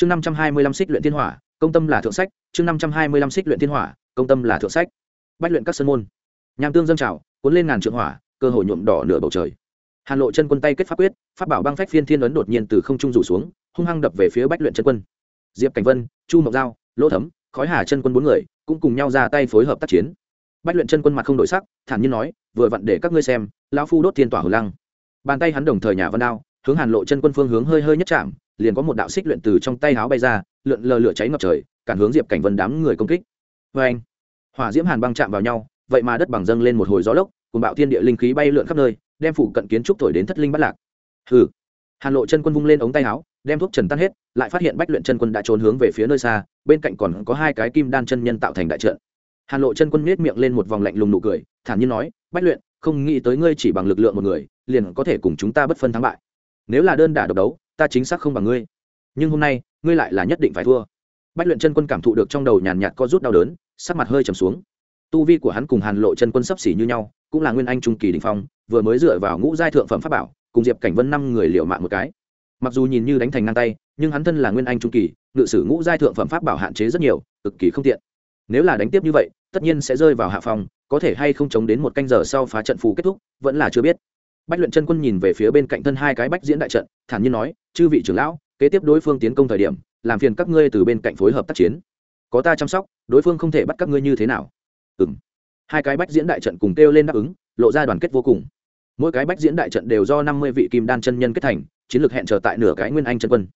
chương năm trăm hai mươi lăm xích luyện thiên hỏa, công tâm là thượng sách. Chương năm trăm hai mươi lăm xích luyện thiên hỏa, công tâm là thượng sách. Bách luyện các sơn môn. Nham tương dâng trào, cuốn lên ngàn trượng hỏa, cơ hội nhuộm đỏ nửa bầu trời. Hàn lộ chân quân tay kết pháp quyết, pháp bảo băng phách phiên thiên ấn đột nhiên từ không trung rủ xuống, hung hăng đập về phía bách luyện chân quân. Diệp cảnh vân, chu mộc giao, lỗ thấm, khói hà chân quân bốn người, cũng cùng nhau ra tay phối hợp tác chiến. Bách luyện chân quân mặt không đổi sắc, thản nhiên nói, vừa vặn để các ngươi xem, lão phu đốt thiên tỏa hồ lăng. Bàn tay hắn đồng thời nhà văn đao, hướng hàn lộ chân quân phương hướng hơi hơi nhất chạm liền có một đạo xích luyện từ trong tay áo bay ra, lượn lờ lửa cháy ngập trời, cản hướng diệp cảnh vân đám người công kích. Vê anh, hỏa diễm hàn băng chạm vào nhau, vậy mà đất bằng dâng lên một hồi gió lốc cùng bạo thiên địa linh khí bay lượn khắp nơi, đem phủ cận kiến trúc thổi đến thất linh bắt lạc. Hừ. Hàn lộ chân quân vung lên ống tay áo đem thuốc trần tan hết, lại phát hiện bách luyện chân quân đã trốn hướng về phía nơi xa, bên cạnh còn có hai cái kim đan chân nhân tạo thành đại trận. Hàn lộ chân quân nết miệng lên một vòng lạnh lùng nụ cười, thản nhiên nói, bách luyện, không nghĩ tới ngươi chỉ bằng lực lượng một người, liền có thể cùng chúng ta bất phân thắng bại. Nếu là đơn đả độc đấu ta chính xác không bằng ngươi. Nhưng hôm nay, ngươi lại là nhất định phải thua. Bách luyện chân quân cảm thụ được trong đầu nhàn nhạt co rút đau đớn, sắc mặt hơi trầm xuống. Tu vi của hắn cùng hàn lộ chân quân sấp xỉ như nhau, cũng là nguyên anh trung kỳ đình phong, vừa mới dựa vào ngũ giai thượng phẩm pháp bảo, cùng diệp cảnh vân năm người liệu mạng một cái. Mặc dù nhìn như đánh thành ngang tay, nhưng hắn thân là nguyên anh trung kỳ, ngự sử ngũ giai thượng phẩm pháp bảo hạn chế rất nhiều, cực kỳ không tiện. Nếu là đánh tiếp như vậy, tất nhiên sẽ rơi vào hạ phòng có thể hay không chống đến một canh giờ sau phá trận phù kết thúc, vẫn là chưa biết bách luyện chân quân nhìn về phía bên cạnh thân hai cái bách diễn đại trận, thản nhiên nói, chư vị trưởng lão, kế tiếp đối phương tiến công thời điểm, làm phiền các ngươi từ bên cạnh phối hợp tác chiến. Có ta chăm sóc, đối phương không thể bắt các ngươi như thế nào. Ừ m hai cái bách diễn đại trận cùng kêu lên đáp ứng, lộ ra đoàn kết vô cùng. Mỗi cái bách diễn đại trận đều do năm mươi vị kim đan chân nhân kết thành, chiến lược hẹn trở tại nửa cái nguyên anh chân quân.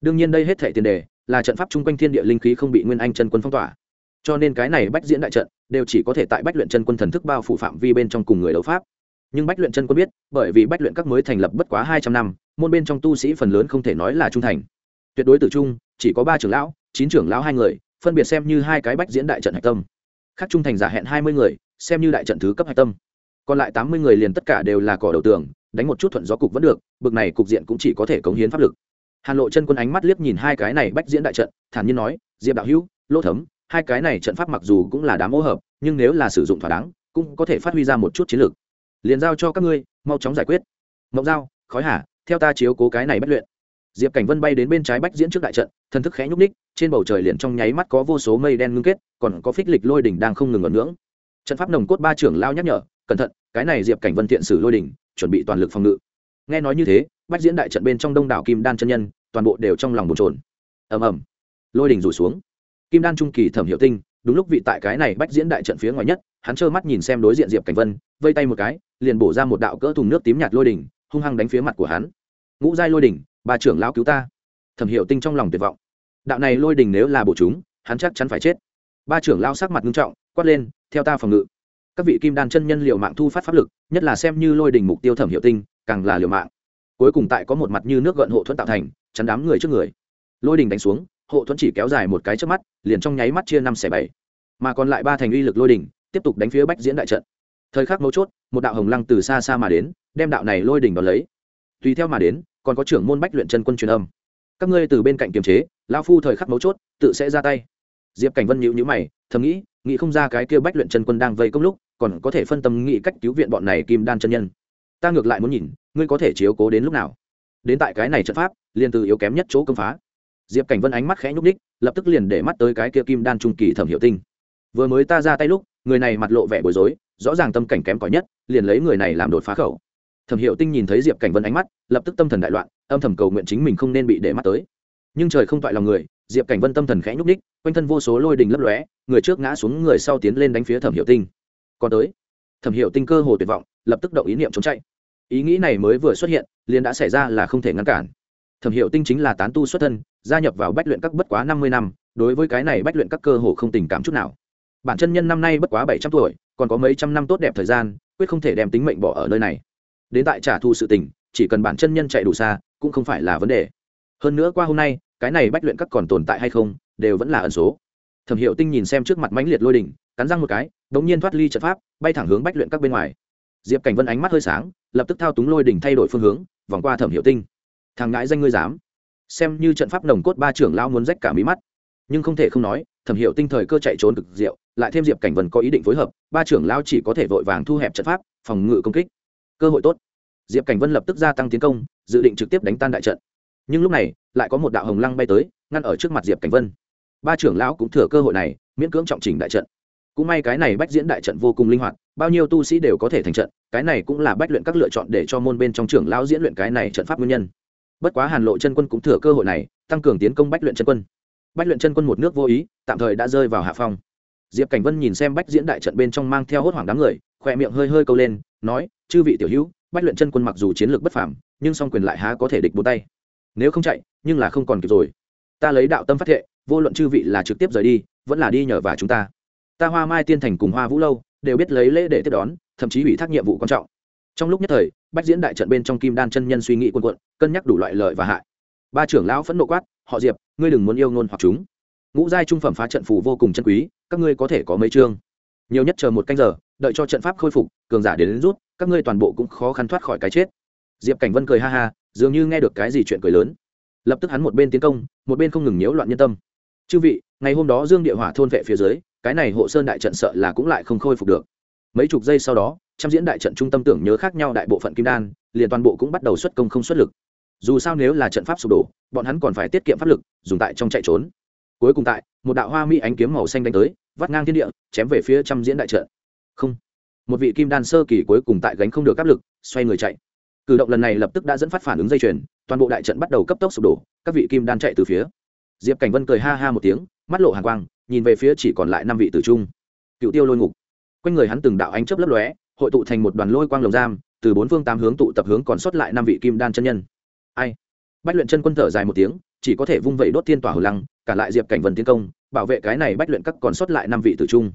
Đương nhiên đây hết thể tiền đề, là trận pháp chung quanh thiên địa linh khí không bị nguyên anh chân quân phong tỏa. Cho nên cái này bách diễn đại trận, đều chỉ có thể tại bách luyện chân quân thần thức bao phủ phạm vi bên trong cùng người đấu pháp nhưng bách luyện chân quân biết, bởi vì bách luyện các mới thành lập bất quá hai trăm năm, môn bên trong tu sĩ phần lớn không thể nói là trung thành. Tuyệt đối tử trung, chỉ có ba trưởng lão, chín trưởng lão hai người, phân biệt xem như hai cái bách diễn đại trận hạch tâm. Khác trung thành giả hẹn hai mươi người, xem như đại trận thứ cấp hạch tâm. Còn lại tám mươi người liền tất cả đều là cỏ đầu tường, đánh một chút thuận gió cục vẫn được, bực này cục diện cũng chỉ có thể cống hiến pháp lực. Hàn lộ chân quân ánh mắt liếc nhìn hai cái này bách diễn đại trận, thản nhiên nói, diệp đạo hữu, lỗ thấm, hai cái này trận pháp mặc dù cũng là đám ô hợp, nhưng nếu là sử dụng thỏa đáng, cũng có thể phát huy ra một chút chiến lược liền giao cho các ngươi, mau chóng giải quyết. Mộng giao, khói hả theo ta chiếu cố cái này bất luyện. Diệp cảnh vân bay đến bên trái bách diễn trước đại trận, thần thức khẽ nhúc ních trên bầu trời liền trong nháy mắt có vô số mây đen ngưng kết, còn có phích lịch lôi đỉnh đang không ngừng ngẩn ngưỡng. Trận pháp nồng cốt ba trưởng lao nhắc nhở, cẩn thận, cái này diệp cảnh vân thiện sử lôi đỉnh, chuẩn bị toàn lực phòng ngự. Nghe nói như thế, bách diễn đại trận bên trong đông đảo kim đan chân nhân, toàn bộ đều trong lòng bồn trồn ầm ầm. Lôi đỉnh rủ xuống. Kim đan trung kỳ thẩm hiệu tinh đúng lúc vị tại cái này bách diễn đại trận phía ngoài nhất, hắn trơ mắt nhìn xem đối diện diệp cảnh vân, vây tay một cái, liền bổ ra một đạo cỡ thùng nước tím nhạt lôi đỉnh, hung hăng đánh phía mặt của hắn. Ngũ giai lôi đỉnh ba trưởng lão cứu ta. Thẩm hiệu tinh trong lòng tuyệt vọng. Đạo này lôi đỉnh nếu là bổ chúng, hắn chắc chắn phải chết. Ba trưởng lao sắc mặt nghiêm trọng, quát lên, theo ta phòng ngự. Các vị kim đan chân nhân liệu mạng thu phát pháp lực, nhất là xem như lôi đỉnh mục tiêu thẩm hiệu tinh, càng là liệu mạng. Cuối cùng tại có một mặt như nước gợn hộ thuẫn tạo thành, chắn đám người trước người. Lôi đỉnh đánh xuống, hộ thuẫn chỉ kéo dài một cái trước mắt, liền trong nháy mắt chia năm xẻ bảy mà còn lại ba thành uy lực lôi đỉnh, tiếp tục đánh phía bách diễn đại trận. Thời khắc mấu chốt, một đạo hồng lăng từ xa xa mà đến, đem đạo này lôi đỉnh đón lấy. Tùy theo mà đến, còn có trưởng môn bách luyện chân quân truyền âm. Các ngươi từ bên cạnh kiềm chế lao phu thời khắc mấu chốt, tự sẽ ra tay. Diệp cảnh vân nhịu nhữ mày, thầm nghĩ nghĩ không ra cái kia bách luyện chân quân đang vây công lúc, còn có thể phân tâm nghĩ cách cứu viện bọn này kim đan chân nhân. Ta ngược lại muốn nhìn, ngươi có thể chiếu cố đến lúc nào? Đến tại cái này trận pháp, liền từ yếu kém nhất chỗ công phá. Diệp cảnh vân ánh mắt khẽ nhúc ních lập tức liền để mắt tới cái kia kim đan trung kỳ thẩm hiệu tinh vừa mới ta ra tay lúc, người này mặt lộ vẻ bối rối, rõ ràng tâm cảnh kém cỏi nhất, liền lấy người này làm đột phá khẩu. Thẩm hiệu tinh nhìn thấy diệp cảnh vân ánh mắt, lập tức tâm thần đại loạn, âm thầm cầu nguyện chính mình không nên bị để mắt tới. Nhưng trời không toại lòng người, diệp cảnh vân tâm thần khẽ nhúc ních quanh thân vô số lôi đình lấp lóe, người trước ngã xuống, người sau tiến lên đánh phía thẩm hiệu tinh. Còn tới, thẩm hiệu tinh cơ hồ tuyệt vọng, lập tức động ý niệm trốn chạy. Ý nghĩ này mới vừa xuất hiện, liền đã xảy ra là không thể ngăn cản. Thẩm hiệu tinh chính là tán tu xuất thân, gia nhập vào bách luyện các bất quá năm mươi năm, đối với cái này bách luyện các cơ hồ không tình cảm chút nào bản chân nhân năm nay bất quá bảy trăm tuổi, còn có mấy trăm năm tốt đẹp thời gian, quyết không thể đem tính mệnh bỏ ở nơi này. Đến tại trả thù sự tình, chỉ cần bản chân nhân chạy đủ xa, cũng không phải là vấn đề. Hơn nữa qua hôm nay, cái này bách luyện các còn tồn tại hay không, đều vẫn là ẩn số. Thẩm hiệu tinh nhìn xem trước mặt mãnh liệt lôi đỉnh, cắn răng một cái đ ỗ n g nhiên thoát ly trận pháp, bay thẳng hướng bách luyện các bên ngoài. Diệp cảnh vân ánh mắt hơi sáng, lập tức thao túng lôi đỉnh thay đổi phương hướng, vòng qua thẩm hiệu tinh. Thằng ngãi danh ngươi dám. Xem như trận pháp nồng cốt ba trưởng lao muốn rách cả mí mắt. Nhưng không thể không nói thẩm hiệu tinh thời cơ chạy trốn cực diệu, lại thêm diệp cảnh vân có ý định phối hợp, ba trưởng lao chỉ có thể vội vàng thu hẹp trận pháp, phòng ngự công kích. Cơ hội tốt. Diệp cảnh vân lập tức gia tăng tiến công, dự định trực tiếp đánh tan đại trận. Nhưng lúc này, lại có một đạo hồng lăng bay tới, ngăn ở trước mặt diệp cảnh vân. Ba trưởng lão cũng thừa cơ hội này, miễn cưỡng trọng trình đại trận. Cũng may cái này bách diễn đại trận vô cùng linh hoạt, bao nhiêu tu sĩ đều có thể thành trận, cái này cũng là bách luyện các lựa chọn để cho môn bên trong trưởng lão diễn luyện cái này trận pháp nguyên nhân. Bất quá hàn lộ chân quân cũng thừa cơ hội này, tăng cường tiến công bách luyện chân quân bách luyện chân quân một nước vô ý, tạm thời đã rơi vào hạ phong. Diệp cảnh vân nhìn xem bách diễn đại trận bên trong mang theo hốt hoảng đám người, khỏe miệng hơi hơi câu lên, nói, chư vị tiểu hữu, bách luyện chân quân mặc dù chiến lược bất phàm, nhưng song quyền lại há có thể địch bốn tay. Nếu không chạy, nhưng là không còn kịp rồi. Ta lấy đạo tâm phát thệ, vô luận chư vị là trực tiếp rời đi, vẫn là đi nhờ vào chúng ta. Ta hoa mai tiên thành cùng hoa vũ lâu, đều biết lấy lễ để tiếp đón, thậm chí ủy thác nhiệm vụ quan trọng. Trong lúc nhất thời, bách diễn đại trận bên trong kim đan chân nhân suy nghĩ quân quận cân nhắc đủ loại lợi và hại ba trưởng lão phẫn nộ quát họ diệp ngươi đừng muốn yêu ngôn hoặc chúng. Ngũ giai trung phẩm phá trận phù vô cùng chân quý các ngươi có thể có mấy chương? Nhiều nhất chờ một canh giờ đợi cho trận pháp khôi phục cường giả đến, đến rút các ngươi toàn bộ cũng khó khăn thoát khỏi cái chết. Diệp cảnh vân cười ha ha dường như nghe được cái gì chuyện cười lớn. Lập tức hắn một bên tiến công một bên không ngừng nhiễu loạn nhân tâm. Chư vị ngày hôm đó dương địa hỏa thôn vệ phía dưới cái này hộ sơn đại trận sợ là cũng lại không khôi phục được. Mấy chục giây sau đó trăm diễn đại trận trung tâm tưởng nhớ khác nhau đại bộ phận kim đan liền toàn bộ cũng bắt đầu xuất công không xuất lực dù sao nếu là trận pháp sụp đổ, bọn hắn còn phải tiết kiệm pháp lực, dùng tại trong chạy trốn. Cuối cùng tại, một đạo hoa mỹ ánh kiếm màu xanh đánh tới, vắt ngang thiên địa, chém về phía trăm diễn đại trận. Không. Một vị kim đan sơ kỳ cuối cùng tại gánh không được áp lực, xoay người chạy. Cử động lần này lập tức đã dẫn phát phản ứng dây chuyền, toàn bộ đại trận bắt đầu cấp tốc sụp đổ, các vị kim đan chạy từ phía. Diệp cảnh vân cười ha ha một tiếng, mắt lộ hàng quang, nhìn về phía chỉ còn lại năm vị tử trung. Cựu tiêu lôi ngục. Quanh người hắn từng đạo ánh chớp lấp lóe, hội tụ thành một đoàn lôi quang lồng giam, từ bốn phương tám hướng tụ tập hướng còn sót lại năm vị kim đan chân nhân ai? Bách luyện chân quân thở dài một tiếng, chỉ có thể vung vẩy đốt tiên tỏa hồ lăng, cả lại diệp cảnh vân tiến công, bảo vệ cái này bách luyện các còn sót lại năm vị tử trung.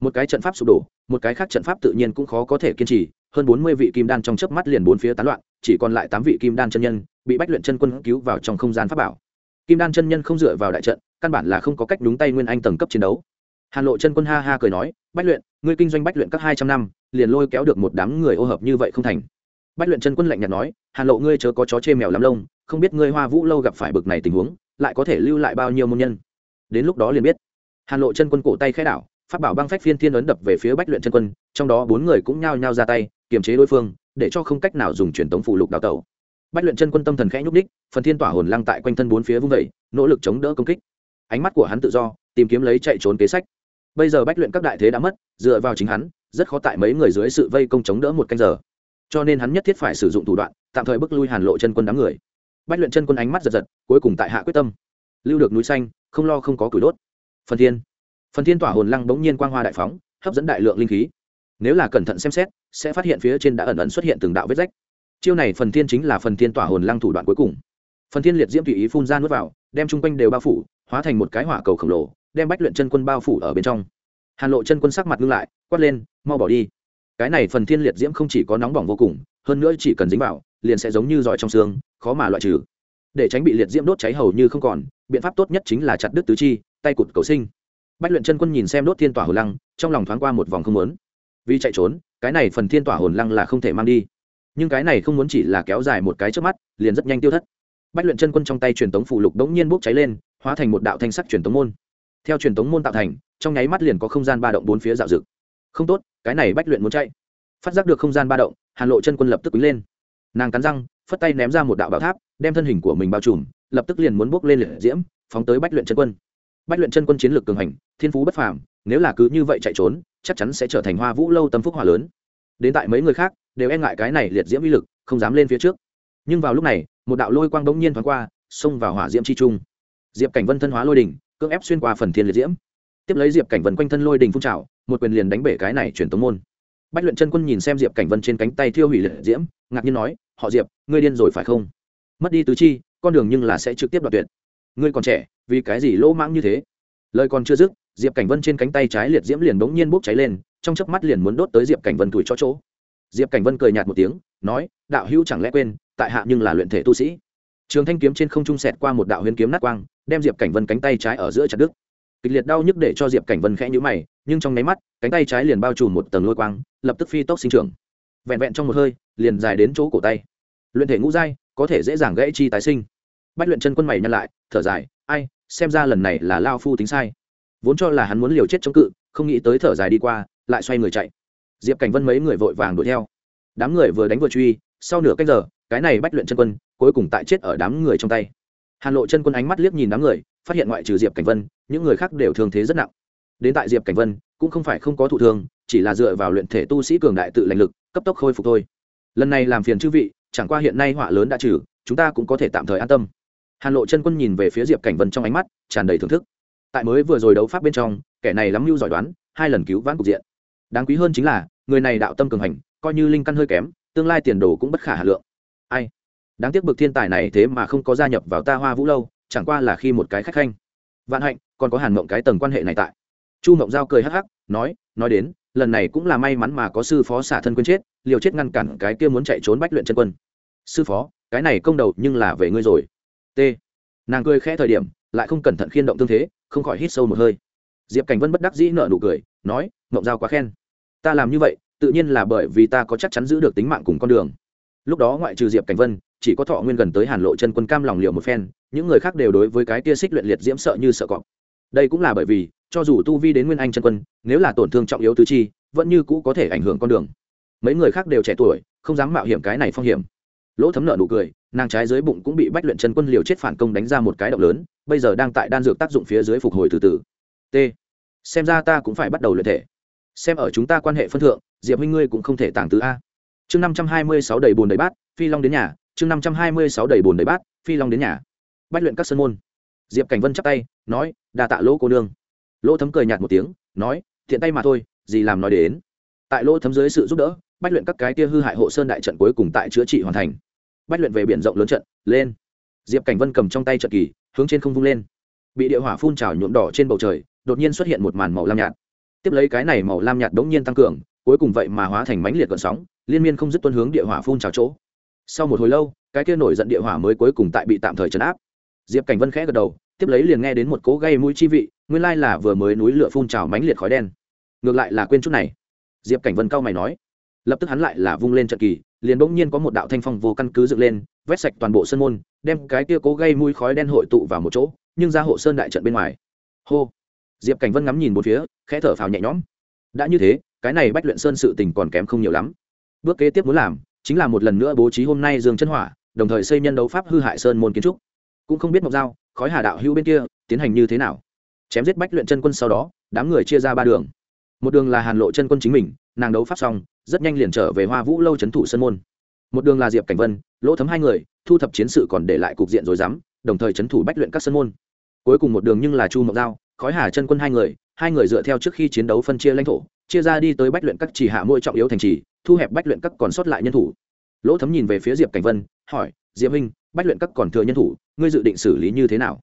Một cái trận pháp sụp đổ, một cái khác trận pháp tự nhiên cũng khó có thể kiên trì, hơn bốn mươi vị kim đan trong chớp mắt liền bốn phía tán loạn, chỉ còn lại tám vị kim đan chân nhân bị bách luyện chân quân cứu vào trong không gian pháp bảo. Kim đan chân nhân không dựa vào đại trận, căn bản là không có cách đúng tay nguyên anh tầng cấp chiến đấu. Hàn lộ chân quân ha ha cười nói, bách luyện, ngươi kinh doanh bách luyện các hai trăm năm, liền lôi kéo được một đám người ô hợp như vậy không thành bách luyện chân quân lạnh nhạt nói hàn lộ ngươi chớ có chó chê mèo lắm lông, không biết ngươi hoa vũ lâu gặp phải bực này tình huống, lại có thể lưu lại bao nhiêu môn nhân? Đến lúc đó liền biết. Hàn lộ chân quân cổ tay khai đảo phát bảo băng phách phiên thiên ấn đập về phía bách luyện chân quân, trong đó bốn người cũng nhao nhao ra tay, kiềm chế đối phương, để cho không cách nào dùng truyền tống phụ lục đào tẩu. Bách luyện chân quân tâm thần khẽ nhúc ních phần thiên tỏa hồn lăng tại quanh thân bốn phía vung vẩy nỗ lực chống đỡ công kích. Ánh mắt của hắn tự do, tìm kiếm lấy chạy trốn kế sách. Bây giờ bách luyện các đại thế đã mất, dựa vào chính hắn, rất khó tại mấy người dưới sự vây công chống đỡ một canh giờ cho nên hắn nhất thiết phải sử dụng thủ đoạn, tạm thời bức lui hàn lộ chân quân đám người. Bách luyện chân quân ánh mắt giật giật, cuối cùng tại hạ quyết tâm. Lưu được núi xanh, không lo không có củi đốt. Phần thiên. Phần thiên tỏa hồn lăng bỗng nhiên quang hoa đại phóng, hấp dẫn đại lượng linh khí. Nếu là cẩn thận xem xét, sẽ phát hiện phía trên đã ẩn ẩn xuất hiện từng đạo vết rách. Chiêu này phần thiên chính là phần thiên tỏa hồn lăng thủ đoạn cuối cùng. Phần thiên liệt diễm tùy ý phun ra nuốt vào, đem chung quanh đều bao phủ, hóa thành một cái hỏa cầu khổng lồ, đem bách luyện chân quân bao phủ ở bên trong. Hàn lộ chân quân sắc mặt ngưng lại, quát lên, mau bỏ đi cái này phần thiên liệt diễm không chỉ có nóng bỏng vô cùng, hơn nữa chỉ cần dính vào, liền sẽ giống như giỏi trong xương, khó mà loại trừ. Để tránh bị liệt diễm đốt cháy hầu như không còn, biện pháp tốt nhất chính là chặt đứt tứ chi, tay cụt cầu sinh. Bách luyện chân quân nhìn xem đốt thiên tỏa hồn lăng, trong lòng thoáng qua một vòng không muốn. Vì chạy trốn, cái này phần thiên tỏa hồn lăng là không thể mang đi. Nhưng cái này không muốn chỉ là kéo dài một cái trước mắt, liền rất nhanh tiêu thất. Bách luyện chân quân trong tay truyền tống phụ lục đống nhiên bốc cháy lên, hóa thành một đạo thanh sắc truyền tống môn. Theo truyền tống môn tạo thành, trong nháy mắt liền có không gian ba động bốn phía dạo rực không tốt, cái này bách luyện muốn chạy. Phát giác được không gian ba động, hàn lộ chân quân lập tức quý lên. Nàng cắn răng, phất tay ném ra một đạo bảo tháp, đem thân hình của mình bao trùm, lập tức liền muốn bốc lên liệt diễm, phóng tới bách luyện chân quân. Bách luyện chân quân chiến lược cường hành, thiên phú bất phàm, nếu là cứ như vậy chạy trốn, chắc chắn sẽ trở thành hoa vũ lâu tâm phúc hòa lớn. Đến tại mấy người khác, đều e ngại cái này liệt diễm uy lực, không dám lên phía trước. Nhưng vào lúc này, một đạo lôi quang bỗng nhiên thoáng qua, xông vào hỏa diễm chi trung. Diệp cảnh vân thân hóa lôi đỉnh, cưỡng ép xuyên qua phần thiên liệt diễm. Tiếp lấy diệp cảnh vân quanh thân lôi đỉnh phun trào một quyền liền đánh bể cái này truyền tống môn. Bách luyện chân quân nhìn xem diệp cảnh vân trên cánh tay thiêu hủy liệt diễm, ngạc nhiên nói, họ diệp, ngươi điên rồi phải không? Mất đi tứ chi, con đường nhưng là sẽ trực tiếp đoạt tuyệt. Ngươi còn trẻ, vì cái gì lỗ mãng như thế? Lời còn chưa dứt, diệp cảnh vân trên cánh tay trái liệt diễm liền bỗng nhiên bốc cháy lên, trong chớp mắt liền muốn đốt tới diệp cảnh vân tuổi cho chỗ. Diệp cảnh vân cười nhạt một tiếng, nói, đạo hữu chẳng lẽ quên, tại hạ nhưng là luyện thể tu sĩ. Trường thanh kiếm trên không trung sẹt qua một đạo huyền kiếm nát quang, đem diệp cảnh vân cánh tay trái ở giữa chặt đứt kịch liệt đau nhức để cho diệp cảnh vân khẽ nhũ mày, nhưng trong nháy mắt, cánh tay trái liền bao trùm một tầng lôi quang, lập tức phi tốc sinh trưởng. Vẹn vẹn trong một hơi, liền dài đến chỗ cổ tay. Luyện thể ngũ giai, có thể dễ dàng gãy chi tái sinh. Bách luyện chân quân mày nhăn lại, thở dài, ai, xem ra lần này là lao phu tính sai. Vốn cho là hắn muốn liều chết chống cự, không nghĩ tới thở dài đi qua, lại xoay người chạy. Diệp cảnh vân mấy người vội vàng đuổi theo. Đám người vừa đánh vừa truy, sau nửa cách giờ, cái này bách luyện chân quân cuối cùng tại chết ở đám người trong tay hàn lộ chân quân ánh mắt liếc nhìn đám người, phát hiện ngoại trừ diệp cảnh vân, những người khác đều thương thế rất nặng. Đến tại diệp cảnh vân, cũng không phải không có thụ thương, chỉ là dựa vào luyện thể tu sĩ cường đại tự lành lực, cấp tốc khôi phục thôi. Lần này làm phiền chư vị, chẳng qua hiện nay họa lớn đã trừ, chúng ta cũng có thể tạm thời an tâm. Hàn lộ chân quân nhìn về phía diệp cảnh vân trong ánh mắt, tràn đầy thưởng thức. Tại mới vừa rồi đấu pháp bên trong, kẻ này lắm mưu giỏi đoán, hai lần cứu vãn cục diện. Đáng quý hơn chính là, người này đạo tâm cường hành, coi như linh căn hơi kém, tương lai tiền đồ cũng bất khả hà lượng. Ai? Đáng tiếc bực thiên tài này thế mà không có gia nhập vào ta hoa vũ lâu, chẳng qua là khi một cái khách khanh. Vạn hạnh, còn có hàn mộng cái tầng quan hệ này tại. Chu mộng giao cười hắc hắc, nói nói đến, lần này cũng là may mắn mà có sư phó xả thân quân chết, liều chết ngăn cản cái kia muốn chạy trốn bách luyện chân quân. Sư phó, cái này công đầu nhưng là về ngươi rồi. T. Nàng cười khẽ thời điểm, lại không cẩn thận khiên động tương thế, không khỏi hít sâu một hơi. Diệp cảnh vân bất đắc dĩ nợ nụ cười, nói, mộng giao quá khen. Ta làm như vậy, tự nhiên là bởi vì ta có chắc chắn giữ được tính mạng cùng con đường. Lúc đó ngoại trừ diệp cảnh vân chỉ có thọ nguyên gần tới hàn lộ chân quân cam lòng liệu một phen, những người khác đều đối với cái tia xích luyện liệt diễm sợ như sợ cọp. Đây cũng là bởi vì, cho dù tu vi đến nguyên anh chân quân, nếu là tổn thương trọng yếu tứ chi, vẫn như cũ có thể ảnh hưởng con đường. Mấy người khác đều trẻ tuổi, không dám mạo hiểm cái này phong hiểm. Lỗ thấm nợ nụ cười, nàng trái dưới bụng cũng bị bách luyện chân quân liều chết phản công đánh ra một cái động lớn, bây giờ đang tại đan dược tác dụng phía dưới phục hồi từ từ. T. Xem ra ta cũng phải bắt đầu luyện thể. Xem ở chúng ta quan hệ phân thượng, diệp huynh ngươi cũng không thể tàng tứ a. Chương năm trăm hai mươi sáu đầy bùn đầy bát, phi long đến nhà chương năm trăm hai mươi sáu đầy bồn đầy bát, phi long đến nhà. Bách luyện các sơn môn. Diệp cảnh vân chắp tay, nói đà tạ lỗ cô nương. Lỗ thấm cười nhạt một tiếng, nói, thiện tay mà thôi, gì làm nói đến. Tại lỗ thấm dưới sự giúp đỡ, bách luyện các cái tia hư hại hộ sơn đại trận cuối cùng tại chữa trị hoàn thành. Bách luyện về biển rộng lớn trận, lên. Diệp cảnh vân cầm trong tay trận kỳ, hướng trên không vung lên. Bị địa hỏa phun trào nhuộm đỏ trên bầu trời, đột nhiên xuất hiện một màn màu lam nhạt. Tiếp lấy cái này màu lam nhạt đ ố n g nhiên tăng cường, cuối cùng vậy mà hóa thành mánh liệt cơn sóng, liên miên không dứt tuân hướng địa hỏa phun trào chỗ sau một hồi lâu, cái kia nổi giận địa hỏa mới cuối cùng tại bị tạm thời chấn áp. Diệp cảnh vân khẽ gật đầu, tiếp lấy liền nghe đến một cố gây mũi chi vị, nguyên lai là vừa mới núi lửa phun trào mánh liệt khói đen. Ngược lại là quên chút này. Diệp cảnh vân cao mày nói. Lập tức hắn lại là vung lên trận kỳ, liền bỗng nhiên có một đạo thanh phong vô căn cứ dựng lên, vét sạch toàn bộ sân môn, đem cái kia cố gây mũi khói đen hội tụ vào một chỗ, nhưng ra hộ sơn đại trận bên ngoài. Hô. Diệp cảnh vân ngắm nhìn một phía, khẽ thở phào nhẹ nhõm. Đã như thế, cái này bách luyện sơn sự tình còn kém không nhiều lắm. Bước kế tiếp muốn làm chính là một lần nữa bố trí hôm nay dương chân hỏa, đồng thời xây nhân đấu pháp hư hại sơn môn kiến trúc. Cũng không biết mộc dao khói hà đạo hữu bên kia, tiến hành như thế nào? Chém giết bách luyện chân quân sau đó, đám người chia ra ba đường. Một đường là hàn lộ chân quân chính mình, nàng đấu pháp xong, rất nhanh liền trở về hoa vũ lâu trấn thủ sơn môn. Một đường là diệp cảnh vân, lỗ thấm hai người, thu thập chiến sự còn để lại cục diện rồi dám đồng thời trấn thủ bách luyện các sơn môn. Cuối cùng một đường nhưng là chu mộc giao, khói hà chân quân hai người hai người dựa theo trước khi chiến đấu phân chia lãnh thổ chia ra đi tới bách luyện các chỉ hạ mỗi trọng yếu thành trì, thu hẹp bách luyện các còn sót lại nhân thủ. Lỗ thấm nhìn về phía diệp cảnh vân, hỏi, diệp minh bách luyện các còn thừa nhân thủ, ngươi dự định xử lý như thế nào?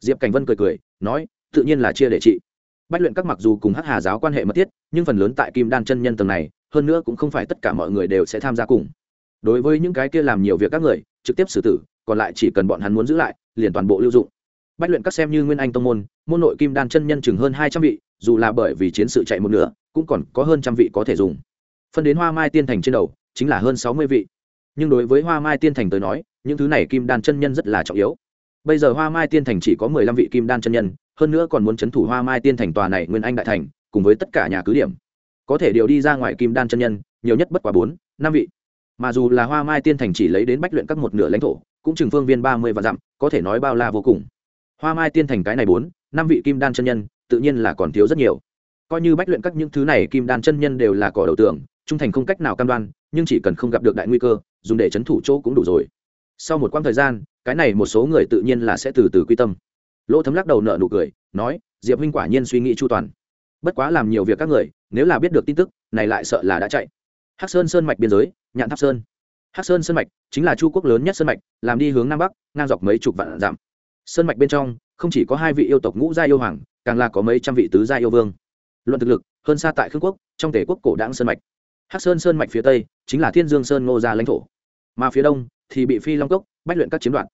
Diệp cảnh vân cười cười, nói, tự nhiên là chia để trị. Bách luyện các mặc dù cùng hắc hà giáo quan hệ mật thiết, nhưng phần lớn tại kim đan chân nhân tầng này, hơn nữa cũng không phải tất cả mọi người đều sẽ tham gia cùng. Đối với những cái kia làm nhiều việc các người, trực tiếp xử tử, còn lại chỉ cần bọn hắn muốn giữ lại, liền toàn bộ lưu dụng. Bách luyện các xem như nguyên anh tông môn môn nội kim đan chân nhân chừng hơn hai trăm vị dù là bởi vì chiến sự chạy một nửa, cũng còn có hơn trăm vị có thể dùng. Phân đến hoa mai tiên thành trên đầu, chính là hơn sáu mươi vị. Nhưng đối với hoa mai tiên thành tới nói, những thứ này kim đan chân nhân rất là trọng yếu. Bây giờ hoa mai tiên thành chỉ có mười lăm vị kim đan chân nhân, hơn nữa còn muốn c h ấ n thủ hoa mai tiên thành tòa này nguyên anh đại thành, cùng với tất cả nhà cứ điểm. Có thể điều đi ra ngoài kim đan chân nhân, nhiều nhất bất quá bốn, năm vị. Mà dù là hoa mai tiên thành chỉ lấy đến bách luyện các một nửa lãnh thổ, cũng chừng phương viên ba mươi và dặm, có thể nói bao la vô cùng. Hoa mai tiên thành cái này bốn, năm vị kim đan chân nhân tự nhiên là còn thiếu rất nhiều. Coi như bách luyện các những thứ này, kim đan chân nhân đều là cỏ đầu tượng trung thành không cách nào cam đoan, nhưng chỉ cần không gặp được đại nguy cơ, dùng để c h ấ n thủ chỗ cũng đủ rồi. Sau một quãng thời gian, cái này một số người tự nhiên là sẽ từ từ quy tâm. Lỗ thấm lắc đầu nợ nụ cười, nói, diệp huynh quả nhiên suy nghĩ chu toàn. Bất quá làm nhiều việc các người, nếu là biết được tin tức, này lại sợ là đã chạy. Hắc sơn sơn mạch biên giới, nhạn tháp sơn. Hắc sơn sơn mạch chính là chu quốc lớn nhất sơn mạch, làm đi hướng nam bắc, ngang dọc mấy chục vạn dặm. Sơn mạch bên trong, không chỉ có hai vị yêu tộc ngũ gia yêu hoàng càng là có mấy trăm vị tứ gia yêu vương. Luận thực lực, hơn xa tại khương quốc, trong tể quốc cổ đảng sơn mạch. Hắc sơn sơn mạch phía tây chính là thiên dương sơn ngô gia lãnh thổ. Mà phía đông thì bị phi long cốc, bách luyện các chiếm đoạt.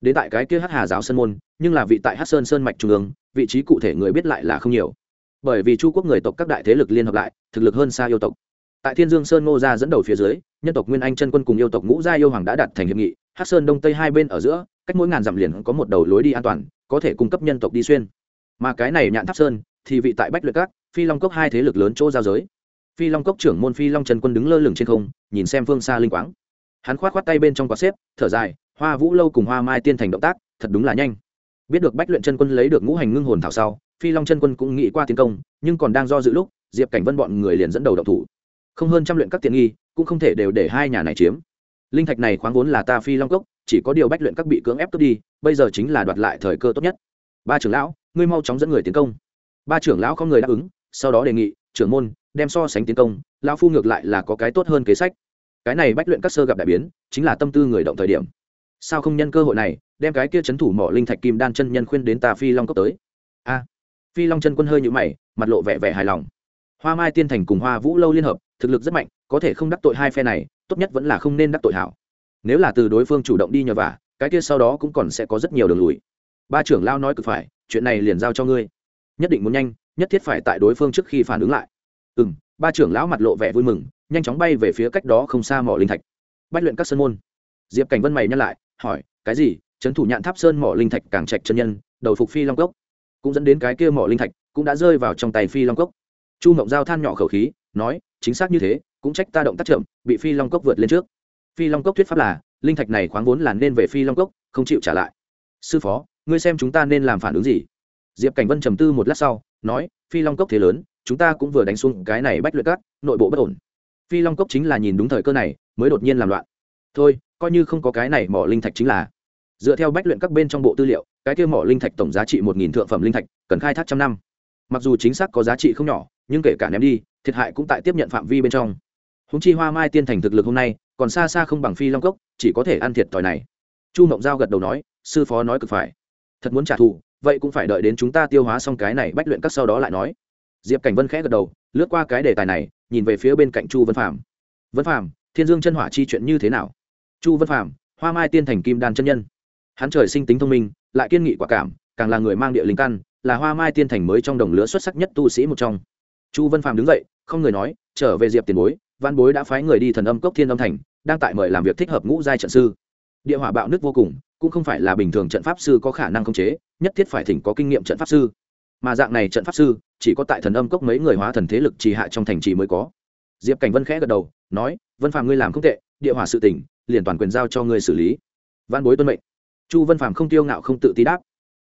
Đến tại cái kia hắc hà giáo sơn môn, nhưng là vị tại hắc sơn sơn mạch trung ương, vị trí cụ thể người biết lại là không nhiều. Bởi vì chu quốc người tộc các đại thế lực liên hợp lại, thực lực hơn xa yêu tộc. Tại thiên dương sơn ngô gia dẫn đầu phía dưới, nhân tộc nguyên anh chân quân cùng yêu tộc ngũ gia yêu hoàng đã đặt thành hiệp nghị hát sơn đông tây hai bên ở giữa, cách mỗi ngàn dặm liền có một đầu lối đi an toàn, có thể cung cấp nhân tộc đi xuyên mà cái này nhạn tháp sơn thì vị tại bách luyện các, phi long cốc hai thế lực lớn chỗ giao giới. Phi long cốc trưởng môn phi long trần quân đứng lơ lửng trên không, nhìn xem phương xa linh quáng. Hắn khoát khoát tay bên trong quạt xếp, thở dài, hoa vũ lâu cùng hoa mai tiên thành động tác, thật đúng là nhanh. Biết được bách luyện chân quân lấy được ngũ hành ngưng hồn thảo sau, phi long chân quân cũng nghĩ qua tiến công, nhưng còn đang do dự lúc, diệp cảnh vân bọn người liền dẫn đầu đậu thủ. Không hơn trăm luyện các tiện nghi, cũng không thể đều để hai nhà này chiếm. Linh thạch này khoáng vốn là ta phi long cốc, chỉ có điều bách luyện các bị cưỡng ép cướp đi, bây giờ chính là đoạt lại thời cơ tốt nhất ba trưởng lão, ngươi mau chóng dẫn người tiến công. Ba trưởng lão không người đáp ứng, sau đó đề nghị, trưởng môn, đem so sánh tiến công, lão phu ngược lại là có cái tốt hơn kế sách. Cái này bách luyện các sơ gặp đại biến, chính là tâm tư người động thời điểm. Sao không nhân cơ hội này, đem cái kia chấn thủ mỏ linh thạch kim đan chân nhân khuyên đến ta phi long cốc tới? A! Phi long chân quân hơi nhũ mày, mặt lộ vẻ vẻ hài lòng. Hoa mai tiên thành cùng hoa vũ lâu liên hợp, thực lực rất mạnh, có thể không đắc tội hai phe này, tốt nhất vẫn là không nên đắc tội hảo. Nếu là từ đối phương chủ động đi nhờ vả, cái kia sau đó cũng còn sẽ có rất nhiều đường lùi ba trưởng lao nói cực phải, chuyện này liền giao cho ngươi. Nhất định muốn nhanh, nhất thiết phải tại đối phương trước khi phản ứng lại. Ừ m ba trưởng lão mặt lộ vẻ vui mừng, nhanh chóng bay về phía cách đó không xa mỏ linh thạch. Bách luyện các sơn môn. Diệp cảnh vân mày nhắc lại, hỏi, cái gì? Trấn thủ nhạn tháp sơn mỏ linh thạch càng trạch chân nhân, đầu phục phi long cốc. Cũng dẫn đến cái kia mỏ linh thạch cũng đã rơi vào trong tay phi long cốc. Chu mộng giao than nhỏ khẩu khí, nói, chính xác như thế, cũng trách ta động tác chậm, bị phi long cốc vượt lên trước. Phi long cốc thuyết pháp là, linh thạch này khoáng vốn là nên về phi long cốc, không chịu trả lại. Sư phó ngươi xem chúng ta nên làm phản ứng gì? Diệp cảnh vân trầm tư một lát sau, nói, phi long cốc thế lớn, chúng ta cũng vừa đánh xuống cái này bách luyện cát, nội bộ bất ổn. Phi long cốc chính là nhìn đúng thời cơ này, mới đột nhiên làm loạn. Thôi, coi như không có cái này mỏ linh thạch chính là. Dựa theo bách luyện các bên trong bộ tư liệu, cái kia mỏ linh thạch tổng giá trị một nghìn thượng phẩm linh thạch, cần khai thác trăm năm. Mặc dù chính xác có giá trị không nhỏ, nhưng kể cả ném đi, thiệt hại cũng tại tiếp nhận phạm vi bên trong. Húng chi hoa mai tiên thành thực lực hôm nay, còn xa xa không bằng phi long cốc, chỉ có thể ăn thiệt thòi này. Chu mộng giao gật đầu nói, sư phó nói cực phải thật muốn trả thù, vậy cũng phải đợi đến chúng ta tiêu hóa xong cái này bách luyện các sau đó lại nói. Diệp cảnh vân khẽ gật đầu, lướt qua cái đề tài này, nhìn về phía bên cạnh chu vân phạm vân phạm thiên dương chân hỏa chi chuyện như thế nào? Chu vân phạm hoa mai tiên thành kim đan chân nhân. Hắn trời sinh tính thông minh, lại kiên nghị quả cảm, càng là người mang địa linh căn, là hoa mai tiên thành mới trong đồng lứa xuất sắc nhất tu sĩ một trong. Chu vân phạm đứng dậy, không người nói, trở về diệp tiền bối văn bối đã phái người đi thần âm cốc thiên âm thành, đang tại mời làm việc thích hợp ngũ giai trận sư. Địa hỏa bạo nước vô cùng cũng không phải là bình thường trận pháp sư có khả năng khống chế, nhất thiết phải thỉnh có kinh nghiệm trận pháp sư. Mà dạng này trận pháp sư, chỉ có tại thần âm cốc mấy người hóa thần thế lực trì hạ trong thành trì mới có. Diệp cảnh vân khẽ gật đầu, nói, vân phàm ngươi làm không tệ, địa hỏa sự tỉnh, liền toàn quyền giao cho ngươi xử lý. Văn bối tuân mệnh. Chu vân phàm không tiêu ngạo không tự ti đáp.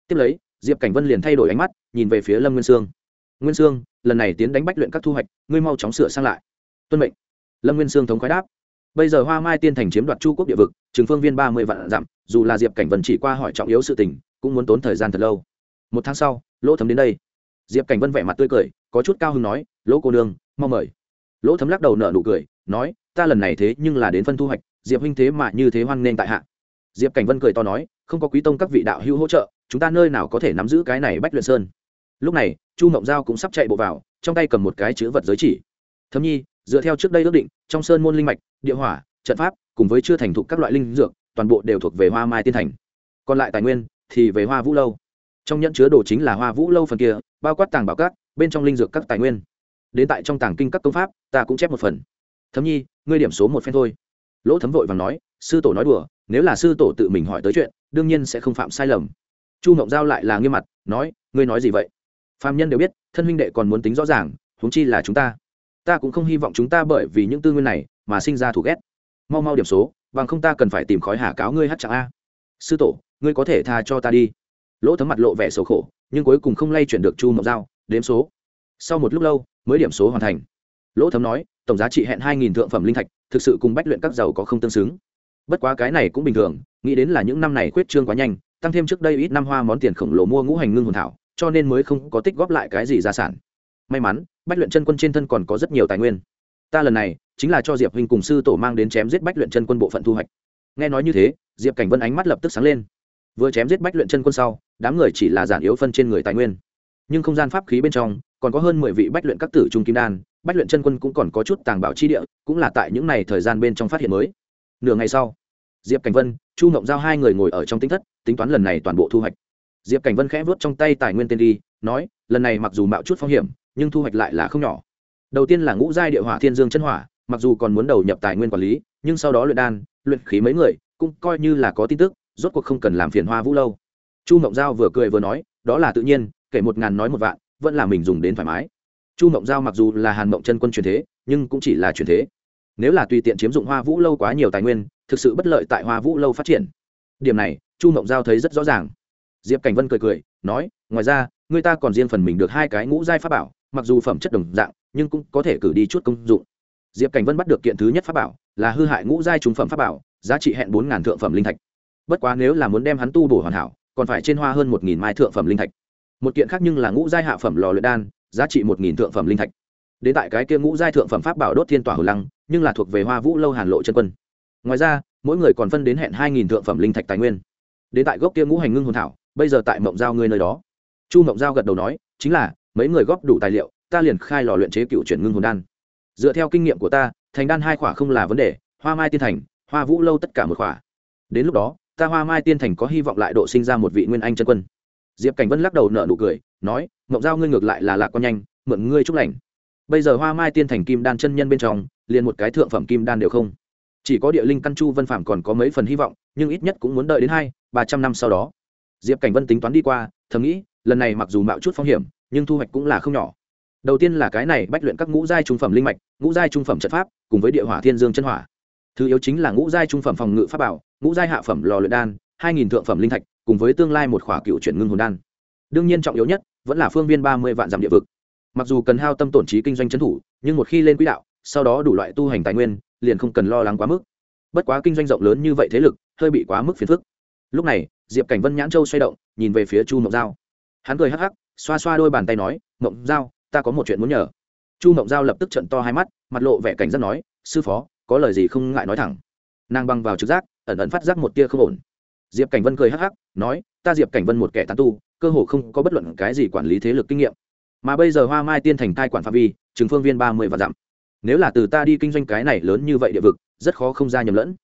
Tiếp lấy, diệp cảnh vân liền thay đổi ánh mắt, nhìn về phía lâm nguyên sương. Nguyên sương, lần này tiến đánh bách luyện các thu hoạch, ngươi mau chóng sửa sang lại. Tuân mệnh. Lâm nguyên sương thống khoái đáp bây giờ hoa mai tiên thành chiếm đoạt chu quốc địa vực, trường phương viên ba mươi vạn dặm, dù là diệp cảnh vân chỉ qua hỏi trọng yếu sự tình, cũng muốn tốn thời gian thật lâu. Một tháng sau, lỗ thấm đến đây. Diệp cảnh vân vẻ mặt tươi cười, có chút cao hứng nói, lỗ cô nương mong mời. Lỗ thấm lắc đầu nở nụ cười, nói, ta lần này thế nhưng là đến phân thu hoạch, diệp huynh thế mà như thế hoan nghênh tại hạ. Diệp cảnh vân cười to nói, không có quý tông các vị đạo hữu hỗ trợ, chúng ta nơi nào có thể nắm giữ cái này bách luyện sơn. Lúc này, chu mộng giao cũng sắp chạy bộ vào, trong tay cầm một cái chữ vật giới chỉ. Thấm nhi dựa theo trước đây ước định, trong sơn môn linh mạch, địa hỏa, trận pháp, cùng với chưa thành thục các loại linh dược, toàn bộ đều thuộc về hoa mai tiên thành. Còn lại tài nguyên thì về hoa vũ lâu. Trong nhận chứa đồ chính là hoa vũ lâu phần kia, bao quát tàng bảo cát bên trong linh dược các tài nguyên. Đến tại trong tàng kinh các công pháp, ta cũng chép một phần. Thấm nhi, ngươi điểm số một phen thôi. Lỗ thấm vội và nói, sư tổ nói đùa, nếu là sư tổ tự mình hỏi tới chuyện, đương nhiên sẽ không phạm sai lầm. Chu ngộng giao lại là nghiêm mặt, nói, ngươi nói gì vậy? Phạm nhân đều biết, thân huynh đệ còn muốn tính rõ ràng, huống chi là chúng ta ta cũng không hy vọng chúng ta bởi vì những tư nguyên này mà sinh ra thù ghét. Mau mau điểm số, bằng không ta cần phải tìm khói hạ cáo ngươi hát chẳng a. Sư tổ, ngươi có thể tha cho ta đi. Lỗ thấm mặt lộ vẻ sầu khổ, nhưng cuối cùng không lay chuyển được chu mộng dao. đếm số. Sau một lúc lâu, mới điểm số hoàn thành. Lỗ thấm nói, tổng giá trị hẹn hai nghìn thượng phẩm linh thạch, thực sự cùng bách luyện các giàu có không tương xứng. Bất quá cái này cũng bình thường, nghĩ đến là những năm này khuyết trương quá nhanh, tăng thêm trước đây ít năm hoa món tiền khổng lồ mua ngũ hành ngưng hồn thảo, cho nên mới không có tích góp lại cái gì gia sản may mắn, bách luyện chân quân trên thân còn có rất nhiều tài nguyên. Ta lần này, chính là cho diệp huynh cùng sư tổ mang đến chém giết bách luyện chân quân bộ phận thu hoạch. Nghe nói như thế, diệp cảnh vân ánh mắt lập tức sáng lên. Vừa chém giết bách luyện chân quân sau, đám người chỉ là giản yếu phân trên người tài nguyên. Nhưng không gian pháp khí bên trong, còn có hơn mười vị bách luyện các tử trung kim đan, bách luyện chân quân cũng còn có chút tàng bảo chi địa, cũng là tại những n à y thời gian bên trong phát hiện mới. Nửa ngày sau, diệp cảnh vân, chu ngộng giao hai người ngồi ở trong tính thất, tính toán lần này toàn bộ thu hoạch. Diệp cảnh vân khẽ vớt trong tay tài nguyên tên đi, nói, lần này mặc dù mạo chút phong hiểm nhưng thu hoạch lại là không nhỏ. Đầu tiên là ngũ giai địa hỏa thiên dương chân hỏa, mặc dù còn muốn đầu nhập tài nguyên quản lý, nhưng sau đó luyện đan, luyện khí mấy người, cũng coi như là có tin tức, rốt cuộc không cần làm phiền hoa vũ lâu. Chu mộng giao vừa cười vừa nói, đó là tự nhiên, kể một ngàn nói một vạn, vẫn là mình dùng đến thoải mái. Chu mộng giao mặc dù là hàn mộng chân quân truyền thế, nhưng cũng chỉ là truyền thế. Nếu là tùy tiện chiếm dụng hoa vũ lâu quá nhiều tài nguyên, thực sự bất lợi tại hoa vũ lâu phát triển. Điểm này, chu mộng giao thấy rất rõ ràng. Diệp cảnh vân cười cười, nói, ngoài ra, người ta còn riêng phần mình được hai cái ngũ giai pháp bảo mặc dù phẩm chất đồng dạng, nhưng cũng có thể cử đi chút công dụng. Diệp cảnh vân bắt được kiện thứ nhất pháp bảo, là hư hại ngũ giai trúng phẩm pháp bảo, giá trị hẹn bốn ngàn thượng phẩm linh thạch. Bất quá nếu là muốn đem hắn tu bổ hoàn hảo, còn phải trên hoa hơn một nghìn mai thượng phẩm linh thạch. Một kiện khác nhưng là ngũ giai hạ phẩm lò luyện đan, giá trị một nghìn thượng phẩm linh thạch. Đến tại cái kia ngũ giai thượng phẩm pháp bảo đốt thiên tỏa hồ lăng, nhưng là thuộc về hoa vũ lâu hàn lộ chân quân. Ngoài ra, mỗi người còn phân đến hẹn hai nghìn thượng phẩm linh thạch tài nguyên. Đến tại gốc kia ngũ hành ngưng hồn thảo, bây giờ tại mộng giao ngươi nơi đó. Chu mộng giao gật đầu nói, chính là mấy người góp đủ tài liệu, ta liền khai lò luyện chế cựu chuyển ngưng hồn đan. Dựa theo kinh nghiệm của ta, thành đan hai khỏa không là vấn đề, hoa mai tiên thành, hoa vũ lâu tất cả một khỏa. Đến lúc đó, ta hoa mai tiên thành có hy vọng lại độ sinh ra một vị nguyên anh chân quân. Diệp cảnh vân lắc đầu nở nụ cười, nói, mộng giao ngươi ngược lại là lạc con nhanh, mượn ngươi chúc lành. Bây giờ hoa mai tiên thành kim đan chân nhân bên trong, liền một cái thượng phẩm kim đan đều không. Chỉ có địa linh căn chu vân phạm còn có mấy phần hy vọng, nhưng ít nhất cũng muốn đợi đến hai, ba trăm năm sau đó. Diệp cảnh vân tính toán đi qua, thầm nghĩ, lần này mặc dù mạo chút phong hiểm nhưng thu hoạch cũng là không nhỏ. Đầu tiên là cái này bách luyện các ngũ giai trung phẩm linh mạch, ngũ giai trung phẩm trận pháp, cùng với địa hỏa thiên dương chân hỏa. Thứ yếu chính là ngũ giai trung phẩm phòng ngự pháp bảo, ngũ giai hạ phẩm lò luyện đan, hai nghìn thượng phẩm linh thạch, cùng với tương lai một khỏa cựu chuyển ngưng hồn đan. Đương nhiên trọng yếu nhất, vẫn là phương viên ba mươi vạn dặm địa vực. Mặc dù cần hao tâm tổn trí kinh doanh trấn thủ, nhưng một khi lên quỹ đạo, sau đó đủ loại tu hành tài nguyên, liền không cần lo lắng quá mức. Bất quá kinh doanh rộng lớn như vậy thế lực, hơi bị quá mức phiền phức. Lúc này, diệp cảnh vân nhãn châu xoay động, nhìn về phía chu mộc giao. Hắn cười hắc hắc xoa xoa đôi bàn tay nói, mộng giao, ta có một chuyện muốn nhờ. Chu mộng giao lập tức trận to hai mắt, mặt lộ vẻ cảnh giác nói, sư phó, có lời gì không ngại nói thẳng. Nàng băng vào trực giác, ẩn ẩn phát giác một tia không ổn. Diệp cảnh vân cười hắc hắc, nói, ta diệp cảnh vân một kẻ tán tu, cơ hồ không có bất luận cái gì quản lý thế lực kinh nghiệm. Mà bây giờ hoa mai tiên thành cai quản phạm vi, trường phương viên ba mươi và dặm. Nếu là từ ta đi kinh doanh cái này lớn như vậy địa vực, rất khó không ra nhầm lẫn.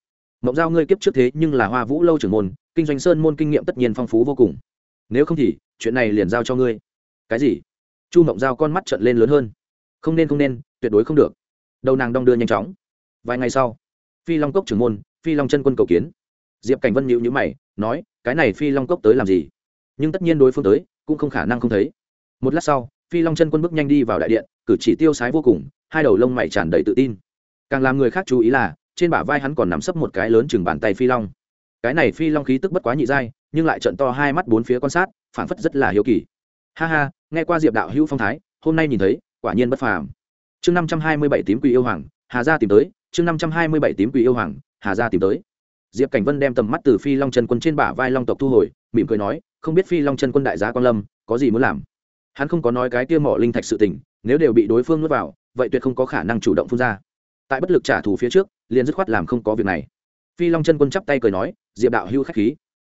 Mộng giao ngươi kiếp trước thế nhưng là hoa vũ lâu trưởng môn, kinh doanh sơn môn kinh nghiệm tất nhiên phong phú vô cùng nếu không thì chuyện này liền giao cho ngươi. Cái gì? Chu mộng giao con mắt trận lên lớn hơn. Không nên không nên, tuyệt đối không được. Đầu nàng đong đưa nhanh chóng. Vài ngày sau, phi long cốc trưởng môn, phi long chân quân cầu kiến. Diệp cảnh vân nhịu nhữ mày, nói, cái này phi long cốc tới làm gì? Nhưng tất nhiên đối phương tới, cũng không khả năng không thấy. Một lát sau, phi long chân quân bước nhanh đi vào đại điện, cử chỉ tiêu sái vô cùng, hai đầu lông mày tràn đầy tự tin. Càng làm người khác chú ý là, trên bả vai hắn còn nắm sấp một cái lớn chừng bàn tay phi long. Cái này phi long khí tức bất quá nhị giai nhưng lại trận to hai mắt bốn phía quan sát phản phất rất là hiếu kỳ. Ha ha, nghe qua diệp đạo hữu phong thái, hôm nay nhìn thấy, quả nhiên bất phàm. Chương năm trăm hai mươi bảy tím quỷ yêu hoàng, hà gia tìm tới, chương năm trăm hai mươi bảy tím quỷ yêu hoàng, hà gia tìm tới. Diệp cảnh vân đem tầm mắt từ phi long chân quân trên bả vai long tộc thu hồi, mỉm cười nói, không biết phi long chân quân đại giá quan lâm, có gì muốn làm? Hắn không có nói cái kia mỏ linh thạch sự tình, nếu đều bị đối phương nuốt vào, vậy tuyệt không có khả năng chủ động phun ra. Tại bất lực trả thù phía trước, liền dứt khoát làm không có việc này. Phi long chân quân chắp tay cười nói, diệp đạo hưu k h á c h khí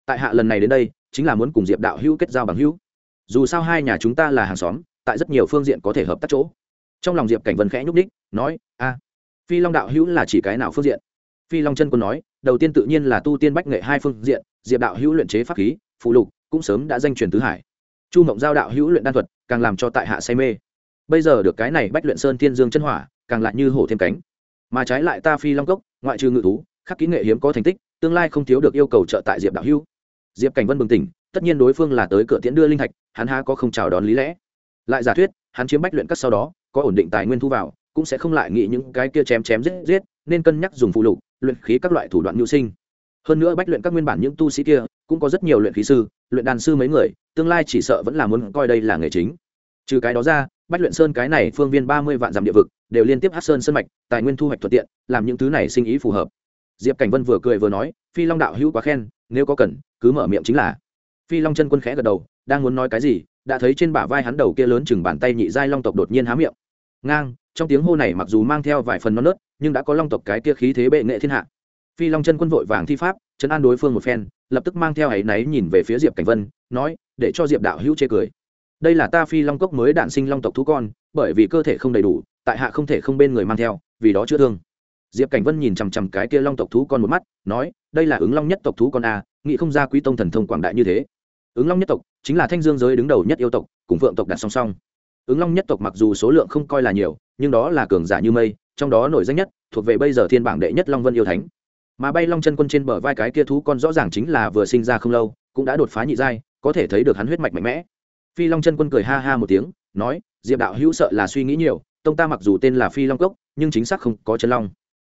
tại hạ lần này đến đây, chính là muốn cùng diệp đạo hữu kết giao bằng hữu. Dù sao hai nhà chúng ta là hàng xóm, tại rất nhiều phương diện có thể hợp tác chỗ. Trong lòng diệp cảnh vân khẽ nhúc ních nói, a, phi long đạo hữu là chỉ cái nào phương diện? Phi long chân quân nói, đầu tiên tự nhiên là tu tiên bách nghệ hai phương diện, diệp đạo hữu luyện chế pháp khí, phụ lục, cũng sớm đã danh truyền tứ hải. Chu mộng giao đạo hữu luyện đan thuật, càng làm cho tại hạ say mê. Bây giờ được cái này bách luyện sơn thiên dương chân hỏa, càng lại như hổ thêm cánh. Mà trái lại ta phi long cốc, ngoại trừ ngự thú, khắc kỹ nghệ hiếm có thành tích, tương lai không thiếu được yêu cầu trợ tại diệp đạo hữu diệp cảnh vân bừng tỉnh, tất nhiên đối phương là tới cửa tiễn đưa linh thạch, hắn há có không chào đón lý lẽ. Lại giả thuyết, hắn chiếm bách luyện các sau đó, có ổn định tài nguyên thu vào, cũng sẽ không lại nghĩ những cái kia chém chém giết giết, nên cân nhắc dùng phụ lục, luyện khí các loại thủ đoạn nhu sinh. Hơn nữa bách luyện các nguyên bản những tu sĩ kia, cũng có rất nhiều luyện khí sư, luyện đàn sư mấy người, tương lai chỉ sợ vẫn là muốn coi đây là nghề chính. Trừ cái đó ra, bách luyện sơn cái này phương viên ba mươi vạn dặm địa vực, đều liên tiếp hát sơn sân mạch, tài nguyên thu hoạch thuận tiện, làm những thứ này sinh ý phù hợp diệp cảnh vân vừa cười vừa nói, phi long đạo hữu quá khen, nếu có cần, cứ mở miệng chính là. Phi long chân quân khẽ gật đầu, đang muốn nói cái gì? Đã thấy trên bả vai hắn đầu kia lớn chừng bàn tay nhị giai long tộc đột nhiên há miệng. Ngang, trong tiếng hô này mặc dù mang theo vài phần non nớt, nhưng đã có long tộc cái kia khí thế bệ nghệ thiên hạ. Phi long chân quân vội vàng thi pháp, chấn an đối phương một phen, lập tức mang theo áy náy nhìn về phía diệp cảnh vân, nói, để cho diệp đạo hữu chê cười. Đây là ta phi long cốc mới đạn sinh long tộc thú con, bởi vì cơ thể không đầy đủ, tại hạ không thể không bên người mang theo, vì đó chữa thương diệp cảnh vân nhìn chằm chằm cái kia long tộc thú con một mắt, nói, đây là ứng long nhất tộc thú con a, nghĩ không ra quý tông thần thông quảng đại như thế. Ứng long nhất tộc chính là thanh dương giới đứng đầu nhất yêu tộc, cùng phượng tộc đặt song song. Ứng long nhất tộc mặc dù số lượng không coi là nhiều, nhưng đó là cường giả như mây, trong đó nổi danh nhất, thuộc về bây giờ thiên bảng đệ nhất long vân yêu thánh. Mà bay long chân quân trên bờ vai cái kia thú con rõ ràng chính là vừa sinh ra không lâu, cũng đã đột phá nhị giai, có thể thấy được hắn huyết mạch mạnh mẽ. Phi long chân quân cười ha ha một tiếng, nói, diệp đạo hữu sợ là suy nghĩ nhiều, tông ta mặc dù tên là phi long cốc, nhưng chính xác không có chân long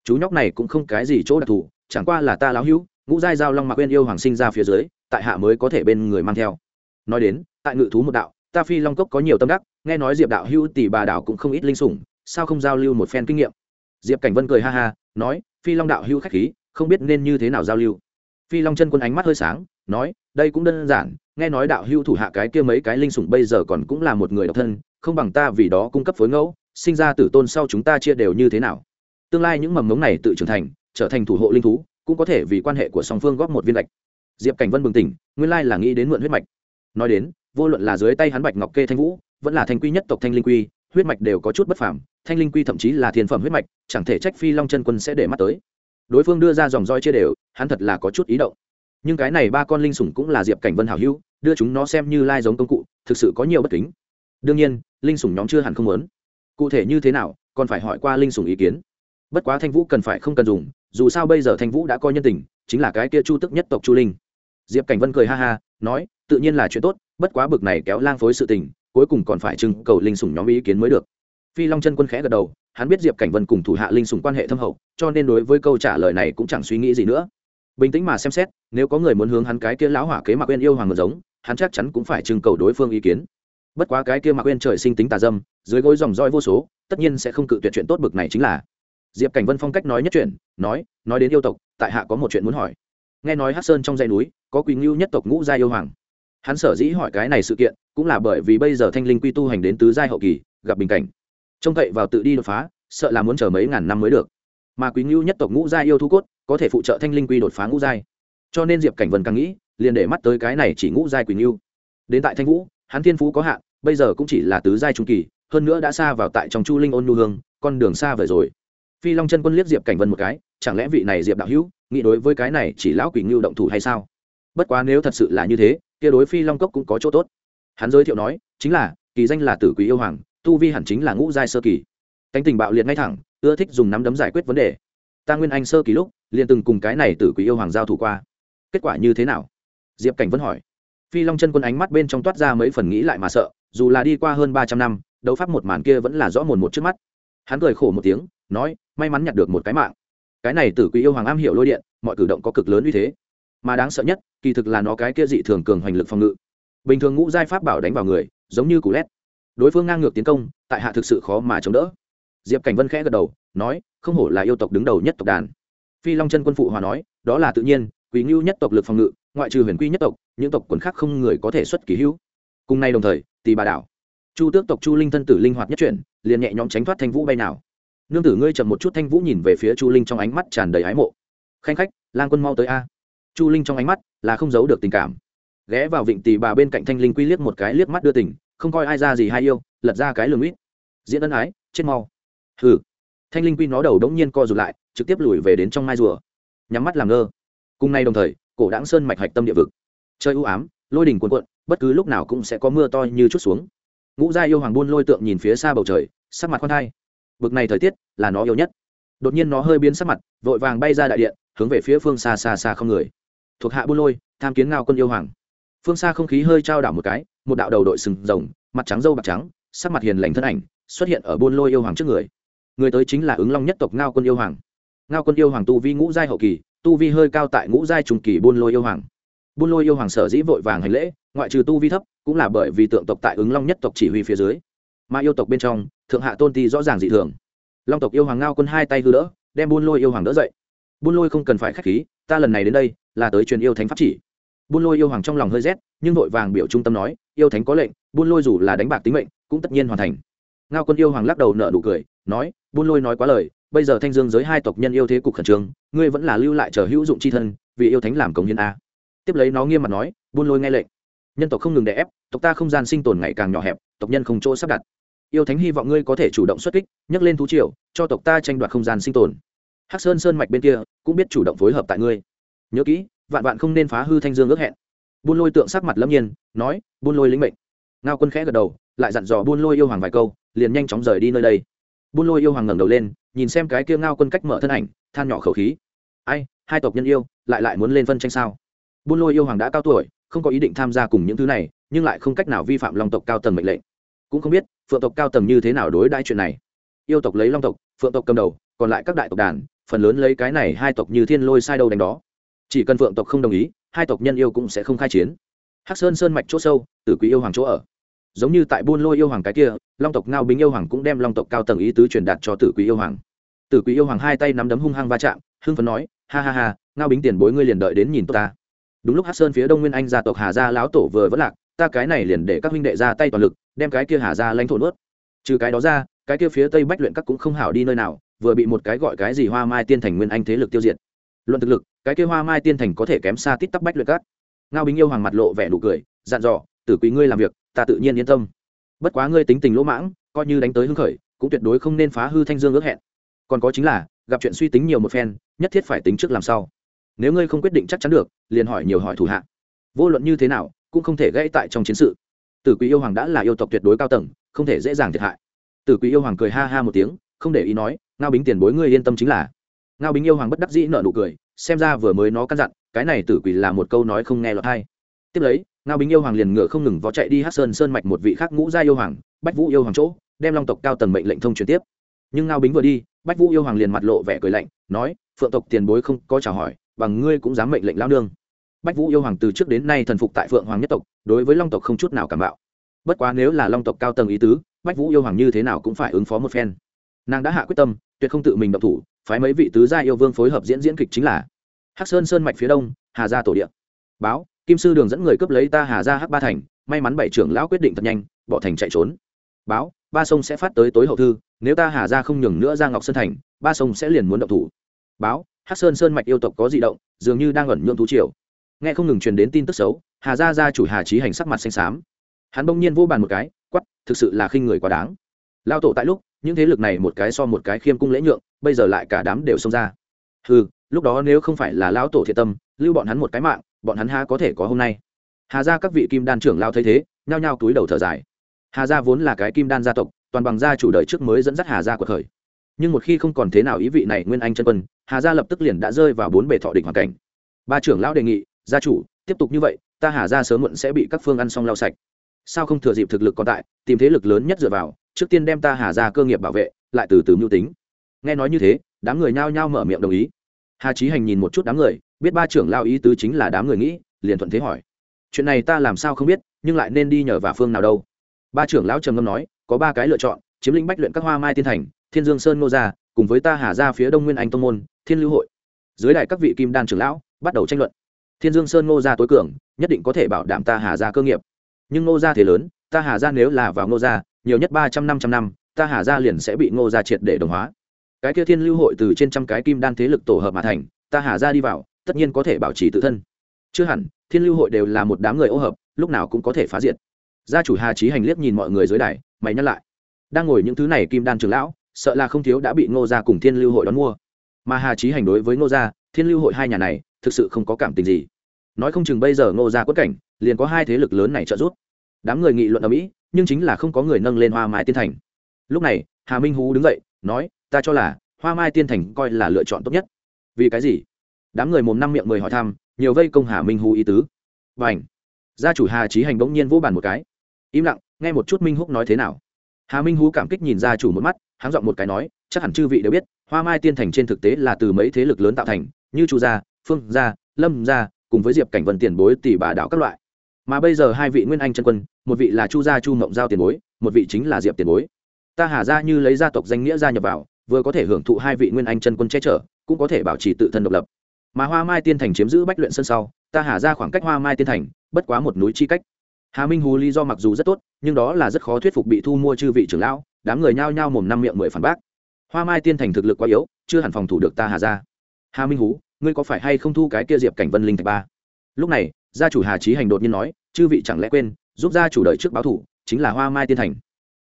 chú nhóc này cũng không cái gì chỗ đặc thù, chẳng qua là ta lão hữu, ngũ giai giao long mạc quên yêu hoàng sinh ra phía dưới, tại hạ mới có thể bên người mang theo. Nói đến, tại ngự thú một đạo, ta phi long cốc có nhiều tâm đắc, nghe nói diệp đạo hữu tỷ bà đạo cũng không ít linh sủng, sao không giao lưu một phen kinh nghiệm? Diệp cảnh vân cười ha ha, nói, phi long đạo hữu khách khí, không biết nên như thế nào giao lưu. Phi long chân quân ánh mắt hơi sáng, nói, đây cũng đơn giản, nghe nói đạo hữu thủ hạ cái kia mấy cái linh sủng bây giờ còn cũng là một người độc thân, không bằng ta vì đó cung cấp phối ngẫu, sinh ra tử tôn sau chúng ta chia đều như thế nào? Tương lai những mầm mống này tự trưởng thành, trở thành thủ hộ linh thú, cũng có thể vì quan hệ của song phương góp một viên lệch diệp cảnh vân bừng tỉnh, nguyên lai là nghĩ đến mượn huyết mạch. Nói đến, vô luận là dưới tay hắn bạch ngọc kê thanh vũ, vẫn là thanh quy nhất tộc thanh linh quy, huyết mạch đều có chút bất phàm, thanh linh quy thậm chí là thiên phẩm huyết mạch, chẳng thể trách phi long chân quân sẽ để mắt tới. Đối phương đưa ra dòng roi chia đều, hắn thật là có chút ý động. Nhưng cái này ba con linh sủng cũng là diệp cảnh vân hảo hữu, đưa chúng nó xem như lai giống công cụ, thực sự có nhiều bất kính. Đương nhiên, linh sủng nhóm chưa hẳn không muốn. Cụ thể như thế nào, còn phải hỏi qua linh sủng ý kiến bất quá thanh vũ cần phải không cần dùng, dù sao bây giờ thanh vũ đã coi nhân tình, chính là cái kia chu tức nhất tộc chu linh. Diệp cảnh vân cười ha ha, nói, tự nhiên là chuyện tốt, bất quá bực này kéo lang phối sự tình, cuối cùng còn phải trưng cầu linh sủng nhóm ý kiến mới được. Phi long chân quân khẽ gật đầu, hắn biết diệp cảnh vân cùng thủ hạ linh sủng quan hệ thâm hậu, cho nên đối với câu trả lời này cũng chẳng suy nghĩ gì nữa. Bình tĩnh mà xem xét, nếu có người muốn hướng hắn cái kia lão hỏa kế mạc quên yêu hoàng ngược giống, hắn chắc chắn cũng phải trưng cầu đối phương ý kiến. Bất quá cái kia mạc quên trời sinh tính tà dâm, dưới gối dòng roi vô số, tất nhiên sẽ không cự tuyệt chuyện tốt bực này chính là diệp cảnh vân phong cách nói nhất chuyện, nói nói đến yêu tộc, tại hạ có một chuyện muốn hỏi. Nghe nói hát sơn trong dãy núi, có Quỳnh ngưu nhất tộc ngũ gia yêu hoàng. Hắn sở dĩ hỏi cái này sự kiện, cũng là bởi vì bây giờ thanh linh quy tu hành đến tứ giai hậu kỳ, gặp bình cảnh. Trông cậy vào tự đi đột phá, sợ là muốn chờ mấy ngàn năm mới được. Mà quý ngưu nhất tộc ngũ giai yêu thu cốt, có thể phụ trợ thanh linh quy đột phá ngũ giai. Cho nên diệp cảnh vân càng nghĩ, liền để mắt tới cái này chỉ ngũ giai Quỳnh ngưu. Đến tại thanh vũ, hắn thiên phú có hạn, bây giờ cũng chỉ là tứ giai trung kỳ, hơn nữa đã xa vào tại trong chu linh ôn nhu hương, con đường xa vời rồi phi long chân quân liếc diệp cảnh vân một cái, chẳng lẽ vị này diệp đạo hữu nghĩ đối với cái này chỉ lão quỷ ngưu động thủ hay sao? Bất quá nếu thật sự là như thế, kia đối phi long cốc cũng có chỗ tốt. Hắn giới thiệu nói, chính là, kỳ danh là tử quý yêu hoàng, tu vi hẳn chính là ngũ giai sơ kỳ. Cánh tình bạo liệt ngay thẳng, ưa thích dùng nắm đấm giải quyết vấn đề. Ta nguyên anh sơ kỳ lúc, liền từng cùng cái này tử quý yêu hoàng giao thủ qua. Kết quả như thế nào? Diệp cảnh Vân hỏi. Phi long chân quân ánh mắt bên trong toát ra mấy phần nghĩ lại mà sợ, dù là đi qua hơn ba trăm năm, đấu pháp một màn kia vẫn là rõ mồn một trước mắt. Hắn cười khổ một tiếng nói, may mắn nhặt được một cái mạng. Cái này tử quý yêu hoàng am hiểu lôi điện, mọi cử động có cực lớn uy thế. Mà đáng sợ nhất, kỳ thực là nó cái kia dị thường cường hoành lực phòng ngự. Bình thường ngũ giai pháp bảo đánh vào người, giống như củ lét. Đối phương ngang ngược tiến công, tại hạ thực sự khó mà chống đỡ. Diệp cảnh vân khẽ gật đầu, nói, không hổ là yêu tộc đứng đầu nhất tộc đàn. Phi long chân quân phụ hòa nói, đó là tự nhiên quý ngưu nhất tộc lực phòng ngự, ngoại trừ huyền quy nhất tộc, những tộc quần khác không người có thể xuất kỳ hữu. Cùng nay đồng thời tì bà đảo, chu tước tộc chu linh thân tử linh hoạt nhất chuyển, liền nhẹ nhõm tránh thoát thanh vũ bay nào nương tử ngươi chậm một chút, thanh vũ nhìn về phía chu linh trong ánh mắt tràn đầy ái mộ. Khanh khách, lang quân mau tới a. Chu linh trong ánh mắt là không giấu được tình cảm. Ghé vào vịnh tì bà bên cạnh thanh linh quy liếc một cái, liếc mắt đưa tình, không coi ai ra gì hay yêu, lật ra cái lường ít diễn ân ái, chết mau. Hừ. Thanh linh quy nó đầu đống nhiên co rụt lại, trực tiếp lùi về đến trong mai rùa. Nhắm mắt làm ngơ. Cùng nay đồng thời, cổ đáng sơn mạch hạch tâm địa vực. Chơi ưu ám, lôi đỉnh cuồn cuộn, bất cứ lúc nào cũng sẽ có mưa to như chút xuống. Ngũ gia yêu hoàng buôn lôi tượng nhìn phía xa bầu trời, sắc mặt khoan thai bực này thời tiết là nó yêu nhất. Đột nhiên nó hơi biến sắc mặt, vội vàng bay ra đại điện, hướng về phía phương xa xa xa không người. Thuộc hạ buôn lôi, tham kiến ngao quân yêu hoàng. Phương xa không khí hơi trao đảo một cái, một đạo đầu đội sừng rồng, mặt trắng dâu bạc trắng, sắc mặt hiền lành thân ảnh, xuất hiện ở buôn lôi yêu hoàng trước người. Người tới chính là ứng long nhất tộc ngao quân yêu hoàng. Ngao quân yêu hoàng tu vi ngũ giai hậu kỳ, tu vi hơi cao tại ngũ giai trung kỳ buôn lôi yêu hoàng. Buôn lôi yêu hoàng sở dĩ vội vàng hành lễ, ngoại trừ tu vi thấp, cũng là bởi vì tượng tộc tại ứng long nhất tộc chỉ huy phía dưới. Mà yêu tộc bên trong thượng hạ tôn ti rõ ràng dị thường. Long tộc yêu hoàng ngao quân hai tay hư đỡ, đem buôn lôi yêu hoàng đỡ dậy. Buôn lôi không cần phải k h á c h khí, ta lần này đến đây là tới truyền yêu thánh pháp chỉ. Buôn lôi yêu hoàng trong lòng hơi rét, nhưng vội vàng biểu trung tâm nói, yêu thánh có lệnh, buôn lôi dù là đánh bạc tính mệnh, cũng tất nhiên hoàn thành. Ngao quân yêu hoàng lắc đầu nợ nụ cười, nói, buôn lôi nói quá lời, bây giờ thanh dương giới hai tộc nhân yêu thế cục khẩn trương, ngươi vẫn là lưu lại chờ hữu dụng c h i thân, vì yêu thánh làm công nhân a. Tiếp lấy nó nghiêm mặt nói, buôn lôi nghe lệnh. Nhân tộc không ngừng đè ép, tộc ta không gian sinh tồn ngày càng nhỏ hẹp, tộc nhân không chỗ sắp đặt yêu thánh hy vọng ngươi có thể chủ động xuất kích nhắc lên thú triều, cho tộc ta tranh đoạt không gian sinh tồn. Hắc sơn sơn mạch bên kia cũng biết chủ động phối hợp tại ngươi. Nhớ kỹ, vạn vạn không nên phá hư thanh dương ước hẹn. Buôn lôi tượng sắc mặt lâm nhiên, nói, buôn lôi lĩnh mệnh. Ngao quân khẽ gật đầu, lại dặn dò buôn lôi yêu hoàng vài câu, liền nhanh chóng rời đi nơi đây. Buôn lôi yêu hoàng ngẩng đầu lên, nhìn xem cái kia ngao quân cách mở thân ảnh, than nhỏ khẩu khí. Ai, hai tộc nhân yêu, lại lại muốn lên phân tranh sao? Buôn lôi yêu hoàng đã cao tuổi, không có ý định tham gia cùng những thứ này, nhưng lại không cách nào vi phạm long tộc cao tầng mệnh lệnh. Cũng không biết phượng tộc cao tầng như thế nào đối đãi chuyện này? Yêu tộc lấy long tộc, phượng tộc cầm đầu, còn lại các đại tộc đàn, phần lớn lấy cái này hai tộc như thiên lôi sai đâu đánh đó. Chỉ cần phượng tộc không đồng ý, hai tộc nhân yêu cũng sẽ không khai chiến. Hắc sơn sơn mạch chỗ sâu, tử quý yêu hoàng chỗ ở. Giống như tại buôn lôi yêu hoàng cái kia, long tộc ngao bính yêu hoàng cũng đem long tộc cao tầng ý tứ truyền đạt cho tử quý yêu hoàng. Tử quý yêu hoàng hai tay nắm đấm hung hăng va chạm, hưng phấn nói, ha ha ha, ngao bính tiền bối ngươi liền đợi đến nhìn tốt ta. Đúng lúc hắc sơn phía đông nguyên anh gia tộc hà gia lão tổ vừa vất lạc ta cái này liền để các huynh đệ ra tay toàn lực, đem cái kia hà gia lãnh thổ nuốt. Trừ cái đó ra, cái kia phía tây bách luyện các cũng không hảo đi nơi nào, vừa bị một cái gọi cái gì hoa mai tiên thành nguyên anh thế lực tiêu diệt. Luận thực lực, cái kia hoa mai tiên thành có thể kém xa tít tắc bách luyện các. Ngao bính yêu hoàng mặt lộ vẻ nụ cười, dặn dò, tử quý ngươi làm việc, ta tự nhiên yên tâm. Bất quá ngươi tính tình lỗ mãng, coi như đánh tới hưng khởi, cũng tuyệt đối không nên phá hư thanh dương ước hẹn. Còn có chính là, gặp chuyện suy tính nhiều một phen, nhất thiết phải tính trước làm sao nếu ngươi không quyết định chắc chắn được, liền hỏi nhiều hỏi thủ hạ. Vô luận như thế nào cũng không thể gãy tại trong chiến sự. Tử quý yêu hoàng đã là yêu tộc tuyệt đối cao tầng, không thể dễ dàng thiệt hại. Tử quý yêu hoàng cười ha ha một tiếng, không để ý nói, ngao bính tiền bối ngươi yên tâm chính là. Ngao bính yêu hoàng bất đắc dĩ nợ nụ cười, xem ra vừa mới nó căn dặn, cái này tử quỷ là một câu nói không nghe lọt hay tiếp lấy, ngao bính yêu hoàng liền ngựa không ngừng vó chạy đi hát sơn sơn mạch một vị khác ngũ gia yêu hoàng, bách vũ yêu hoàng chỗ, đem long tộc cao tầng mệnh lệnh thông truyền tiếp. Nhưng ngao bính vừa đi, bách vũ yêu hoàng liền mặt lộ vẻ cười lạnh, nói, phượng tộc tiền bối không có chào hỏi, bằng ngươi cũng dám mệnh lệnh lao nương bách vũ yêu hoàng từ trước đến nay thần phục tại phượng hoàng nhất tộc, đối với long tộc không chút nào cảm bạo. Bất quá nếu là long tộc cao tầng ý tứ, bách vũ yêu hoàng như thế nào cũng phải ứng phó một phen. Nàng đã hạ quyết tâm, tuyệt không tự mình động thủ, phái mấy vị tứ gia yêu vương phối hợp diễn diễn kịch chính là hắc sơn sơn mạch phía đông, hà gia tổ địa. báo, kim sư đường dẫn người cướp lấy ta hà gia hắc ba thành, may mắn bảy trưởng lão quyết định thật nhanh, bỏ thành chạy trốn. Báo, ba sông sẽ phát tới tối hậu thư, nếu ta hà gia không nhường nữa ra ngọc sơn thành, ba sông sẽ liền muốn động thủ. Báo, hắc sơn sơn mạch yêu tộc có di động, dường như đang ẩn nhuộm thú triều nghe không ngừng truyền đến tin tức xấu, hà gia gia chủ hà trí hành sắc mặt xanh xám. Hắn bỗng nhiên vô bàn một cái quắp thực sự là khinh người quá đáng. Lao tổ tại lúc, những thế lực này một cái so một cái khiêm cung lễ nhượng, bây giờ lại cả đám đều xông ra. Ừ lúc đó nếu không phải là lão tổ thiện tâm, lưu bọn hắn một cái mạng, bọn hắn ha có thể có hôm nay? Hà gia các vị kim đan trưởng lao thấy thế, nhao nhao túi đầu thở dài. Hà gia vốn là cái kim đan gia tộc, toàn bằng gia chủ đời trước mới dẫn dắt hà gia cuộc khởi. Nhưng một khi không còn thế nào ý vị này nguyên anh chân quân, hà gia lập tức liền đã rơi vào bốn bề thọ địch hoàn cảnh. Ba trưởng lão đề nghị gia chủ, tiếp tục như vậy, ta hà gia sớm muộn sẽ bị các phương ăn xong lau sạch. Sao không thừa dịp thực lực còn tại, tìm thế lực lớn nhất dựa vào, trước tiên đem ta hà gia cơ nghiệp bảo vệ, lại từ từ mưu tính. Nghe nói như thế, đám người nhao nhao mở miệng đồng ý. Hà trí hành nhìn một chút đám người, biết ba trưởng lao ý tứ chính là đám người nghĩ, liền thuận thế hỏi. Chuyện này ta làm sao không biết, nhưng lại nên đi nhờ vào phương nào đâu. Ba trưởng lão trầm ngâm nói, có ba cái lựa chọn, chiếm lĩnh bách luyện các hoa mai tiên thành, thiên dương sơn ngô gia, cùng với ta hà gia phía đông nguyên anh tông môn, thiên lưu hội. Dưới đại các vị kim đan trưởng lão bắt đầu tranh luận thiên dương sơn Ngô gia tối cường, nhất định có thể bảo đảm ta hà gia cơ nghiệp. Nhưng Ngô gia thế lớn, ta hà gia nếu là vào Ngô gia, nhiều nhất ba trăm năm trăm năm, ta hà gia liền sẽ bị ngô gia triệt để đồng hóa. Cái kia thiên lưu hội từ trên trăm cái kim đan thế lực tổ hợp mà thành, ta hà gia đi vào, tất nhiên có thể bảo trì tự thân. Chưa hẳn, thiên lưu hội đều là một đám người ô hợp, lúc nào cũng có thể phá diệt. Gia chủ hà trí hành liếc nhìn mọi người dưới đài, mày nhắc lại. Đang ngồi những thứ này kim đan trường lão, sợ là không thiếu đã bị ngô gia cùng thiên lưu hội đón mua. Mà hà trí hành đối với ngô gia, thiên lưu hội hai nhà này thực sự không có cảm tình gì. Nói không chừng bây giờ ngô gia quất cảnh, liền có hai thế lực lớn này trợ giúp. Đám người nghị luận ở mỹ, nhưng chính là không có người nâng lên hoa mai tiên thành. Lúc này, hà minh hú đứng dậy, nói, ta cho là hoa mai tiên thành coi là lựa chọn tốt nhất. Vì cái gì? Đám người mồm năm miệng mười hỏi thăm, nhiều vây công hà minh hú ý tứ. Và ảnh gia chủ hà trí hành bỗng nhiên vỗ bàn một cái. Im lặng, nghe một chút minh húc nói thế nào. Hà minh hú cảm kích nhìn gia chủ một mắt, háng giọng một cái nói, chắc hẳn chư vị đều biết, hoa mai tiên thành trên thực tế là từ mấy thế lực lớn tạo thành, như chu gia phương gia, lâm gia, cùng với diệp cảnh vân tiền bối tỷ bà đạo các loại. Mà bây giờ hai vị nguyên anh chân quân, một vị là chu gia chu mộng giao tiền bối, một vị chính là diệp tiền bối. Ta hà ra như lấy gia tộc danh nghĩa gia nhập vào, vừa có thể hưởng thụ hai vị nguyên anh chân quân che chở, cũng có thể bảo trì tự thân độc lập. Mà hoa mai tiên thành chiếm giữ bách luyện sân sau, ta hà ra khoảng cách hoa mai tiên thành, bất quá một núi chi cách. Hà minh hú lý do mặc dù rất tốt, nhưng đó là rất khó thuyết phục bị thu mua chư vị trưởng lão, đám người nhao nhao mồm năm miệng mười phản bác. Hoa mai tiên thành thực lực quá yếu, chưa hẳn phòng thủ được ta hà ra hà minh hú ngươi có phải hay không thu cái kia diệp cảnh vân linh thạch ba? Lúc này, gia chủ hà trí hành đột nhiên nói, chư vị chẳng lẽ quên, giúp gia chủ đợi trước báo thủ, chính là hoa mai tiên thành.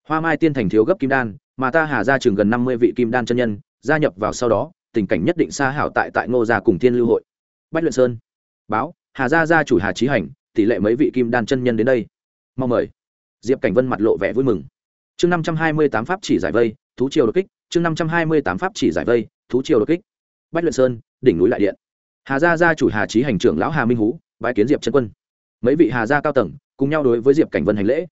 Hoa mai tiên thành thiếu gấp kim đan, mà ta hà ra chừng gần năm mươi vị kim đan chân nhân, gia nhập vào sau đó, tình cảnh nhất định xa hảo tại tại ngô gia cùng thiên lưu hội. Bách luyện sơn báo, hà gia gia chủ hà trí hành, tỷ lệ mấy vị kim đan chân nhân đến đây? Mong mời. Diệp cảnh vân mặt lộ vẻ vui mừng. Chương năm trăm hai mươi tám pháp chỉ giải vây, thú triều đột kích, chương năm trăm hai mươi tám pháp chỉ giải vây, thú triều đột kích. Bách luyện sơn đỉnh núi lại điện. Hà gia gia chủ hà trí hành trưởng lão hà minh hú bãi kiến diệp Trấn quân. Mấy vị hà gia cao tầng cùng nhau đối với diệp cảnh vân hành lễ.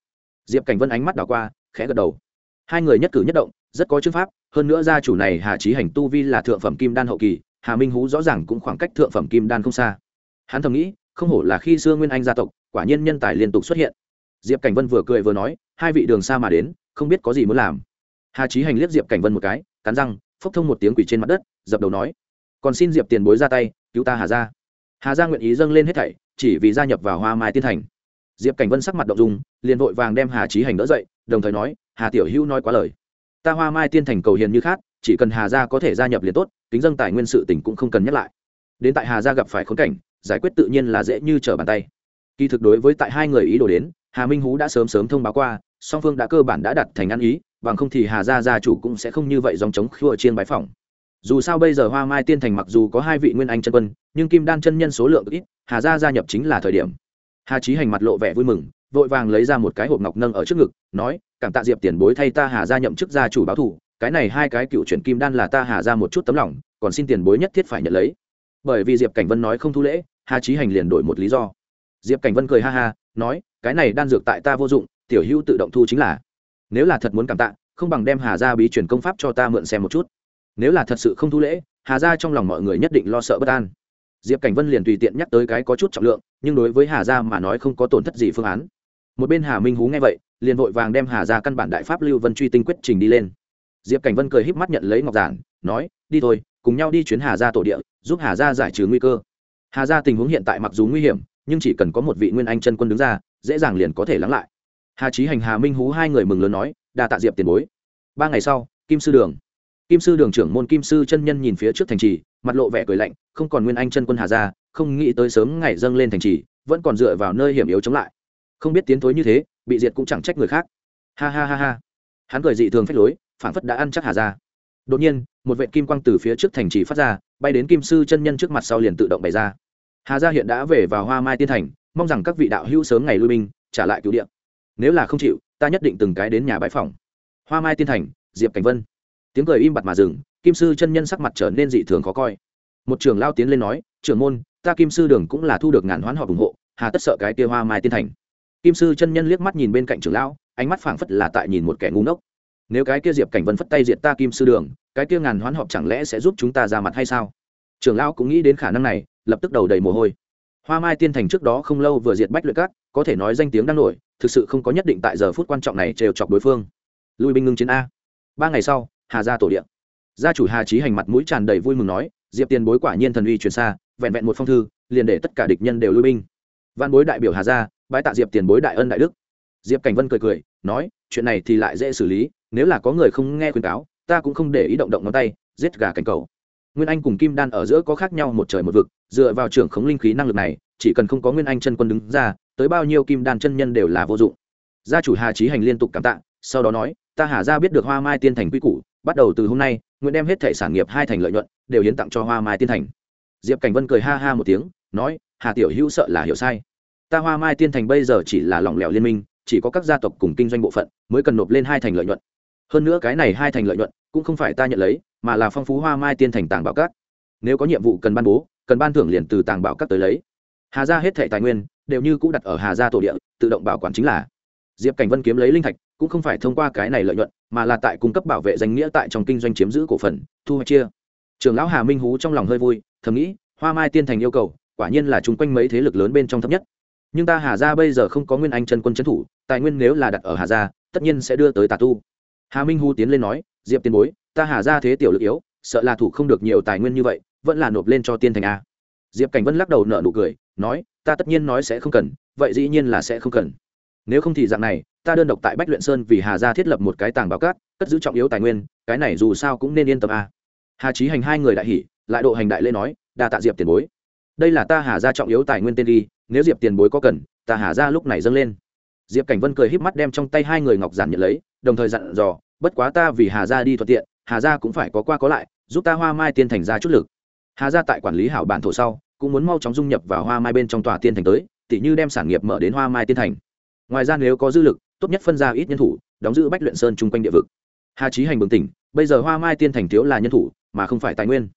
Diệp cảnh vân ánh mắt đảo qua, khẽ gật đầu. Hai người nhất cử nhất động, rất có chữ pháp, hơn nữa gia chủ này hà trí hành tu vi là thượng phẩm kim đan hậu kỳ, hà minh hú rõ ràng cũng khoảng cách thượng phẩm kim đan không xa. Hắn thầm nghĩ, không hổ là khi xưa nguyên anh gia tộc, quả nhiên nhân tài liên tục xuất hiện. Diệp cảnh vân vừa cười vừa nói, hai vị đường xa mà đến, không biết có gì muốn làm. Hà trí hành liếc diệp cảnh vân một cái, cắn răng, phốc thông một tiếng quỷ trên mặt đất, dập đầu nói còn xin diệp tiền bối ra tay, cứu ta hà Gia. hà gia nguyện ý dâng lên hết thảy, chỉ vì gia nhập vào hoa mai tiên thành. Diệp cảnh vân sắc mặt động dung, liền vội vàng đem hà trí hành đỡ dậy, đồng thời nói, hà tiểu hữu nói quá lời. Ta hoa mai tiên thành cầu hiền như khác chỉ cần hà gia có thể gia nhập liền tốt, kính dâng tài nguyên sự tỉnh cũng không cần nhắc lại. Đến tại hà gia gặp phải khốn cảnh, giải quyết tự nhiên là dễ như trở bàn tay. Kỳ thực đối với tại hai người ý đồ đến, hà minh hú đã sớm sớm thông báo qua, song phương đã cơ bản đã đặt thành ăn ý, bằng không thì hà gia gia chủ cũng sẽ không như vậy dòng chống khua chiên bái phỏng dù sao bây giờ hoa mai tiên thành mặc dù có hai vị nguyên anh chân quân, nhưng kim đan chân nhân số lượng ít, hà gia gia nhập chính là thời điểm. Hà trí hành mặt lộ vẻ vui mừng, vội vàng lấy ra một cái hộp ngọc nâng ở trước ngực, nói, cảm tạ diệp tiền bối thay ta hà gia nhậm chức gia chủ báo thủ, cái này hai cái cựu chuyển kim đan là ta hà ra một chút tấm lòng, còn xin tiền bối nhất thiết phải nhận lấy. Bởi vì diệp cảnh vân nói không thu lễ, hà trí hành liền đổi một lý do. Diệp cảnh vân cười ha ha, nói, cái này đan dược tại ta vô dụng, tiểu hữu tự động thu chính là. Nếu là thật muốn cảm tạ, không bằng đem hà ra bí truyền công pháp cho ta mượn xem một chút nếu là thật sự không thu lễ, hà ra trong lòng mọi người nhất định lo sợ bất an. Diệp cảnh vân liền tùy tiện nhắc tới cái có chút trọng lượng, nhưng đối với hà ra mà nói không có tổn thất gì phương án. Một bên hà minh hú nghe vậy, liền vội vàng đem hà ra căn bản đại pháp lưu vân truy tinh quyết trình đi lên. Diệp cảnh vân cười híp mắt nhận lấy ngọc giản, nói, đi thôi, cùng nhau đi chuyến hà ra tổ địa, giúp hà ra giải trừ nguy cơ. Hà ra tình huống hiện tại mặc dù nguy hiểm, nhưng chỉ cần có một vị nguyên anh chân quân đứng ra, dễ dàng liền có thể lắng lại. Hà trí hành, hà minh hú hai người mừng lớn nói, đa tạ diệp tiền bối. Ba ngày sau, kim sư đường kim sư đường trưởng môn kim sư chân nhân nhìn phía trước thành trì, mặt lộ vẻ cười lạnh, không còn nguyên anh chân quân hà ra không nghĩ tới sớm ngày dâng lên thành trì, vẫn còn dựa vào nơi hiểm yếu chống lại. Không biết tiến thối như thế, bị diệt cũng chẳng trách người khác. Ha ha ha ha. Hắn cười dị thường phách lối phản phất đã ăn chắc hà ra đột nhiên, một vệ kim quang từ phía trước thành trì phát ra, bay đến kim sư chân nhân trước mặt sau liền tự động bày ra. Hà gia hiện đã về vào hoa mai tiên thành, mong rằng các vị đạo hữu sớm ngày lui binh, trả lại cứu điện nếu là không chịu, ta nhất định từng cái đến nhà bãi phòng hoa mai tiên thành, diệp cảnh vân tiếng cười im bặt mà dừng, kim sư chân nhân sắc mặt trở nên dị thường khó coi. Một trưởng lao tiến lên nói, trưởng môn, ta kim sư đường cũng là thu được ngàn hoán họ ủng hộ, hà tất sợ cái kia hoa mai tiên thành. Kim sư chân nhân liếc mắt nhìn bên cạnh trưởng lão, ánh mắt phảng phất là tại nhìn một kẻ ngu ngốc. Nếu cái kia diệp cảnh vân phất tay diệt ta kim sư đường, cái kia ngàn hoán họp chẳng lẽ sẽ giúp chúng ta ra mặt hay sao? Trưởng lão cũng nghĩ đến khả năng này, lập tức đầu đầy mồ hôi. Hoa mai tiên thành trước đó không lâu vừa diệt bách luyện cát có thể nói danh tiếng đang nổi, thực sự không có nhất định tại giờ phút quan trọng này trêu chọc đối phương. Lui binh ngưng chiến a. Ba ngày sau hà gia tổ điện gia chủ hà trí hành mặt mũi tràn đầy vui mừng nói, diệp tiền bối quả nhiên thần uy truyền xa, vẹn vẹn một phong thư, liền để tất cả địch nhân đều lui binh. Văn bối đại biểu hà gia bãi tạ diệp tiền bối đại ân đại đức. Diệp cảnh vân cười cười, nói, chuyện này thì lại dễ xử lý, nếu là có người không nghe khuyên cáo, ta cũng không để ý động động ngón tay, giết gà cảnh cầu. Nguyên anh cùng kim đan ở giữa có khác nhau một trời một vực, dựa vào trưởng khống linh khí năng lực này, chỉ cần không có nguyên anh chân quân đứng ra, tới bao nhiêu kim đan chân nhân đều là vô dụng. Gia chủ hà trí hành liên tục cảm tạ, sau đó nói, ta hà ra biết được hoa mai tiên thành quy củ bắt đầu từ hôm nay nguyện đem hết thẻ sản nghiệp hai thành lợi nhuận đều hiến tặng cho hoa mai tiên thành. Diệp cảnh vân cười ha ha một tiếng, nói, hà tiểu hữu sợ là hiểu sai. Ta hoa mai tiên thành bây giờ chỉ là lỏng lẻo liên minh, chỉ có các gia tộc cùng kinh doanh bộ phận mới cần nộp lên hai thành lợi nhuận. Hơn nữa cái này hai thành lợi nhuận cũng không phải ta nhận lấy, mà là phong phú hoa mai tiên thành tàng bảo các. Nếu có nhiệm vụ cần ban bố, cần ban thưởng liền từ tàng bảo các tới lấy. Hà gia hết thẻ tài nguyên đều như cũ đặt ở hà gia tổ địa, tự động bảo quản chính là. Diệp cảnh vân kiếm lấy linh thạch cũng không phải thông qua cái này lợi nhuận, mà là tại cung cấp bảo vệ danh nghĩa tại trong kinh doanh chiếm giữ cổ phần, thu hoạch chia. Trường lão hà minh hú trong lòng hơi vui, thầm nghĩ, hoa mai tiên thành yêu cầu, quả nhiên là chung quanh mấy thế lực lớn bên trong thấp nhất. Nhưng ta hà gia bây giờ không có nguyên anh chân quân trấn thủ, tài nguyên nếu là đặt ở hà gia, tất nhiên sẽ đưa tới tà tu. Hà minh Hú tiến lên nói, diệp tiền bối, ta hà ra thế tiểu lực yếu, sợ là thủ không được nhiều tài nguyên như vậy, vẫn là nộp lên cho tiên thành a. Diệp cảnh vân lắc đầu nợ nụ cười, nói, ta tất nhiên nói sẽ không cần, vậy dĩ nhiên là sẽ không cần. Nếu không thì dạng này ta đơn độc tại bách luyện sơn vì hà gia thiết lập một cái tàng báo cát, cất giữ trọng yếu tài nguyên, cái này dù sao cũng nên yên tâm a. Hà trí hành hai người đại hỷ lại độ hành đại lễ nói, đa tạ diệp tiền bối. Đây là ta hà gia trọng yếu tài nguyên tên đi, nếu diệp tiền bối có cần, ta hà gia lúc này dâng lên. Diệp cảnh vân cười híp mắt đem trong tay hai người ngọc giản nhận lấy, đồng thời dặn dò, bất quá ta vì hà gia đi thuận tiện, hà gia cũng phải có qua có lại, giúp ta hoa mai tiên thành ra chút lực. Hà gia tại quản lý hảo bản thổ sau, cũng muốn mau chóng dung nhập vào hoa mai bên trong tòa tiên thành tới, tỉ như đem sản nghiệp mở đến hoa mai tiên thành. Ngoài ra nếu có dư lực tốt nhất phân ra ít nhân thủ, đóng giữ bách luyện sơn chung quanh địa vực. Hà trí hành bừng tỉnh, bây giờ hoa mai tiên thành thiếu là nhân thủ, mà không phải tài nguyên.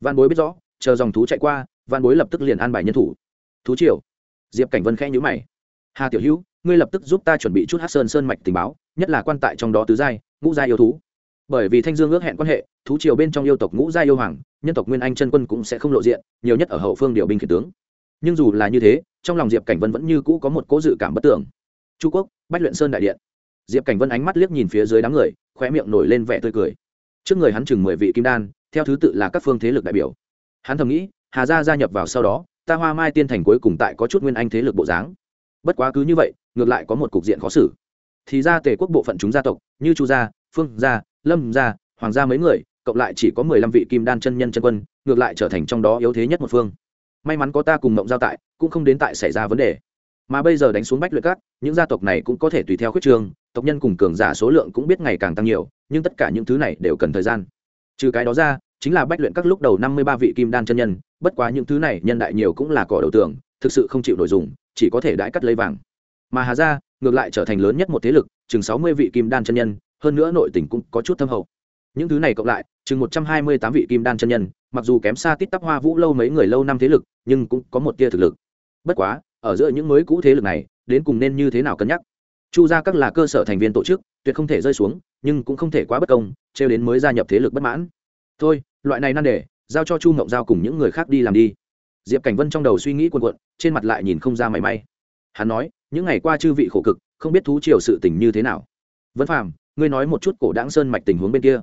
Văn bối biết rõ, chờ dòng thú chạy qua văn bối lập tức liền an bài nhân thủ. Thú triều. Diệp cảnh vân khẽ nhữ mày. Hà tiểu hữu, ngươi lập tức giúp ta chuẩn bị chút hát sơn sơn mạch tình báo, nhất là quan tại trong đó tứ giai, ngũ giai yêu thú. Bởi vì thanh dương ước hẹn quan hệ, thú triều bên trong yêu tộc ngũ giai yêu hoàng, nhân tộc nguyên anh chân quân cũng sẽ không lộ diện, nhiều nhất ở hậu phương điều binh khiển tướng. Nhưng dù là như thế, trong lòng diệp cảnh vân vẫn như cũ có một cố dự cảm bất tưởng chu quốc, bách luyện sơn đại điện. Diệp cảnh vân ánh mắt liếc nhìn phía dưới đám người khoe miệng nổi lên vẻ tươi cười. Trước người hắn chừng mười vị kim đan, theo thứ tự là các phương thế lực đại biểu. Hắn thầm nghĩ, hà gia gia nhập vào sau đó, ta hoa mai tiên thành cuối cùng tại có chút nguyên anh thế lực bộ dáng. Bất quá cứ như vậy, ngược lại có một cục diện khó xử. Thì ra tề quốc bộ phận chúng gia tộc, như chu gia, phương gia, lâm gia, hoàng gia mấy người, cộng lại chỉ có mười lăm vị kim đan chân nhân chân quân, ngược lại trở thành trong đó yếu thế nhất một phương. May mắn có ta cùng mộng giao tại, cũng không đến tại xảy ra vấn đề mà bây giờ đánh xuống bách luyện cát những gia tộc này cũng có thể tùy theo khuyết trường tộc nhân cùng cường giả số lượng cũng biết ngày càng tăng nhiều, nhưng tất cả những thứ này đều cần thời gian. Trừ cái đó ra, chính là bách luyện các lúc đầu năm mươi ba vị kim đan chân nhân, bất quá những thứ này nhân đại nhiều cũng là cỏ đầu tường, thực sự không chịu đổi dùng, chỉ có thể đãi cắt lấy vàng. Mà hà gia, ngược lại trở thành lớn nhất một thế lực, chừng sáu mươi vị kim đan chân nhân, hơn nữa nội tình cũng có chút thâm hậu. Những thứ này cộng lại, chừng một trăm hai mươi tám vị kim đan chân nhân, mặc dù kém xa tít tắp hoa vũ lâu mấy người lâu năm thế lực, nhưng cũng có một tia thực lực. Bất quá ở giữa những mới cũ thế lực này, đến cùng nên như thế nào cân nhắc? Chu gia các là cơ sở thành viên tổ chức, tuyệt không thể rơi xuống, nhưng cũng không thể quá bất công, trêu đến mới gia nhập thế lực bất mãn. Thôi, loại này nan đề, giao cho chu ngộng giao cùng những người khác đi làm đi. Diệp cảnh vân trong đầu suy nghĩ quần quận trên mặt lại nhìn không ra mảy may. Hắn nói, những ngày qua chư vị khổ cực, không biết thú triều sự tình như thế nào. Vân phàm, ngươi nói một chút cổ đáng sơn mạch tình huống bên kia.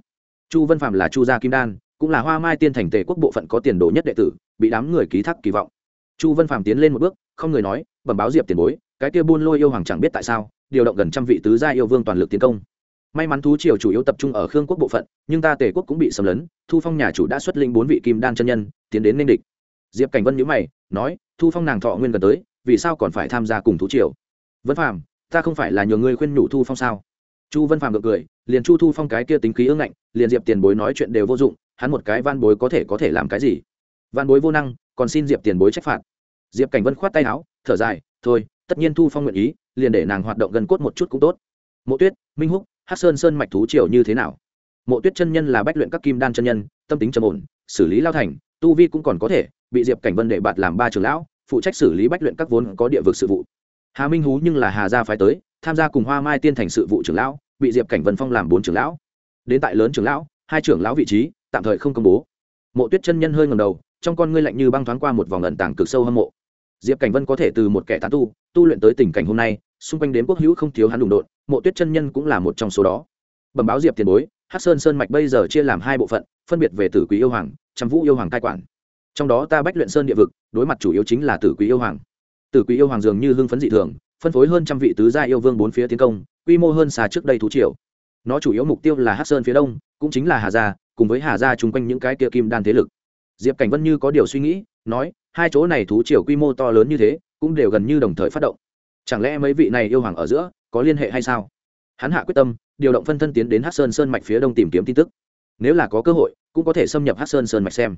Chu vân phàm là chu gia kim đan, cũng là hoa mai tiên thành tề quốc bộ phận có tiền đồ nhất đệ tử, bị đám người ký thác kỳ vọng. Chu vân phàm tiến lên một bước không người nói, bẩm báo diệp tiền bối, cái kia buôn lôi yêu hoàng chẳng biết tại sao, điều động gần trăm vị tứ gia yêu vương toàn lực tiến công. May mắn thú triều chủ yếu tập trung ở khương quốc bộ phận, nhưng ta tề quốc cũng bị xâm lấn, thu phong nhà chủ đã xuất linh bốn vị kim đan chân nhân, tiến đến ninh địch. Diệp cảnh vân nhữ mày, nói, thu phong nàng thọ nguyên gần tới, vì sao còn phải tham gia cùng thú triều? Vân phàm, ta không phải là nhờ ngươi khuyên nhủ thu phong sao? Chu vân phàm ngược cười, liền chu thu phong cái kia tính khí ưng ngạnh, liền diệp tiền bối nói chuyện đều vô dụng, hắn một cái van bối có thể có thể làm cái gì? Van bối vô năng, còn xin diệp tiền bối trách phạt diệp cảnh vân khoát tay áo, thở dài, thôi, tất nhiên thu phong nguyện ý, liền để nàng hoạt động gần cốt một chút cũng tốt. Mộ tuyết, minh húc hát sơn sơn mạch thú triều như thế nào? Mộ tuyết chân nhân là bách luyện các kim đan chân nhân, tâm tính trầm ổn, xử lý lao thành, tu vi cũng còn có thể, bị diệp cảnh vân để bạt làm ba trường lão, phụ trách xử lý bách luyện các vốn có địa vực sự vụ. Hà minh hú nhưng là hà gia phái tới, tham gia cùng hoa mai tiên thành sự vụ trưởng lão, bị diệp cảnh vân phong làm bốn trưởng lão. Đến tại lớn trưởng lão, hai trưởng lão vị trí, tạm thời không công bố. Mộ tuyết chân nhân hơi ngầm đầu trong con ngươi lạnh như băng thoáng qua một vòng ẩn tàng cực sâu hâm mộ. Diệp cảnh vân có thể từ một kẻ tán tu tu luyện tới tình cảnh hôm nay, xung quanh đến quốc hữu không thiếu hắn đụng đột mộ tuyết chân nhân cũng là một trong số đó. Bẩm báo diệp tiền bối hát sơn sơn mạch bây giờ chia làm hai bộ phận, phân biệt về tử quý yêu hoàng, trăm vũ yêu hoàng cai quản. Trong đó ta bách luyện sơn địa vực, đối mặt chủ yếu chính là tử quý yêu hoàng. Tử quý yêu hoàng dường như hưng phấn dị thường, phân phối hơn trăm vị tứ gia yêu vương bốn phía tiến công, quy mô hơn xa trước đây thú triều. Nó chủ yếu mục tiêu là hát sơn phía đông, cũng chính là hà gia, cùng với hà gia chung quanh những cái kia kim đan thế lực diệp cảnh vân như có điều suy nghĩ, nói, hai chỗ này thú triều quy mô to lớn như thế, cũng đều gần như đồng thời phát động. Chẳng lẽ mấy vị này yêu hoàng ở giữa, có liên hệ hay sao? Hắn hạ quyết tâm, điều động phân thân tiến đến hát sơn sơn mạch phía đông tìm kiếm tin tức. Nếu là có cơ hội, cũng có thể xâm nhập hát sơn sơn mạch xem.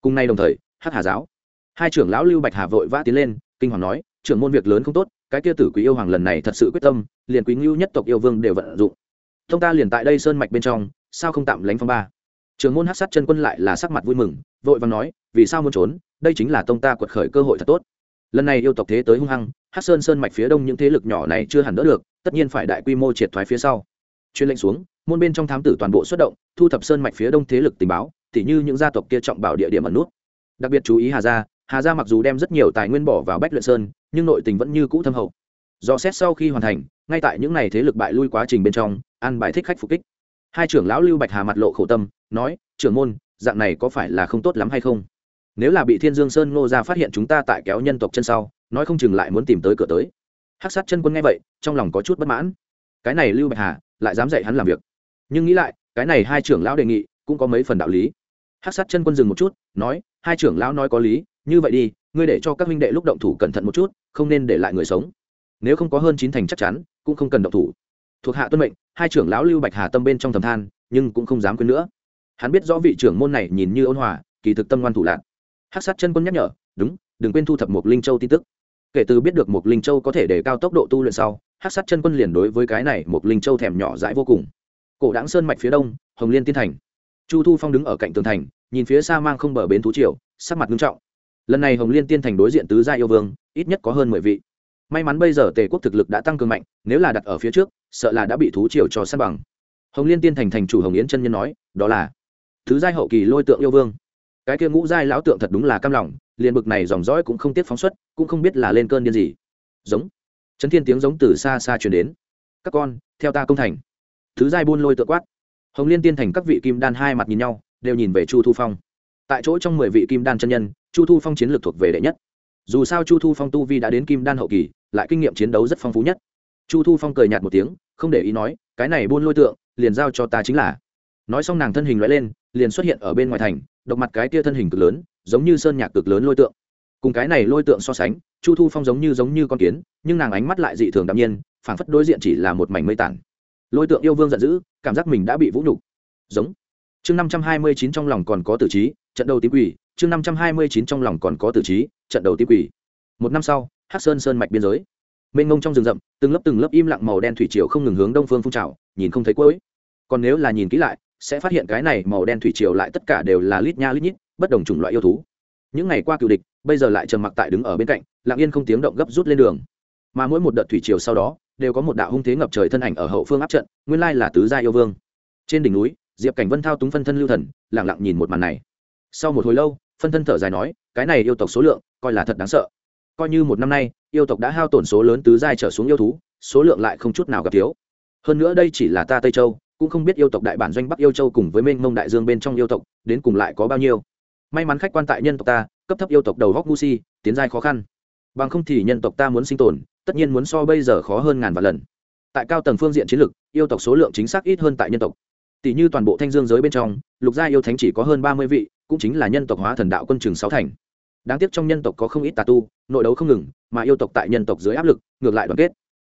Cùng nay đồng thời hát hà giáo. Hai trưởng lão lưu bạch hà vội vã tiến lên, kinh hoàng nói, trưởng môn việc lớn không tốt, cái kia tử quý yêu hoàng lần này thật sự quyết tâm, liền quý ngưu nhất tộc yêu vương đều vận dụng. Thông ta liền tại đây sơn mạch bên trong, sao không tạm lánh phong ba? Trưởng môn hát sát chân quân lại là sắc mặt vui mừng vội vàng nói, vì sao muốn trốn? Đây chính là tông ta quật khởi cơ hội thật tốt. Lần này yêu tộc thế tới hung hăng hát sơn sơn mạch phía đông những thế lực nhỏ này chưa hẳn đỡ được, tất nhiên phải đại quy mô triệt thoái phía sau. Chuyên lệnh xuống, môn bên trong thám tử toàn bộ xuất động, thu thập sơn mạch phía đông thế lực tình báo, tỉ như những gia tộc kia trọng bảo địa điểm ẩn nút. Đặc biệt chú ý hà gia hà gia mặc dù đem rất nhiều tài nguyên bỏ vào bách luyện sơn, nhưng nội tình vẫn như cũ thâm hậu. Do xét sau khi hoàn thành, ngay tại những n à y thế lực bại lui quá trình bên trong ăn bài thích khách phục kích. Hai trưởng lão lưu bạch hà mặt lộ khổ tâm, nói, trưởng môn dạng này có phải là không tốt lắm hay không? Nếu là bị thiên dương sơn ngô ra phát hiện chúng ta tại kéo nhân tộc chân sau, nói không chừng lại muốn tìm tới cửa tới. Hắc sát chân quân nghe vậy, trong lòng có chút bất mãn. Cái này lưu bạch hà, lại dám dạy hắn làm việc. Nhưng nghĩ lại, cái này hai trưởng lão đề nghị, cũng có mấy phần đạo lý. Hắc sát chân quân dừng một chút, nói, hai trưởng lão nói có lý, như vậy đi, ngươi để cho các huynh đệ lúc động thủ cẩn thận một chút, không nên để lại người sống. Nếu không có hơn chín thành chắc chắn, cũng không cần động thủ. Thuộc hạ tuân mệnh, hai trưởng lão lưu bạch hà tâm bên trong thầm than, nhưng cũng không dám quên nữa hắn biết rõ vị trưởng môn này nhìn như ôn hòa, kỳ thực tâm ngoan thủ lạc hắc sát chân quân nhắc nhở, đúng, đừng quên thu thập một linh châu tin tức. Kể từ biết được một linh châu có thể để cao tốc độ tu luyện sau, hắc sát chân quân liền đối với cái này một linh châu thèm nhỏ dãi vô cùng. Cổ đáng sơn mạch phía đông, hồng liên tiên thành. Chu thu phong đứng ở cạnh tường thành, nhìn phía xa mang không bờ bến thú triều, sắc mặt nghiêm trọng. Lần này hồng liên tiên thành đối diện tứ gia yêu vương, ít nhất có hơn mười vị. May mắn bây giờ tề quốc thực lực đã tăng cường mạnh, nếu là đặt ở phía trước, sợ là đã bị thú triều cho sát bằng. Hồng liên tiên thành thành chủ hồng yến chân nhân nói, đó là thứ giai hậu kỳ lôi tượng yêu vương. Cái kia ngũ giai lão tượng thật đúng là cam lòng, liền bực này dòng dõi cũng không tiếp phóng xuất, cũng không biết là lên cơn điên gì. Giống. Chấn thiên tiếng giống từ xa xa truyền đến. Các con, theo ta công thành. Thứ giai buôn lôi tượng quát. Hồng liên tiên thành các vị kim đan hai mặt nhìn nhau, đều nhìn về chu thu phong. Tại chỗ trong mười vị kim đan chân nhân, chu thu phong chiến lược thuộc về đệ nhất. Dù sao chu thu phong tu vi đã đến kim đan hậu kỳ, lại kinh nghiệm chiến đấu rất phong phú nhất. Chu thu phong cười nhạt một tiếng, không để ý nói, cái này buôn lôi tượng, liền giao cho ta chính là nói xong nàng thân hình loại lên, liền xuất hiện ở bên ngoài thành, độc mặt cái tia thân hình cực lớn, giống như sơn nhạc cực lớn lôi tượng. Cùng cái này lôi tượng so sánh, chu thu phong giống như giống như con kiến, nhưng nàng ánh mắt lại dị thường đ ạ m nhiên, phảng phất đối diện chỉ là một mảnh mây tản lôi tượng yêu vương giận dữ, cảm giác mình đã bị vũ nhục. Giống. Chương năm trăm hai mươi chín trong lòng còn có tử trí, trận đầu tím quỷ, chương năm trăm hai mươi chín trong lòng còn có tử trí, trận đầu tím quỷ. Một năm sau, hắc sơn sơn mạch biên giới. Mênh ngông trong rừng rậm, từng lớp từng lớp im lặng màu đen thủy triều không ngừng hướng đông phương phun trào, nhìn không thấy cuối. Còn nếu là nhìn kỹ lại sẽ phát hiện cái này màu đen thủy triều lại tất cả đều là lít nha lít nhít, bất đồng chủng loại yêu thú. Những ngày qua cựu địch, bây giờ lại trầm mặc tại đứng ở bên cạnh, lặng yên không tiếng động gấp rút lên đường. Mà mỗi một đợt thủy triều sau đó, đều có một đạo hung thế ngập trời thân ảnh ở hậu phương áp trận, nguyên lai là tứ gia yêu vương. Trên đỉnh núi, diệp cảnh vân thao túng phân thân lưu thần lẳng lặng nhìn một màn này. Sau một hồi lâu, phân thân thở dài nói, cái này yêu tộc số lượng, coi là thật đáng sợ. Coi như một năm nay, yêu tộc đã hao tổn số lớn tứ giai trở xuống yêu thú, số lượng lại không chút nào gặp thiếu. Hơn nữa đây chỉ là ta tây châu cũng không biết yêu tộc đại bản doanh bắc yêu châu cùng với mênh mông đại dương bên trong yêu tộc, đến cùng lại có bao nhiêu. May mắn khách quan tại nhân tộc ta, cấp thấp yêu tộc đầu góc ngu si, tiến giai khó khăn. Bằng không thì nhân tộc ta muốn sinh tồn, tất nhiên muốn so bây giờ khó hơn ngàn vạn lần. Tại cao tầng phương diện chiến lược, yêu tộc số lượng chính xác ít hơn tại nhân tộc. Tỷ như toàn bộ thanh dương giới bên trong, lục gia yêu thánh chỉ có hơn ba mươi vị, cũng chính là nhân tộc hóa thần đạo quân trường sáu thành. Đáng tiếc trong nhân tộc có không ít tà tu, nội đấu không ngừng, mà yêu tộc tại nhân tộc dưới áp lực, ngược lại đoàn kết.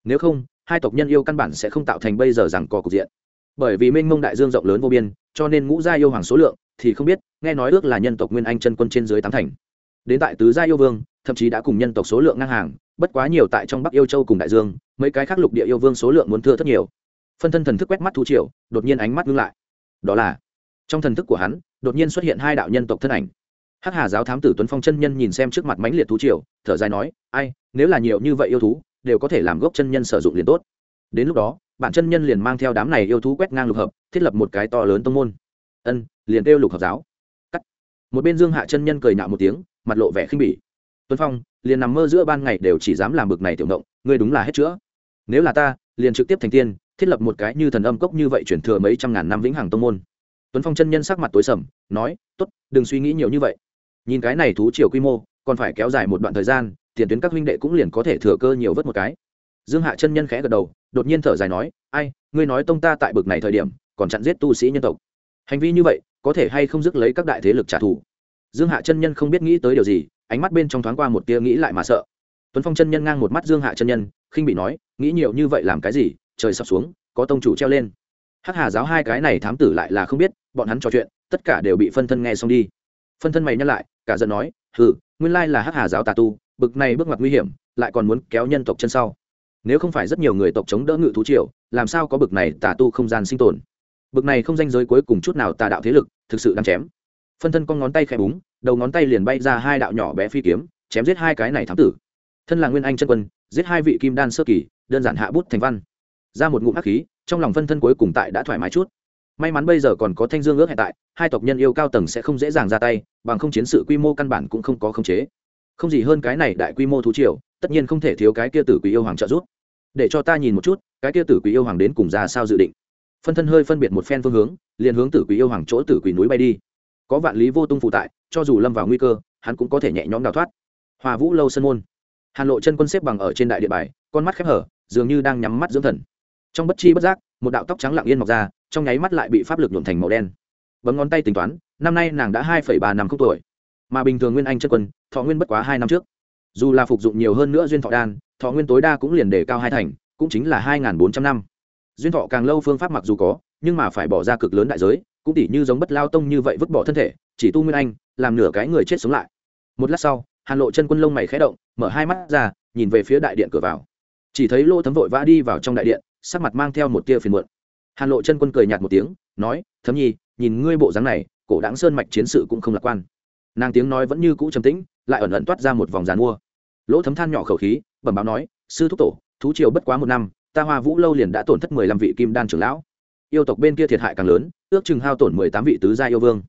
Nếu không, hai tộc nhân yêu căn bản sẽ không tạo thành bây giờ rằng có cục diện bởi vì mênh mông đại dương rộng lớn vô biên cho nên ngũ gia yêu hoàng số lượng thì không biết nghe nói ước là nhân tộc nguyên anh chân quân trên dưới tám thành. Đến tại tứ gia yêu vương thậm chí đã cùng nhân tộc số lượng ngang hàng bất quá nhiều tại trong bắc yêu châu cùng đại dương mấy cái khác lục địa yêu vương số lượng muốn thưa rất nhiều. Phân thân thần thức quét mắt thu triệu, đột nhiên ánh mắt ngưng lại. Đó là trong thần thức của hắn đột nhiên xuất hiện hai đạo nhân tộc thân ảnh. Hắc hà giáo thám tử tuấn phong chân nhân nhìn xem trước mặt mãnh liệt thú triều thở dài nói ai nếu là nhiều như vậy yêu thú đều có thể làm gốc chân nhân sử dụng liền tốt. Đến lúc đó bản chân nhân liền mang theo đám này yêu thú quét ngang lục hợp, thiết lập một cái to lớn tông môn. Ân, liền kêu lục hợp giáo. Cắt. Một bên dương hạ chân nhân cười nhạo một tiếng, mặt lộ vẻ khinh bỉ. Tuấn phong, liền nằm mơ giữa ban ngày đều chỉ dám làm bực này tiểu động ngươi đúng là hết chữa. Nếu là ta, liền trực tiếp thành tiên, thiết lập một cái như thần âm cốc như vậy chuyển thừa mấy trăm ngàn năm vĩnh hằng tông môn. Tuấn phong chân nhân sắc mặt tối sầm, nói, tốt, đừng suy nghĩ nhiều như vậy. Nhìn cái này thú chiều quy mô, còn phải kéo dài một đoạn thời gian, tiền tuyến các huynh đệ cũng liền có thể thừa cơ nhiều vớt một cái dương hạ chân nhân khẽ gật đầu, đột nhiên thở dài nói, ai, ngươi nói tông ta tại bực này thời điểm, còn chặn giết tu sĩ nhân tộc. Hành vi như vậy, có thể hay không dứt lấy các đại thế lực trả thù? Dương hạ chân nhân không biết nghĩ tới điều gì, ánh mắt bên trong thoáng qua một tia nghĩ lại mà sợ. Tuấn phong chân nhân ngang một mắt dương hạ chân nhân, khinh bị nói, nghĩ nhiều như vậy làm cái gì? Trời sập xuống, có tông chủ treo lên. Hắc hà giáo hai cái này thám tử lại là không biết, bọn hắn trò chuyện, tất cả đều bị phân thân nghe xong đi. Phân thân mày nhắc lại, cả giận nói, hừ, nguyên lai là hắc hà giáo tà tu, bực này bước ngoặt nguy hiểm, lại còn muốn kéo nhân tộc chân sau nếu không phải rất nhiều người tộc chống đỡ ngự thú triều, làm sao có bực này tà tu không gian sinh tồn? Bực này không danh giới cuối cùng chút nào tà đạo thế lực, thực sự đang chém. Phân thân con ngón tay khẽ búng, đầu ngón tay liền bay ra hai đạo nhỏ bé phi kiếm, chém giết hai cái này thám tử. Thân là nguyên anh chân quân, giết hai vị kim đan sơ kỳ, đơn giản hạ bút thành văn. Ra một ngụm hắc khí, trong lòng phân thân cuối cùng tại đã thoải mái chút. May mắn bây giờ còn có thanh dương ước hiện tại, hai tộc nhân yêu cao tầng sẽ không dễ dàng ra tay, bằng không chiến sự quy mô căn bản cũng không có khống chế. Không gì hơn cái này đại quy mô thú triều tất nhiên không thể thiếu cái kia tử quý yêu hoàng trợ giúp. Để cho ta nhìn một chút, cái kia tử quý yêu hoàng đến cùng ra sao dự định. Phân thân hơi phân biệt một phen phương hướng, liền hướng tử quý yêu hoàng chỗ tử quý núi bay đi. Có vạn lý vô tung phụ tại, cho dù lâm vào nguy cơ, hắn cũng có thể nhẹ nhõm đào thoát. Hòa vũ lâu sân môn. Hàn lộ chân quân xếp bằng ở trên đại địa bài, con mắt khép hở, dường như đang nhắm mắt dưỡng thần. Trong bất chi bất giác, một đạo tóc trắng lặng yên mọc ra, trong nháy mắt lại bị pháp lực nhuộm thành màu đen. Bấm ngón tay tính toán, năm nay nàng đã hai ba năm không tuổi. Mà bình thường nguyên anh chân quân, thọ nguyên bất quá hai năm trước dù là phục dụng nhiều hơn nữa duyên thọ đan, thọ nguyên tối đa cũng liền đề cao hai thành, cũng chính là hai bốn trăm năm. Duyên thọ càng lâu phương pháp mặc dù có, nhưng mà phải bỏ ra cực lớn đại giới, cũng tỉ như giống bất lao tông như vậy vứt bỏ thân thể, chỉ tu nguyên anh, làm nửa cái người chết sống lại. Một lát sau, hàn lộ chân quân lông mày khẽ động, mở hai mắt ra, nhìn về phía đại điện cửa vào. Chỉ thấy lô thấm vội vã đi vào trong đại điện, sắc mặt mang theo một tia phiền muộn. Hàn lộ chân quân cười nhạt một tiếng, nói, thấm nhi, nhìn ngươi bộ dáng này, cổ đáng sơn mạch chiến sự cũng không lạc quan nàng tiếng nói vẫn như cũ trầm tĩnh, lại ẩn ẩn toát ra một vòng giàn mua. Lỗ thấm than nhỏ khẩu khí, bẩm báo nói, sư thúc tổ, thú triều bất quá một năm, ta hoa vũ lâu liền đã tổn thất mười lăm vị kim đan trưởng lão. Yêu tộc bên kia thiệt hại càng lớn, ước chừng hao tổn mười tám vị tứ gia yêu vương.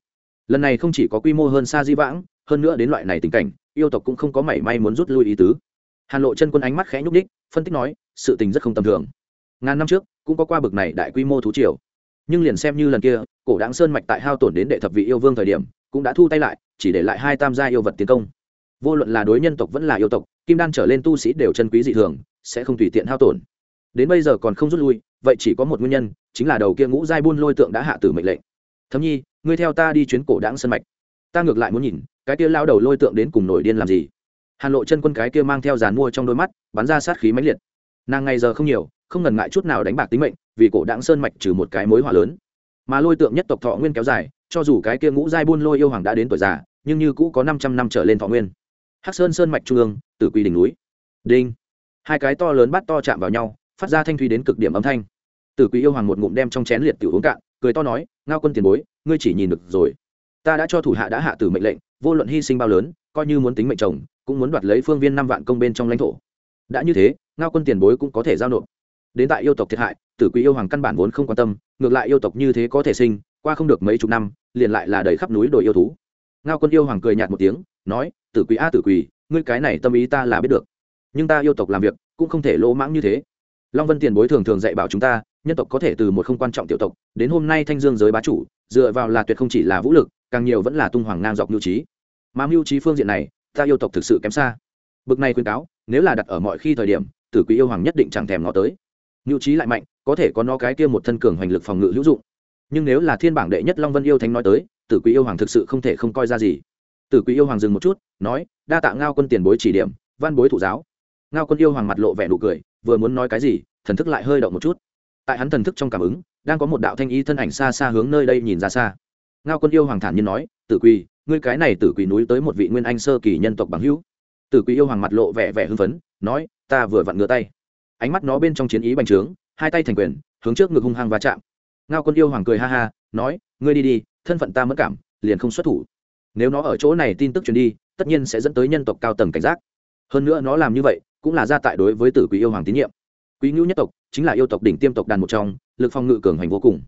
Lần này không chỉ có quy mô hơn xa di vãng, hơn nữa đến loại này tình cảnh, yêu tộc cũng không có mảy may muốn rút lui ý tứ. Hàn lộ chân quân ánh mắt khẽ nhúc đích phân tích nói, sự tình rất không tầm thường. Ngàn năm trước, cũng có qua bực này đại quy mô thú triều. Nhưng liền xem như lần kia, cổ đáng sơn mạch tại hao tổn đến đệ thập vị yêu vương thời điểm cũng đã thu tay lại, chỉ để lại hai tam gia yêu vật tiến công. Vô luận là đối nhân tộc vẫn là yêu tộc, kim đan trở lên tu sĩ đều chân quý dị thường, sẽ không tùy tiện hao tổn. Đến bây giờ còn không rút lui, vậy chỉ có một nguyên nhân, chính là đầu kia ngũ giai buôn lôi tượng đã hạ tử mệnh lệnh. Thấm nhi, ngươi theo ta đi chuyến cổ đáng sơn mạch. Ta ngược lại muốn nhìn, cái kia lao đầu lôi tượng đến cùng nổi điên làm gì? Hàn lộ chân quân cái kia mang theo dàn mua trong đôi mắt, bắn ra sát khí mãnh liệt. Nàng ngày giờ không nhiều, không ngần ngại chút nào đánh bạc tính mệnh, vì cổ đáng sơn mạch trừ một cái mối hỏa lớn. Mà lôi tượng nhất tộc thọ nguyên kéo dài cho dù cái kia ngũ giai buôn lôi yêu hoàng đã đến tuổi già, nhưng như cũ có năm trăm năm trở lên thọ nguyên. Hắc sơn sơn mạch trung ương, tử quy đỉnh núi. Đinh. Hai cái to lớn bắt to chạm vào nhau, phát ra thanh thủy đến cực điểm âm thanh. Tử quy yêu hoàng một ngụm đem trong chén liệt tiểu uống cạn, cười to nói, ngao quân tiền bối, ngươi chỉ nhìn được rồi. Ta đã cho thủ hạ đã hạ tử mệnh lệnh, vô luận hy sinh bao lớn, coi như muốn tính mệnh chồng, cũng muốn đoạt lấy phương viên năm vạn công bên trong lãnh thổ. Đã như thế, ngao quân tiền bối cũng có thể giao nộp. Đến tại yêu tộc thiệt hại, tử quý yêu hoàng căn bản vốn không quan tâm, ngược lại yêu tộc như thế có thể sinh, qua không được mấy chục năm liền lại là đầy khắp núi đồi yêu thú. Ngao quân yêu hoàng cười nhạt một tiếng, nói, tử quý a, tử quý ngươi cái này tâm ý ta là biết được. Nhưng ta yêu tộc làm việc, cũng không thể lỗ mãng như thế. Long vân tiền bối thường thường dạy bảo chúng ta, nhân tộc có thể từ một không quan trọng tiểu tộc, đến hôm nay thanh dương giới bá chủ, dựa vào là tuyệt không chỉ là vũ lực, càng nhiều vẫn là tung hoàng ngang dọc mưu trí. Mà mưu trí phương diện này, ta yêu tộc thực sự kém xa. Bực này khuyên cáo, nếu là đặt ở mọi khi thời điểm, tử quý yêu hoàng nhất định chẳng thèm ngó tới. Mưu trí lại mạnh, có thể có nó cái kia một thân cường hoành lực phòng ngự hữu dụng nhưng nếu là thiên bảng đệ nhất long vân yêu thánh nói tới, tử quý yêu hoàng thực sự không thể không coi ra gì. Tử quý yêu hoàng dừng một chút, nói, đa tạ ngao quân tiền bối chỉ điểm, văn bối thụ giáo. Ngao quân yêu hoàng mặt lộ vẻ nụ cười, vừa muốn nói cái gì, thần thức lại hơi động một chút. Tại hắn thần thức trong cảm ứng, đang có một đạo thanh ý thân ảnh xa xa hướng nơi đây nhìn ra xa. Ngao quân yêu hoàng thản nhiên nói, tử quỳ ngươi cái này tử quỳ núi tới một vị nguyên anh sơ kỳ nhân tộc bằng hữu. Tử quỳ yêu hoàng mặt lộ vẻ vẻ hưng phấn, nói, ta vừa vặn ngửa tay. Ánh mắt nó bên trong chiến ý bành trướng, hai tay thành quyền, hướng trước ngực hung hăng va chạm ngao quân yêu hoàng cười ha ha, nói, ngươi đi đi, thân phận ta mất cảm, liền không xuất thủ. Nếu nó ở chỗ này tin tức truyền đi, tất nhiên sẽ dẫn tới nhân tộc cao tầng cảnh giác. Hơn nữa nó làm như vậy, cũng là gia tại đối với tử quý yêu hoàng tín nhiệm. Quý ngữ nhất tộc chính là yêu tộc đỉnh tiêm tộc đàn một trong, lực phòng ngự cường hành vô cùng.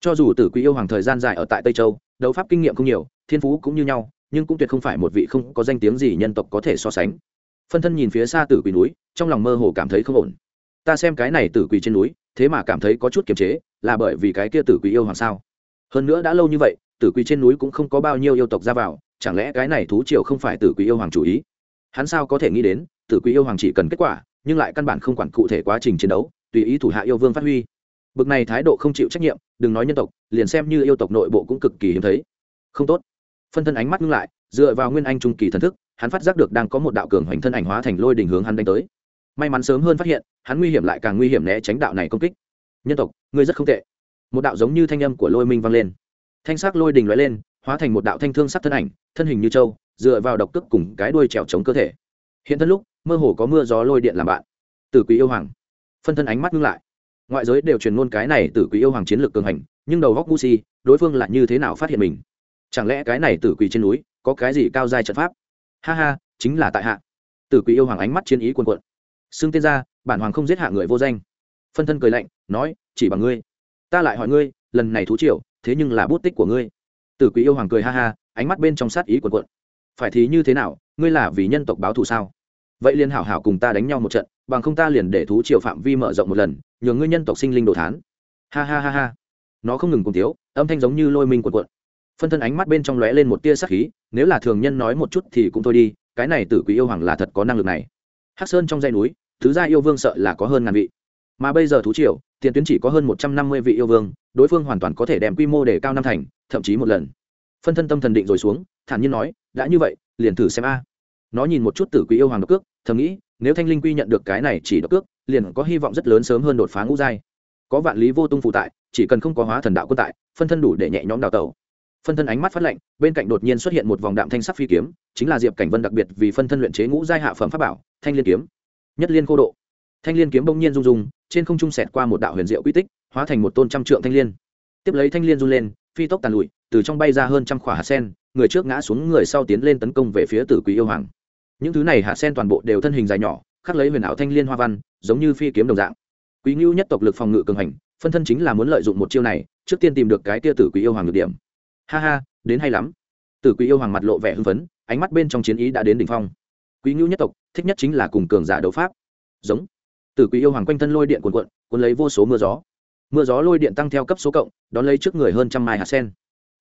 Cho dù tử quý yêu hoàng thời gian dài ở tại tây châu, đấu pháp kinh nghiệm không nhiều, thiên phú cũng như nhau, nhưng cũng tuyệt không phải một vị không có danh tiếng gì nhân tộc có thể so sánh. Phân thân nhìn phía xa tử quỷ núi, trong lòng mơ hồ cảm thấy không ổn. Ta xem cái này tử quỷ trên núi, thế mà cảm thấy có chút kiềm chế là bởi vì cái kia tử quỷ yêu hoàng sao? Hơn nữa đã lâu như vậy, tử quỷ trên núi cũng không có bao nhiêu yêu tộc ra vào, chẳng lẽ cái này thú triều không phải tử quỷ yêu hoàng chủ ý? Hắn sao có thể nghĩ đến, tử quỷ yêu hoàng chỉ cần kết quả, nhưng lại căn bản không quản cụ thể quá trình chiến đấu, tùy ý thủ hạ yêu vương phát huy. Bực này thái độ không chịu trách nhiệm, đừng nói nhân tộc, liền xem như yêu tộc nội bộ cũng cực kỳ hiếm thấy. Không tốt. Phân thân ánh mắt ngưng lại, dựa vào nguyên anh trung kỳ thần thức, hắn phát giác được đang có một đạo cường hoành thân ảnh hóa thành lôi đình hướng hắn đánh tới. May mắn sớm hơn phát hiện, hắn nguy hiểm lại càng nguy hiểm né tránh đạo này công kích nhân tộc ngươi rất không tệ. Một đạo giống như thanh âm của lôi minh vang lên. Thanh sắc lôi đình lóe lên hóa thành một đạo thanh thương sắc thân ảnh thân hình như trâu, dựa vào độc tức cùng cái đuôi trèo chống cơ thể. Hiện thân lúc mơ hồ có mưa gió lôi điện làm bạn. Tử quý yêu hoàng. Phân thân ánh mắt ngưng lại. Ngoại giới đều truyền ngôn cái này tử quý yêu hoàng chiến lược cường hành nhưng đầu góc ngu si đối phương lại như thế nào phát hiện mình? Chẳng lẽ cái này tử quý trên núi có cái gì cao dài trận pháp? Ha ha chính là tại hạ. Tử quý yêu hoàng ánh mắt chiến ý cuồn cuộn. Xưng tên ra bản hoàng không giết hạ người vô danh phân thân cười lạnh, nói, chỉ bằng ngươi. Ta lại hỏi ngươi, lần này thú triều, thế nhưng là bút tích của ngươi. Tử quý yêu hoàng cười ha ha, ánh mắt bên trong sát ý quần cuộn. Phải thì như thế nào, ngươi là vì nhân tộc báo thù sao? Vậy liền hảo hảo cùng ta đánh nhau một trận, bằng không ta liền để thú triều phạm vi mở rộng một lần nhường ngươi nhân tộc sinh linh đồ thán. Ha ha ha ha. Nó không ngừng cùng tiếu âm thanh giống như lôi minh cuộn cuộn. Phân thân ánh mắt bên trong lóe lên một tia sắc khí, nếu là thường nhân nói một chút thì cũng thôi đi, cái này tử quý yêu hoàng là thật có năng lực này. Hắc sơn trong dây núi, thứ gia yêu vương sợ là có hơn ngàn vị mà bây giờ thú triều, tiền tuyến chỉ có hơn một trăm năm mươi vị yêu vương, đối phương hoàn toàn có thể đem quy mô để cao năm thành, thậm chí một lần. Phân thân tâm thần định rồi xuống, thản nhiên nói, đã như vậy, liền thử xem a. Nó nhìn một chút tử quý yêu hoàng độc cước, thầm nghĩ, nếu thanh linh quy nhận được cái này chỉ độc cước, liền có hy vọng rất lớn sớm hơn đột phá ngũ giai. Có vạn lý vô tung phụ tại, chỉ cần không có hóa thần đạo quân tại, phân thân đủ để nhẹ nhõm đào tẩu. Phân thân ánh mắt phát lạnh, bên cạnh đột nhiên xuất hiện một vòng đạm thanh sắc phi kiếm, chính là diệp cảnh vân đặc biệt vì phân thân luyện chế ngũ giai hạ phẩm pháp bảo, thanh liên kiếm. Nhất liên cô độ thanh liên kiếm bỗng nhiên rung rung, trên không trung sẹt qua một đạo huyền diệu quy tích, hóa thành một tôn trăm trượng thanh liên. Tiếp lấy thanh liên run lên, phi tốc tàn lụi, từ trong bay ra hơn trăm khỏa hạt sen, người trước ngã xuống, người sau tiến lên tấn công về phía tử quý yêu hoàng. Những thứ này hạt sen toàn bộ đều thân hình dài nhỏ, khắc lấy huyền ảo thanh liên hoa văn, giống như phi kiếm đồng dạng. Quý ngưu nhất tộc lực phòng ngự cường hành, phân thân chính là muốn lợi dụng một chiêu này, trước tiên tìm được cái tia tử quý yêu hoàng được điểm. Ha ha, đến hay lắm. Tử quý yêu hoàng mặt lộ vẻ hưng phấn, ánh mắt bên trong chiến ý đã đến đỉnh phong. Quý ngưu nhất tộc, thích nhất chính là cùng cường giả đấu pháp. Giống tử quý yêu hoàng quanh thân lôi điện cuồn cuộn, cuốn lấy vô số mưa gió. Mưa gió lôi điện tăng theo cấp số cộng, đón lấy trước người hơn trăm mai hạt sen.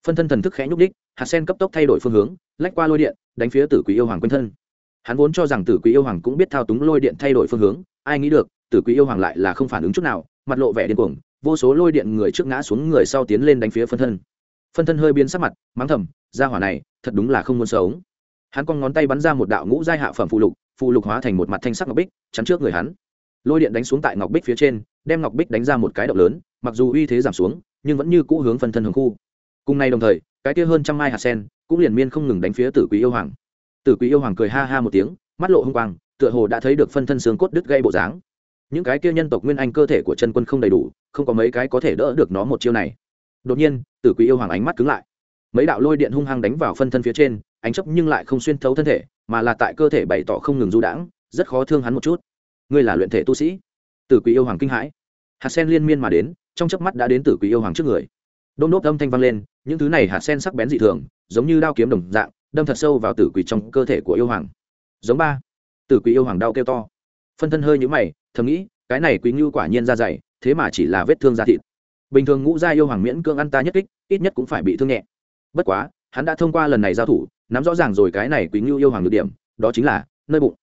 Phân thân thần thức khẽ nhúc đích hạt sen cấp tốc thay đổi phương hướng, lách qua lôi điện, đánh phía tử quý yêu hoàng quanh thân. Hắn vốn cho rằng tử quý yêu hoàng cũng biết thao túng lôi điện thay đổi phương hướng, ai nghĩ được, tử quý yêu hoàng lại là không phản ứng chút nào, mặt lộ vẻ điên cuồng, vô số lôi điện người trước ngã xuống người sau tiến lên đánh phía phân thân. Phân thân hơi biến sắc mặt, mắng thầm ra hỏa này, thật đúng là không muốn sống. Hắn con ngón tay bắn ra một đạo ngũ giai hạ phẩm phụ lục phụ lục hóa thành một mặt thanh sắc ngọc bích, chắn trước người hắn lôi điện đánh xuống tại ngọc bích phía trên, đem ngọc bích đánh ra một cái động lớn, mặc dù uy thế giảm xuống, nhưng vẫn như cũ hướng phân thân hướng khu. Cùng nay đồng thời, cái kia hơn trăm mai hạt sen cũng liền miên không ngừng đánh phía tử quý yêu hoàng. Tử quý yêu hoàng cười ha ha một tiếng, mắt lộ h ư n g quang, tựa hồ đã thấy được phân thân xương cốt đứt gây bộ dáng. Những cái kia nhân tộc nguyên anh cơ thể của chân quân không đầy đủ, không có mấy cái có thể đỡ được nó một chiêu này. Đột nhiên, tử quý yêu hoàng ánh mắt cứng lại. Mấy đạo lôi điện hung hăng đánh vào phân thân phía trên, ánh chấp nhưng lại không xuyên thấu thân thể, mà là tại cơ thể bày tỏ không ngừng du đãng, rất khó thương hắn một chút ngươi là luyện thể tu sĩ. Tử quý yêu hoàng kinh hãi. Hạt sen liên miên mà đến, trong chớp mắt đã đến tử quý yêu hoàng trước người. Đôm đốp âm thanh vang lên, những thứ này hạt sen sắc bén dị thường, giống như đao kiếm đồng dạng, đâm thật sâu vào tử quỷ trong cơ thể của yêu hoàng. Giống ba. Tử quỷ yêu hoàng đau kêu to. Phân thân hơi nhũ mày, thầm nghĩ, cái này quý ngưu quả nhiên ra dày, thế mà chỉ là vết thương da thịt. Bình thường ngũ gia yêu hoàng miễn cương ăn ta nhất kích, ít nhất cũng phải bị thương nhẹ. Bất quá, hắn đã thông qua lần này giao thủ, nắm rõ ràng rồi cái này quý ngưu yêu hoàng được điểm, đó chính là nơi bụng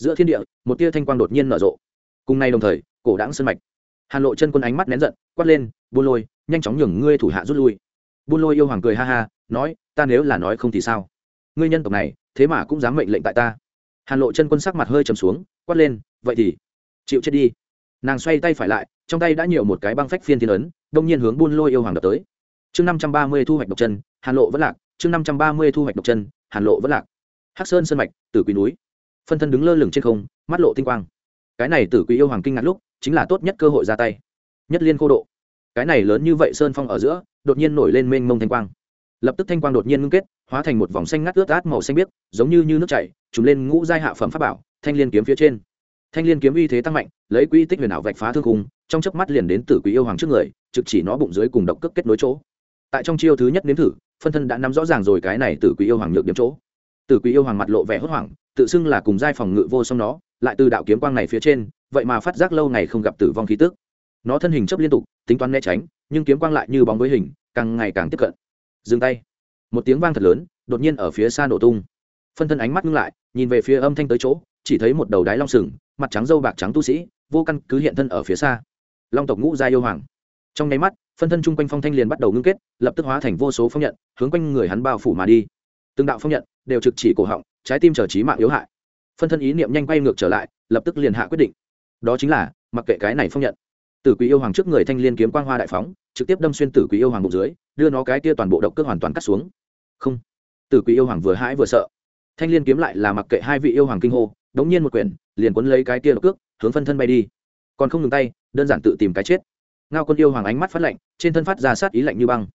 giữa thiên địa, một tia thanh quang đột nhiên nở rộ. Cùng nay đồng thời, cổ đáng sân mạch. Hàn lộ chân quân ánh mắt nén giận, quát lên, buôn lôi, nhanh chóng nhường ngươi thủ hạ rút lui. Buôn lôi yêu hoàng cười ha ha, nói, ta nếu là nói không thì sao? Ngươi nhân tộc này, thế mà cũng dám mệnh lệnh tại ta. Hàn lộ chân quân sắc mặt hơi trầm xuống, quát lên, vậy thì chịu chết đi. Nàng xoay tay phải lại, trong tay đã nhiều một cái băng phách phiên thiên ấn, đông nhiên hướng buôn lôi yêu hoàng đập tới. Chương năm trăm ba mươi thu hoạch độc chân hàn lộ vẫn lạc, chương năm trăm ba mươi thu hoạch độc chân hàn lộ vẫn lạc. Hắc sơn sơn mạch, tử quý núi phân thân đứng lơ lửng trên không mắt lộ tinh quang. Cái này tử quý yêu hoàng kinh ngạc lúc chính là tốt nhất cơ hội ra tay. Nhất liên cô độ. Cái này lớn như vậy sơn phong ở giữa đột nhiên nổi lên mênh mông thanh quang. Lập tức thanh quang đột nhiên ngưng kết hóa thành một vòng xanh ngắt ướt át màu xanh biếc giống như, như nước chảy trùm lên ngũ giai hạ phẩm pháp bảo thanh liên kiếm phía trên. Thanh liên kiếm uy thế tăng mạnh lấy quy tích huyền ảo vạch phá thương khung trong chớp mắt liền đến tử quý yêu hoàng trước người trực chỉ nó bụng dưới cùng độc cước kết nối chỗ. Tại trong chiêu thứ nhất nếm thử phân thân đã nắm rõ ràng rồi cái này tử quý yêu hoàng nhược điểm chỗ tử quý yêu hoàng mặt lộ vẻ hốt hoảng, tự xưng là cùng giai phòng ngự vô song nó, lại từ đạo kiếm quang này phía trên, vậy mà phát giác lâu ngày không gặp tử vong khí tức. Nó thân hình chấp liên tục, tính toán né tránh, nhưng kiếm quang lại như bóng với hình, càng ngày càng tiếp cận. Dừng tay. Một tiếng vang thật lớn, đột nhiên ở phía xa nổ tung. Phân thân ánh mắt ngưng lại, nhìn về phía âm thanh tới chỗ, chỉ thấy một đầu đái long sừng, mặt trắng dâu bạc trắng tu sĩ, vô căn cứ hiện thân ở phía xa. Long tộc ngũ gia yêu hoàng. Trong nháy mắt, phân thân chung quanh phong thanh liền bắt đầu ngưng kết, lập tức hóa thành vô số phong nhận, hướng quanh người hắn bao phủ mà đi từng đạo phong nhận, đều trực chỉ cổ họng, trái tim trở trí mạng yếu hại. Phân thân ý niệm nhanh quay ngược trở lại, lập tức liền hạ quyết định. Đó chính là, mặc kệ cái này phong nhận. Tử quý yêu hoàng trước người thanh liên kiếm quang hoa đại phóng, trực tiếp đâm xuyên tử quý yêu hoàng bụng dưới, đưa nó cái kia toàn bộ độc cước hoàn toàn cắt xuống. Không. Tử quý yêu hoàng vừa hãi vừa sợ. Thanh liên kiếm lại là mặc kệ hai vị yêu hoàng kinh hô, đống nhiên một quyển, liền quấn lấy cái kia độc cước, hướng phân thân bay đi. Còn không ngừng tay, đơn giản tự tìm cái chết. Ngao quân yêu hoàng ánh mắt phát lạnh, trên thân phát ra sát ý lạnh như băng.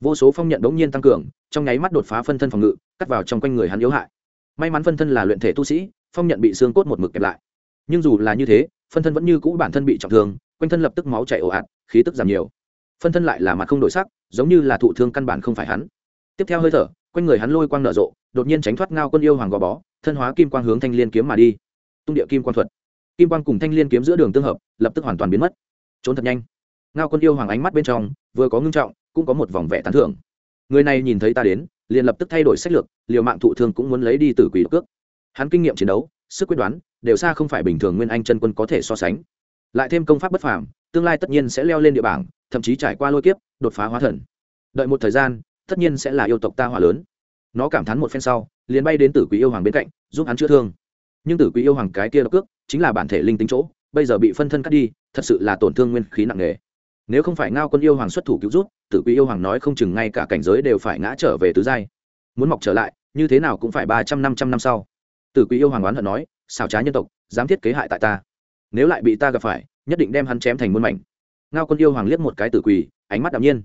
Vô số phong nhận đống nhiên tăng cường, trong nháy mắt đột phá phân thân phòng ngự cắt vào trong quanh người hắn yếu hại. May mắn phân thân là luyện thể tu sĩ, phong nhận bị xương cốt một mực kẹp lại. Nhưng dù là như thế, phân thân vẫn như cũ bản thân bị trọng thương, quanh thân lập tức máu chảy ồ ạt, khí tức giảm nhiều. Phân thân lại là mặt không đổi sắc, giống như là thụ thương căn bản không phải hắn. Tiếp theo hơi thở, quanh người hắn lôi quang nở rộ, đột nhiên tránh thoát ngao quân yêu hoàng gò bó, thân hóa kim quang hướng thanh liên kiếm mà đi. Tung địa kim quang thuật. Kim quang cùng thanh liên kiếm giữa đường tương hợp, lập tức hoàn toàn biến mất. Trốn thật nhanh. Ngao quân yêu hoàng ánh mắt bên trong, vừa có ngưng trọng, cũng có một vòng vẻ tán thưởng. Người này nhìn thấy ta đến liền lập tức thay đổi sách lược, liều mạng thụ thương cũng muốn lấy đi từ quỷ cước. Hắn kinh nghiệm chiến đấu, sức quyết đoán, đều xa không phải bình thường nguyên anh chân quân có thể so sánh. Lại thêm công pháp bất phàm, tương lai tất nhiên sẽ leo lên địa bảng, thậm chí trải qua lôi kiếp, đột phá hóa thần. Đợi một thời gian, tất nhiên sẽ là yêu tộc ta hỏa lớn. Nó cảm thán một phen sau, liền bay đến tử quý yêu hoàng bên cạnh, giúp hắn chữa thương. Nhưng tử quý yêu hoàng cái kia độc cước, chính là bản thể linh tính chỗ, bây giờ bị phân thân cắt đi, thật sự là tổn thương nguyên khí nặng nề nếu không phải ngao quân yêu hoàng xuất thủ cứu rút tử quý yêu hoàng nói không chừng ngay cả cảnh giới đều phải ngã trở về tứ giai. Muốn mọc trở lại, như thế nào cũng phải ba trăm năm trăm năm sau. Tử quý yêu hoàng oán hận nói, xảo trá nhân tộc, dám thiết kế hại tại ta. Nếu lại bị ta gặp phải, nhất định đem hắn chém thành muôn mảnh. Ngao quân yêu hoàng liếc một cái tử quỳ ánh mắt đạm nhiên.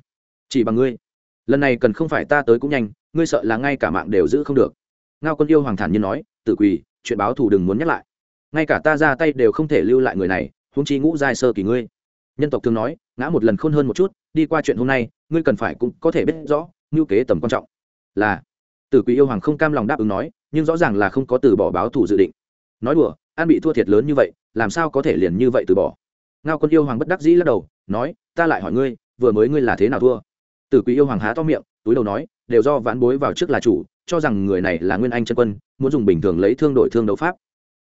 Chỉ bằng ngươi. Lần này cần không phải ta tới cũng nhanh, ngươi sợ là ngay cả mạng đều giữ không được. Ngao quân yêu hoàng thản nhiên nói, tử quỳ chuyện báo thù đừng muốn nhắc lại. Ngay cả ta ra tay đều không thể lưu lại người này húng chi ngũ giai sơ kỳ ngươi. Nhân tộc thường nói ngã một lần khôn hơn một chút, đi qua chuyện hôm nay, ngươi cần phải cũng có thể biết rõ, ngưu kế tầm quan trọng. Là, tử quý yêu hoàng không cam lòng đáp ứng nói, nhưng rõ ràng là không có từ bỏ báo thủ dự định. Nói đùa an bị thua thiệt lớn như vậy, làm sao có thể liền như vậy từ bỏ? Ngao quân yêu hoàng bất đắc dĩ lắc đầu, nói, ta lại hỏi ngươi, vừa mới ngươi là thế nào thua? Tử quý yêu hoàng há to miệng, túi đầu nói, đều do ván bối vào trước là chủ, cho rằng người này là nguyên anh chân quân, muốn dùng bình thường lấy thương đổi thương đấu pháp.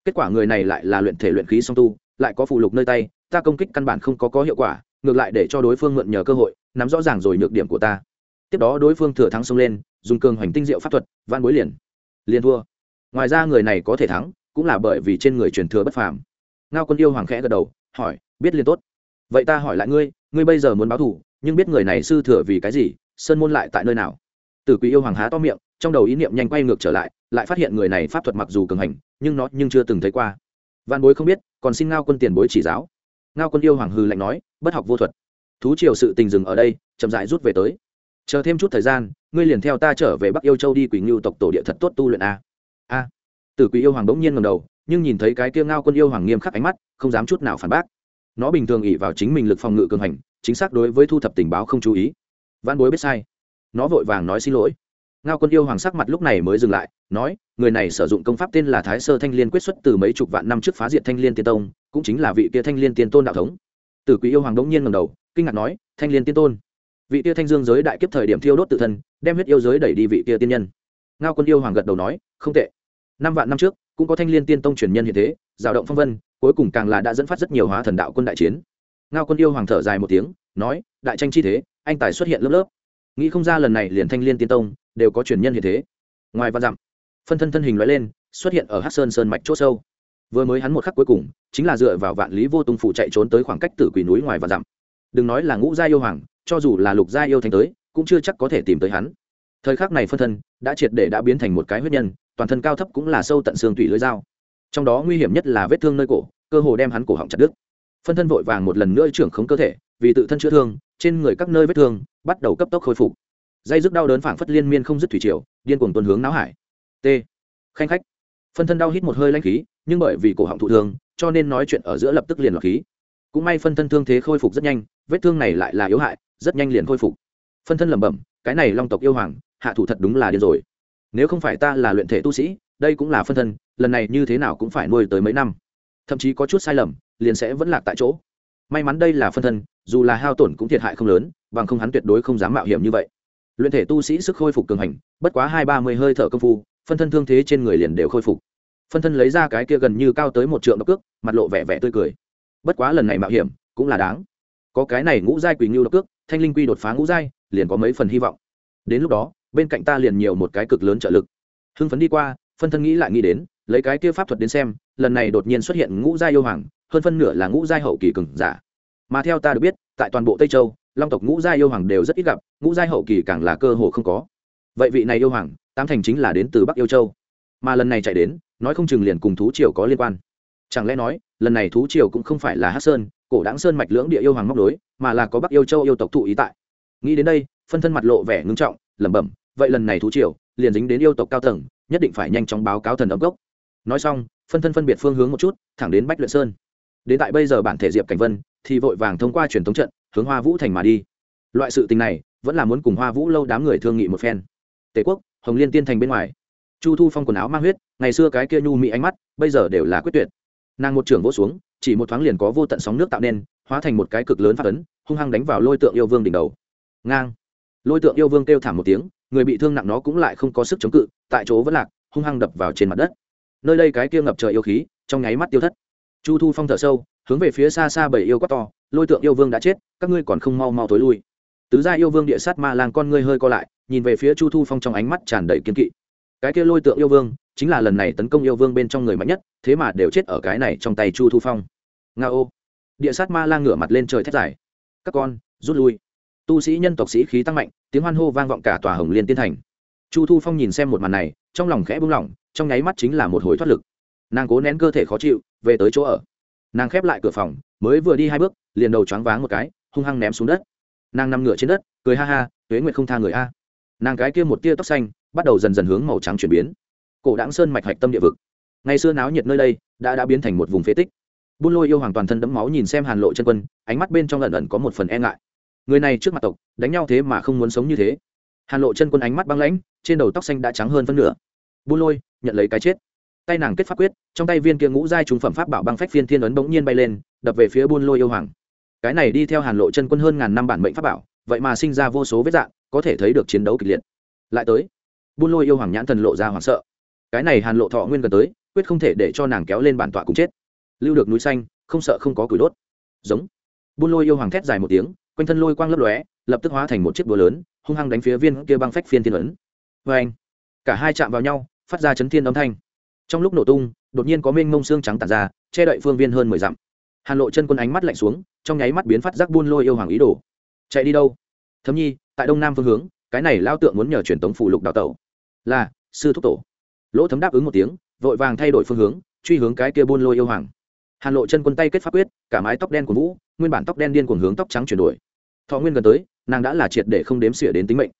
Kết quả người này lại là luyện thể luyện khí song tu, lại có phụ lục nơi tay, ta công kích căn bản không có có hiệu quả ngược lại để cho đối phương mượn nhờ cơ hội, nắm rõ ràng rồi nhược điểm của ta. Tiếp đó đối phương thừa thắng xông lên, dùng cường hoành tinh diệu pháp thuật van bối liền. Liền thua. Ngoài ra người này có thể thắng, cũng là bởi vì trên người truyền thừa bất phàm. Ngao quân yêu hoàng khẽ gật đầu, hỏi, biết liền tốt. Vậy ta hỏi lại ngươi ngươi bây giờ muốn báo thù nhưng biết người này sư thừa vì cái gì, sơn môn lại tại nơi nào? Tử quý yêu hoàng há to miệng, trong đầu ý niệm nhanh quay ngược trở lại lại phát hiện người này pháp thuật mặc dù cường hành, nhưng nó nhưng chưa từng thấy qua. Văn bối không biết, còn xin ngao quân tiền bối chỉ giáo ngao quân yêu hoàng hư lạnh nói, bất học vô thuật. Thú triều sự tình dừng ở đây, chậm dại rút về tới. Chờ thêm chút thời gian, ngươi liền theo ta trở về bắc yêu châu đi quỳnh ngưu tộc tổ địa thật tốt tu luyện a. A. Tử quỷ yêu hoàng bỗng nhiên ngầm đầu, nhưng nhìn thấy cái kia ngao quân yêu hoàng nghiêm khắc ánh mắt, không dám chút nào phản bác. Nó bình thường ỉ vào chính mình lực phòng ngự cường hành, chính xác đối với thu thập tình báo không chú ý. Văn bối biết sai. Nó vội vàng nói xin lỗi. Ngao quân yêu hoàng sắc mặt lúc này mới dừng lại, nói, người này sử dụng công pháp tên là thái sơ thanh liên quyết xuất từ mấy chục vạn năm trước phá diệt thanh liên tiên tông cũng chính là vị tia thanh liên tiên tôn đạo thống. Tử quý yêu hoàng đống nhiên ngầm đầu, kinh ngạc nói, thanh liên tiên tôn? Vị tia thanh dương giới đại kiếp thời điểm thiêu đốt tự thân, đem huyết yêu giới đẩy đi vị tia tiên nhân. Ngao quân yêu hoàng gật đầu nói, không tệ. Năm vạn năm trước, cũng có thanh liên tiên tông truyền nhân hiện thế rào động phong vân, cuối cùng càng là đã dẫn phát rất nhiều hóa thần đạo quân đại chiến. Ngao quân yêu hoàng thở dài một tiếng, nói, đại tranh chi thế, anh tài xuất hiện lớp lớp. Nghĩ không ra lần này liền thanh liên tiên tông đều có truyền nhân hiện thế. Ngoài văn dặm, phân thân thân hình loại lên, xuất hiện ở hát sơn sơn mạch c h ỗ sâu vừa mới hắn một khắc cuối cùng, chính là dựa vào vạn lý vô tung phụ chạy trốn tới khoảng cách tử quỷ núi ngoài và dặm. Đừng nói là ngũ gia yêu hoàng, cho dù là lục gia yêu thành tới, cũng chưa chắc có thể tìm tới hắn. Thời khắc này phân thân đã triệt để đã biến thành một cái huyết nhân, toàn thân cao thấp cũng là sâu tận xương tủy lưỡi dao. Trong đó nguy hiểm nhất là vết thương nơi cổ, cơ hồ đem hắn cổ họng chặt đứt. Phân thân vội vàng một lần nữa trưởng khống cơ thể, vì tự thân chữa thương, trên người các nơi vết thương bắt đầu cấp tốc khôi phục. Dây dứt đau đớn phảng phất liên miên không dứt thủy triều, điên cuồng tuần hướng não hải. T. Khanh khách phân thân đau hít một hơi lanh khí, nhưng bởi vì cổ họng thụ thương, cho nên nói chuyện ở giữa lập tức liền loạt khí. Cũng may phân thân thương thế khôi phục rất nhanh, vết thương này lại là yếu hại, rất nhanh liền khôi phục. Phân thân lẩm bẩm, cái này long tộc yêu hoàng, hạ thủ thật đúng là điên rồi. Nếu không phải ta là luyện thể tu sĩ, đây cũng là phân thân, lần này như thế nào cũng phải nuôi tới mấy năm. Thậm chí có chút sai lầm, liền sẽ vẫn lạc tại chỗ. May mắn đây là phân thân, dù là hao tổn cũng thiệt hại không lớn, bằng không hắn tuyệt đối không dám mạo hiểm như vậy. Luyện thể tu sĩ sức khôi phục cường hành, bất quá hai ba mươi hơi thở công phu phân thân thương thế trên người liền đều khôi phục. Phân thân lấy ra cái kia gần như cao tới một trượng độc cước, mặt lộ vẻ vẻ tươi cười. Bất quá lần này mạo hiểm cũng là đáng. Có cái này ngũ giai quỳnh ngưu độc cước, thanh linh quy đột phá ngũ giai, liền có mấy phần hy vọng. Đến lúc đó, bên cạnh ta liền nhiều một cái cực lớn trợ lực. Hưng phấn đi qua, phân thân nghĩ lại nghĩ đến, lấy cái kia pháp thuật đến xem, lần này đột nhiên xuất hiện ngũ giai yêu hoàng, hơn phân nửa là ngũ giai hậu kỳ cường giả. Mà theo ta được biết, tại toàn bộ tây châu, long tộc ngũ giai yêu hoàng đều rất ít gặp, ngũ giai hậu kỳ càng là cơ hồ không có. Vậy vị này yêu hoàng tam thành chính là đến từ bắc yêu châu mà lần này chạy đến nói không chừng liền cùng thú triều có liên quan chẳng lẽ nói lần này thú triều cũng không phải là hát sơn cổ đáng sơn mạch lưỡng địa yêu hoàng móc đối mà là có bắc yêu châu yêu tộc thụ ý tại nghĩ đến đây phân thân mặt lộ vẻ ngưng trọng lẩm bẩm vậy lần này thú triều liền dính đến yêu tộc cao tầng nhất định phải nhanh chóng báo cáo thần ấm gốc nói xong phân thân phân biệt phương hướng một chút thẳng đến bách luyện sơn đến tại bây giờ bản thể diệp cảnh vân thì vội vàng thông qua truyền thống trận hướng hoa vũ thành mà đi loại sự tình này vẫn là muốn cùng hoa vũ lâu đám người thương nghị một phen tề quốc hồng liên tiên thành bên ngoài. Chu thu phong quần áo mang huyết, ngày xưa cái kia nhu mỹ ánh mắt, bây giờ đều là quyết tuyệt. Nàng một trưởng vỗ xuống, chỉ một thoáng liền có vô tận sóng nước tạo nên, hóa thành một cái cực lớn phát ấn, hung hăng đánh vào lôi tượng yêu vương đỉnh đầu. Ngang. Lôi tượng yêu vương kêu thảm một tiếng, người bị thương nặng nó cũng lại không có sức chống cự, tại chỗ vẫn lạc, hung hăng đập vào trên mặt đất. Nơi đây cái kia ngập trời yêu khí, trong nháy mắt tiêu thất. Chu thu phong thở sâu, hướng về phía xa xa bảy yêu quát to, lôi tượng yêu vương đã chết, các ngươi còn không mau mau tối lui tứ gia yêu vương địa sát ma lang con ngươi hơi co lại, nhìn về phía chu thu phong trong ánh mắt tràn đầy kiên kỵ. Cái kia lôi tượng yêu vương, chính là lần này tấn công yêu vương bên trong người mạnh nhất, thế mà đều chết ở cái này trong tay chu thu phong. Nga ô. Địa sát ma lang ngửa mặt lên trời thét dài. Các con, rút lui. Tu sĩ nhân tộc sĩ khí tăng mạnh, tiếng hoan hô vang vọng cả tòa hồng liên tiên thành. Chu thu phong nhìn xem một màn này, trong lòng khẽ bung lỏng, trong nháy mắt chính là một hồi thoát lực. Nàng cố nén cơ thể khó chịu, về tới chỗ ở. Nàng khép lại cửa phòng, mới vừa đi hai bước, liền đầu choáng váng một cái, hung hăng ném xuống đất nàng nằm ngửa trên đất, cười ha ha, tuế nguyệt không tha người a. Nàng cái kia một tia tóc xanh, bắt đầu dần dần hướng màu trắng chuyển biến. Cổ đáng sơn mạch hạch tâm địa vực. Ngày xưa náo nhiệt nơi đây, đã đã biến thành một vùng phế tích. Buôn lôi yêu hoàng toàn thân đẫm máu nhìn xem hàn lộ chân quân, ánh mắt bên trong lần ẩn có một phần e ngại. Người này trước mặt tộc, đánh nhau thế mà không muốn sống như thế. Hàn lộ chân quân ánh mắt băng lãnh, trên đầu tóc xanh đã trắng hơn phân nửa. Buôn lôi, nhận lấy cái chết. Tay nàng kết pháp quyết, trong tay viên kia ngũ giai trúng phẩm pháp bảo băng phách phiên thiên ấn bỗng nhiên bay lên, đập về phía buôn lôi yêu hoàng cái này đi theo hàn lộ chân quân hơn ngàn năm bản mệnh pháp bảo, vậy mà sinh ra vô số vết dạng, có thể thấy được chiến đấu kịch liệt. Lại tới, buôn lôi yêu hoàng nhãn thần lộ ra hoảng sợ. Cái này hàn lộ thọ nguyên gần tới, quyết không thể để cho nàng kéo lên bản tọa cùng chết. Lưu được núi xanh, không sợ không có củi đốt. Giống. Buôn lôi yêu hoàng thét dài một tiếng, quanh thân lôi quang lấp lóe, lập tức hóa thành một chiếc búa lớn, hung hăng đánh phía viên kia băng phách phiên thiên ấn. Vê anh, cả hai chạm vào nhau, phát ra chấn thiên âm thanh. Trong lúc nổ tung, đột nhiên có mênh mông xương trắng tàn ra, che đậy phương viên hơn mười dặm hàn lộ chân quân ánh mắt lạnh xuống trong nháy mắt biến phát giác buôn lôi yêu hoàng ý đồ chạy đi đâu thấm nhi tại đông nam phương hướng cái này lao tượng muốn nhờ truyền tống phủ lục đào tẩu là sư thúc tổ lỗ thấm đáp ứng một tiếng vội vàng thay đổi phương hướng truy hướng cái kia buôn lôi yêu hoàng hàn lộ chân quân tay kết pháp quyết cả mái tóc đen của vũ nguyên bản tóc đen điên cuồng hướng tóc trắng chuyển đổi thọ nguyên gần tới nàng đã là triệt để không đếm xỉa đến tính mệnh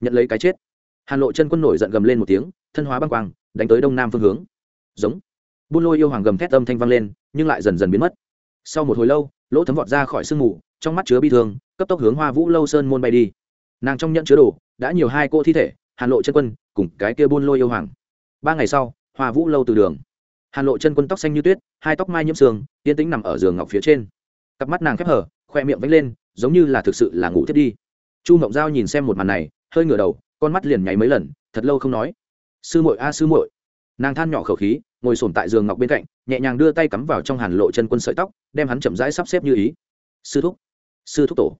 nhận lấy cái chết hàn lộ chân quân nổi giận gầm lên một tiếng thân hóa băng quang đánh tới đông nam phương hướng giống buôn lôi yêu hoàng gầm thét âm thanh vang lên nhưng lại dần dần biến mất sau một hồi lâu, lỗ thấm vọt ra khỏi sương mù, trong mắt chứa bi thương, cấp tốc hướng hoa vũ lâu sơn môn bay đi. Nàng trong nhận chứa đồ, đã nhiều hai cô thi thể, hàn lộ chân quân, cùng cái kia buôn lôi yêu hoàng. Ba ngày sau, hoa vũ lâu từ đường. Hàn lộ chân quân tóc xanh như tuyết, hai tóc mai nhiễm sương, yên tĩnh nằm ở giường ngọc phía trên. Cặp mắt nàng khép hở khoe miệng vánh lên, giống như là thực sự là ngủ thiết đi. Chu mộng giao nhìn xem một màn này, hơi ngửa đầu, con mắt liền nháy mấy lần, thật lâu không nói. Sư muội a, sư muội. Nàng than nhỏ khẩu khí ngồi sồn tại giường ngọc bên cạnh, nhẹ nhàng đưa tay cắm vào trong hàn lộ chân quân sợi tóc, đem hắn chậm rãi sắp xếp như ý. Sư thúc sư thúc tổ.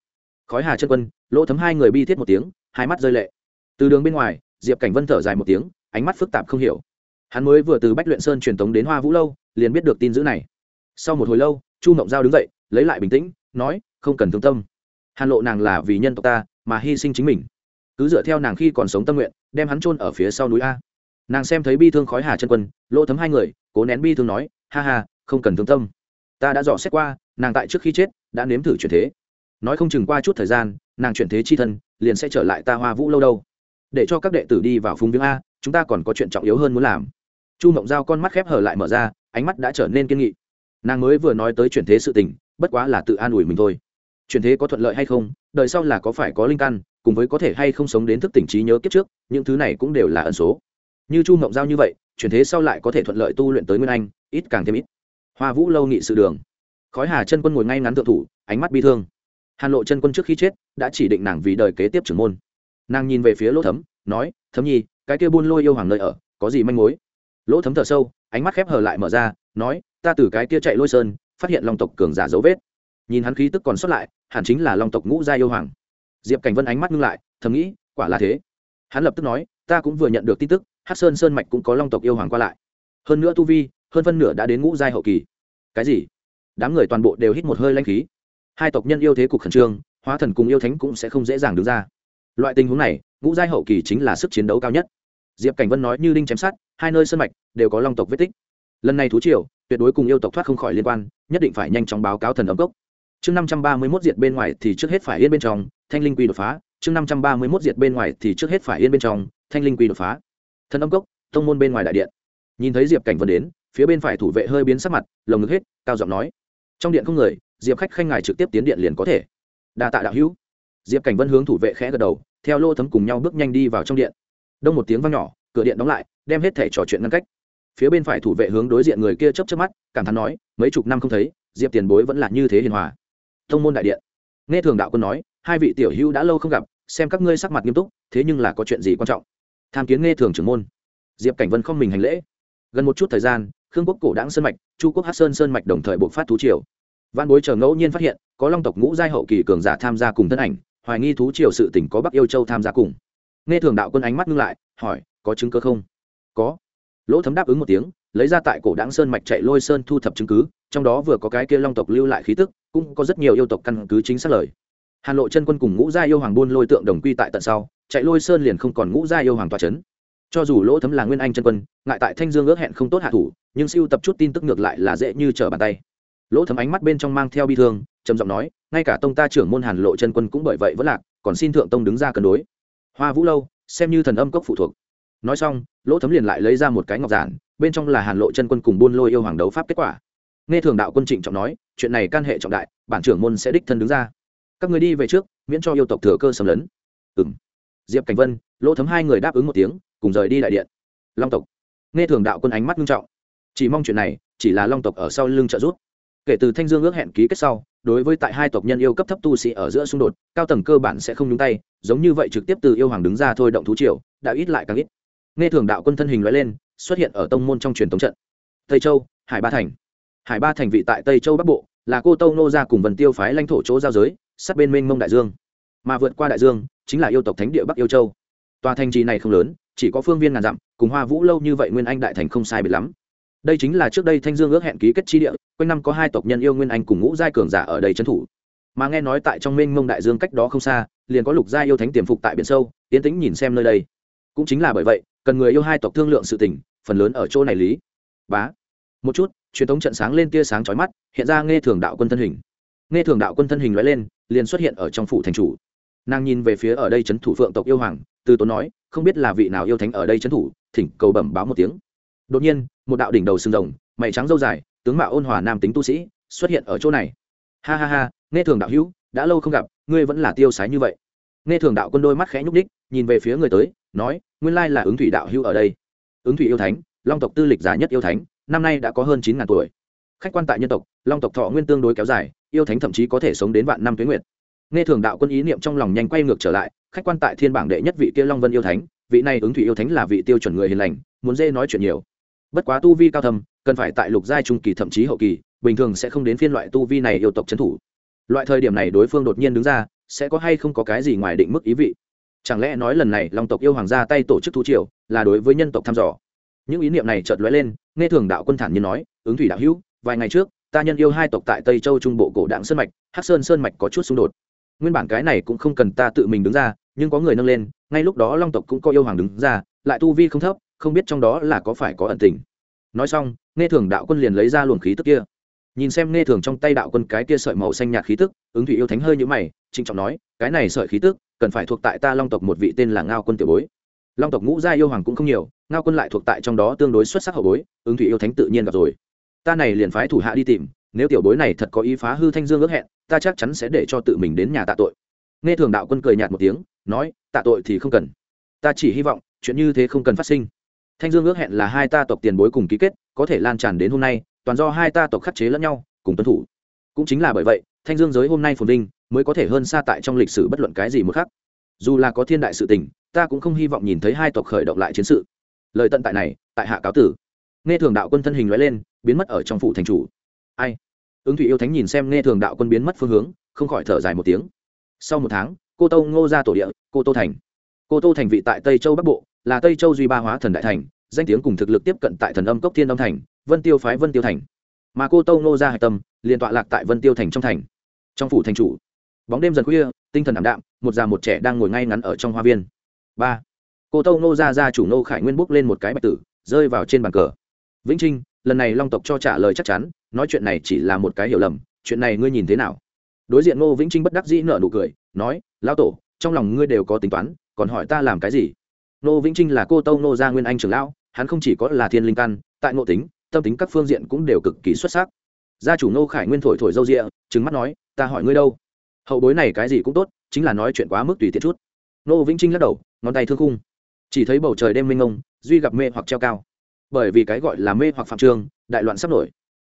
Khói hà chân quân, lỗ thấm hai người bi thiết một tiếng, hai mắt rơi lệ. Từ đường bên ngoài, diệp cảnh vân thở dài một tiếng, ánh mắt phức tạp không hiểu. Hắn mới vừa từ bách luyện sơn truyền tống đến hoa vũ lâu, liền biết được tin dữ này. Sau một hồi lâu, chu mộng giao đứng dậy, lấy lại bình tĩnh, nói, không cần thương tâm. Hàn lộ nàng là vì nhân tộc ta mà hy sinh chính mình. Cứ dựa theo nàng khi còn sống tâm nguyện, đem hắn chôn ở phía sau núi a nàng xem thấy bi thương khói hà chân quân, lỗ thấm hai người, cố nén bi thương nói, ha ha, không cần thương tâm. Ta đã dò xét qua, nàng tại trước khi chết đã nếm thử chuyển thế. Nói không chừng qua chút thời gian, nàng chuyển thế chi thân liền sẽ trở lại ta hoa vũ lâu đâu. Để cho các đệ tử đi vào phung viếng a, chúng ta còn có chuyện trọng yếu hơn muốn làm. Chu mộng giao con mắt khép hở lại mở ra, ánh mắt đã trở nên kiên nghị. Nàng mới vừa nói tới chuyển thế sự tình, bất quá là tự an ủi mình thôi. Chuyển thế có thuận lợi hay không, đời sau là có phải có linh căn, cùng với có thể hay không sống đến thức tỉnh trí nhớ kiếp trước, những thứ này cũng đều là ẩn số như chu mộng giao như vậy, chuyển thế sau lại có thể thuận lợi tu luyện tới nguyên anh, ít càng thêm ít. Hoa vũ lâu nghị sự đường. Khói hà chân quân ngồi ngay ngắn thượng thủ, ánh mắt bi thương. Hàn lộ chân quân trước khi chết, đã chỉ định nàng vì đời kế tiếp trưởng môn. Nàng nhìn về phía lỗ thấm, nói, thấm nhi, cái kia buôn lôi yêu hoàng nơi ở, có gì manh mối? Lỗ thấm thở sâu, ánh mắt khép hờ lại mở ra, nói, ta từ cái kia chạy lôi sơn, phát hiện long tộc cường giả dấu vết. Nhìn hắn khí tức còn sót lại, hẳn chính là long tộc ngũ gia yêu hoàng. Diệp cảnh vân ánh mắt ngưng lại, thầm nghĩ, quả là thế. Hắn lập tức nói, ta cũng vừa nhận được tin tức hát sơn sơn mạch cũng có long tộc yêu hoàng qua lại hơn nữa tu vi hơn phân nửa đã đến ngũ giai hậu kỳ cái gì đám người toàn bộ đều hít một hơi lanh khí hai tộc nhân yêu thế cục khẩn trương hóa thần cùng yêu thánh cũng sẽ không dễ dàng đứng ra loại tình huống này ngũ giai hậu kỳ chính là sức chiến đấu cao nhất diệp cảnh vân nói như đinh chém sát hai nơi sân mạch đều có long tộc vết tích lần này thú triều tuyệt đối cùng yêu tộc thoát không khỏi liên quan nhất định phải nhanh chóng báo cáo thần ấm cốc chương năm trăm ba mươi mốt diệt bên ngoài thì trước hết phải yên bên trong thanh linh quy đột phá chương năm trăm ba mươi mốt diệt bên ngoài thì trước hết phải yên bên trong thanh linh quy đột phá thần âm cốc thông môn bên ngoài đại điện. Nhìn thấy diệp cảnh vân đến, phía bên phải thủ vệ hơi biến sắc mặt, lồng ngực hết, cao giọng nói. Trong điện không người, diệp khách khanh ngài trực tiếp tiến điện liền có thể. Đa tạ đạo hữu. Diệp cảnh vân hướng thủ vệ khẽ gật đầu, theo lô thấm cùng nhau bước nhanh đi vào trong điện. Đông một tiếng vang nhỏ, cửa điện đóng lại, đem hết thẻ trò chuyện ngăn cách. Phía bên phải thủ vệ hướng đối diện người kia chấp chấp mắt, cảm thán nói, mấy chục năm không thấy, diệp tiền bối vẫn là như thế hiền hòa. Thông môn đại điện. Nghe thường đạo quân nói, hai vị tiểu hữu đã lâu không gặp, xem các ngươi sắc mặt nghiêm túc, thế nhưng là có chuyện gì quan trọng? Tham kiến nghe thường trưởng môn. Diệp cảnh vân không mình hành lễ. Gần một chút thời gian, khương quốc cổ đáng sơn mạch, chu quốc hát sơn sơn mạch đồng thời bộc phát thú triều. Văn bối chờ ngẫu nhiên phát hiện, có long tộc ngũ giai hậu kỳ cường giả tham gia cùng thân ảnh, hoài nghi thú triều sự tỉnh có bắc yêu châu tham gia cùng. Nghe thường đạo quân ánh mắt ngưng lại, hỏi, có chứng cứ không? Có. Lỗ thấm đáp ứng một tiếng, lấy ra tại cổ đáng sơn mạch chạy lôi sơn thu thập chứng cứ, trong đó vừa có cái kia long tộc lưu lại khí tức, cũng có rất nhiều yêu tộc căn cứ chính xác lời. Hàn lộ chân quân cùng ngũ gia yêu hoàng buôn lôi tượng đồng quy tại tận sau chạy lôi sơn liền không còn ngũ gia yêu hoàng tòa chấn. cho dù lỗ thấm là nguyên anh chân quân, ngại tại thanh dương ước hẹn không tốt hạ thủ, nhưng siêu tập chút tin tức ngược lại là dễ như trở bàn tay. Lỗ thấm ánh mắt bên trong mang theo bi thương, trầm giọng nói, ngay cả tông ta trưởng môn hàn lộ chân quân cũng bởi vậy vẫn lạc, còn xin thượng tông đứng ra cân đối. Hoa vũ lâu, xem như thần âm cốc phụ thuộc. Nói xong, lỗ thấm liền lại lấy ra một cái ngọc giản, bên trong là hàn lộ chân quân cùng buôn lôi yêu hoàng đấu pháp kết quả. Nghe thường đạo quân trịnh trọng nói, chuyện này can hệ trọng đại, bản trưởng môn sẽ đích thân đứng ra. Các người đi về trước, miễn cho yêu tộc thừa cơ xâm lấn. Ừng diệp cảnh vân, lỗ thấm hai người đáp ứng một tiếng, cùng rời đi đại điện. Long tộc. Nghe thường đạo quân ánh mắt nghiêm trọng. Chỉ mong chuyện này, chỉ là long tộc ở sau lưng trợ giúp. Kể từ thanh dương ước hẹn ký kết sau, đối với tại hai tộc nhân yêu cấp thấp tu sĩ ở giữa xung đột, cao tầng cơ bản sẽ không nhúng tay, giống như vậy trực tiếp từ yêu hoàng đứng ra thôi động thú triều, đã ít lại càng ít. Nghe thường đạo quân thân hình loại lên, xuất hiện ở tông môn trong truyền thống trận. Tây châu, hải ba thành. Hải ba thành vị tại tây châu bắc bộ, là cô tâu nô ra cùng vần tiêu phái lãnh thổ chỗ giao giới, sát bên mênh mông đại dương mà vượt qua đại dương, chính là yêu tộc thánh địa bắc yêu châu. Tòa thành trì này không lớn, chỉ có phương viên ngàn dặm, cùng hoa vũ lâu như vậy nguyên anh đại thành không sai biệt lắm. Đây chính là trước đây thanh dương ước hẹn ký kết chi địa, quanh năm có hai tộc nhân yêu nguyên anh cùng ngũ giai cường giả ở đây trấn thủ. Mà nghe nói tại trong mênh mông đại dương cách đó không xa, liền có lục gia yêu thánh tiềm phục tại biển sâu tiến tĩnh nhìn xem nơi đây. Cũng chính là bởi vậy, cần người yêu hai tộc thương lượng sự tình, phần lớn ở chỗ này lý. Bá. Một chút, truyền thống trận sáng lên tia sáng chói mắt, hiện ra nghe thường đạo quân thân hình. Nghe thường đạo quân thân hình lóe lên, liền xuất hiện ở trong phủ thành chủ nàng nhìn về phía ở đây c h ấ n thủ phượng tộc yêu hoàng, từ tốn nói, không biết là vị nào yêu thánh ở đây c h ấ n thủ, thỉnh cầu bẩm báo một tiếng. Đột nhiên, một đạo đỉnh đầu sừng rồng, mày trắng dâu dài, tướng mạo ôn hòa nam tính tu sĩ, xuất hiện ở chỗ này. Ha ha ha, nghe thường đạo hữu, đã lâu không gặp, ngươi vẫn là tiêu sái như vậy. Nghe thường đạo quân đôi mắt khẽ nhúc đích nhìn về phía người tới, nói, nguyên lai là ứng thủy đạo hữu ở đây. Ứng thủy yêu thánh, long tộc tư lịch già nhất yêu thánh, năm nay đã có hơn chín ngàn tuổi. Khách quan tại nhân tộc, long tộc thọ nguyên tương đối kéo dài, yêu thánh thậm chí có thể sống đến vạn năm tuế nguyệt nghe thường đạo quân ý niệm trong lòng nhanh quay ngược trở lại, khách quan tại thiên bảng đệ nhất vị kia long vân yêu thánh, vị này ứng thủy yêu thánh là vị tiêu chuẩn người hiền lành, muốn dê nói chuyện nhiều. Bất quá tu vi cao thâm, cần phải tại lục giai trung kỳ thậm chí hậu kỳ, bình thường sẽ không đến phiên loại tu vi này yêu tộc trấn thủ. Loại thời điểm này đối phương đột nhiên đứng ra, sẽ có hay không có cái gì ngoài định mức ý vị? Chẳng lẽ nói lần này long tộc yêu hoàng gia tay tổ chức thu triều, là đối với nhân tộc thăm dò? Những ý niệm này chợt lóe lên, nghe thường đạo quân thản nhiên nói, ứng thủy đạo hữu, vài ngày trước, ta nhân yêu hai tộc tại tây châu trung bộ cổ đảng sơn mạch, hắc sơn sơn mạch có chút xung đột nguyên bản cái này cũng không cần ta tự mình đứng ra, nhưng có người nâng lên, ngay lúc đó long tộc cũng có yêu hoàng đứng ra, lại tu vi không thấp, không biết trong đó là có phải có ẩn tình. Nói xong, nghe thường đạo quân liền lấy ra luồng khí tức kia. Nhìn xem nghe thường trong tay đạo quân cái kia sợi màu xanh nhạt khí tức, ứng thủy yêu thánh hơi nhũ mày, trịnh trọng nói, cái này sợi khí tức, cần phải thuộc tại ta long tộc một vị tên là ngao quân tiểu bối. Long tộc ngũ gia yêu hoàng cũng không nhiều, ngao quân lại thuộc tại trong đó tương đối xuất sắc hậu bối, ứng thủy yêu thánh tự nhiên gặp rồi. Ta này liền phái thủ hạ đi tìm, nếu tiểu bối này thật có ý phá hư thanh dương ước hẹn ta chắc chắn sẽ để cho tự mình đến nhà tạ tội. Nghe thường đạo quân cười nhạt một tiếng, nói, tạ tội thì không cần. Ta chỉ hy vọng, chuyện như thế không cần phát sinh. Thanh dương ước hẹn là hai ta tộc tiền bối cùng ký kết, có thể lan tràn đến hôm nay, toàn do hai ta tộc khắc chế lẫn nhau, cùng tuân thủ. Cũng chính là bởi vậy, thanh dương giới hôm nay phồn vinh, mới có thể hơn xa tại trong lịch sử bất luận cái gì một khác. Dù là có thiên đại sự tình, ta cũng không hy vọng nhìn thấy hai tộc khởi động lại chiến sự. Lời tận tại này, tại hạ cáo tử. Nghe thường đạo quân thân hình nói lên, biến mất ở trong phủ thành chủ. Ai? Ứng thủy yêu thánh nhìn xem nghe thường đạo quân biến mất phương hướng, không khỏi thở dài một tiếng. Sau một tháng, cô tô ngô ra tổ địa, cô tô thành. Cô tô thành vị tại tây châu bắc bộ, là tây châu duy ba hóa thần đại thành, danh tiếng cùng thực lực tiếp cận tại thần âm cốc thiên âm thành, vân tiêu phái vân tiêu thành. Mà cô tô ngô ra hạch tâm, liền tọa lạc tại vân tiêu thành trong thành. Trong phủ thành chủ, bóng đêm dần khuya, tinh thần ảm đạm, một già một trẻ đang ngồi ngay ngắn ở trong hoa viên. Ba, cô tô ngô ra ra chủ nô khải nguyên bốc lên một cái bạch tử, rơi vào trên bàn cờ. Vĩnh trinh lần này long tộc cho trả lời chắc chắn, nói chuyện này chỉ là một cái hiểu lầm, chuyện này ngươi nhìn thế nào? Đối diện ngô vĩnh trinh bất đắc dĩ nở nụ cười, nói, lão tổ, trong lòng ngươi đều có tính toán, còn hỏi ta làm cái gì? Ngô vĩnh trinh là cô tâu ngô gia nguyên anh trưởng lão, hắn không chỉ có là thiên linh căn, tại ngộ tính, tâm tính các phương diện cũng đều cực kỳ xuất sắc. Gia chủ ngô khải nguyên thổi thổi râu rịa trứng mắt nói, ta hỏi ngươi đâu? Hậu bối này cái gì cũng tốt, chính là nói chuyện quá mức tùy tiện chút. Ngô vĩnh trinh lắc đầu, ngón tay thương khung. Chỉ thấy bầu trời đêm mênh mông, duy gặp mê hoặc treo cao bởi vì cái gọi là mê hoặc phạm trương, đại loạn sắp nổi.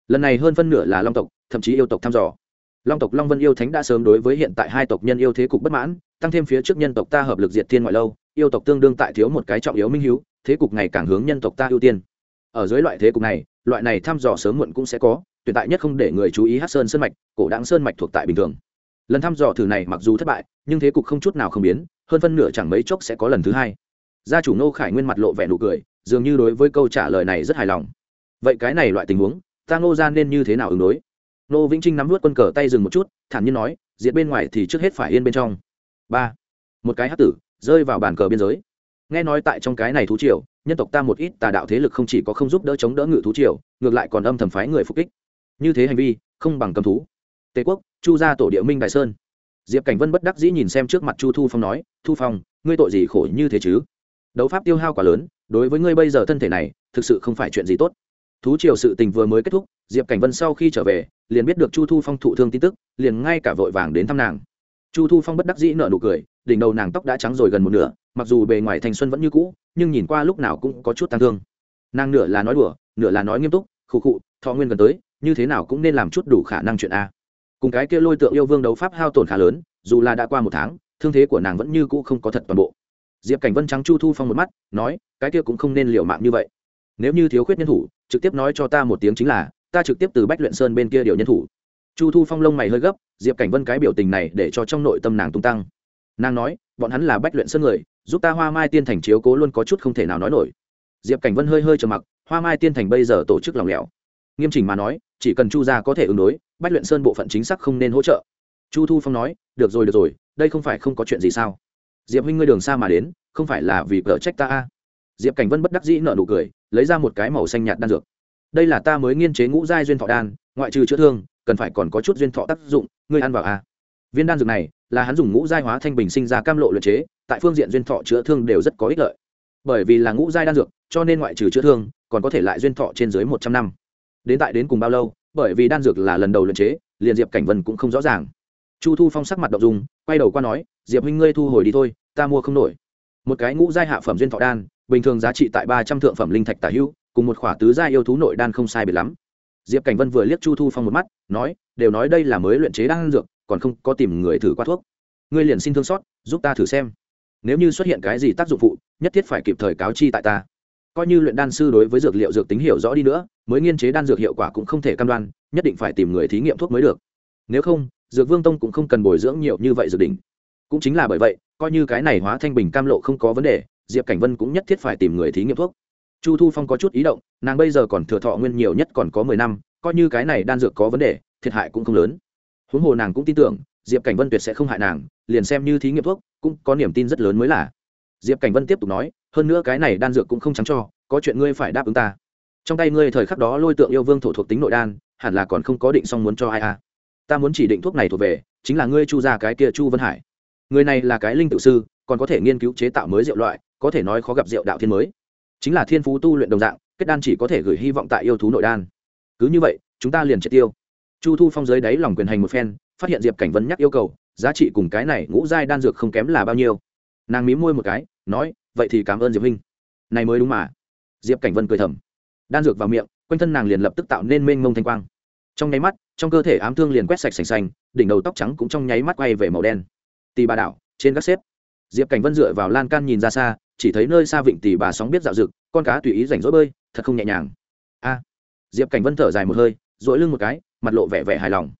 Lần này hơn phân nửa là long tộc, thậm chí yêu tộc thăm dò. Long tộc long vân yêu thánh đã sớm đối với hiện tại hai tộc nhân yêu thế cục bất mãn, tăng thêm phía trước nhân tộc ta hợp lực diệt thiên ngoại lâu, yêu tộc tương đương tại thiếu một cái trọng yếu minh hiếu, thế cục ngày càng hướng nhân tộc ta ưu tiên. Ở dưới loại thế cục này, loại này thăm dò sớm muộn cũng sẽ có, tuyệt tại nhất không để người chú ý hát sơn sơn mạch, cổ đáng sơn mạch thuộc tại bình thường. Lần thăm dò thử này mặc dù thất bại, nhưng thế cục không chút nào không biến, hơn phân nửa chẳng mấy chốc sẽ có lần thứ hai gia chủ nô khải nguyên mặt lộ vẻ nụ cười, dường như đối với câu trả lời này rất hài lòng. Vậy cái này loại tình huống, ta ngô ra nên như thế nào ứng đối? Nô vĩnh trinh nắm vút quân cờ tay dừng một chút, thản nhiên nói, diệt bên ngoài thì trước hết phải yên bên trong. Ba. Một cái hát tử, rơi vào bàn cờ biên giới. Nghe nói tại trong cái này thú triều, nhân tộc ta một ít tà đạo thế lực không chỉ có không giúp đỡ chống đỡ ngự thú triều, ngược lại còn âm thầm phái người phục kích. Như thế hành vi, không bằng cầm thú. Tề quốc, chu gia tổ địa minh đại sơn. Diệp cảnh vân bất đắc dĩ nhìn xem trước mặt chu thu phong nói, thu phong, ngươi tội gì khổ như thế chứ? Đấu pháp tiêu hao quá lớn, đối với ngươi bây giờ thân thể này, thực sự không phải chuyện gì tốt. Thú triều sự tình vừa mới kết thúc, diệp cảnh vân sau khi trở về, liền biết được chu thu phong thụ thương tin tức, liền ngay cả vội vàng đến thăm nàng. Chu thu phong bất đắc dĩ nợ nụ cười, đỉnh đầu nàng tóc đã trắng rồi gần một nửa, mặc dù bề ngoài thanh xuân vẫn như cũ, nhưng nhìn qua lúc nào cũng có chút tăng thương. Nàng nửa là nói đùa, nửa là nói nghiêm túc, khụ khụ, thọ nguyên gần tới, như thế nào cũng nên làm chút đủ khả năng chuyện a. Cùng cái kia lôi tượng yêu vương đấu pháp hao tổn khá lớn, dù là đã qua một tháng, thương thế của nàng vẫn như cũ không có thật toàn bộ diệp cảnh vân trắng chu thu phong một mắt, nói, cái kia cũng không nên liều mạng như vậy. Nếu như thiếu khuyết nhân thủ, trực tiếp nói cho ta một tiếng chính là, ta trực tiếp từ bách luyện sơn bên kia điều nhân thủ. Chu thu phong lông mày hơi gấp, diệp cảnh vân cái biểu tình này để cho trong nội tâm nàng tung tăng. Nàng nói, bọn hắn là bách luyện sơn người, giúp ta hoa mai tiên thành chiếu cố luôn có chút không thể nào nói nổi. Diệp cảnh vân hơi hơi trầm mặc, hoa mai tiên thành bây giờ tổ chức lòng lẻo. Nghiêm chỉnh mà nói, chỉ cần chu gia có thể ứng đối, bách luyện sơn bộ phận chính xác không nên hỗ trợ. Chu thu phong nói, được rồi được rồi, đây không phải không có chuyện gì sao? Diệp huynh ngươi đường xa mà đến, không phải là vì cờ trách ta a? Diệp cảnh vân bất đắc dĩ nợ nụ cười, lấy ra một cái màu xanh nhạt đan dược. Đây là ta mới nghiên chế ngũ giai duyên thọ đan, ngoại trừ chữa thương, cần phải còn có chút duyên thọ tác dụng, ngươi ăn vào a. Viên đan dược này, là hắn dùng ngũ giai hóa thanh bình sinh ra cam lộ luyện chế, tại phương diện duyên thọ chữa thương đều rất có ích lợi. Bởi vì là ngũ giai đan dược, cho nên ngoại trừ chữa thương, còn có thể lại duyên thọ trên dưới một trăm năm. Đến tại đến cùng bao lâu, bởi vì đan dược là lần đầu luyện chế, liền diệp cảnh vân cũng không rõ ràng chu thu phong sắc mặt đậu dùng quay đầu qua nói, diệp huynh ngươi thu hồi đi thôi, ta mua không nổi. Một cái ngũ giai hạ phẩm duyên thọ đan, bình thường giá trị tại ba trăm thượng phẩm linh thạch tả hữu, cùng một khỏa tứ giai yêu thú nội đan không sai biệt lắm. Diệp cảnh vân vừa liếc chu thu phong một mắt, nói, đều nói đây là mới luyện chế đan dược, còn không có tìm người thử qua thuốc. Ngươi liền xin thương xót, giúp ta thử xem. Nếu như xuất hiện cái gì tác dụng phụ, nhất thiết phải kịp thời cáo chi tại ta. Coi như luyện đan sư đối với dược liệu dược tính hiểu rõ đi nữa, mới nghiên chế đan dược hiệu quả cũng không thể cam đoan, nhất định phải tìm người thí nghiệm thuốc mới được. Nếu không dược vương tông cũng không cần bồi dưỡng nhiều như vậy dược đỉnh cũng chính là bởi vậy, coi như cái này hóa thanh bình cam lộ không có vấn đề, diệp cảnh vân cũng nhất thiết phải tìm người thí nghiệm thuốc. Chu thu phong có chút ý động, nàng bây giờ còn thừa thọ nguyên nhiều nhất còn có mười năm, coi như cái này đan dược có vấn đề, thiệt hại cũng không lớn. Huống hồ nàng cũng tin tưởng, diệp cảnh vân tuyệt sẽ không hại nàng, liền xem như thí nghiệm thuốc, cũng có niềm tin rất lớn mới là. Diệp cảnh vân tiếp tục nói, hơn nữa cái này đan dược cũng không trắng cho, có chuyện ngươi phải đáp ứng ta. Trong tay ngươi thời khắc đó lôi tượng yêu vương thổ thuộc tính nội đan, hẳn là còn không có định xong muốn cho ai à ta muốn chỉ định thuốc này thuộc về, chính là ngươi chu ra cái kia chu vân hải. Người này là cái linh tự sư, còn có thể nghiên cứu chế tạo mới rượu loại, có thể nói khó gặp rượu đạo thiên mới. Chính là thiên phú tu luyện đồng dạng, kết đan chỉ có thể gửi hy vọng tại yêu thú nội đan. Cứ như vậy, chúng ta liền triệt tiêu. Chu thu phong dưới đáy lòng quyền hành một phen, phát hiện diệp cảnh vân nhắc yêu cầu, giá trị cùng cái này ngũ giai đan dược không kém là bao nhiêu. Nàng mí môi một cái, nói, vậy thì cảm ơn diệp huynh. Này mới đúng mà. Diệp cảnh vân cười thầm. Đan dược vào miệng, quanh thân nàng liền lập tức tạo nên mênh mông thanh quang trong nháy mắt, trong cơ thể ám thương liền quét sạch sành xanh, đỉnh đầu tóc trắng cũng trong nháy mắt quay về màu đen. Tì bà đảo, trên các xếp. Diệp cảnh vân dựa vào lan can nhìn ra xa, chỉ thấy nơi xa vịnh tì bà sóng biết dạo rực con cá tùy ý rảnh rỗi bơi, thật không nhẹ nhàng. A! Diệp cảnh vân thở dài một hơi dội lưng một cái, mặt lộ vẻ vẻ hài lòng.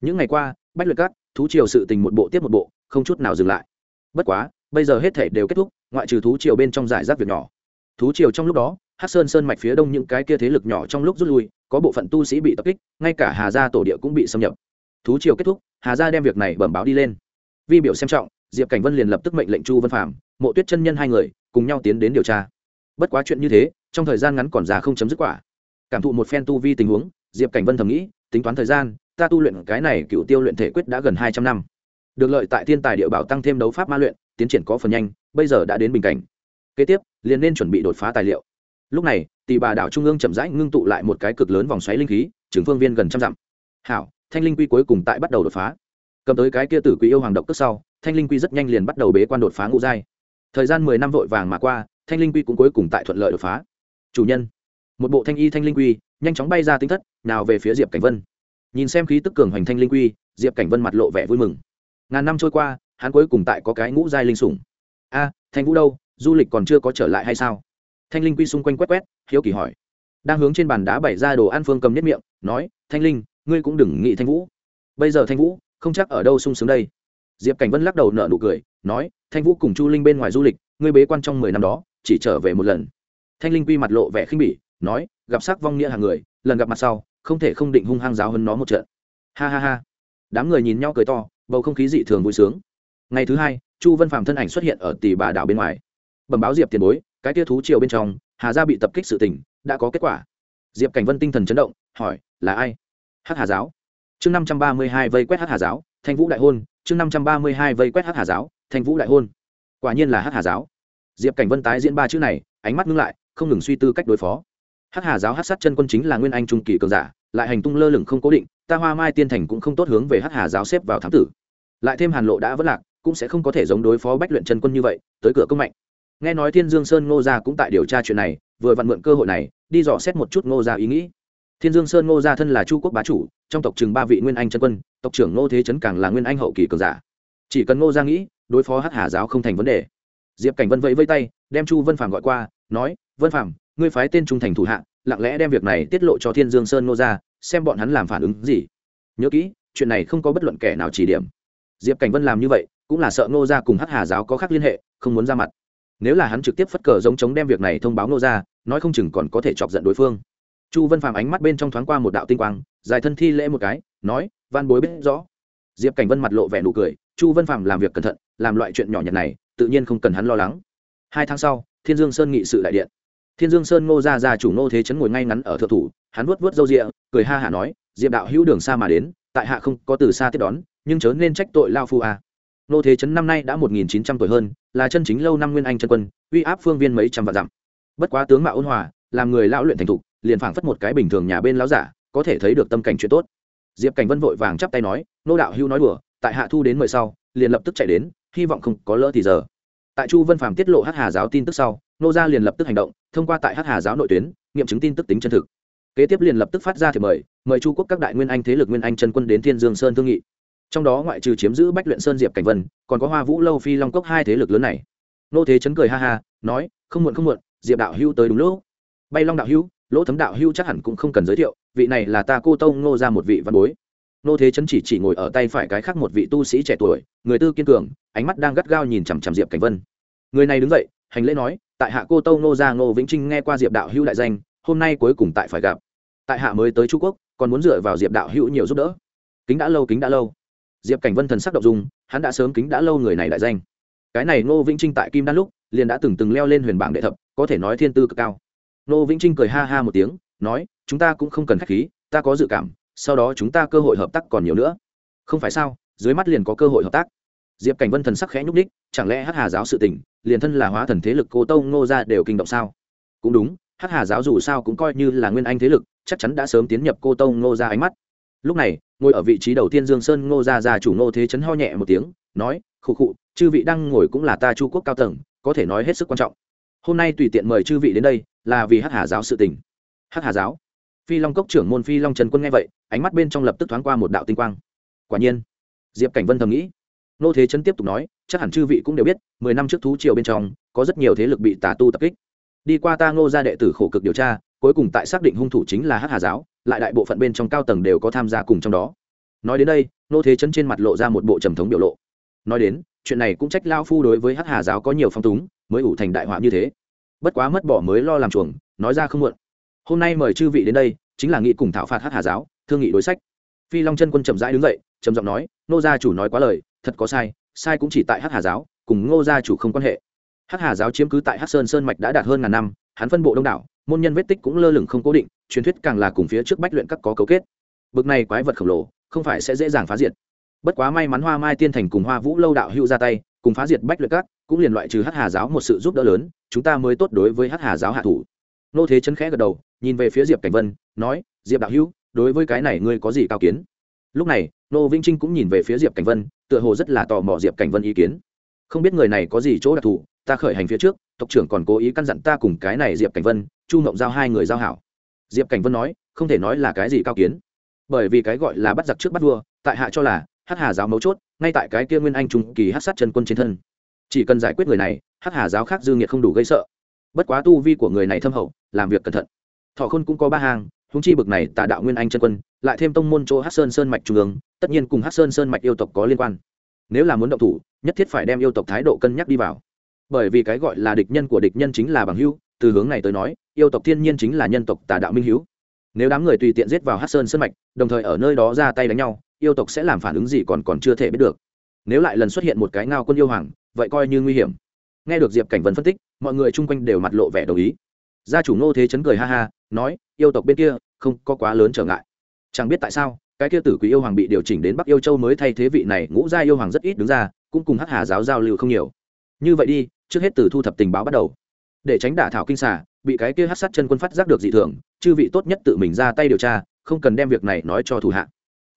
Những ngày qua, bách luyện cát thú triều sự tình một bộ tiếp một bộ, không chút nào dừng lại. Bất quá, bây giờ hết thể đều kết thúc, ngoại trừ thú triều bên trong giải rác việc nhỏ. Thú triều trong lúc đó hát sơn sơn mạch phía đông những cái kia thế lực nhỏ trong lúc rút lui có bộ phận tu sĩ bị tập kích, ngay cả hà gia tổ địa cũng bị xâm nhập. Thú triều kết thúc, hà gia đem việc này bẩm báo đi lên. Vi biểu xem trọng, diệp cảnh vân liền lập tức mệnh lệnh chu vân phạm mộ tuyết chân nhân hai người cùng nhau tiến đến điều tra. Bất quá chuyện như thế, trong thời gian ngắn còn già không chấm dứt quả. Cảm thụ một phen tu vi tình huống, diệp cảnh vân thầm nghĩ, tính toán thời gian, ta tu luyện cái này cựu tiêu luyện thể quyết đã gần hai trăm năm. Được lợi tại thiên tài địa bảo tăng thêm đấu pháp ma luyện, tiến triển có phần nhanh, bây giờ đã đến bình cảnh. Kế tiếp, liền nên chuẩn bị đột phá tài liệu lúc này tỷ bà đảo trung ương chậm rãi ngưng tụ lại một cái cực lớn vòng xoáy linh khí, trường phương viên gần trăm dặm. Hảo, thanh linh quy cuối cùng tại bắt đầu đột phá. Cầm tới cái kia tử quý yêu hoàng độc tức sau, thanh linh quy rất nhanh liền bắt đầu bế quan đột phá ngũ giai. Thời gian mười năm vội vàng mà qua, thanh linh quy cũng cuối cùng tại thuận lợi đột phá. Chủ nhân, một bộ thanh y thanh linh quy, nhanh chóng bay ra tính thất, nào về phía diệp cảnh vân. Nhìn xem khí tức cường hoành thanh linh quy, diệp cảnh vân mặt lộ vẻ vui mừng. Ngàn năm trôi qua, hắn cuối cùng tại có cái ngũ giai linh sủng. A, thanh vũ đâu? Du lịch còn chưa có trở lại hay sao? Thanh linh quy xung quanh quét quét, hiếu kỳ hỏi. Đang hướng trên bàn đá bày ra đồ ăn phương cầm nhất miệng, nói, thanh linh, ngươi cũng đừng nghĩ thanh vũ. Bây giờ thanh vũ không chắc ở đâu sung sướng đây. Diệp cảnh vân lắc đầu nở nụ cười, nói, thanh vũ cùng chu linh bên ngoài du lịch, ngươi bế quan trong mười năm đó, chỉ trở về một lần. Thanh linh quy mặt lộ vẻ khinh bỉ, nói, gặp sắc vong nghĩa hàng người, lần gặp mặt sau, không thể không định hung hăng giáo hơn nó một trận. Ha ha ha. Đám người nhìn nhau cười to, bầu không khí dị thường vui sướng. Ngày thứ hai, chu vân phạm thân ảnh xuất hiện ở tỷ bà đảo bên ngoài. Bẩm báo diệp tiền bối cái tia thú triều bên trong, hà gia bị tập kích sự tình, đã có kết quả. Diệp cảnh vân tinh thần chấn động, hỏi, là ai? Hắc hà giáo. Chương năm trăm ba mươi hai vây quét hắc hà giáo, thanh vũ đại hôn. Chương năm trăm ba mươi hai vây quét hắc hà giáo, thanh vũ đại hôn. Quả nhiên là hắc hà giáo. Diệp cảnh vân tái diễn ba chữ này, ánh mắt ngưng lại, không ngừng suy tư cách đối phó. Hắc hà giáo hắc sát chân quân chính là nguyên anh trung kỳ cường giả, lại hành tung lơ lửng không cố định, ta hoa mai tiên thành cũng không tốt hướng về hắc hà giáo xếp vào thám tử. Lại thêm hàn lộ đã vất lạc, cũng sẽ không có thể giống đối phó bách luyện chân quân như vậy, tới cửa công mạnh nghe nói thiên dương sơn ngô gia cũng tại điều tra chuyện này, vừa vặn mượn cơ hội này, đi dò xét một chút ngô gia ý nghĩ. Thiên dương sơn ngô gia thân là chu quốc bá chủ, trong tộc chừng ba vị nguyên anh chân quân, tộc trưởng ngô thế Trấn càng là nguyên anh hậu kỳ cường giả. Chỉ cần ngô gia nghĩ, đối phó hắc hà giáo không thành vấn đề. Diệp cảnh vân vẫy vây tay, đem chu vân phàm gọi qua, nói, vân phàm, ngươi phái tên trung thành thủ hạ, lặng lẽ đem việc này tiết lộ cho thiên dương sơn ngô gia, xem bọn hắn làm phản ứng gì. Nhớ kỹ, chuyện này không có bất luận kẻ nào chỉ điểm. Diệp cảnh vân làm như vậy, cũng là sợ ngô gia cùng hắc hà giáo có khác liên hệ, không muốn ra mặt nếu là hắn trực tiếp phất cờ giống chống đem việc này thông báo nô gia, nói không chừng còn có thể chọc giận đối phương. Chu vân phàm ánh mắt bên trong thoáng qua một đạo tinh quang, dài thân thi lễ một cái, nói van bối biết rõ. Diệp cảnh vân mặt lộ vẻ nụ cười, chu vân phàm làm việc cẩn thận, làm loại chuyện nhỏ nhặt này, tự nhiên không cần hắn lo lắng. Hai tháng sau, thiên dương sơn nghị sự đại điện. Thiên dương sơn ngô gia gia chủ ngô thế chấn ngồi ngay ngắn ở thượng thủ, hắn vuốt vuốt râu rịa, cười ha hả nói, diệp đạo hữu đường xa mà đến, tại hạ không có từ xa tiếp đón, nhưng chớ nên trách tội lao phu à nô thế chấn năm nay đã một nghìn chín trăm tuổi hơn, là chân chính lâu năm nguyên anh chân quân, uy áp phương viên mấy trăm vạn dặm. Bất quá tướng mạo ôn hòa, làm người lão luyện thành thục, liền phảng phất một cái bình thường nhà bên lão giả, có thể thấy được tâm cảnh chuyện tốt. Diệp cảnh vân vội vàng chắp tay nói, nô đạo hưu nói đùa, tại hạ thu đến mời sau, liền lập tức chạy đến, hy vọng không có lỡ thì giờ. Tại chu vân phàm tiết lộ hắc hà giáo tin tức sau, nô gia liền lập tức hành động, thông qua tại hắc hà giáo nội tuyến, nghiệm chứng tin tức tính chân thực. Kế tiếp liền lập tức phát ra thì mời mời chu quốc các đại nguyên anh thế lực nguyên anh chân quân đến thiên dương sơn thương nghị trong đó ngoại trừ chiếm giữ bách luyện sơn diệp cảnh vân, còn có hoa vũ lâu phi long cốc hai thế lực lớn này. Nô thế chấn cười ha ha, nói, không muộn không muộn, diệp đạo hưu tới đúng lúc. Bay long đạo hưu lỗ thấm đạo hưu chắc hẳn cũng không cần giới thiệu, vị này là ta cô tông ngô ra một vị văn bối. Nô thế chấn chỉ chỉ ngồi ở tay phải cái khác một vị tu sĩ trẻ tuổi, người tư kiên cường, ánh mắt đang gắt gao nhìn chằm chằm diệp cảnh vân. Người này đứng dậy, hành lễ nói, tại hạ cô tâu nô gia ngô vĩnh trinh nghe qua diệp đạo hưu đại danh, hôm nay cuối cùng tại phải gặp. Tại hạ mới tới trung quốc, còn muốn dựa vào diệp đạo hữu nhiều giúp đỡ. Kính đã lâu, kính đã lâu diệp cảnh vân thần sắc động dung, hắn đã sớm kính đã lâu người này đại danh. Cái này ngô vĩnh trinh tại kim đan lúc, liền đã từng từng leo lên huyền bảng đệ thập, có thể nói thiên tư cực cao. Ngô vĩnh trinh cười ha ha một tiếng, nói, chúng ta cũng không cần k h á c h khí, ta có dự cảm, sau đó chúng ta cơ hội hợp tác còn nhiều nữa. Không phải sao, dưới mắt liền có cơ hội hợp tác. Diệp cảnh vân thần sắc khẽ nhúc ních chẳng lẽ Hát hà giáo sự tỉnh liền thân là hóa thần thế lực cô tông, ngô ra đều kinh động sao? Cũng đúng Hát hà giáo dù sao cũng coi như là nguyên anh thế lực, chắc chắn đã sớm tiến nhập cô tông, ngô ra ánh mắt lúc này, ngồi ở vị trí đầu tiên dương sơn ngô gia gia chủ ngô thế chấn ho nhẹ một tiếng, nói, khụ khụ, chư vị đang ngồi cũng là ta chu quốc cao tầng, có thể nói hết sức quan trọng. Hôm nay tùy tiện mời chư vị đến đây, là vì hắc hà giáo sự tình. Hắc hà giáo? Phi long cốc trưởng môn phi long trần quân nghe vậy, ánh mắt bên trong lập tức thoáng qua một đạo tinh quang. Quả nhiên, diệp cảnh vân thầm nghĩ. Nô thế chấn tiếp tục nói, chắc hẳn chư vị cũng đều biết, mười năm trước thú triều bên trong, có rất nhiều thế lực bị tà tu tập kích. Đi qua ta ngô gia đệ tử khổ cực điều tra, cuối cùng tại xác định hung thủ chính là hắc hà giáo lại đại bộ phận bên trong cao tầng đều có tham gia cùng trong đó. Nói đến đây, nô thế chấn trên mặt lộ ra một bộ trầm thống biểu lộ. Nói đến, chuyện này cũng trách lao phu đối với hắc hà giáo có nhiều phong túng, mới ủ thành đại họa như thế. Bất quá mất bỏ mới lo làm chuồng, nói ra không muộn. Hôm nay mời chư vị đến đây, chính là nghị cùng thảo phạt hắc hà giáo, thương nghị đối sách. Phi long chân quân chậm rãi đứng dậy, trầm giọng nói, nô gia chủ nói quá lời, thật có sai sai cũng chỉ tại hắc hà giáo, cùng ngô gia chủ không quan hệ. Hắc hà giáo chiếm cứ tại hắc sơn sơn mạch đã đạt hơn ngàn năm, hắn phân bộ đông đảo môn nhân vết tích cũng lơ lửng không cố định, truyền thuyết càng là cùng phía trước bách luyện các có cấu kết. Bực này quái vật khổng lồ, không phải sẽ dễ dàng phá diệt. Bất quá may mắn hoa mai tiên thành cùng hoa vũ lâu đạo hữu ra tay, cùng phá diệt bách luyện các, cũng liền loại trừ hát hà giáo một sự giúp đỡ lớn, chúng ta mới tốt đối với hát hà giáo hạ thủ. Nô thế chân khẽ gật đầu, nhìn về phía diệp cảnh vân, nói, diệp đạo hữu, đối với cái này ngươi có gì cao kiến? Lúc này, nô vĩnh trinh cũng nhìn về phía diệp cảnh vân, tựa hồ rất là tò mò diệp cảnh vân ý kiến. Không biết người này có gì chỗ đặc thù, ta khởi hành phía trước, tộc trưởng còn cố ý căn dặn ta cùng cái này diệp cảnh vân chu mộng giao hai người giao hảo diệp cảnh vân nói không thể nói là cái gì cao kiến bởi vì cái gọi là bắt giặc trước bắt vua tại hạ cho là hắc hà giáo mấu chốt ngay tại cái kia nguyên anh trung kỳ hát sát chân quân trên thân chỉ cần giải quyết người này hắc hà giáo khác dư nghiệt không đủ gây sợ bất quá tu vi của người này thâm hậu làm việc cẩn thận thọ khôn cũng có ba hàng húng chi bực này tà đạo nguyên anh chân quân lại thêm tông môn chỗ hát sơn sơn mạch trung ương tất nhiên cùng hát sơn sơn mạch yêu tộc có liên quan nếu là muốn động thủ nhất thiết phải đem yêu tộc thái độ cân nhắc đi vào bởi vì cái gọi là địch nhân của địch nhân chính là bằng hữu từ hướng này tới nói, yêu tộc thiên nhiên chính là nhân tộc tà đạo minh hữu nếu đám người tùy tiện giết vào hát sơn sân mạch, đồng thời ở nơi đó ra tay đánh nhau, yêu tộc sẽ làm phản ứng gì còn còn chưa thể biết được. Nếu lại lần xuất hiện một cái ngao quân yêu hoàng, vậy coi như nguy hiểm. Nghe được diệp cảnh vân phân tích, mọi người chung quanh đều mặt lộ vẻ đồng ý. Gia chủ ngô thế chấn cười ha ha, nói, yêu tộc bên kia, không có quá lớn trở ngại. Chẳng biết tại sao, cái kia tử quý yêu hoàng bị điều chỉnh đến bắc yêu châu mới thay thế vị này, ngũ gia yêu hoàng rất ít đứng ra, cũng cùng hắc hà giáo giao lưu không nhiều. Như vậy đi, trước hết từ thu thập tình báo bắt đầu để tránh đả thảo kinh xà, bị cái kia hát sát chân quân phát giác được dị thường, chư vị tốt nhất tự mình ra tay điều tra, không cần đem việc này nói cho thủ hạ.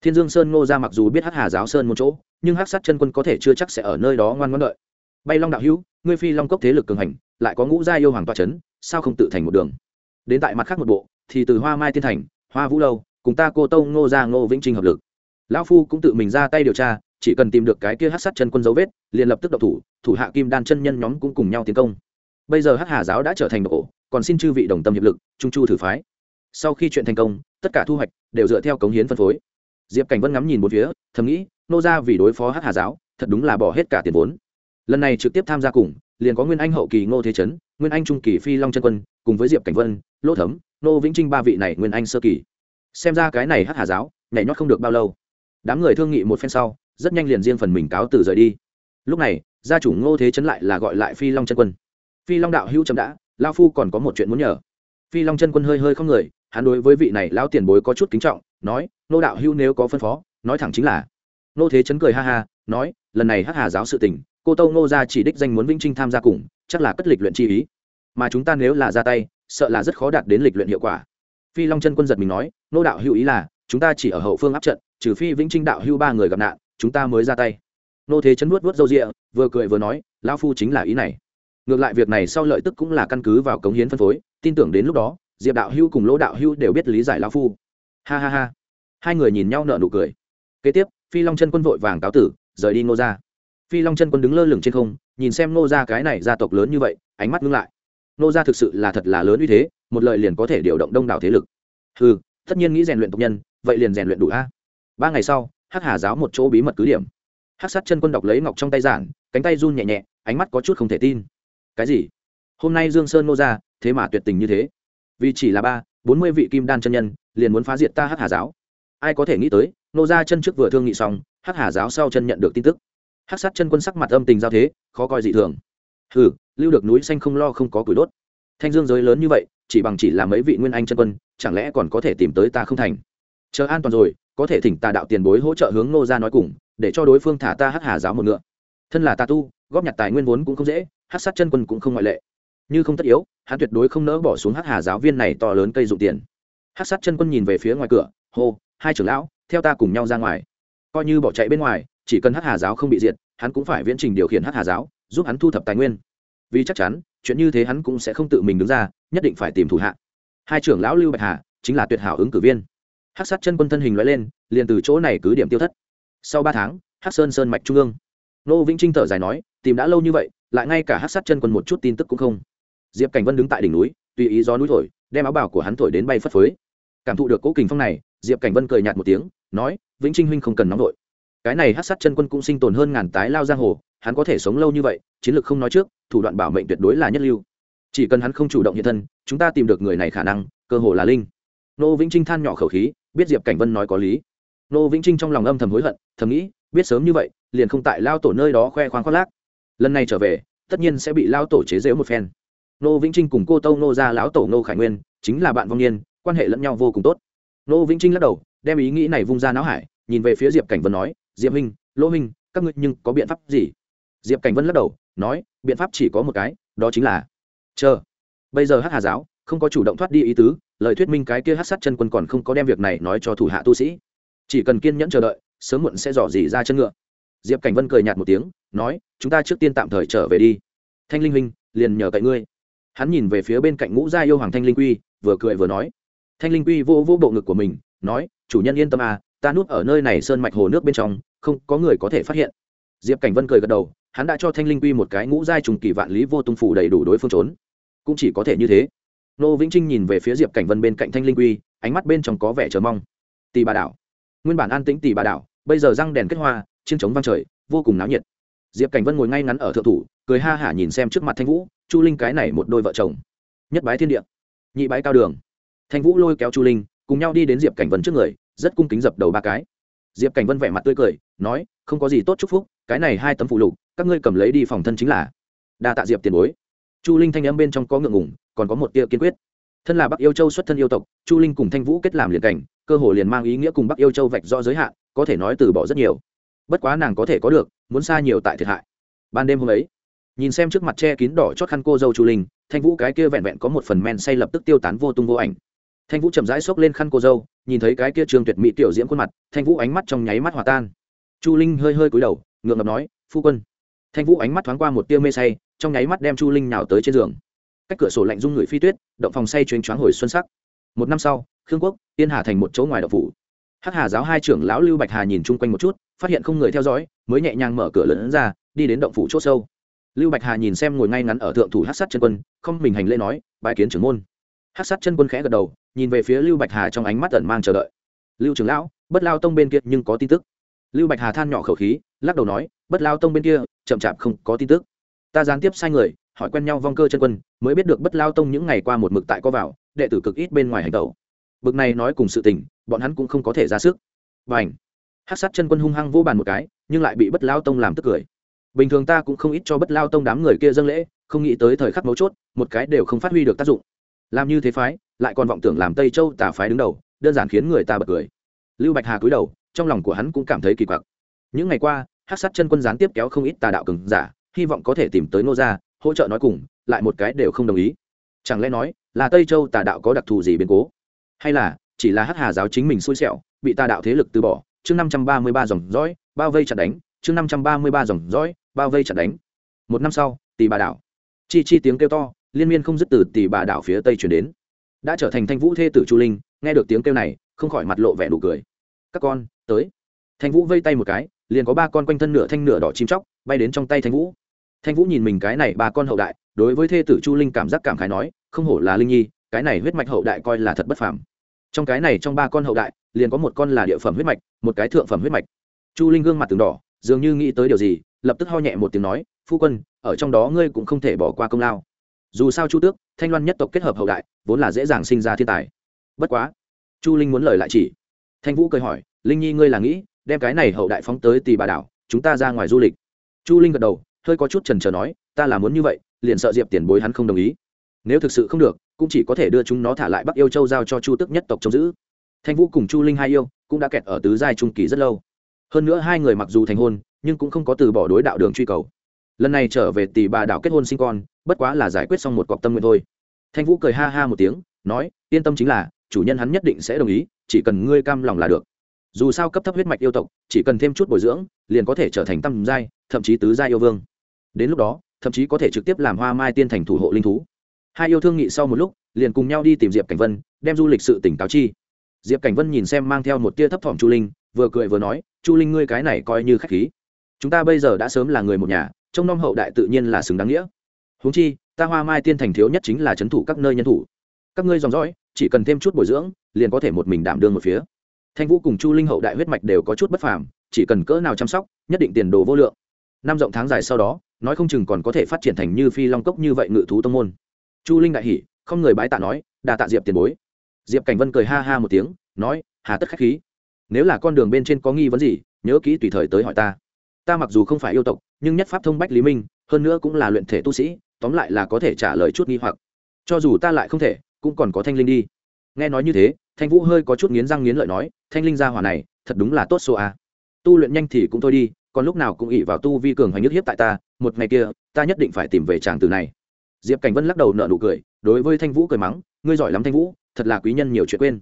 Thiên dương sơn ngô ra mặc dù biết hát hà giáo sơn một chỗ, nhưng hát sát chân quân có thể chưa chắc sẽ ở nơi đó ngoan ngoãn đợi. Bay long đạo hữu, ngươi phi long cốc thế lực cường hành, lại có ngũ gia yêu hoàng toa c h ấ n sao không tự thành một đường? Đến tại mặt khác một bộ, thì từ hoa mai Thiên thành, hoa vũ lâu, cùng ta cô tông ngô ra ngô vĩnh trinh hợp lực. Lão phu cũng tự mình ra tay điều tra, chỉ cần tìm được cái kia hát sát chân quân dấu vết, liền lập tức đậu thủ thủ hạ kim đan chân nhân nhóm cũng cùng nhau tiến công bây giờ Hắc hà giáo đã trở thành độ còn xin chư vị đồng tâm hiệp lực trung chu thử phái. Sau khi chuyện thành công, tất cả thu hoạch đều dựa theo cống hiến phân phối. Diệp cảnh vân ngắm nhìn một phía, thầm nghĩ, nô ra vì đối phó Hắc hà giáo, thật đúng là bỏ hết cả tiền vốn. Lần này trực tiếp tham gia cùng, liền có nguyên anh hậu kỳ ngô thế chấn, nguyên anh trung kỳ phi long chân quân, cùng với diệp cảnh vân lỗ thấm, nô vĩnh trinh ba vị này nguyên anh sơ kỳ. Xem ra cái này Hắc hà giáo, nhảy nhót không được bao lâu. Đám người thương nghị một phen sau, rất nhanh liền riêng phần mình cáo từ rời đi. Lúc này, gia chủ ngô thế chấn lại là gọi lại phi long chân quân phi long đạo hữu chấm đã lao phu còn có một chuyện muốn nhờ. Phi long chân quân hơi hơi không người, hắn đối với vị này lão tiền bối có chút kính trọng, nói, nô đạo hữu nếu có phân phó, nói thẳng chính là. Nô thế chấn cười ha ha, nói, lần này hắc hà giáo sự tình, cô tâu nô ra chỉ đích danh muốn vĩnh trinh tham gia cùng, chắc là cất lịch luyện chi ý. Mà chúng ta nếu là ra tay, sợ là rất khó đạt đến lịch luyện hiệu quả. Phi long chân quân giật mình nói, nô đạo hữu ý là, chúng ta chỉ ở hậu phương áp trận, trừ phi vĩnh trinh đạo hữu ba người gặp nạn, chúng ta mới ra tay. Nô thế chấn vuốt vuốt râu rịa, vừa cười vừa nói, lão phu chính là ý này ngược lại việc này sau lợi tức cũng là căn cứ vào cống hiến phân phối, tin tưởng đến lúc đó, diệp đạo hưu cùng lỗ đạo hưu đều biết lý giải lão phu. Ha ha ha. Hai người nhìn nhau nợ nụ cười. Kế tiếp, phi long chân quân vội vàng cáo tử, rời đi ngô ra phi long chân quân đứng lơ lửng trên không, nhìn xem ngô ra cái này gia tộc lớn như vậy, ánh mắt ngưng lại. Ngô ra thực sự là thật là lớn uy thế, một lời liền có thể điều động đông đảo thế lực. Ừ tất nhiên nghĩ rèn luyện tộc nhân, vậy liền rèn luyện đủ a. Ba ngày sau, hắc hà giáo một chỗ bí mật cứ điểm. Hắc sát chân quân đọc lấy ngọc trong tay giản, cánh tay run nhẹ nhẹ, ánh mắt có chút không thể tin cái gì? Hôm nay dương sơn nô ra, thế mà tuyệt tình như thế. Vì chỉ là ba, bốn mươi vị kim đan chân nhân, liền muốn phá diệt ta hắc hà giáo. Ai có thể nghĩ tới, nô ra chân trước vừa thương nghị xong, hắc hà giáo sau chân nhận được tin tức. Hắc sát chân quân sắc mặt âm tình giao thế, khó coi dị thường. Hừ, lưu được núi xanh không lo không có củi đốt. Thanh dương giới lớn như vậy, chỉ bằng chỉ là mấy vị nguyên anh chân quân, chẳng lẽ còn có thể tìm tới ta không thành? Chờ an toàn rồi, có thể thỉnh tà đạo tiền bối hỗ trợ hướng nô ra nói cùng, để cho đối phương thả ta hắc hà giáo một ngựa. Thân là tà tu, góp nhặt tài nguyên vốn cũng không dễ Hát sát chân quân cũng không ngoại lệ. Như không tất yếu, hắn tuyệt đối không nỡ bỏ xuống hát hà giáo viên này to lớn cây dụng tiền. Hát sát chân quân nhìn về phía ngoài cửa, hô, hai trưởng lão, theo ta cùng nhau ra ngoài. Coi như bỏ chạy bên ngoài, chỉ cần hát hà giáo không bị diệt, hắn cũng phải viễn trình điều khiển hát hà giáo, giúp hắn thu thập tài nguyên. Vì chắc chắn, chuyện như thế hắn cũng sẽ không tự mình đứng ra, nhất định phải tìm thủ hạ. Hai trưởng lão lưu bạch hà chính là tuyệt hảo ứng cử viên. Hát sát chân quân thân hình loại lên, liền từ chỗ này cứ điểm tiêu thất. Sau ba tháng, hát sơn sơn mạch trung ương. Nô vĩnh trinh thở dài nói, tìm đã lâu như vậy lại ngay cả hắc sát chân quân một chút tin tức cũng không. Diệp cảnh vân đứng tại đỉnh núi, tùy ý gió núi thổi, đem áo bào của hắn thổi đến bay phất phới. Cảm thụ được cố kình phong này, diệp cảnh vân cười nhạt một tiếng, nói, vĩnh trinh huynh không cần nóng vội. Cái này hát sát chân quân cũng sinh tồn hơn ngàn tái lao giang hồ, hắn có thể sống lâu như vậy, chiến lược không nói trước, thủ đoạn bảo mệnh tuyệt đối là nhất lưu. Chỉ cần hắn không chủ động hiện thân, chúng ta tìm được người này khả năng, cơ hồ là linh. Nô vĩnh trinh than nhỏ khẩu khí, biết diệp cảnh vân nói có lý. Nô vĩnh trinh trong lòng âm thầm hối hận, thầm nghĩ, biết sớm như vậy, liền không tại lao tổ nơi đó khoe khoang khoác lác lần này trở về, tất nhiên sẽ bị lao tổ chế giễu một phen. Nô vĩnh trinh cùng cô tâu nô ra lão tổ nô khải nguyên chính là bạn vong niên, quan hệ lẫn nhau vô cùng tốt. Nô vĩnh trinh lắc đầu, đem ý nghĩ này vung ra não hải, nhìn về phía diệp cảnh vân nói, diệp minh lỗ minh các ngươi nhưng có biện pháp gì? Diệp cảnh vân lắc đầu, nói, biện pháp chỉ có một cái, đó chính là chờ. Bây giờ hát hà giáo không có chủ động thoát đi ý tứ, lời thuyết minh cái kia hát sát chân quân còn không có đem việc này nói cho thủ hạ tu sĩ. Chỉ cần kiên nhẫn chờ đợi, sớm muộn sẽ dò dỉ ra chân ngựa diệp cảnh vân cười nhạt một tiếng, nói, chúng ta trước tiên tạm thời trở về đi. Thanh linh huynh, liền nhờ cậy ngươi. Hắn nhìn về phía bên cạnh ngũ gia yêu hoàng thanh linh quy, vừa cười vừa nói. Thanh linh quy vô vô bộ ngực của mình, nói, chủ nhân yên tâm à ta núp ở nơi này sơn mạch hồ nước bên trong, không có người có thể phát hiện. Diệp cảnh vân cười gật đầu, hắn đã cho thanh linh quy một cái ngũ giai trùng kỳ vạn lý vô tung phủ đầy đủ đối phương trốn. Cũng chỉ có thể như thế. Nô vĩnh trinh nhìn về phía diệp cảnh vân bên cạnh thanh linh quy, ánh mắt bên trong có vẻ chờ mong. Tì bà đảo. Nguyên bản an tĩnh tì bà đảo, bây giờ răng đèn kết hoa chiên trống vang trời, vô cùng náo nhiệt. Diệp cảnh vân ngồi ngay ngắn ở thượng thủ, cười ha hả nhìn xem trước mặt thanh vũ, chu linh cái này một đôi vợ chồng. Nhất bái thiên địa, nhị bái cao đường. Thanh vũ lôi kéo chu linh, cùng nhau đi đến diệp cảnh vân trước người, rất cung kính dập đầu ba cái. Diệp cảnh vân vẻ mặt tươi cười, nói, không có gì tốt chúc phúc, cái này hai tấm phụ lục, các ngươi cầm lấy đi phòng thân chính là. Đa tạ diệp tiền bối. Chu linh thanh âm bên trong có ngượng ngùng, còn có một tia kiên quyết. Thân là bắc yêu châu xuất thân yêu tộc, chu linh cùng thanh vũ kết làm liền cảnh, cơ hồ liền mang ý nghĩa cùng bắc yêu châu vạch rõ giới hạn, có thể nói từ bỏ rất nhiều bất quá nàng có thể có được, muốn xa nhiều tại thiệt hại. Ban đêm hôm ấy, nhìn xem trước mặt che kín đỏ chót khăn cô dâu chu linh, thanh vũ cái kia vẹn vẹn có một phần men say lập tức tiêu tán vô tung vô ảnh. Thanh vũ chậm rãi xốc lên khăn cô dâu, nhìn thấy cái kia trường tuyệt mỹ tiểu diễm khuôn mặt, thanh vũ ánh mắt trong nháy mắt hòa tan. Chu linh hơi hơi cúi đầu, ngượng ngập nói, phu quân. Thanh vũ ánh mắt thoáng qua một tia mê say, trong nháy mắt đem chu linh nào tới trên giường. Cách cửa sổ lạnh dung người phi tuyết, động phòng say chuyến choáng hồi xuân sắc. Một năm sau, khương quốc tiên hà thành một chỗ ngoài đậu phủ hắc hà giáo hai trưởng lão lưu bạch hà nhìn chung quanh một chút, phát hiện không người theo dõi, mới nhẹ nhàng mở cửa lớn ra, đi đến động phủ c h ỗ sâu. Lưu bạch hà nhìn xem ngồi ngay ngắn ở thượng thủ hát sát chân quân, không mình hành lễ nói bãi kiến trưởng môn. Hát sát chân quân khẽ gật đầu, nhìn về phía lưu bạch hà trong ánh mắt tẩn mang chờ đợi. Lưu trưởng lão, bất lao tông bên kia nhưng có tin tức. Lưu bạch hà than nhỏ khẩu khí, lắc đầu nói, bất lao tông bên kia, chậm chạp không có tin tức. Ta gián tiếp sai người, hỏi quen nhau vong cơ chân quân, mới biết được bất lao tông những ngày qua một mực tại có vào, đệ tử cực ít bên ngoài hành tẩu bực này nói cùng sự tình, bọn hắn cũng không có thể ra sức. Và ảnh hát sát chân quân hung hăng vô bàn một cái, nhưng lại bị bất lao tông làm tức cười. Bình thường ta cũng không ít cho bất lao tông đám người kia dâng lễ, không nghĩ tới thời khắc mấu chốt, một cái đều không phát huy được tác dụng. Làm như thế phái, lại còn vọng tưởng làm tây châu tà phái đứng đầu, đơn giản khiến người ta bật cười. Lưu bạch hà cúi đầu, trong lòng của hắn cũng cảm thấy kỳ quặc. Những ngày qua hát sát chân quân gián tiếp kéo không ít tà đạo cừng giả, hy vọng có thể tìm tới nô gia, hỗ trợ nói cùng, lại một cái đều không đồng ý. Chẳng lẽ nói là tây châu tà đạo có đặc thù gì biến cố? Hay là chỉ là hắc hà giáo chính mình xui xẻo, bị tà đạo thế lực từ bỏ, chương năm trăm ba mươi ba dòng dõi, bao vây chặt đánh, chương năm trăm ba mươi ba dòng dõi, bao vây chặt đánh. Một năm sau tỷ bà đảo. Chi chi tiếng kêu to, liên miên không dứt từ tỷ bà đảo phía tây chuyển đến. Đã trở thành thanh vũ thê tử chu linh, nghe được tiếng kêu này, không khỏi mặt lộ vẻ đủ cười. Các con, tới. Thanh vũ vây tay một cái, liền có ba con quanh thân nửa thanh nửa đỏ chim chóc bay đến trong tay thanh vũ. Thanh vũ nhìn mình cái này ba con hậu đại, đối với thê tử chu linh cảm giác cảm khái nói, không hổ là linh nhi, cái này huyết mạch hậu đại coi là thật bất phàm trong cái này trong ba con hậu đại, liền có một con là địa phẩm huyết mạch, một cái thượng phẩm huyết mạch. Chu linh gương mặt từng đỏ, dường như nghĩ tới điều gì, lập tức ho nhẹ một tiếng nói, phu quân, ở trong đó ngươi cũng không thể bỏ qua công lao. Dù sao chu tước, thanh loan nhất tộc kết hợp hậu đại, vốn là dễ dàng sinh ra thiên tài. Bất quá, chu linh muốn lời lại chỉ. Thanh vũ cười hỏi, linh nhi ngươi là nghĩ, đem cái này hậu đại phóng tới tì bà đảo, chúng ta ra ngoài du lịch? Chu linh gật đầu, hơi có chút trần trờ nói, ta là muốn như vậy, liền sợ diệp tiền bối hắn không đồng ý nếu thực sự không được, cũng chỉ có thể đưa chúng nó thả lại bắc yêu châu giao cho chu tức nhất tộc trông giữ. Thanh vũ cùng chu linh hai yêu cũng đã kẹt ở tứ giai trung kỳ rất lâu. Hơn nữa hai người mặc dù thành hôn, nhưng cũng không có từ bỏ đối đạo đường truy cầu. Lần này trở về tỷ bà đảo kết hôn sinh con, bất quá là giải quyết xong một cọc tâm nguyện thôi. Thanh vũ cười ha ha một tiếng, nói, yên tâm chính là, chủ nhân hắn nhất định sẽ đồng ý, chỉ cần ngươi cam lòng là được. Dù sao cấp thấp huyết mạch yêu tộc, chỉ cần thêm chút bồi dưỡng, liền có thể trở thành tâm giai, thậm chí tứ giai yêu vương. Đến lúc đó, thậm chí có thể trực tiếp làm hoa mai tiên thành thủ hộ linh thú hai yêu thương nghị sau một lúc, liền cùng nhau đi tìm diệp cảnh vân, đem du lịch sự tỉnh táo chi. Diệp cảnh vân nhìn xem mang theo một tia thấp thỏm chu linh, vừa cười vừa nói, chu linh ngươi cái này coi như k h á c h khí. Chúng ta bây giờ đã sớm là người một nhà trong nom hậu đại tự nhiên là xứng đáng nghĩa. Huống chi, ta hoa mai tiên thành thiếu nhất chính là c h ấ n thủ các nơi nhân thủ. Các ngươi dòng dõi, chỉ cần thêm chút bồi dưỡng, liền có thể một mình đảm đương một phía. Thanh vũ cùng chu linh hậu đại huyết mạch đều có chút bất phàm, chỉ cần cỡ nào chăm sóc, nhất định tiền đồ vô lượng. Năm rộng tháng dài sau đó, nói không chừng còn có thể phát triển thành như phi long cốc như vậy ngự thú tông môn chu linh đại hỉ, không người bái tạ nói, đà tạ diệp tiền bối. Diệp cảnh vân cười ha ha một tiếng, nói, hà tất khách khí. Nếu là con đường bên trên có nghi vấn gì, nhớ kỹ tùy thời tới hỏi ta. Ta mặc dù không phải yêu tộc, nhưng nhất pháp thông bách lý minh, hơn nữa cũng là luyện thể tu sĩ, tóm lại là có thể trả lời chút nghi hoặc. Cho dù ta lại không thể, cũng còn có thanh linh đi. Nghe nói như thế, thanh vũ hơi có chút nghiến răng nghiến lợi nói, thanh linh gia hỏa này, thật đúng là tốt số a. Tu luyện nhanh thì cũng thôi đi, còn lúc nào cũng ỉ vào tu vi cường hoành nhất hiếp tại ta, một ngày kia, ta nhất định phải tìm về tràng từ này diệp cảnh vân lắc đầu nợ nụ cười, đối với thanh vũ cười mắng, ngươi giỏi lắm thanh vũ, thật là quý nhân nhiều chuyện quên.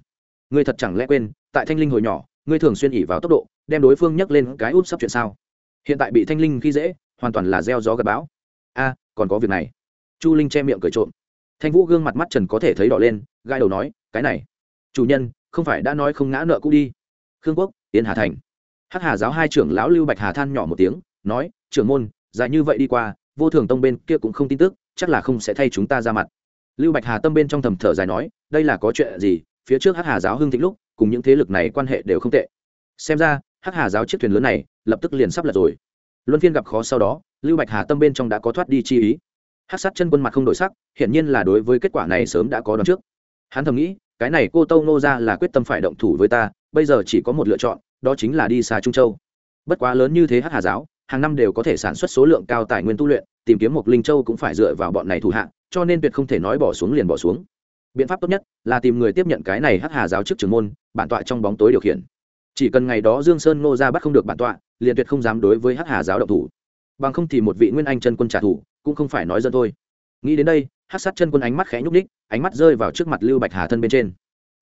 Ngươi thật chẳng lẽ quên, tại thanh linh hồi nhỏ, ngươi thường xuyên ỉ vào tốc độ, đem đối phương nhấc lên cái út sắp chuyện sao? Hiện tại bị thanh linh khi dễ, hoàn toàn là gieo gió gặp bão. A, còn có việc này. Chu linh che miệng cười trộm. Thanh vũ gương mặt mắt trần có thể thấy đỏ lên gai đầu nói, cái này, chủ nhân, không phải đã nói không ngã nợ cũ đi. Khương quốc tiến hà thành. Hắc hà giáo hai trưởng lão lưu bạch hà than nhỏ một tiếng, nói, trưởng môn, dài như vậy đi qua, vô thường tông bên kia cũng không tin tức chắc là không sẽ thay chúng ta ra mặt. Lưu bạch hà tâm bên trong thầm thở dài nói, đây là có chuyện gì? Phía trước hắc hà giáo hưng thịnh lúc, cùng những thế lực này quan hệ đều không tệ. Xem ra, hắc hà giáo chiếc thuyền lớn này, lập tức liền sắp lật rồi. Luân phiên gặp khó sau đó, lưu bạch hà tâm bên trong đã có thoát đi chi ý. Hắc sát chân quân mặt không đổi sắc, hiển nhiên là đối với kết quả này sớm đã có đón trước. Hắn thầm nghĩ, cái này cô tâu nô ra là quyết tâm phải động thủ với ta, bây giờ chỉ có một lựa chọn, đó chính là đi xa trung châu. Bất quá lớn như thế hát hà giáo hàng năm đều có thể sản xuất số lượng cao tài nguyên tu luyện, tìm kiếm một linh châu cũng phải dựa vào bọn này thủ hạng cho nên tuyệt không thể nói bỏ xuống liền bỏ xuống. Biện pháp tốt nhất là tìm người tiếp nhận cái này hắc hà giáo chức trưởng môn, bản tọa trong bóng tối điều khiển. Chỉ cần ngày đó dương sơn ngô ra bắt không được bản tọa, liền tuyệt không dám đối với hắc hà giáo động thủ. Bằng không thì một vị nguyên anh chân quân trả thù, cũng không phải nói dân thôi. Nghĩ đến đây, hắc sát chân quân ánh mắt khẽ nhúc ních ánh mắt rơi vào trước mặt lưu bạch hà thân bên trên.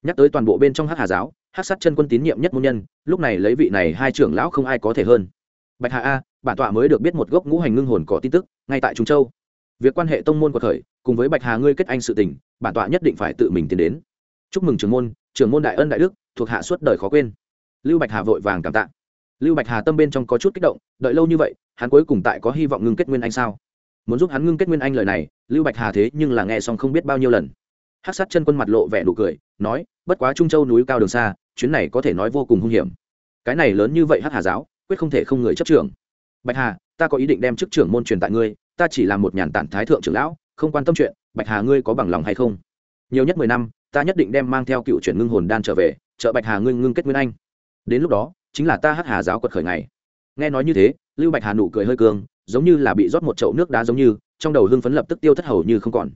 Nhắc tới toàn bộ bên trong hắc hà giáo, hắc sát chân quân tín nhiệm nhất môn nhân, lúc này lấy vị này hai trưởng lão không ai có thể hơn. Bạch hà a bản tọa mới được biết một gốc ngũ hành ngưng hồn có tin tức, ngay tại trung châu. Việc quan hệ tông môn của khởi cùng với bạch hà ngươi kết anh sự tình, bản tọa nhất định phải tự mình tiến đến. Chúc mừng trưởng môn trưởng môn đại ân đại đức, thuộc hạ suốt đời khó quên. Lưu bạch hà vội vàng cảm tạ. Lưu bạch hà tâm bên trong có chút kích động, đợi lâu như vậy, hắn cuối cùng tại có hy vọng ngưng kết nguyên anh sao? Muốn giúp hắn ngưng kết nguyên anh lời này, lưu bạch hà thế nhưng là nghe xong không biết bao nhiêu lần. Hát sát chân quân mặt lộ vẻ nụ cười, nói, bất quá trung châu núi cao đường xa, chuyến này có thể nói vô cùng hung hiểm. Cái này lớn như vậy hát hà giáo, quyết không thể không người chấp trưởng bạch hà, ta có ý định đem chức trưởng môn truyền tại ngươi, ta chỉ là một nhàn tản thái thượng trưởng lão, không quan tâm chuyện, bạch hà ngươi có bằng lòng hay không? Nhiều nhất mười năm, ta nhất định đem mang theo cựu chuyển ngưng hồn đan trở về, trợ bạch hà ngươi ngưng kết nguyên anh. Đến lúc đó, chính là ta hát hà giáo quật khởi ngày. Nghe nói như thế, lưu bạch hà nụ cười hơi cương, giống như là bị rót một chậu nước đá giống như, trong đầu hưng phấn lập tức tiêu thất hầu như không còn.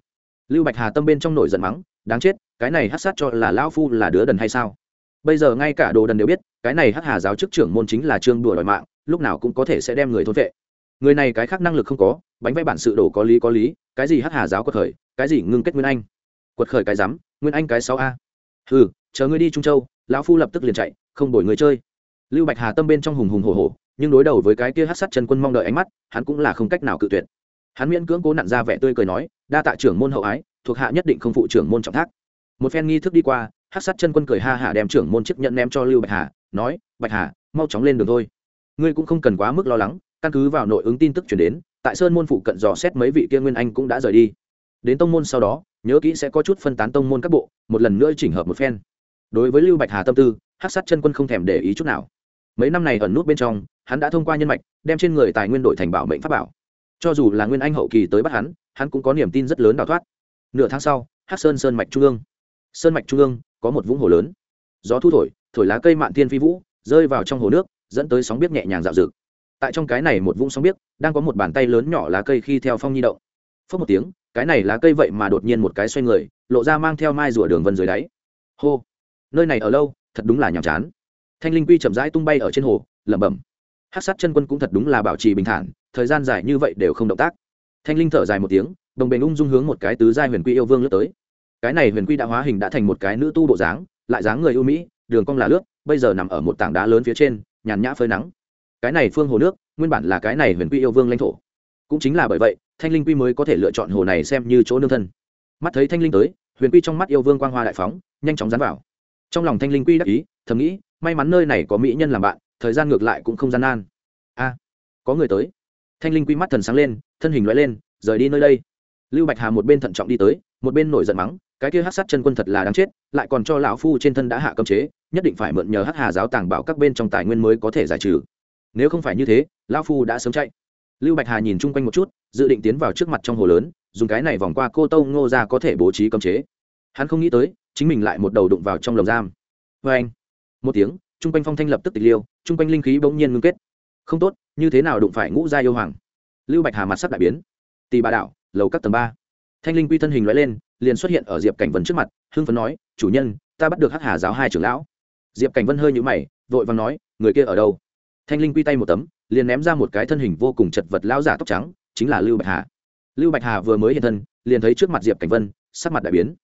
Lưu bạch hà tâm bên trong nổi giận mắng, đáng chết, cái này hát sát cho là lão phu là đứa đần hay sao? Bây giờ ngay cả đồ đần đều biết, cái này hát hà giáo chức trưởng môn chính là trương đùa đòi mạng lúc nào cũng có thể sẽ đem người thôn vệ. Người này cái khác năng lực không có, bánh vẽ bản sự đổ có lý có lý, cái gì hát hà giáo quật khởi, cái gì ngưng kết nguyên anh. Quật khởi cái rắm nguyên anh cái sáu a. Ừ chờ ngươi đi trung châu, lão phu lập tức liền chạy, không đổi người chơi. Lưu bạch hà tâm bên trong hùng hùng hổ hổ, nhưng đối đầu với cái kia hát sát chân quân mong đợi ánh mắt, hắn cũng là không cách nào cự tuyệt. Hắn miễn cưỡng cố nặn ra vẻ tươi cười nói, đa tạ trưởng môn hậu ái, thuộc hạ nhất định không phụ trưởng môn trọng thác. Một phen nghi thức đi qua, hát sát chân quân cười ha hả đem trưởng môn chiếc nhận ném cho lưu bạch hà, nói, bạch hà, mau chóng lên đường thôi ngươi cũng không cần quá mức lo lắng, căn cứ vào nội ứng tin tức chuyển đến, tại sơn môn phụ cận dò xét mấy vị kia nguyên anh cũng đã rời đi. Đến tông môn sau đó, nhớ kỹ sẽ có chút phân tán tông môn các bộ, một lần nữa chỉnh hợp một phen. Đối với lưu bạch hà tâm tư hát sát chân quân không thèm để ý chút nào. Mấy năm này ẩn nút bên trong, hắn đã thông qua nhân mạch, đem trên người tài nguyên đội thành bảo mệnh pháp bảo. Cho dù là nguyên anh hậu kỳ tới bắt hắn hắn cũng có niềm tin rất lớn đào thoát. Nửa tháng sau hát sơn sơn mạch trung ương. Sơn mạch trung ương có một vũng hồ lớn. Gió thu thổi thổi lá cây mạn thiên phi vũ, rơi vào trong hồ nước dẫn tới sóng biết nhẹ nhàng dạo dực. tại trong cái này một vũng sóng biết, đang có một bàn tay lớn nhỏ lá cây khi theo phong nhi động. Phớt một tiếng, cái này lá cây vậy mà đột nhiên một cái xoay người, lộ ra mang theo mai rùa đường vân dưới đáy. Hô! Nơi này ở lâu, thật đúng là nhàm chán. Thanh linh quy chậm rãi tung bay ở trên hồ, lẩm bẩm. Hát sát chân quân cũng thật đúng là bảo trì bình thản, thời gian dài như vậy đều không động tác. Thanh linh thở dài một tiếng, đồng bền ung dung hướng một cái tứ giai huyền quy yêu vương lướt tới. Cái này huyền quy đã hóa hình đã thành một cái nữ tu bộ dáng, lại dáng người ưu mỹ, đường cong là lướt, bây giờ nằm ở một tảng đá lớn phía trên nhàn nhã phơi nắng. Cái này phương hồ nước, nguyên bản là cái này huyền quy yêu vương lãnh thổ. Cũng chính là bởi vậy, thanh linh quy mới có thể lựa chọn hồ này xem như chỗ nương thân. Mắt thấy thanh linh tới, huyền quy trong mắt yêu vương quang hoa đại phóng, nhanh chóng dán vào. Trong lòng thanh linh quy đắc ý, thầm nghĩ, may mắn nơi này có mỹ nhân làm bạn, thời gian ngược lại cũng không gian nan. A, có người tới. Thanh linh quy mắt thần sáng lên, thân hình loại lên, rời đi nơi đây. Lưu bạch hà một bên thận trọng đi tới, một bên nổi giận mắng cái kia hát sát chân quân thật là đáng chết, lại còn cho lão phu trên thân đã hạ cấm chế, nhất định phải mượn nhờ hát hà giáo tàng bảo các bên trong tài nguyên mới có thể giải trừ. Nếu không phải như thế, lão phu đã sớm chạy. Lưu bạch hà nhìn chung quanh một chút, dự định tiến vào trước mặt trong hồ lớn, dùng cái này vòng qua cô tâu ngô ra có thể bố trí cấm chế. Hắn không nghĩ tới, chính mình lại một đầu đụng vào trong lồng giam. Vê anh, một tiếng, chung quanh phong thanh lập tức tịch liêu, chung quanh linh khí bỗng nhiên ngưng kết. Không tốt, như thế nào đụng phải ngũ gia yêu hoàng? Lưu bạch hà mặt sắc đại biến. Tì bà đạo, lầu các tầng ba thanh linh quy thân hình loại lên, liền xuất hiện ở diệp cảnh vân trước mặt, hưng phấn nói, chủ nhân, ta bắt được hắc hà giáo hai trưởng lão. Diệp cảnh vân hơi nhũ mày, vội vàng nói, người kia ở đâu? Thanh linh quy tay một tấm, liền ném ra một cái thân hình vô cùng chật vật lão giả tóc trắng, chính là lưu bạch hà. Lưu bạch hà vừa mới hiện thân, liền thấy trước mặt diệp cảnh vân, sắc mặt đại biến.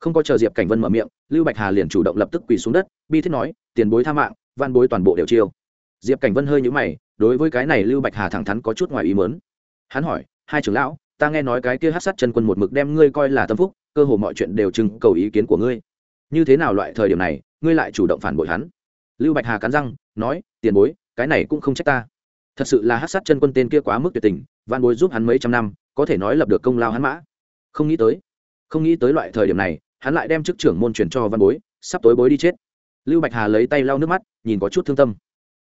Không có chờ diệp cảnh vân mở miệng, lưu bạch hà liền chủ động lập tức quỳ xuống đất, bi thiết nói, tiền bối tha mạng van bối toàn bộ đều chiêu. Diệp cảnh vân hơi nhũ mày, đối với cái này lưu bạch hà thẳng thắn có chút ngoài ý mớn hắn hỏi, hai trưởng lão ta nghe nói cái kia hát sát chân quân một mực đem ngươi coi là tâm phúc, cơ hồ mọi chuyện đều trưng cầu ý kiến của ngươi. Như thế nào loại thời điểm này, ngươi lại chủ động phản bội hắn? Lưu bạch hà cắn răng, nói, tiền bối, cái này cũng không trách ta. Thật sự là hát sát chân quân tên kia quá mức tuyệt tình van bối giúp hắn mấy trăm năm, có thể nói lập được công lao hắn mã. Không nghĩ tới, không nghĩ tới loại thời điểm này, hắn lại đem chức trưởng môn truyền cho văn bối, sắp tối bối đi chết. Lưu bạch hà lấy tay lau nước mắt, nhìn có chút thương tâm.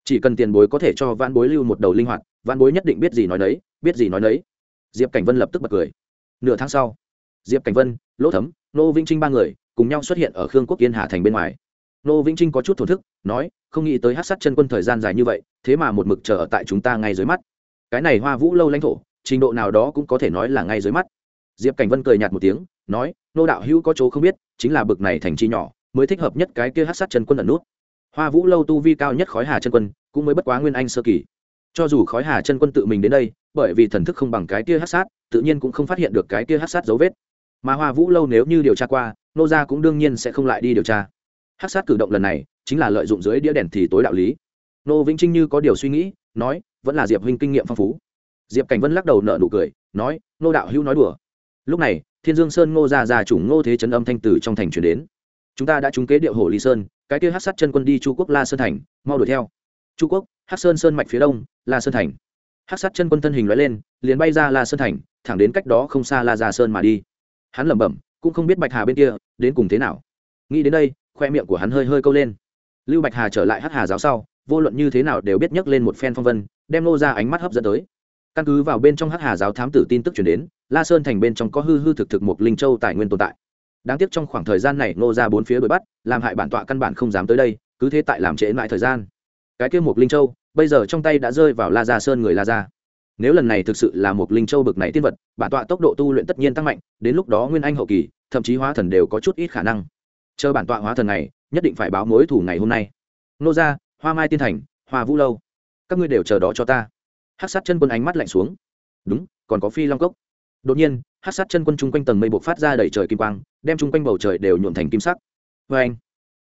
Chỉ cần tiền bối có thể cho văn bối lưu một đầu linh hoạt văn bối nhất định biết gì nói đấy biết gì nói đấy diệp cảnh vân lập tức bật cười nửa tháng sau diệp cảnh vân lỗ thấm nô vĩnh trinh ba người cùng nhau xuất hiện ở khương quốc yên hà thành bên ngoài nô vĩnh trinh có chút thổn thức nói không nghĩ tới hát sát chân quân thời gian dài như vậy thế mà một mực chờ ở tại chúng ta ngay dưới mắt cái này hoa vũ lâu lãnh thổ trình độ nào đó cũng có thể nói là ngay dưới mắt diệp cảnh vân cười nhạt một tiếng nói nô đạo hữu có chỗ không biết chính là bực này thành chi nhỏ mới thích hợp nhất cái kia hát sát chân quân ẩn nút hoa vũ lâu tu vi cao nhất khói hà chân quân cũng mới bất quá nguyên anh sơ kỳ cho dù khói hà chân quân tự mình đến đây, bởi vì thần thức không bằng cái kia hát sát, tự nhiên cũng không phát hiện được cái kia hát sát dấu vết. Mà hoa vũ lâu nếu như điều tra qua, nô gia cũng đương nhiên sẽ không lại đi điều tra. Hát sát cử động lần này, chính là lợi dụng dưới đĩa đèn thì tối đạo lý. Nô vĩnh trinh như có điều suy nghĩ, nói, vẫn là diệp huynh kinh nghiệm phong phú. Diệp cảnh vân lắc đầu nợ nụ cười, nói, nô đạo hữu nói đùa. Lúc này, thiên dương sơn ngô gia già chủ ngô thế Trấn âm thanh từ trong thành chuyển đến. Chúng ta đã trúng kế điệu hồ ly sơn, cái kia hát sát chân quân đi chu quốc la sơn thành, mau đuổi theo chu quốc, Hắc sơn sơn mạch phía đông, la sơn thành. Hắc sát chân quân thân hình loại lên, liền bay ra la sơn thành, thẳng đến cách đó không xa la Già sơn mà đi. Hắn lẩm bẩm, cũng không biết bạch hà bên kia, đến cùng thế nào. Nghĩ đến đây, khoe miệng của hắn hơi hơi câu lên. Lưu bạch hà trở lại Hắc hà giáo sau, vô luận như thế nào đều biết nhấc lên một phen phong vân, đem nô ra ánh mắt hấp dẫn tới. Căn cứ vào bên trong Hắc hà giáo thám tử tin tức chuyển đến, la sơn thành bên trong có hư hư thực thực một linh châu tài nguyên tồn tại. Đáng tiếc trong khoảng thời gian này nô ra bốn phía đuổi bắt, làm hại bản tọa căn bản không dám tới đây, cứ thế tại làm trễ lại thời gian cái kia một linh châu, bây giờ trong tay đã rơi vào la gia sơn người la gia. Nếu lần này thực sự là một linh châu bực này tiên vật, bản tọa tốc độ tu luyện tất nhiên tăng mạnh, đến lúc đó nguyên anh hậu kỳ, thậm chí hóa thần đều có chút ít khả năng. Chờ bản tọa hóa thần này, nhất định phải báo mối thủ ngày hôm nay. Nô gia, hoa mai tiên thành, hoa vũ lâu. Các ngươi đều chờ đó cho ta. Hát sát chân quân ánh mắt lạnh xuống. Đúng, còn có phi long cốc. Đột nhiên hát sát chân quân chung quanh tầng mây buộc phát ra đầy trời kim quang, đem chung quanh bầu trời đều nhuộm thành kim sắc. Vê anh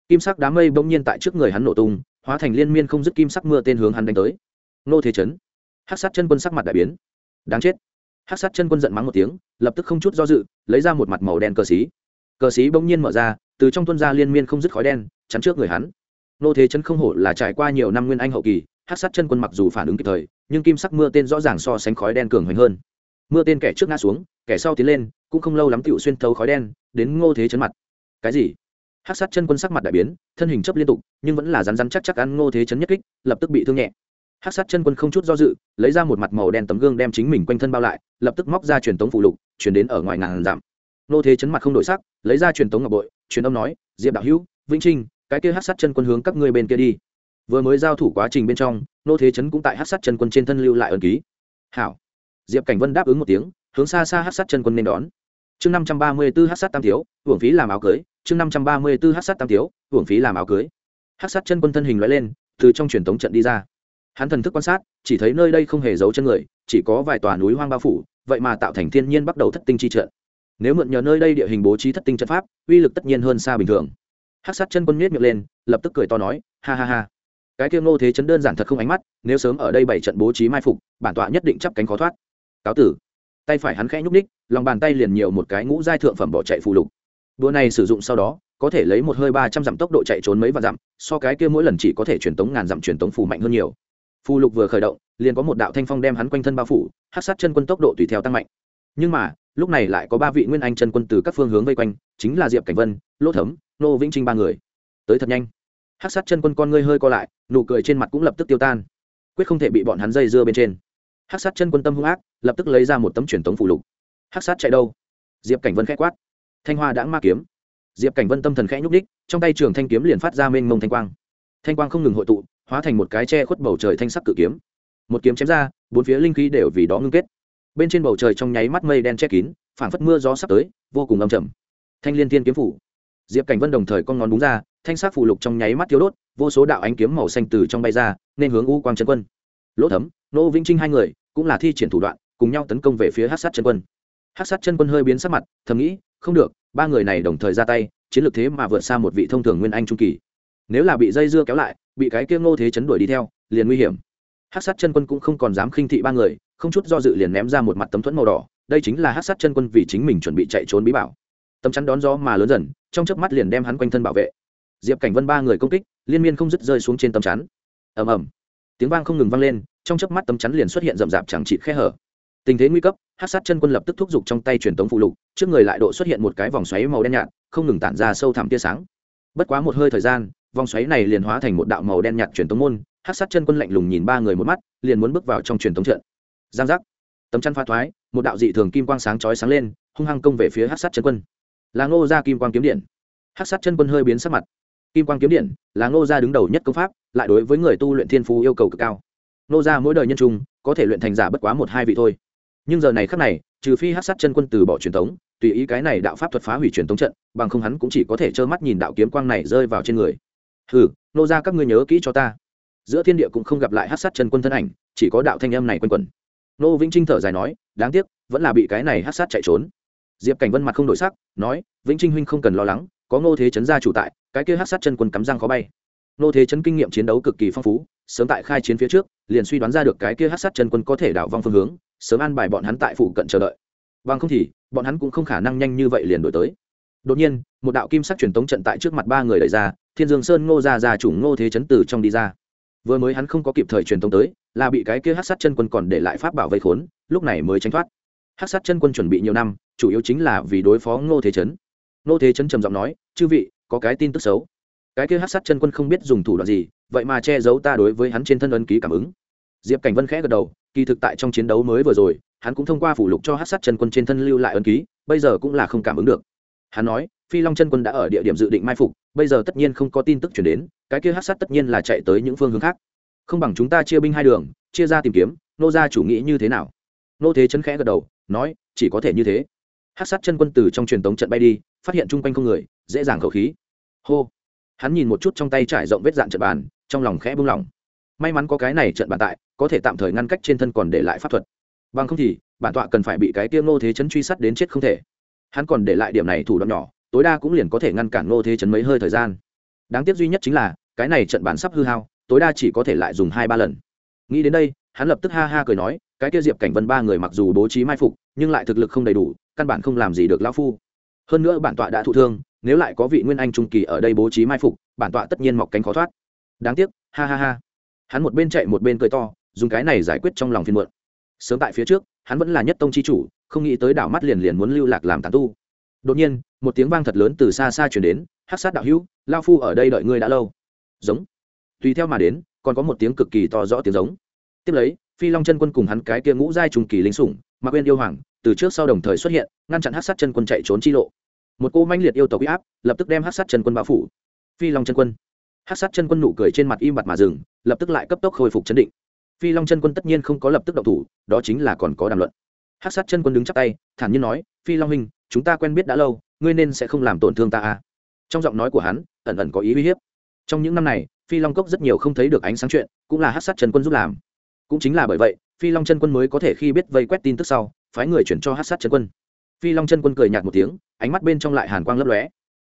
kim sắc đám mây bỗng nhiên tại trước người hắn nổ tung hóa thành liên miên không dứt kim sắc mưa tên hướng hắn đánh tới. Nô thế chấn. Hát sát chân quân sắc mặt đại biến. Đáng chết. Hát sát chân quân giận mắng một tiếng, lập tức không chút do dự, lấy ra một mặt màu đen cờ xí. Cờ xí bỗng nhiên mở ra, từ trong tuân ra liên miên không dứt khói đen, chắn trước người hắn. Nô thế Chấn không hổ là trải qua nhiều năm nguyên anh hậu kỳ hát sát chân quân mặc dù phản ứng kịp thời, nhưng kim sắc mưa tên rõ ràng so sánh khói đen cường hoành hơn. Mưa tên kẻ trước ngã xuống, kẻ sau tiến lên, cũng không lâu lắm tựu xuyên thấu khói đen, đến ngô thế chấn mặt. Cái gì? Hát sát chân quân sắc mặt đại biến, thân hình chấp liên tục, nhưng vẫn là rắn rắn chắc chắc ăn ngô thế chấn nhất kích, lập tức bị thương nhẹ. Hát sát chân quân không chút do dự, lấy ra một mặt màu đen tấm gương đem chính mình quanh thân bao lại, lập tức móc ra truyền tống phụ lục, chuyển đến ở ngoài ngàn giảm ngô thế chấn mặt không đổi sắc, lấy ra truyền tống ngọc bội, truyền âm nói, diệp đạo hữu, vĩnh trinh, cái kia hát sát chân quân hướng các ngươi bên kia đi. Vừa mới giao thủ quá trình bên trong nô thế chấn cũng tại hát sát chân quân trên thân lưu lại ẩn ký. Hảo. Diệp cảnh vân đáp ứng một tiếng, hướng xa xa hát sát chân quân nên đón. Chương năm trăm ba mươi b ố hát sát tam thiếu, hưởng phí làm áo cưới chương năm trăm ba mươi tư hát sát tam tiếu, hưởng phí làm áo cưới. Hát sát chân quân thân hình loại lên, từ trong truyền thống trận đi ra. Hắn thần thức quan sát, chỉ thấy nơi đây không hề giấu chân người, chỉ có vài tòa núi hoang bao phủ, vậy mà tạo thành thiên nhiên bắt đầu thất tinh chi trận. Nếu mượn nhờ nơi đây địa hình bố trí thất tinh trận pháp, uy lực tất nhiên hơn xa bình thường. Hát sát chân quân miết miệng lên, lập tức cười to nói, ha ha ha. Cái kia ngô thế chấn đơn giản thật không ánh mắt, nếu sớm ở đây bảy trận bố trí mai phục, bản tọa nhất định chắp cánh khó thoát. Cáo tử. Tay phải hắn khẽ nhúc ních lòng bàn tay liền nhiều một cái ngũ giai thượng phẩm bỏ chạy phù lục đùa này sử dụng sau đó, có thể lấy một hơi ba trăm dặm tốc độ chạy trốn mấy vạn dặm, so cái kia mỗi lần chỉ có thể truyền tống ngàn dặm truyền tống phù mạnh hơn nhiều. Phù lục vừa khởi động, liền có một đạo thanh phong đem hắn quanh thân bao phủ, hát sát chân quân tốc độ tùy theo tăng mạnh. Nhưng mà, lúc này lại có ba vị nguyên anh chân quân từ các phương hướng vây quanh, chính là diệp cảnh vân, lỗ thấm, nô vĩnh trinh ba người. Tới thật nhanh. Hát sát chân quân con ngươi hơi co lại, nụ cười trên mặt cũng lập tức tiêu tan. Quyết không thể bị bọn hắn dây dưa bên trên. Hát sát chân quân tâm hung ác, lập tức lấy ra một tấm truyền tống phù lục. Hát sát chạy đâu? Diệp cảnh vân k h quát thanh hoa đã ma kiếm. Diệp cảnh vân tâm thần khẽ nhúc đích trong tay trường thanh kiếm liền phát ra mênh mông thanh quang. Thanh quang không ngừng hội tụ, hóa thành một cái che khuất bầu trời thanh sắc cự kiếm. Một kiếm chém ra, bốn phía linh khí đều vì đó ngưng kết. Bên trên bầu trời trong nháy mắt mây đen che kín, phảng phất mưa gió sắp tới, vô cùng âm trầm. Thanh liên tiên kiếm phủ. Diệp cảnh vân đồng thời con ngón đúng ra, thanh sắc phủ lục trong nháy mắt thiếu đốt, vô số đạo ánh kiếm màu xanh từ trong bay ra, nên hướng u quang trấn quân. Lỗ thấm, nô vĩnh trinh hai người, cũng là thi triển thủ đoạn, cùng nhau tấn công về phía hát sát trấn quân hát sát chân quân hơi biến sắc mặt, thầm nghĩ, không được, ba người này đồng thời ra tay, chiến lược thế mà vượt xa một vị thông thường nguyên anh trung kỳ. Nếu là bị dây dưa kéo lại, bị cái kia ngô thế chấn đuổi đi theo, liền nguy hiểm. Hát sát chân quân cũng không còn dám khinh thị ba người, không chút do dự liền ném ra một mặt tấm thuẫn màu đỏ, đây chính là hát sát chân quân vì chính mình chuẩn bị chạy trốn bí bảo. Tấm chắn đón gió mà lớn dần, trong chớp mắt liền đem hắn quanh thân bảo vệ. Diệp cảnh vân ba người công kích, liên miên không dứt rơi xuống trên tấm chắn. Ầm ầm. Tiếng vang không ngừng vang lên, trong chớp mắt tấm chắn liền xuất hiện rậm rạp chẳng chịt khe hở tình thế nguy cấp, hát sát chân quân lập tức thúc giục trong tay truyền tống phụ lục, trước người lại độ xuất hiện một cái vòng xoáy màu đen nhạt, không ngừng tản ra sâu thẳm tia sáng. Bất quá một hơi thời gian, vòng xoáy này liền hóa thành một đạo màu đen nhạt truyền tống môn, hát sát chân quân lạnh lùng nhìn ba người một mắt, liền muốn bước vào trong truyền tống trận. Giang giác. Tấm chăn pha thoái, một đạo dị thường kim quang sáng chói sáng lên, hung hăng công về phía hát sát chân quân. Là ngô ra kim quang kiếm điện. Hát sát chân quân hơi biến sắc mặt. Kim quang kiếm điện là ngô gia đứng đầu nhất công pháp, lại đối với người tu luyện thiên phú yêu cầu cực cao. Ngô gia mỗi đời nhân trung, có thể luyện thành giả bất quá một hai vị thôi nhưng giờ này khắc này, trừ phi hát sát chân quân từ bỏ truyền thống, tùy ý cái này đạo pháp thuật phá hủy truyền thống trận, bằng không hắn cũng chỉ có thể trơ mắt nhìn đạo kiếm quang này rơi vào trên người. Hừ, nô ra các ngươi nhớ kỹ cho ta. Giữa thiên địa cũng không gặp lại hát sát chân quân thân ảnh, chỉ có đạo thanh âm này quanh quẩn. Nô vĩnh trinh thở dài nói, đáng tiếc, vẫn là bị cái này hát sát chạy trốn. Diệp cảnh vân mặt không đổi sắc, nói, vĩnh trinh huynh không cần lo lắng, có ngô thế chấn gia chủ tại, cái kia hát sát chân quân cắm răng khó bay. Ngô thế chấn kinh nghiệm chiến đấu cực kỳ phong phú, sớm tại khai chiến phía trước, liền suy đoán ra được cái kia hát sát chân quân có thể đảo vong phương hướng sớm an bài bọn hắn tại phụ cận chờ đợi. Bằng không thì, bọn hắn cũng không khả năng nhanh như vậy liền đổi tới. Đột nhiên, một đạo kim sắc truyền tống trận tại trước mặt ba người đẩy ra, thiên dương sơn ngô gia gia chủ ngô thế chấn từ trong đi ra. Vừa mới hắn không có kịp thời truyền tống tới, là bị cái kia hát sát chân quân còn để lại pháp bảo vây khốn, lúc này mới tránh thoát. Hát sát chân quân chuẩn bị nhiều năm, chủ yếu chính là vì đối phó ngô thế chấn. Ngô thế chấn trầm giọng nói, chư vị, có cái tin tức xấu. Cái kia hát sát chân quân không biết dùng thủ đoạn gì, vậy mà che giấu ta đối với hắn trên thân ân ký cảm ứng diệp cảnh vân khẽ gật đầu, kỳ thực tại trong chiến đấu mới vừa rồi, hắn cũng thông qua phủ lục cho hát sát chân quân trên thân lưu lại ấn ký, bây giờ cũng là không cảm ứng được. Hắn nói, phi long chân quân đã ở địa điểm dự định mai phục, bây giờ tất nhiên không có tin tức chuyển đến, cái kia hát sát tất nhiên là chạy tới những phương hướng khác. Không bằng chúng ta chia binh hai đường, chia ra tìm kiếm, nô gia chủ nghĩ như thế nào? Nô thế chấn khẽ gật đầu, nói, chỉ có thể như thế. Hát sát chân quân từ trong truyền tống trận bay đi, phát hiện chung quanh không người, dễ dàng khẩu khí. Hô. Hắn nhìn một chút trong tay trải rộng vết dạn trận bàn, trong lòng khẽ buông lỏng. May mắn có cái này trận bàn tại có thể tạm thời ngăn cách trên thân còn để lại pháp thuật. Bằng không thì, bản tọa cần phải bị cái tiêu Ngô thế chấn truy sát đến chết không thể. Hắn còn để lại điểm này thủ đoạn nhỏ, tối đa cũng liền có thể ngăn cản Ngô thế chấn mấy hơi thời gian. Đáng tiếc duy nhất chính là, cái này trận bản sắp hư hao, tối đa chỉ có thể lại dùng hai ba lần. Nghĩ đến đây, hắn lập tức ha ha cười nói, cái kia diệp cảnh vân ba người mặc dù bố trí mai phục, nhưng lại thực lực không đầy đủ, căn bản không làm gì được lão phu. Hơn nữa bản tọa đã thụ thương, nếu lại có vị nguyên anh trung kỳ ở đây bố trí mai phục, bản tọa tất nhiên mọc cánh khó thoát. Đáng tiếc, ha ha ha. Hắn một bên chạy một bên cười to dùng cái này giải quyết trong lòng phiên muộn. Sớm tại phía trước, hắn vẫn là nhất tông chi chủ, không nghĩ tới đảo mắt liền liền muốn lưu lạc làm tàn tu. Đột nhiên, một tiếng vang thật lớn từ xa xa chuyển đến hát sát đạo hữu, lao phu ở đây đợi ngươi đã lâu. Giống. Tùy theo mà đến, còn có một tiếng cực kỳ to rõ tiếng giống. Tiếp lấy, phi long chân quân cùng hắn cái kia ngũ giai trùng kỳ lính sủng mà quên yêu hoàng, từ trước sau đồng thời xuất hiện, ngăn chặn hát sát chân quân chạy trốn chi lộ. Một cô manh liệt yêu tộc huy áp, lập tức đem hát sát chân quân bao phủ. Phi long chân quân. Hát sát chân quân nụ cười trên mặt im bặt mà dừng, lập tức lại cấp tốc khôi phục chấn định phi long chân quân tất nhiên không có lập tức động thủ, đó chính là còn có đàm luận. Hát sát chân quân đứng chắc tay, thản nhiên nói, phi long huynh, chúng ta quen biết đã lâu, ngươi nên sẽ không làm tổn thương ta à? Trong giọng nói của hắn, ẩn ẩn có ý uy hiếp. Trong những năm này, phi long cốc rất nhiều không thấy được ánh sáng chuyện, cũng là hát sát chân quân giúp làm. Cũng chính là bởi vậy, phi long chân quân mới có thể khi biết vây quét tin tức sau, phái người chuyển cho hát sát chân quân. Phi long chân quân cười nhạt một tiếng, ánh mắt bên trong lại hàn quang lấp lóe.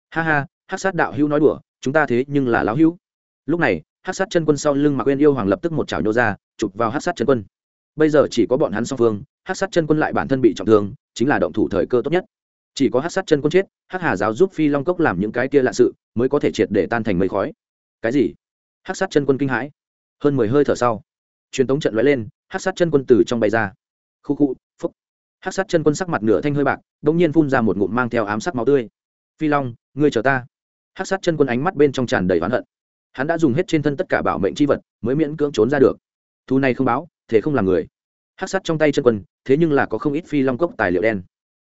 Ha ha hát sát đạo hữu nói đùa, chúng ta thế nhưng là lão hữu. Lúc này hát sát chân quân sau lưng mạc quên yêu hoàng lập tức một chảo nhô ra chụp vào hát sát chân quân. Bây giờ chỉ có bọn hắn song phương, hát sát chân quân lại bản thân bị trọng thương, chính là động thủ thời cơ tốt nhất. Chỉ có hát sát chân quân chết, hát hà giáo giúp phi long cốc làm những cái kia lạ sự, mới có thể triệt để tan thành mây khói. Cái gì? Hát sát chân quân kinh hãi. Hơn mười hơi thở sau, truyền tống trận lóe lên, hát sát chân quân từ trong bay ra. Khu khu, phúc. Hát sát chân quân sắc mặt nửa thanh hơi bạc đ ỗ n g nhiên phun ra một ngụm mang theo ám sắc máu tươi. Phi long, ngươi chờ ta. Hát sát chân quân ánh mắt bên trong tràn đầy oán hận. Hắn đã dùng hết trên thân tất cả bảo mệnh c h i vật, mới miễn cưỡng trốn ra được thu này không báo thế không làm người. Hát sát trong tay chân quân, thế nhưng là có không ít phi long cốc tài liệu đen.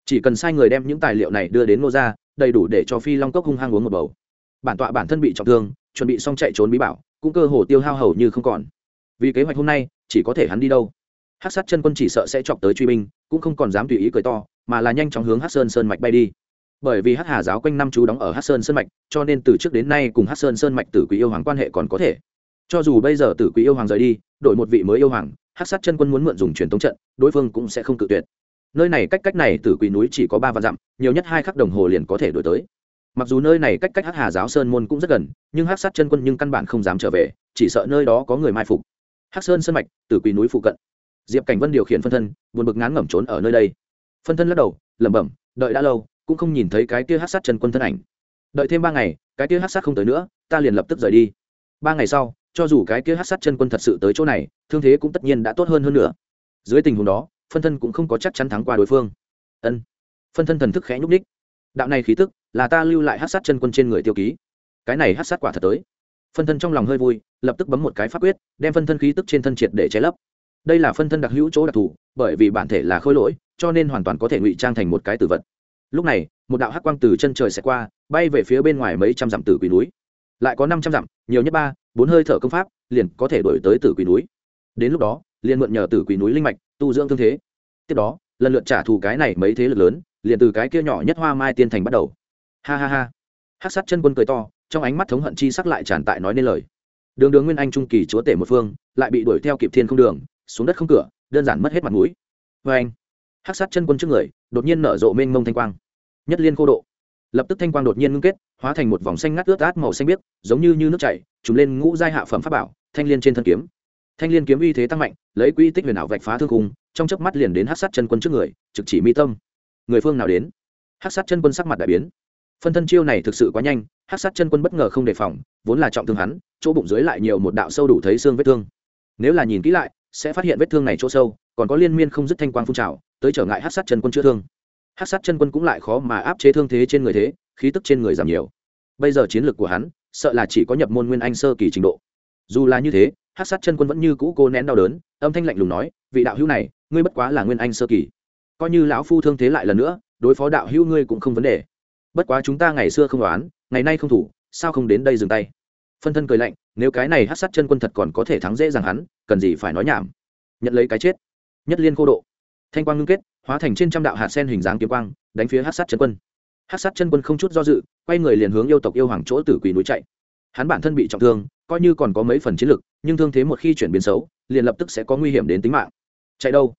Chỉ cần sai người đem những tài liệu này đưa đến nô ra đầy đủ để cho phi long cốc hung hăng uống một bầu. Bản tọa bản thân bị trọng thương, chuẩn bị xong chạy trốn bí bảo, cũng cơ hồ tiêu hao hầu như không còn. Vì kế hoạch hôm nay, chỉ có thể hắn đi đâu. Hát sát chân quân chỉ sợ sẽ chọc tới truy binh, cũng không còn dám tùy ý cười to, mà là nhanh chóng hướng hát sơn sơn mạch bay đi. Bởi vì hát hà giáo quanh năm chú đóng ở hát sơn sơn mạch, cho nên từ trước đến nay cùng hát sơn sơn mạch tử quý yêu hoàng quan hệ còn có thể cho dù bây giờ tử quý yêu hoàng rời đi, đổi một vị mới yêu hoàng hát sát chân quân muốn mượn dùng truyền thống trận, đối phương cũng sẽ không cự tuyệt. Nơi này cách cách này tử quý núi chỉ có ba vạn dặm, nhiều nhất hai khắc đồng hồ liền có thể đổi tới. Mặc dù nơi này cách cách hát hà giáo sơn môn cũng rất gần, nhưng hát sát chân quân nhưng căn bản không dám trở về, chỉ sợ nơi đó có người mai phục. Hát sơn sơn mạch, tử quý núi phụ cận. Diệp cảnh vân điều khiển phân thân, buồn bực ngán ngẩm trốn ở nơi đây. Phân thân lắc đầu, lẩm bẩm, đợi đã lâu, cũng không nhìn thấy cái kia hát sát chân quân thân ảnh. Đợi thêm ba ngày, cái kia hát sát không tới nữa, ta liền lập tức rời đi. Ba ngày sau cho dù cái kia hát sát chân quân thật sự tới chỗ này, thương thế cũng tất nhiên đã tốt hơn hơn nữa. Dưới tình huống đó, phân thân cũng không có chắc chắn thắng qua đối phương. Ân. Phân thân thần thức khẽ nhúc ních đạo này khí tức, là ta lưu lại hát sát chân quân trên người tiêu ký. Cái này hát sát quả thật tới. Phân thân trong lòng hơi vui, lập tức bấm một cái pháp quyết, đem phân thân khí tức trên thân triệt để che lấp. Đây là phân thân đặc hữu chỗ đặc thù, bởi vì bản thể là khôi lỗi, cho nên hoàn toàn có thể ngụy trang thành một cái tử vật. Lúc này, một đạo hắc quang từ chân trời sẽ qua, bay về phía bên ngoài mấy trăm dặm tử quỷ núi. Lại có năm trăm dặm, nhiều nhất ba bốn hơi thở công pháp, liền có thể đổi tới tử quỷ núi. Đến lúc đó, liền mượn nhờ tử quỷ núi linh mạch tu dưỡng thương thế. Tiếp đó, lần lượt trả thù cái này mấy thế lực lớn, liền từ cái kia nhỏ nhất hoa mai tiên thành bắt đầu. Ha ha ha. Hát sát chân quân cười to, trong ánh mắt thống hận chi sắc lại tràn tại nói nên lời. Đường đường nguyên anh trung kỳ chúa tể một phương, lại bị đuổi theo kịp thiên không đường, xuống đất không cửa, đơn giản mất hết mặt mũi. Vê anh hắc sát chân quân trước người, đột nhiên nở rộ mênh mông thanh quang. Nhất liên cô độ lập tức thanh quang đột nhiên ngưng kết hóa thành một vòng xanh ngắt ướt át màu xanh biếc giống như, như nước chảy trùm lên ngũ giai hạ phẩm pháp bảo thanh liên trên thân kiếm. Thanh liên kiếm uy thế tăng mạnh lấy quy tích huyền ảo vạch phá thương khung trong chớp mắt liền đến hát sát chân quân trước người trực chỉ mi tâm. Người phương nào đến? Hát sát chân quân sắc mặt đại biến. Phân thân chiêu này thực sự quá nhanh hát sát chân quân bất ngờ không đề phòng vốn là trọng thương hắn chỗ bụng dưới lại nhiều một đạo sâu đủ thấy xương vết thương. Nếu là nhìn kỹ lại sẽ phát hiện vết thương này chỗ sâu còn có liên miên không dứt thanh quang phun trào tới trở ngại hát sát chân quân chữa thương hát sát chân quân cũng lại khó mà áp chế thương thế trên người thế, khí tức trên người giảm nhiều. Bây giờ chiến lược của hắn, sợ là chỉ có nhập môn nguyên anh sơ kỳ trình độ. Dù là như thế, hát sát chân quân vẫn như cũ cô nén đau đớn, âm thanh lạnh lùng nói, vị đạo hữu này, ngươi bất quá là nguyên anh sơ kỳ. Coi như lão phu thương thế lại lần nữa, đối phó đạo hữu ngươi cũng không vấn đề. Bất quá chúng ta ngày xưa không đoán, ngày nay không thủ, sao không đến đây dừng tay? Phân thân cười lạnh, nếu cái này hát sát chân quân thật còn có thể thắng dễ dàng hắn, cần gì phải nói nhảm. Nhận lấy cái chết. Nhất liên cô độ. Thanh quang ngưng kết hóa thành trên trăm đạo hạt sen hình dáng kiếm quang, đánh phía hát sát chân quân. Hát sát chân quân không chút do dự, quay người liền hướng yêu tộc yêu hoàng chỗ tử quỳ núi chạy. Hắn bản thân bị trọng thương, coi như còn có mấy phần chiến lực, nhưng thương thế một khi chuyển biến xấu, liền lập tức sẽ có nguy hiểm đến tính mạng. Chạy đâu?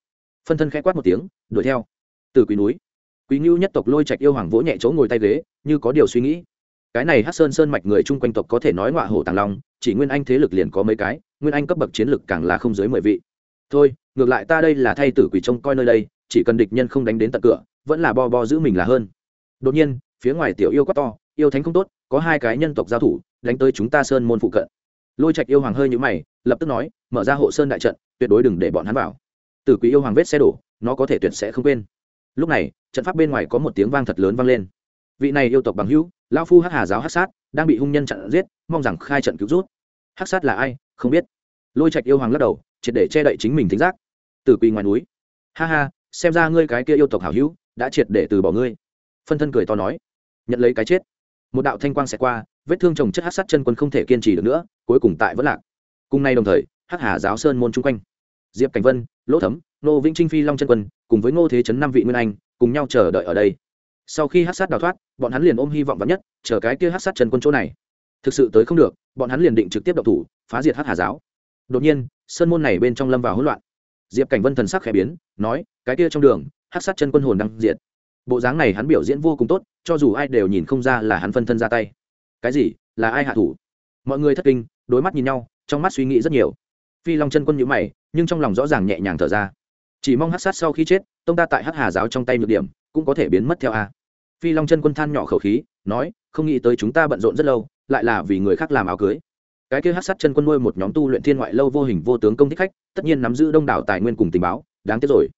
Phân thân khẽ quát một tiếng, đuổi theo. Từ quỷ núi. Quý ngưu nhất tộc lôi trạch yêu hoàng vỗ nhẹ chỗ ngồi tay ghế, như có điều suy nghĩ. Cái này hát sơn sơn mạch người chung quanh tộc có thể nói ngọa hổ tàng long, chỉ nguyên anh thế lực liền có mấy cái, nguyên anh cấp bậc chiến lực càng là không dưới mười vị. Thôi, ngược lại ta đây là thay tử quỷ trông coi nơi đây chỉ cần địch nhân không đánh đến tận cửa, vẫn là bo bo giữ mình là hơn. Đột nhiên, phía ngoài tiểu yêu quá to, yêu thánh không tốt, có hai cái nhân tộc giao thủ, đánh tới chúng ta sơn môn phụ cận. Lôi trạch yêu hoàng hơi nhũ mày, lập tức nói, mở ra hộ sơn đại trận, tuyệt đối đừng để bọn hắn vào. Tử quý yêu hoàng vết xe đổ, nó có thể tuyệt sẽ không quên. Lúc này, trận pháp bên ngoài có một tiếng vang thật lớn vang lên. Vị này yêu tộc bằng hữu, lão phu hắc hà giáo hắc sát, đang bị hung nhân chặn giết, mong rằng khai trận cứu rút. Hắc sát là ai, không biết. Lôi trạch yêu hoàng lắc đầu, triệt để che đậy chính mình thính giác. Từ quỳ ngoài núi. Ha ha xem ra ngươi cái kia yêu tộc hảo hữu đã triệt để từ bỏ ngươi. Phân thân cười to nói, nhận lấy cái chết. Một đạo thanh quang sẽ qua, vết thương trồng chất hát sát chân quân không thể kiên trì được nữa, cuối cùng tại vẫn lạc. Cùng nay đồng thời, hắc hà giáo sơn môn chung quanh. Diệp cảnh vân, lỗ thấm nô vĩnh trinh phi long chân quân, cùng với ngô thế chấn năm vị nguyên anh, cùng nhau chờ đợi ở đây. Sau khi hát sát đào thoát, bọn hắn liền ôm hy vọng vắn nhất, chờ cái kia hát sát chân quân chỗ này. Thực sự tới không được, bọn hắn liền định trực tiếp đậu thủ, phá diệt hát hà giáo. Đột nhiên, sơn môn này bên trong lâm vào hỗn loạn diệp cảnh vân thần sắc khẽ biến, nói, cái kia trong đường hát sát chân quân hồn đang diệt. Bộ dáng này hắn biểu diễn vô cùng tốt, cho dù ai đều nhìn không ra là hắn phân thân ra tay. Cái gì? Là ai hạ thủ? Mọi người thất kinh, đối mắt nhìn nhau, trong mắt suy nghĩ rất nhiều. Phi long chân quân nhữ mày, nhưng trong lòng rõ ràng nhẹ nhàng thở ra. Chỉ mong hát sát sau khi chết, tông ta tại hát hà giáo trong tay nhược điểm, cũng có thể biến mất theo a. Phi long chân quân than nhỏ khẩu khí, nói, không nghĩ tới chúng ta bận rộn rất lâu, lại là vì người khác làm áo cưới cái kia hát sát chân quân nuôi một nhóm tu luyện thiên ngoại lâu vô hình vô tướng công thích khách, tất nhiên nắm giữ đông đảo tài nguyên cùng tình báo, đáng tiếc rồi.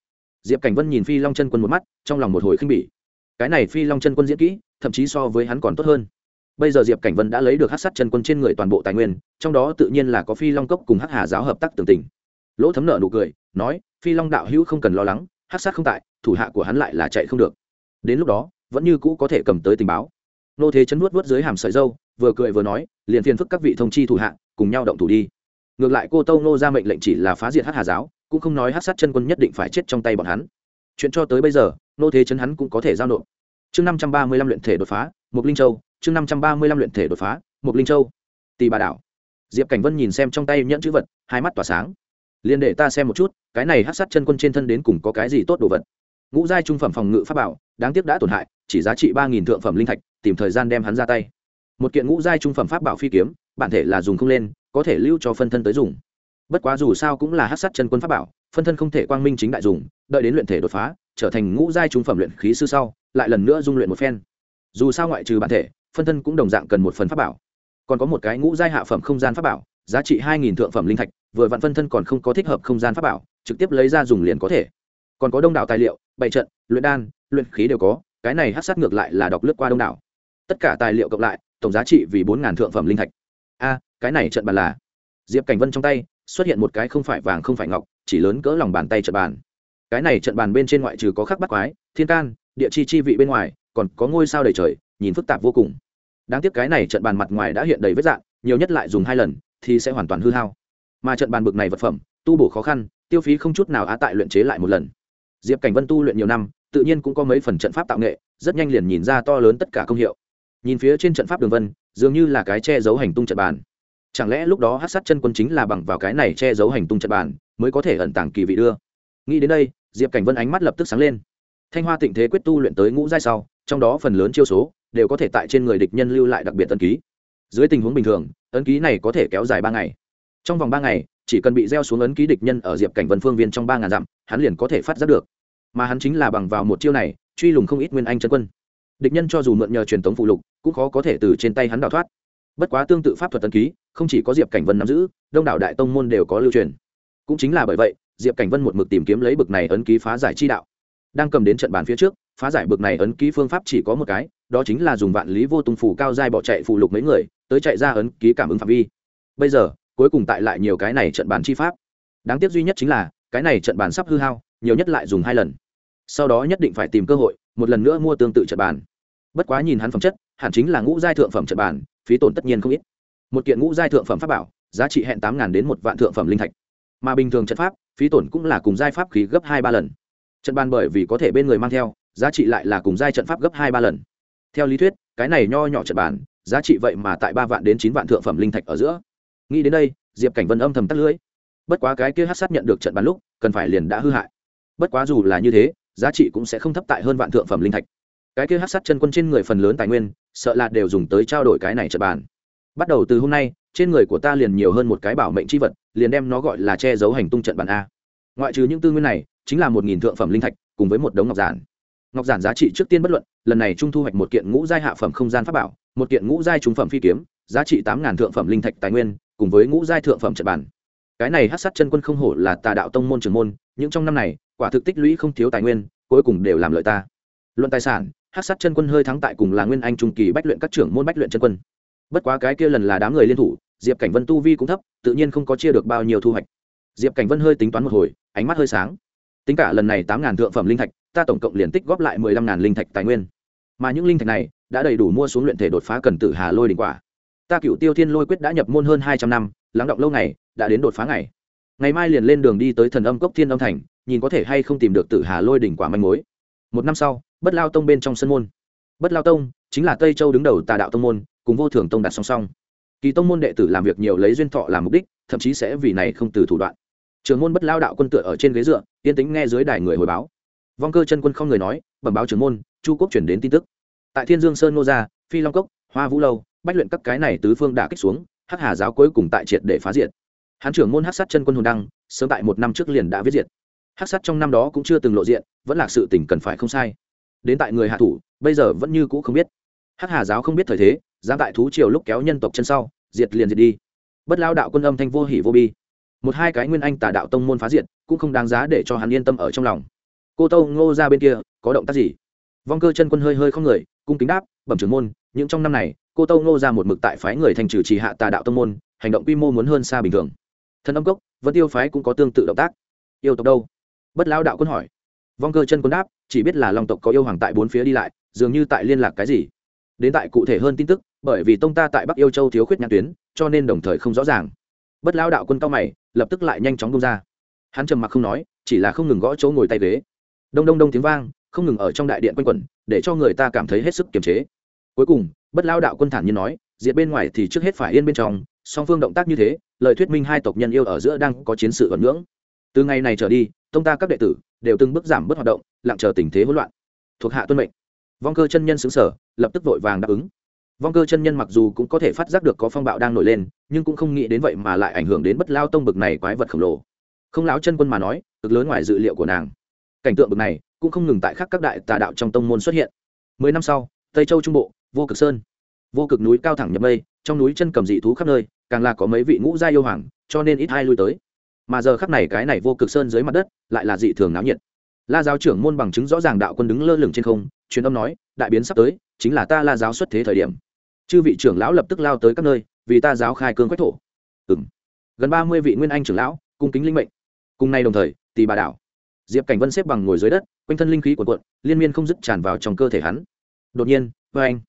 Diệp cảnh vân nhìn phi long chân quân một mắt, trong lòng một hồi khinh bỉ. Cái này phi long chân quân diễn kỹ, thậm chí so với hắn còn tốt hơn. Bây giờ diệp cảnh vân đã lấy được hát sát chân quân trên người toàn bộ tài nguyên, trong đó tự nhiên là có phi long cốc cùng hát hà giáo hợp tác tường tình. Lỗ thấm nợ nụ cười, nói, phi long đạo hữu không cần lo lắng, hát sát không tại, thủ hạ của hắn lại là chạy không được. Đến lúc đó, vẫn như cũ có thể cầm tới tình báo nô thế chấn nuốt vớt dưới hàm sợi dâu, vừa cười vừa nói, liền phiền phức các vị thông chi thủ hạ, cùng nhau động thủ đi. Ngược lại cô tâu nô ra mệnh lệnh chỉ là phá diệt hát hà giáo, cũng không nói hát sát chân quân nhất định phải chết trong tay bọn hắn. Chuyện cho tới bây giờ, nô thế chấn hắn cũng có thể giao nộp. Chương năm trăm ba mươi lăm luyện thể đột phá, mục linh châu. Chương năm trăm ba mươi lăm luyện thể đột phá, mục linh châu. Tì bà đảo. Diệp cảnh vân nhìn xem trong tay nhẫn chữ vật, hai mắt tỏa sáng. Liền để ta xem một chút, cái này hát sát chân quân trên thân đến cùng có cái gì tốt đồ vật? Ngũ giai trung phẩm phòng ngự pháp bảo, đáng tiếc đã tổn hại, chỉ giá trị ba nghìn thượng phẩm linh thạch, tìm thời gian đem hắn ra tay. Một kiện ngũ giai trung phẩm pháp bảo phi kiếm, bản thể là dùng không lên, có thể lưu cho phân thân tới dùng. Bất quá dù sao cũng là hát sát chân quân pháp bảo, phân thân không thể quang minh chính đại dùng, đợi đến luyện thể đột phá, trở thành ngũ giai trung phẩm luyện khí sư sau, lại lần nữa dung luyện một phen. Dù sao ngoại trừ bản thể, phân thân cũng đồng dạng cần một phần pháp bảo. Còn có một cái ngũ giai hạ phẩm không gian pháp bảo, giá trị hai nghìn thượng phẩm linh thạch, vừa vặn phân thân còn không có thích hợp không gian pháp bảo, trực tiếp lấy ra dùng liền có thể còn có đông đảo tài liệu, bày trận, luyện đan, luyện khí đều có, cái này hát sát ngược lại là đọc lướt qua đông đảo. Tất cả tài liệu cộng lại, tổng giá trị vì bốn ngàn thượng phẩm linh thạch. A, cái này trận bàn là? Diệp cảnh vân trong tay, xuất hiện một cái không phải vàng không phải ngọc, chỉ lớn cỡ lòng bàn tay trận bàn. Cái này trận bàn bên trên ngoại trừ có khắc bắt quái, thiên can, địa chi chi vị bên ngoài, còn có ngôi sao đầy trời, nhìn phức tạp vô cùng. Đáng tiếc cái này trận bàn mặt ngoài đã hiện đầy vết dạng, nhiều nhất lại dùng hai lần, thì sẽ hoàn toàn hư hao. Mà trận bàn bực này vật phẩm, tu bổ khó khăn, tiêu phí không chút nào á tại luyện chế lại một lần diệp cảnh vân tu luyện nhiều năm, tự nhiên cũng có mấy phần trận pháp tạo nghệ, rất nhanh liền nhìn ra to lớn tất cả công hiệu. Nhìn phía trên trận pháp đường vân, dường như là cái che giấu hành tung trận bàn. Chẳng lẽ lúc đó hát sát chân quân chính là bằng vào cái này che giấu hành tung trận bàn, mới có thể ẩn tàng kỳ vị đưa? Nghĩ đến đây, diệp cảnh vân ánh mắt lập tức sáng lên. Thanh hoa tịnh thế quyết tu luyện tới ngũ giai sau, trong đó phần lớn chiêu số đều có thể tại trên người địch nhân lưu lại đặc biệt ấn ký. Dưới tình huống bình thường, ấn ký này có thể kéo dài ba ngày. Trong vòng ba ngày chỉ cần bị gieo xuống ấn ký địch nhân ở diệp cảnh vân phương viên trong ba ngàn dặm, hắn liền có thể phát giác được. Mà hắn chính là bằng vào một chiêu này, truy lùng không ít nguyên anh chân quân. Địch nhân cho dù mượn nhờ truyền thống phụ lục, cũng khó có thể từ trên tay hắn đào thoát. Bất quá tương tự pháp thuật ấn ký, không chỉ có diệp cảnh vân nắm giữ, đông đảo đại tông môn đều có lưu truyền. Cũng chính là bởi vậy, diệp cảnh vân một mực tìm kiếm lấy bực này ấn ký phá giải chi đạo. Đang cầm đến trận bàn phía trước, phá giải bực này ấn ký phương pháp chỉ có một cái, đó chính là dùng vạn lý vô tung phủ cao dai bỏ chạy phụ lục mấy người, tới chạy ra ấn ký cảm ứng phạm vi. Bây giờ cuối cùng tại lại nhiều cái này trận bàn chi pháp. Đáng tiếc duy nhất chính là, cái này trận bàn sắp hư hao, nhiều nhất lại dùng hai lần. Sau đó nhất định phải tìm cơ hội, một lần nữa mua tương tự trận bàn. Bất quá nhìn hắn phẩm chất, hẳn chính là ngũ giai thượng phẩm trận bàn, phí tổn tất nhiên không ít. Một kiện ngũ giai thượng phẩm pháp bảo, giá trị hẹn tám đến một vạn thượng phẩm linh thạch. Mà bình thường trận pháp, phí tổn cũng là cùng giai pháp khí gấp hai ba lần. Trận bàn bởi vì có thể bên người mang theo, giá trị lại là cùng giai trận pháp gấp hai ba lần. Theo lý thuyết, cái này nho nhỏ trận bàn, giá trị vậy mà tại ba vạn đến chín vạn thượng phẩm linh thạch ở giữa nghĩ đến đây, diệp cảnh vân âm thầm tắt lưỡi. Bất quá cái kia hát sát nhận được trận bàn lúc, cần phải liền đã hư hại. Bất quá dù là như thế, giá trị cũng sẽ không thấp tại hơn vạn thượng phẩm linh thạch. Cái kia hát sát chân quân trên người phần lớn tài nguyên, sợ là đều dùng tới trao đổi cái này trận bàn. Bắt đầu từ hôm nay, trên người của ta liền nhiều hơn một cái bảo mệnh c h i vật, liền đem nó gọi là che giấu hành tung trận bàn a. Ngoại trừ những tư nguyên này, chính là một nghìn thượng phẩm linh thạch, cùng với một đống ngọc giản. Ngọc giản giá trị trước tiên bất luận, lần này trung thu hoạch một kiện ngũ giai hạ phẩm không gian pháp bảo, một kiện ngũ giai trung phẩm phi kiếm, giá trị tám ngàn thượng phẩm linh thạch tài nguyên cùng với ngũ giai thượng phẩm trận bản, cái này hát sát chân quân không hổ là tà đạo tông môn trưởng môn những trong năm này quả thực tích lũy không thiếu tài nguyên cuối cùng đều làm lợi ta. Luận tài sản hát sát chân quân hơi thắng tại cùng là nguyên anh trung kỳ bách luyện các trưởng môn bách luyện chân quân. Bất quá cái kia lần là đám người liên thủ diệp cảnh vân tu vi cũng thấp tự nhiên không có chia được bao nhiêu thu hoạch. Diệp cảnh vân hơi tính toán một hồi ánh mắt hơi sáng. Tính cả lần này tám ngàn thượng phẩm linh thạch ta tổng cộng liền tích góp lại mười lăm ngàn linh thạch tài nguyên. Mà những linh thạch này đã đầy đủ mua xuống luyện thể đột phá cần tử hà lôi đỉnh quả ta cựu tiêu thiên lôi quyết đã nhập môn hơn hai trăm năm, lắng động lâu ngày, đã đến đột phá ngày. Ngày mai liền lên đường đi tới thần âm cốc thiên âm thành, nhìn có thể hay không tìm được tử hà lôi đỉnh quả manh mối. Một năm sau, bất lao tông bên trong sân môn. Bất lao tông chính là tây châu đứng đầu tà đạo tông môn, cùng vô thường tông đặt song song. Kỳ tông môn đệ tử làm việc nhiều lấy duyên thọ làm mục đích, thậm chí sẽ vì này không từ thủ đoạn. Trường môn bất lao đạo quân tựa ở trên ghế dựa, yên tính nghe dưới đài người hồi báo. Vong cơ chân quân không người nói, bẩm báo trưởng môn, chu quốc chuyển đến tin tức. Tại thiên dương sơn nô gia phi long cốc, hoa vũ lâu bách luyện các cái này tứ phương đã kích xuống, hắc hà giáo cuối cùng tại triệt để phá diệt. Hán trưởng môn hắc sát chân quân hồn đăng, sớm tại một năm trước liền đã viết diệt. Hắc sát trong năm đó cũng chưa từng lộ diện, vẫn là sự tình cần phải không sai. Đến tại người hạ thủ, bây giờ vẫn như cũ không biết. Hắc hà giáo không biết thời thế giam tại thú triều lúc kéo nhân tộc chân sau, diệt liền diệt đi. Bất lao đạo quân âm thanh vô hỉ vô bi. Một hai cái nguyên anh tả đạo tông môn phá diệt, cũng không đáng giá để cho hắn yên tâm ở trong lòng. Cô tâu ngô ra bên kia, có động tác gì? Vong cơ chân quân hơi hơi không người, cung kính đáp, bẩm trưởng môn, những trong năm này cô tâu ngô ra một mực tại phái người thành trừ trì hạ tà đạo tông môn, hành động quy mô muốn hơn xa bình thường. Thần âm cốc vẫn tiêu phái cũng có tương tự động tác. Yêu tộc đâu? Bất lao đạo quân hỏi. Vong cơ chân quân đáp, chỉ biết là long tộc có yêu hoàng tại bốn phía đi lại, dường như tại liên lạc cái gì. Đến tại cụ thể hơn tin tức, bởi vì tông ta tại bắc yêu châu thiếu khuyết nhãn tuyến, cho nên đồng thời không rõ ràng. Bất lao đạo quân cao mày, lập tức lại nhanh chóng bông ra. Hắn trầm mặc không nói, chỉ là không ngừng gõ chỗ ngồi tay ghế. Đông đông đông tiếng vang, không ngừng ở trong đại điện quanh quẩn, để cho người ta cảm thấy hết sức kiềm chế. Cuối cùng bất lao đạo quân thản nhiên nói, diệt bên ngoài thì trước hết phải yên bên trong, song phương động tác như thế, lời thuyết minh hai tộc nhân yêu ở giữa đang có chiến sự ẩn ngưỡng. Từ ngày này trở đi, tông ta các đệ tử đều từng bước giảm bớt hoạt động, lặng chờ tình thế hỗn loạn. Thuộc hạ tuân mệnh. Vong cơ chân nhân xứng sở, lập tức vội vàng đáp ứng. Vong cơ chân nhân mặc dù cũng có thể phát giác được có phong bạo đang nổi lên, nhưng cũng không nghĩ đến vậy mà lại ảnh hưởng đến bất lao tông bực này quái vật khổng lồ. Không lão chân quân mà nói, cực lớn ngoài dự liệu của nàng. Cảnh tượng bực này cũng không ngừng tại khắc các đại tà đạo trong tông môn xuất hiện. Mười năm sau, tây châu trung bộ vô cực sơn. Vô cực núi cao thẳng nhập mây, trong núi chân cầm dị thú khắp nơi, càng là có mấy vị ngũ gia yêu hoàng, cho nên ít ai lui tới. Mà giờ khắc này cái này vô cực sơn dưới mặt đất, lại là dị thường náo nhiệt. La giáo trưởng môn bằng chứng rõ ràng đạo quân đứng lơ lửng trên không, truyền âm nói, đại biến sắp tới, chính là ta la giáo xuất thế thời điểm. Chư vị trưởng lão lập tức lao tới các nơi, vì ta giáo khai cương quách thổ. Ừ m gần ba mươi vị nguyên anh trưởng lão, cung kính linh mệnh. Cùng nay đồng thời tì bà đảo. Diệp cảnh vân xếp bằng ngồi dưới đất, quanh thân linh khí của quận liên miên không dứt tràn vào trong cơ thể hắn. Đột nhiên vê anh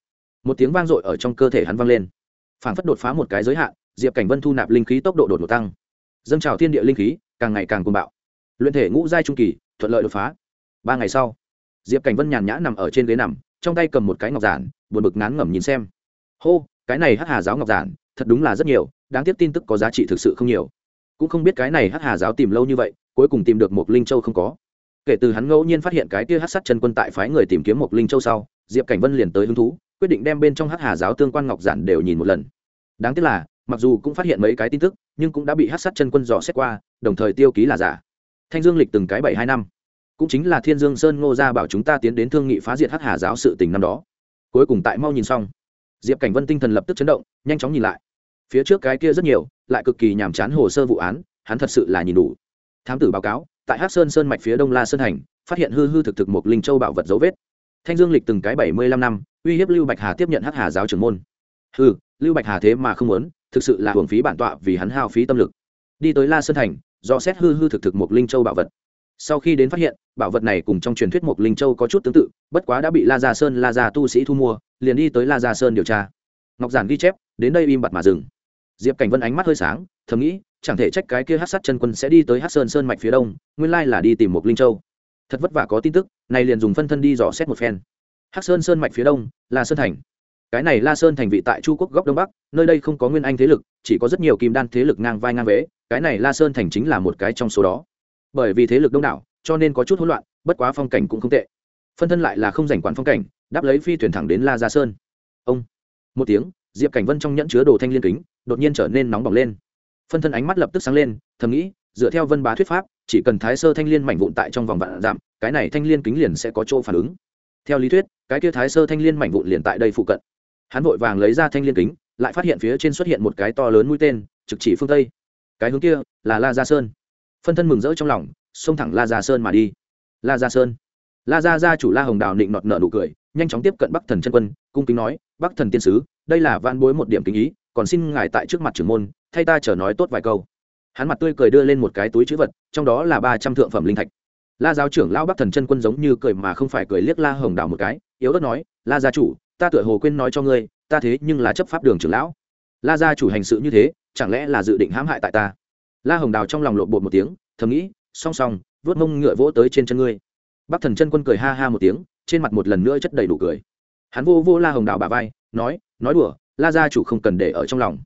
một tiếng vang dội ở trong cơ thể hắn vang lên. Phảng phất đột phá một cái giới hạn, diệp cảnh vân thu nạp linh khí tốc độ đột ngột tăng. Dâng trào thiên địa linh khí, càng ngày càng cuồng bạo. Luyện thể ngũ giai trung kỳ, thuận lợi đột phá. Ba ngày sau, diệp cảnh vân nhàn nhã nằm ở trên ghế nằm, trong tay cầm một cái ngọc giản, buồn bực ngán ngẩm nhìn xem. Hô, cái này hắc hà giáo ngọc giản, thật đúng là rất nhiều, đáng tiếc tin tức có giá trị thực sự không nhiều. Cũng không biết cái này hắc hà giáo tìm lâu như vậy, cuối cùng tìm được một linh châu không có. Kể từ hắn ngẫu nhiên phát hiện cái kia hắc sắt chân quân tại phái người tìm kiếm một linh châu sau, diệp cảnh vân liền tới hứng thú quyết định đem bên trong hắc hà giáo tương quan ngọc giản đều nhìn một lần. Đáng tiếc là, mặc dù cũng phát hiện mấy cái tin tức, nhưng cũng đã bị hắc sắt chân quân dò xét qua, đồng thời tiêu ký là giả. Thanh dương lịch từng cái bảy hai năm. Cũng chính là thiên dương sơn ngô gia bảo chúng ta tiến đến thương nghị phá diệt hắc hà giáo sự tình năm đó. Cuối cùng tại mau nhìn xong, diệp cảnh vân tinh thần lập tức chấn động, nhanh chóng nhìn lại. Phía trước cái kia rất nhiều, lại cực kỳ nhàm chán hồ sơ vụ án, hắn thật sự là nhìn đủ. Thám tử báo cáo, tại hắc sơn sơn mạch phía đông la sơn Hành phát hiện hư hư thực thực một linh châu bảo vật dấu vết thanh dương lịch từng cái bảy mươi lăm năm, uy hiếp lưu bạch hà tiếp nhận hắc hà giáo trưởng môn. Hư lưu bạch hà thế mà không muốn, thực sự là hưởng phí bản tọa vì hắn hao phí tâm lực. Đi tới la sơn thành, do xét hư hư thực thực một linh châu bảo vật. Sau khi đến phát hiện, bảo vật này cùng trong truyền thuyết một linh châu có chút tương tự, bất quá đã bị la gia sơn, la gia tu sĩ thu mua, liền đi tới la gia sơn điều tra. Ngọc giản ghi chép, đến đây im bặt mà dừng. Diệp cảnh vân ánh mắt hơi sáng, thầm nghĩ, chẳng thể trách cái kia hát sát chân quân sẽ đi tới hát sơn sơn mạch phía đông, nguyên lai là đi tìm một linh châu thật vất vả có tin tức, này liền dùng phân thân đi dò xét một phen. Hắc sơn sơn mạch phía đông là sơn thành. Cái này la sơn thành vị tại chu quốc góc đông bắc, nơi đây không có nguyên anh thế lực, chỉ có rất nhiều kim đan thế lực ngang vai ngang vế, cái này la sơn thành chính là một cái trong số đó. Bởi vì thế lực đông đảo, cho nên có chút hỗn loạn, bất quá phong cảnh cũng không tệ. Phân thân lại là không giành quán phong cảnh, đáp lấy phi thuyền thẳng đến la gia sơn. Ông. Một tiếng, diệp cảnh vân trong nhẫn chứa đồ thanh liên kính, đột nhiên trở nên nóng bỏng lên. Phân thân ánh mắt lập tức sáng lên, thầm nghĩ dựa theo vân bá thuyết pháp, chỉ cần thái sơ thanh liên mảnh vụn tại trong vòng vạn giảm cái này thanh liên kính liền sẽ có chỗ phản ứng. Theo lý thuyết, cái kia thái sơ thanh liên mảnh vụn liền tại đây phụ cận. Hắn vội vàng lấy ra thanh liên kính, lại phát hiện phía trên xuất hiện một cái to lớn mũi tên, trực chỉ phương tây. Cái hướng kia là la gia sơn. Phân thân mừng rỡ trong lòng, xông thẳng la gia sơn mà đi. La gia sơn. La gia gia chủ la hồng đào định nọt nợ nụ cười, nhanh chóng tiếp cận bắc thần chân quân, cung kính nói, bắc thần tiên sứ, đây là van bối một điểm kính ý, còn xin ngài tại trước mặt trưởng môn, thay ta chờ nói tốt vài câu hắn mặt tươi cười đưa lên một cái túi chữ vật, trong đó là ba trăm thượng phẩm linh thạch. La giáo trưởng lão bắc thần chân quân giống như cười mà không phải cười liếc la hồng đào một cái, yếu ớt nói, la gia chủ, ta tựa hồ quên nói cho ngươi, ta thế nhưng là chấp pháp đường trưởng lão. La gia chủ hành sự như thế, chẳng lẽ là dự định hãm hại tại ta? La hồng đào trong lòng lộn bột một tiếng, thầm nghĩ, song song, vớt mông ngựa vỗ tới trên chân ngươi. Bắc thần chân quân cười ha ha một tiếng, trên mặt một lần nữa chất đầy đủ cười. Hắn vô vô la hồng đào bà vai, nói nói đùa, la gia chủ không cần để ở trong lòng.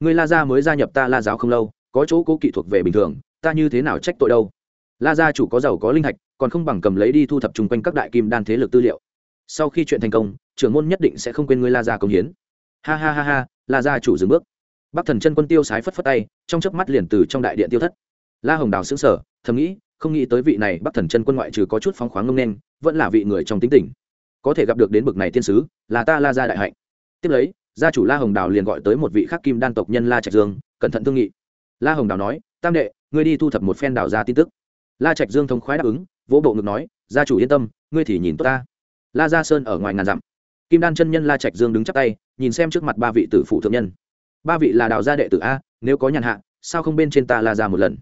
Người la gia mới gia nhập ta la giáo không lâu có chỗ cố kỵ thuộc về bình thường, ta như thế nào trách tội đâu? La gia chủ có giàu có linh hạch, còn không bằng cầm lấy đi thu thập chung quanh các đại kim đan thế lực tư liệu. Sau khi chuyện thành công, trưởng môn nhất định sẽ không quên ngươi la gia công hiến. Ha ha ha ha, la gia chủ dừng bước. Bắc thần chân quân tiêu sái phất phất tay, trong chớp mắt liền từ trong đại điện tiêu thất. La hồng đào xứng sở thầm nghĩ, không nghĩ tới vị này bắc thần chân quân ngoại trừ có chút phóng khoáng ngông nên vẫn là vị người trong tính tình. Có thể gặp được đến bực này tiên sứ, là ta la gia đại hạnh. Tiếp lấy, gia chủ la hồng đào liền gọi tới một vị khắc kim đan tộc nhân la trạch dương, cẩn thận thương nghị la hồng đào nói, tam đệ, ngươi đi thu thập một phen đào ra tin tức. La trạch dương thống khoái đáp ứng, vỗ bộ ngực nói, gia chủ yên tâm, ngươi thì nhìn tốt ta. La gia sơn ở ngoài ngàn dặm. Kim đan chân nhân la trạch dương đứng chắp tay, nhìn xem trước mặt ba vị tử phụ thượng nhân. Ba vị là đào gia đệ tử a, nếu có nhàn hạ, sao không bên trên ta la ra một lần?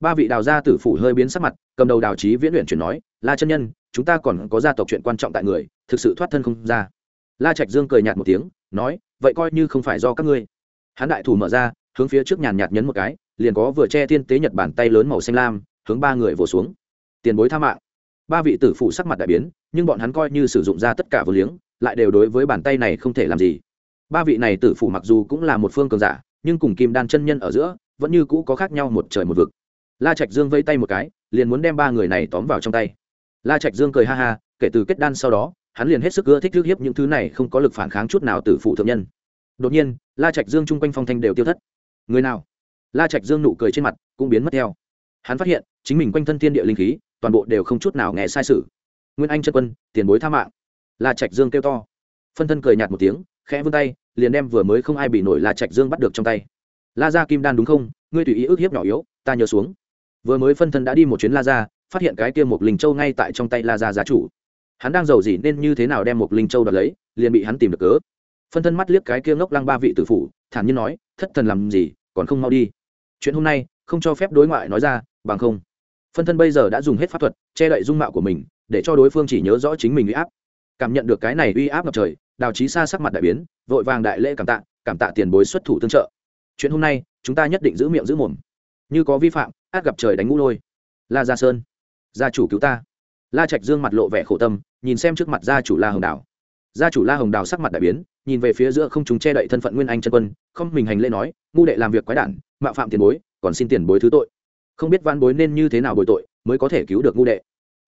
Ba vị đào gia tử phủ hơi biến sắc mặt, cầm đầu đào trí viễn luyện chuyển nói, la chân nhân, chúng ta còn có gia tộc chuyện quan trọng tại người, thực sự thoát thân không ra. La trạch dương cười nhạt một tiếng, nói, vậy coi như không phải do các ngươi. Hắn đại thủ mở ra hướng phía trước nhàn nhạt nhấn một cái, liền có vừa che thiên tế nhật bản tay lớn màu xanh lam, hướng ba người vồ xuống. Tiền bối tha mạng. Ba vị tử phụ sắc mặt đại biến, nhưng bọn hắn coi như sử dụng ra tất cả vừa liếng, lại đều đối với bàn tay này không thể làm gì. Ba vị này tử phụ mặc dù cũng là một phương cường giả, nhưng cùng kim đan chân nhân ở giữa, vẫn như cũ có khác nhau một trời một vực. La trạch dương vây tay một cái, liền muốn đem ba người này tóm vào trong tay. La trạch dương cười ha ha, kể từ kết đan sau đó, hắn liền hết sức ưa thích rước hiếp những thứ này không có lực phản kháng chút nào từ phụ thượng nhân. Đột nhiên, la trạch dương chung quanh phong thanh đều tiêu thất người nào? La trạch dương nụ cười trên mặt cũng biến mất theo. Hắn phát hiện, chính mình quanh thân thiên địa linh khí, toàn bộ đều không chút nào nghe sai sự. Nguyên anh chân quân, tiền bối tha mạng. La trạch dương kêu to. Phân thân cười nhạt một tiếng, khẽ vươn tay, liền đem vừa mới không ai bị nổi la trạch dương bắt được trong tay. La gia kim đan đúng không? Ngươi tùy ý ước hiếp nhỏ yếu, ta nhớ xuống. Vừa mới phân thân đã đi một chuyến la gia, phát hiện cái kia một linh châu ngay tại trong tay la gia Giá chủ. Hắn đang giàu gì nên như thế nào đem một linh châu đoạt lấy, liền bị hắn tìm được cớ. Phân thân mắt liếc cái kia ngốc lăng ba vị tử phủ thản nhiên nói, thất thần làm gì, còn không mau đi. Chuyện hôm nay, không cho phép đối ngoại nói ra, bằng không. Phân thân bây giờ đã dùng hết pháp thuật, che đậy dung mạo của mình, để cho đối phương chỉ nhớ rõ chính mình uy áp. Cảm nhận được cái này uy áp ngập trời, đào trí xa sắc mặt đại biến, vội vàng đại lễ cảm tạ cảm tạ tiền bối xuất thủ tương trợ. Chuyện hôm nay, chúng ta nhất định giữ miệng giữ mồm. Như có vi phạm, át gặp trời đánh ngũ lôi. La gia sơn, gia chủ cứu ta. La trạch dương mặt lộ vẻ khổ tâm, nhìn xem trước mặt gia chủ la hồng đào. Gia chủ la hồng đào sắc mặt đại biến nhìn về phía giữa không chúng che đậy thân phận nguyên anh chân quân, không mình hành lễ nói, ngu đệ làm việc quái đản, mạo phạm tiền bối, còn xin tiền bối thứ tội. Không biết van bối nên như thế nào bồi tội mới có thể cứu được ngu đệ.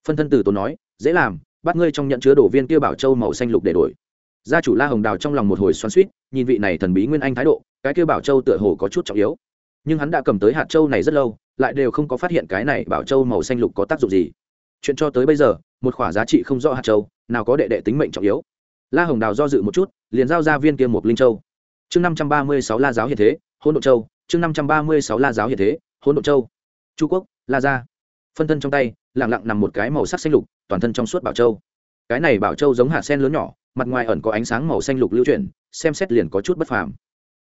Phân thân tử tốn nói, dễ làm, bắt ngươi trong nhận chứa đổ viên kia bảo châu màu xanh lục để đổi. Gia chủ la hồng đào trong lòng một hồi xoắn suýt nhìn vị này thần bí nguyên anh thái độ, cái kia bảo châu tựa hồ có chút trọng yếu. Nhưng hắn đã cầm tới hạt châu này rất lâu, lại đều không có phát hiện cái này bảo châu màu xanh lục có tác dụng gì. Chuyện cho tới bây giờ, một khoả giá trị không rõ hạt châu, nào có đệ đệ tính mệnh trọng yếu la hồng đào do dự một chút, liền giao ra viên kia một linh châu. Chương năm trăm ba mươi sáu la giáo hiện thế hôn độ châu. Chương năm trăm ba mươi sáu la giáo hiện thế hôn độ châu. Chu quốc, la gia. Phân thân trong tay lẳng lặng nằm một cái màu sắc xanh lục, toàn thân trong suốt bảo châu. Cái này bảo châu giống hạt sen lớn nhỏ, mặt ngoài ẩn có ánh sáng màu xanh lục lưu chuyển, xem xét liền có chút bất phàm.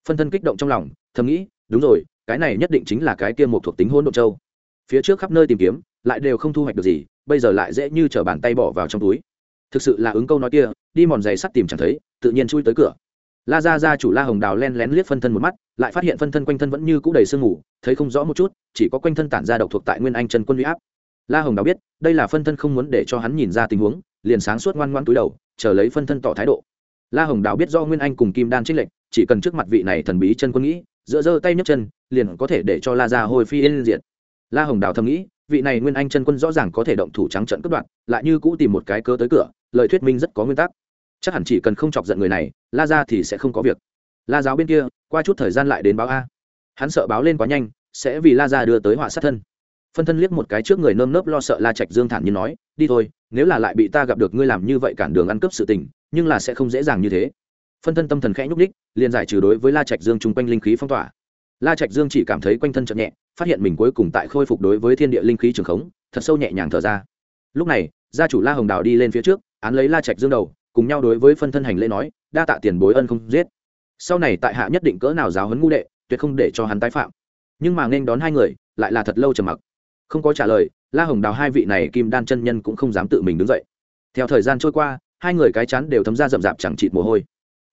Phân thân kích động trong lòng, thầm nghĩ, đúng rồi, cái này nhất định chính là cái kia một thuộc tính hôn độ châu. Phía trước khắp nơi tìm kiếm, lại đều không thu hoạch được gì, bây giờ lại dễ như t r ở bàn tay bỏ vào trong túi thực sự là ứng câu nói kia, đi mòn giày sắt tìm chẳng thấy, tự nhiên chui tới cửa. La ra ra chủ la hồng đào len lén liếc phân thân một mắt, lại phát hiện phân thân quanh thân vẫn như c ũ đầy sương ngủ thấy không rõ một chút, chỉ có quanh thân tản ra độc thuộc tại nguyên anh Trần quân huy áp. La hồng đào biết, đây là phân thân không muốn để cho hắn nhìn ra tình huống, liền sáng suốt ngoan ngoan túi đầu, chờ lấy phân thân tỏ thái độ. La hồng đào biết do nguyên anh cùng kim đan trích lệnh chỉ cần trước mặt vị này thần bí chân quân nghĩ dựa dơ tay nhấc chân, liền có thể để cho la ra hồi phi yên diện la hồng đào thầm nghĩ vị này nguyên anh chân quân rõ ràng có thể động thủ trắng trận cướp đoạn lại như cũ tìm một cái cơ tới cửa, lời thuyết minh rất có nguyên tắc. Chắc hẳn chỉ cần không chọc giận người này, la ra thì sẽ không có việc. La giáo bên kia, qua chút thời gian lại đến báo a. Hắn sợ báo lên quá nhanh, sẽ vì la ra đưa tới họa sát thân. Phân thân liếc một cái trước người nơm nớp lo sợ la trạch dương thản nhiên nói, đi thôi, nếu là lại bị ta gặp được ngươi làm như vậy cản đường ăn cướp sự tình, nhưng là sẽ không dễ dàng như thế. Phân thân tâm thần khẽ nhúc ních liền giải trừ đối với la trạch dương chung quanh linh khí phong tỏa la trạch dương chỉ cảm thấy quanh thân chậm nhẹ, phát hiện mình cuối cùng tại khôi phục đối với thiên địa linh khí trường khống, thật sâu nhẹ nhàng thở ra. Lúc này, gia chủ la hồng đào đi lên phía trước, án lấy la trạch dương đầu, cùng nhau đối với phân thân hành lễ nói, đa tạ tiền bối ân không giết. Sau này tại hạ nhất định cỡ nào giáo huấn ngu đệ, tuyệt không để cho hắn tái phạm. Nhưng mà nên đón hai người, lại là thật lâu trầm mặc. Không có trả lời, la hồng đào hai vị này kim đan chân nhân cũng không dám tự mình đứng dậy. Theo thời gian trôi qua, hai người cái chán đều thấm ra rậm rạp chẳng chịt mồ hôi.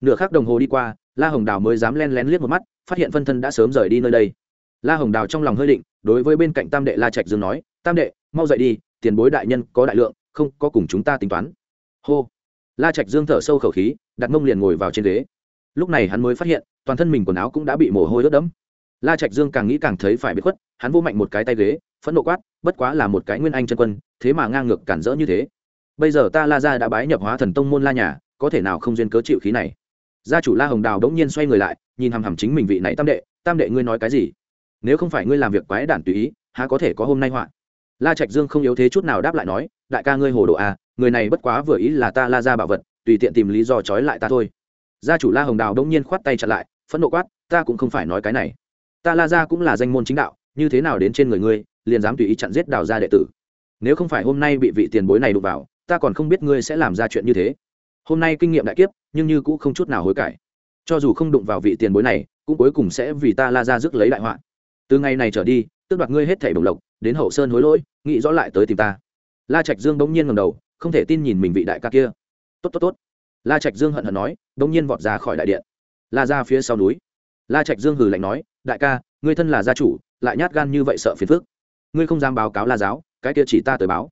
Nửa khắc đồng hồ đi qua la hồng đào mới dám len lén liếc một mắt, phát hiện phân thân đã sớm rời đi nơi đây. La hồng đào trong lòng hơi định, đối với bên cạnh tam đệ la trạch dương nói, tam đệ, mau dậy đi, tiền bối đại nhân có đại lượng, không có cùng chúng ta tính toán. Hô. La trạch dương thở sâu khẩu khí, đặt mông liền ngồi vào trên ghế. Lúc này hắn mới phát hiện, toàn thân mình quần áo cũng đã bị mồ hôi ướt đẫm. La trạch dương càng nghĩ càng thấy phải bị khuất, hắn vô mạnh một cái tay ghế, phẫn nộ quát, bất quá là một cái nguyên anh chân quân, thế mà ngang ngược cản rỡ như thế. Bây giờ ta la ra đã bái nhập hóa thần tông môn la nhà, có thể nào không duyên cớ chịu khí này? Gia chủ la hồng đào đống nhiên xoay người lại, nhìn hằm hằm chính mình vị này tam đệ tam đệ ngươi nói cái gì? Nếu không phải ngươi làm việc quái đản tùy ý, há có thể có hôm nay họa? La trạch dương không yếu thế chút nào đáp lại nói, đại ca ngươi hồ đồ à người này bất quá vừa ý là ta la ra bảo vật, tùy tiện tìm lý do trói lại ta thôi. Gia chủ la hồng đào đống nhiên khoát tay chặn lại, phẫn nộ quát, ta cũng không phải nói cái này. Ta la ra cũng là danh môn chính đạo, như thế nào đến trên người ngươi, liền dám tùy ý chặn giết đào gia đệ tử. Nếu không phải hôm nay bị vị tiền bối này đụng vào, ta còn không biết ngươi sẽ làm ra chuyện như thế. Hôm nay kinh nghiệm đại kiếp nhưng như cũng không chút nào hối cải. Cho dù không đụng vào vị tiền bối này, cũng cuối cùng sẽ vì ta la ra rước lấy đại họa. Từ ngày này trở đi, tước đoạt ngươi hết thảy đồng lộc, đến hậu sơn hối lỗi, nghĩ rõ lại tới tìm ta. La trạch dương bỗng nhiên ngầm đầu, không thể tin nhìn mình vị đại ca kia. Tốt tốt tốt. La trạch dương hận hận nói, bỗng nhiên vọt ra khỏi đại điện. La ra phía sau núi. La trạch dương hừ lạnh nói, đại ca, ngươi thân là gia chủ, lại nhát gan như vậy sợ phiền phức. Ngươi không dám báo cáo la giáo, cái kia chỉ ta tới báo.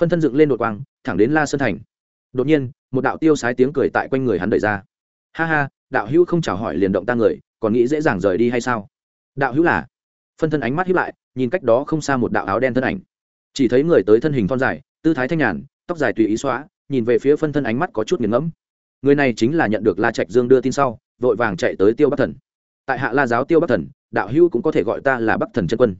Phân thân dựng lên đột quang, thẳng đến la sơn thành. Đột nhiên một đạo tiêu sái tiếng cười tại quanh người hắn đẩy ra. Ha ha, đạo hữu không chào hỏi liền động ta người, còn nghĩ dễ dàng rời đi hay sao? Đạo hữu là. Phân thân ánh mắt hiếp lại, nhìn cách đó không xa một đạo áo đen thân ảnh. Chỉ thấy người tới thân hình thon dài, tư thái thanh nhàn, tóc dài tùy ý xóa, nhìn về phía phân thân ánh mắt có chút nghiền ngẫm. Người này chính là nhận được la trạch dương đưa tin sau, vội vàng chạy tới tiêu bắc thần. Tại hạ la giáo tiêu bắc thần, đạo hữu cũng có thể gọi ta là bắc thần chân quân.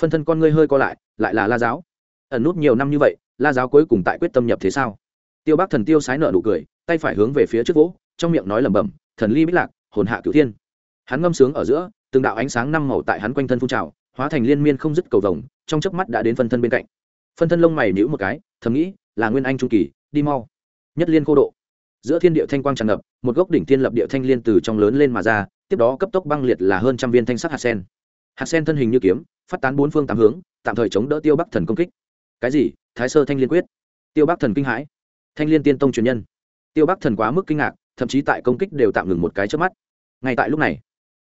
Phân thân con ngươi hơi co lại lại là la giáo. Ẩn nút nhiều năm như vậy, la giáo cuối cùng tại quyết tâm nhập thế sao? Tiêu bắc thần tiêu sái nợ nụ cười, tay phải hướng về phía trước vỗ, trong miệng nói lẩm bẩm, thần ly bích lạc, hồn hạ cửu thiên. Hắn ngâm sướng ở giữa, từng đạo ánh sáng năm màu tại hắn quanh thân phun trào, hóa thành liên miên không dứt cầu vồng, trong chớp mắt đã đến phân thân bên cạnh. Phân thân lông mày nhíu một cái, thầm nghĩ, là nguyên anh trung kỳ, đi mau. Nhất liên cô độ. Giữa thiên địa thanh quang tràn ngập, một gốc đỉnh thiên lập địa thanh liên từ trong lớn lên mà ra, tiếp đó cấp tốc băng liệt là hơn trăm viên thanh sắc hạt sen. Hạt sen thân hình như kiếm, phát tán bốn phương tám hướng, tạm thời chống đỡ tiêu bắc thần công kích. Cái gì? Thái sơ thanh liên quyết? Tiêu bắc thần kinh hãi thanh liên tiên tông truyền nhân. Tiêu bắc thần quá mức kinh ngạc, thậm chí tại công kích đều tạm ngừng một cái trước mắt. Ngay tại lúc này,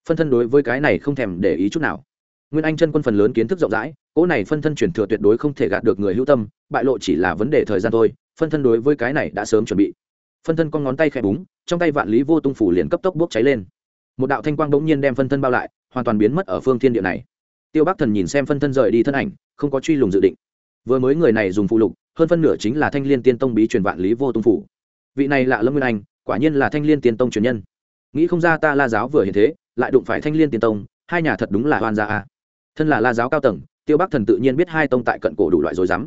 phân thân đối với cái này không thèm để ý chút nào. Nguyên anh chân quân phần lớn kiến thức rộng rãi, cỗ này phân thân truyền thừa tuyệt đối không thể gạt được người hữu tâm, bại lộ chỉ là vấn đề thời gian thôi, phân thân đối với cái này đã sớm chuẩn bị. Phân thân con ngón tay khẽ búng, trong tay vạn lý vô tung phủ liền cấp tốc bốc cháy lên. Một đạo thanh quang bỗng nhiên đem phân thân bao lại, hoàn toàn biến mất ở phương thiên địa này. Tiêu bắc thần nhìn xem phân thân rời đi thân ảnh, không có truy lùng dự định. Vừa mới người này dùng phụ lục hơn phân nửa chính là thanh l i ê n tiên tông bí truyền vạn lý vô tung phủ. Vị này lạ lâm nguyên anh, quả nhiên là thanh l i ê n tiên tông truyền nhân. Nghĩ không ra ta la giáo vừa hiện thế, lại đụng phải thanh l i ê n tiên tông, hai nhà thật đúng là hoan gia a. Thân là la giáo cao tầng, tiêu bắc thần tự nhiên biết hai tông tại cận cổ đủ loại rối rắm.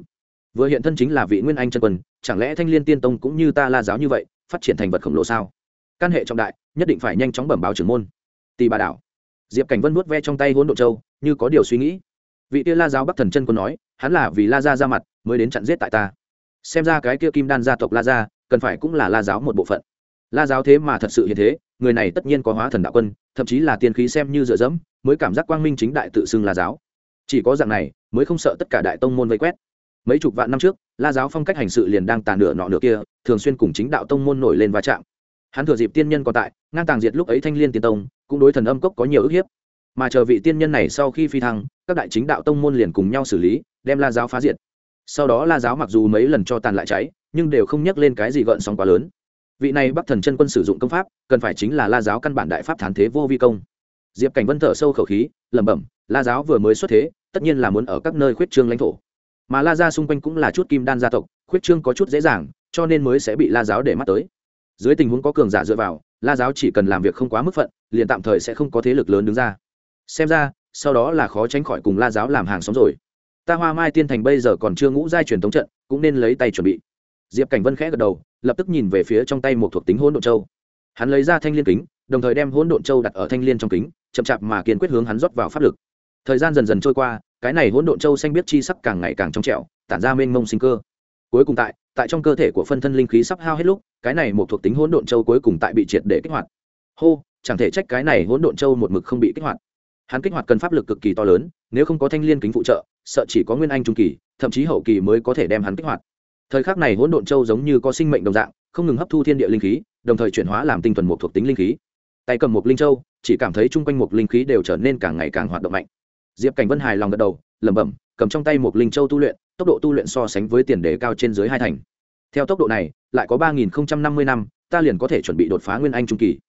Vừa hiện thân chính là vị nguyên anh chân quân, chẳng lẽ thanh l i ê n tiên tông cũng như ta la giáo như vậy, phát triển thành vật khổng lồ sao? Căn hệ trọng đại, nhất định phải nhanh chóng bẩm báo trưởng môn. Tì bà đảo. Diệp cảnh vân nuốt ve trong tay hỗn độ châu, như có điều suy nghĩ. Vị tia la giáo bắc thần chân quân nói hắn là vì la gia ra mặt, mới đến chặn giết tại ta. Xem ra cái kia kim đan gia tộc la gia, cần phải cũng là la giáo một bộ phận. La giáo thế mà thật sự hiện thế, người này tất nhiên có hóa thần đạo quân, thậm chí là tiên khí xem như dựa dẫm, mới cảm giác quang minh chính đại tự xưng la giáo. Chỉ có dạng này, mới không sợ tất cả đại tông môn vây quét. Mấy chục vạn năm trước, la giáo phong cách hành sự liền đang tàn nửa nọ nửa kia, thường xuyên cùng chính đạo tông môn nổi lên va chạm. Hắn thừa dịp tiên nhân còn tại, ngang tàng diệt lúc ấy thanh liên tiên tông, cũng đối thần âm cốc có nhiều ức hiếp. Mà chờ vị tiên nhân này sau khi phi thăng, các đại chính đạo tông môn liền cùng nhau xử lý đem la giáo phá diệt. Sau đó la giáo mặc dù mấy lần cho tàn lại cháy, nhưng đều không nhắc lên cái gì gợn sóng quá lớn. Vị này bắc thần chân quân sử dụng công pháp, cần phải chính là la giáo căn bản đại pháp thán thế vô vi công. Diệp cảnh vân thở sâu khẩu khí, lẩm bẩm, la giáo vừa mới xuất thế, tất nhiên là muốn ở các nơi khuyết trương lãnh thổ. Mà la gia xung quanh cũng là chút kim đan gia tộc, khuyết trương có chút dễ dàng, cho nên mới sẽ bị la giáo để mắt tới. Dưới tình huống có cường giả dựa vào, la giáo chỉ cần làm việc không quá mức phận, liền tạm thời sẽ không có thế lực lớn đứng ra. Xem ra, sau đó là khó tránh khỏi cùng la giáo làm hàng xóm rồi ta hoa mai tiên thành bây giờ còn chưa ngũ giai truyền thống trận, cũng nên lấy tay chuẩn bị. Diệp cảnh vân khẽ gật đầu, lập tức nhìn về phía trong tay một thuộc tính hỗn độn châu. Hắn lấy ra thanh liên kính, đồng thời đem hỗn độn châu đặt ở thanh liên trong kính, chậm chạp mà kiên quyết hướng hắn rót vào pháp lực. Thời gian dần dần trôi qua, cái này hỗn độn châu xanh biết chi sắc càng ngày càng trong trẻo, tản ra mênh mông sinh cơ. Cuối cùng tại tại trong cơ thể của phân thân linh khí sắp hao hết lúc, cái này một thuộc tính hỗn độn châu cuối cùng tại bị triệt để kích hoạt. Hô, chẳng thể trách cái này hỗn độn châu một mực không bị kích hoạt hắn kích hoạt cần pháp lực cực kỳ to lớn, nếu không có thanh liên kính phụ trợ, sợ chỉ có nguyên anh trung kỳ, thậm chí hậu kỳ mới có thể đem hắn kích hoạt. Thời khắc này hỗn độn châu giống như có sinh mệnh đồng dạng, không ngừng hấp thu thiên địa linh khí, đồng thời chuyển hóa làm tinh thuần một thuộc tính linh khí. Tay cầm một linh châu, chỉ cảm thấy chung quanh một linh khí đều trở nên càng ngày càng hoạt động mạnh. Diệp cảnh vân hài lòng gật đầu, lẩm bẩm, cầm trong tay một linh châu tu luyện, tốc độ tu luyện so sánh với tiền đề cao trên dưới hai thành. Theo tốc độ này, lại có ba nghìn năm mươi năm, ta liền có thể chuẩn bị đột phá nguyên anh trung kỳ.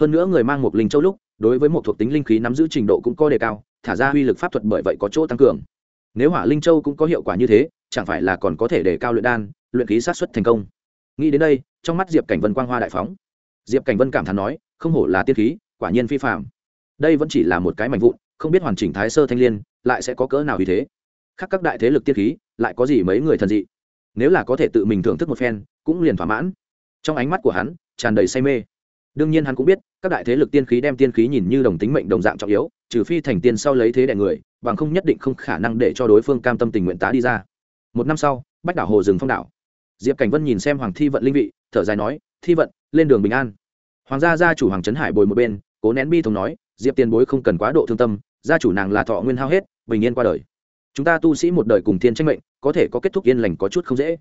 Hơn nữa người mang một linh châu lúc đối với một thuộc tính linh khí nắm giữ trình độ cũng có đề cao, thả ra uy lực pháp thuật bởi vậy có chỗ tăng cường. Nếu hỏa linh châu cũng có hiệu quả như thế, chẳng phải là còn có thể đề cao luyện đan, luyện khí sát xuất thành công. Nghĩ đến đây, trong mắt diệp cảnh vân quang hoa đại phóng. Diệp cảnh vân cảm thán nói, không hổ là tiên khí, quả nhiên phi phạm đây vẫn chỉ là một cái mảnh vụn, không biết hoàn chỉnh thái sơ thanh l i ê n lại sẽ có cỡ nào vì thế. Khác các đại thế lực tiên khí, lại có gì mấy người thần dị? Nếu là có thể tự mình thưởng thức một phen, cũng liền thỏa mãn. Trong ánh mắt của hắn, tràn đầy say mê đương nhiên hắn cũng biết, các đại thế lực tiên khí đem tiên khí nhìn như đồng tính mệnh đồng dạng trọng yếu, trừ phi thành tiên sau lấy thế đẻ người, bằng không nhất định không khả năng để cho đối phương cam tâm tình nguyện tá đi ra. Một năm sau, bách đảo hồ rừng phong đảo. Diệp cảnh vân nhìn xem hoàng thi vận linh vị, thở dài nói, thi vận, lên đường bình an. Hoàng gia gia chủ hoàng trấn hải bồi một bên, cố nén bi thống nói, diệp tiền bối không cần quá độ thương tâm, gia chủ nàng là thọ nguyên hao hết, bình yên qua đời. Chúng ta tu sĩ một đời cùng thiên tranh mệnh, có thể có kết thúc yên lành có chút không dễ.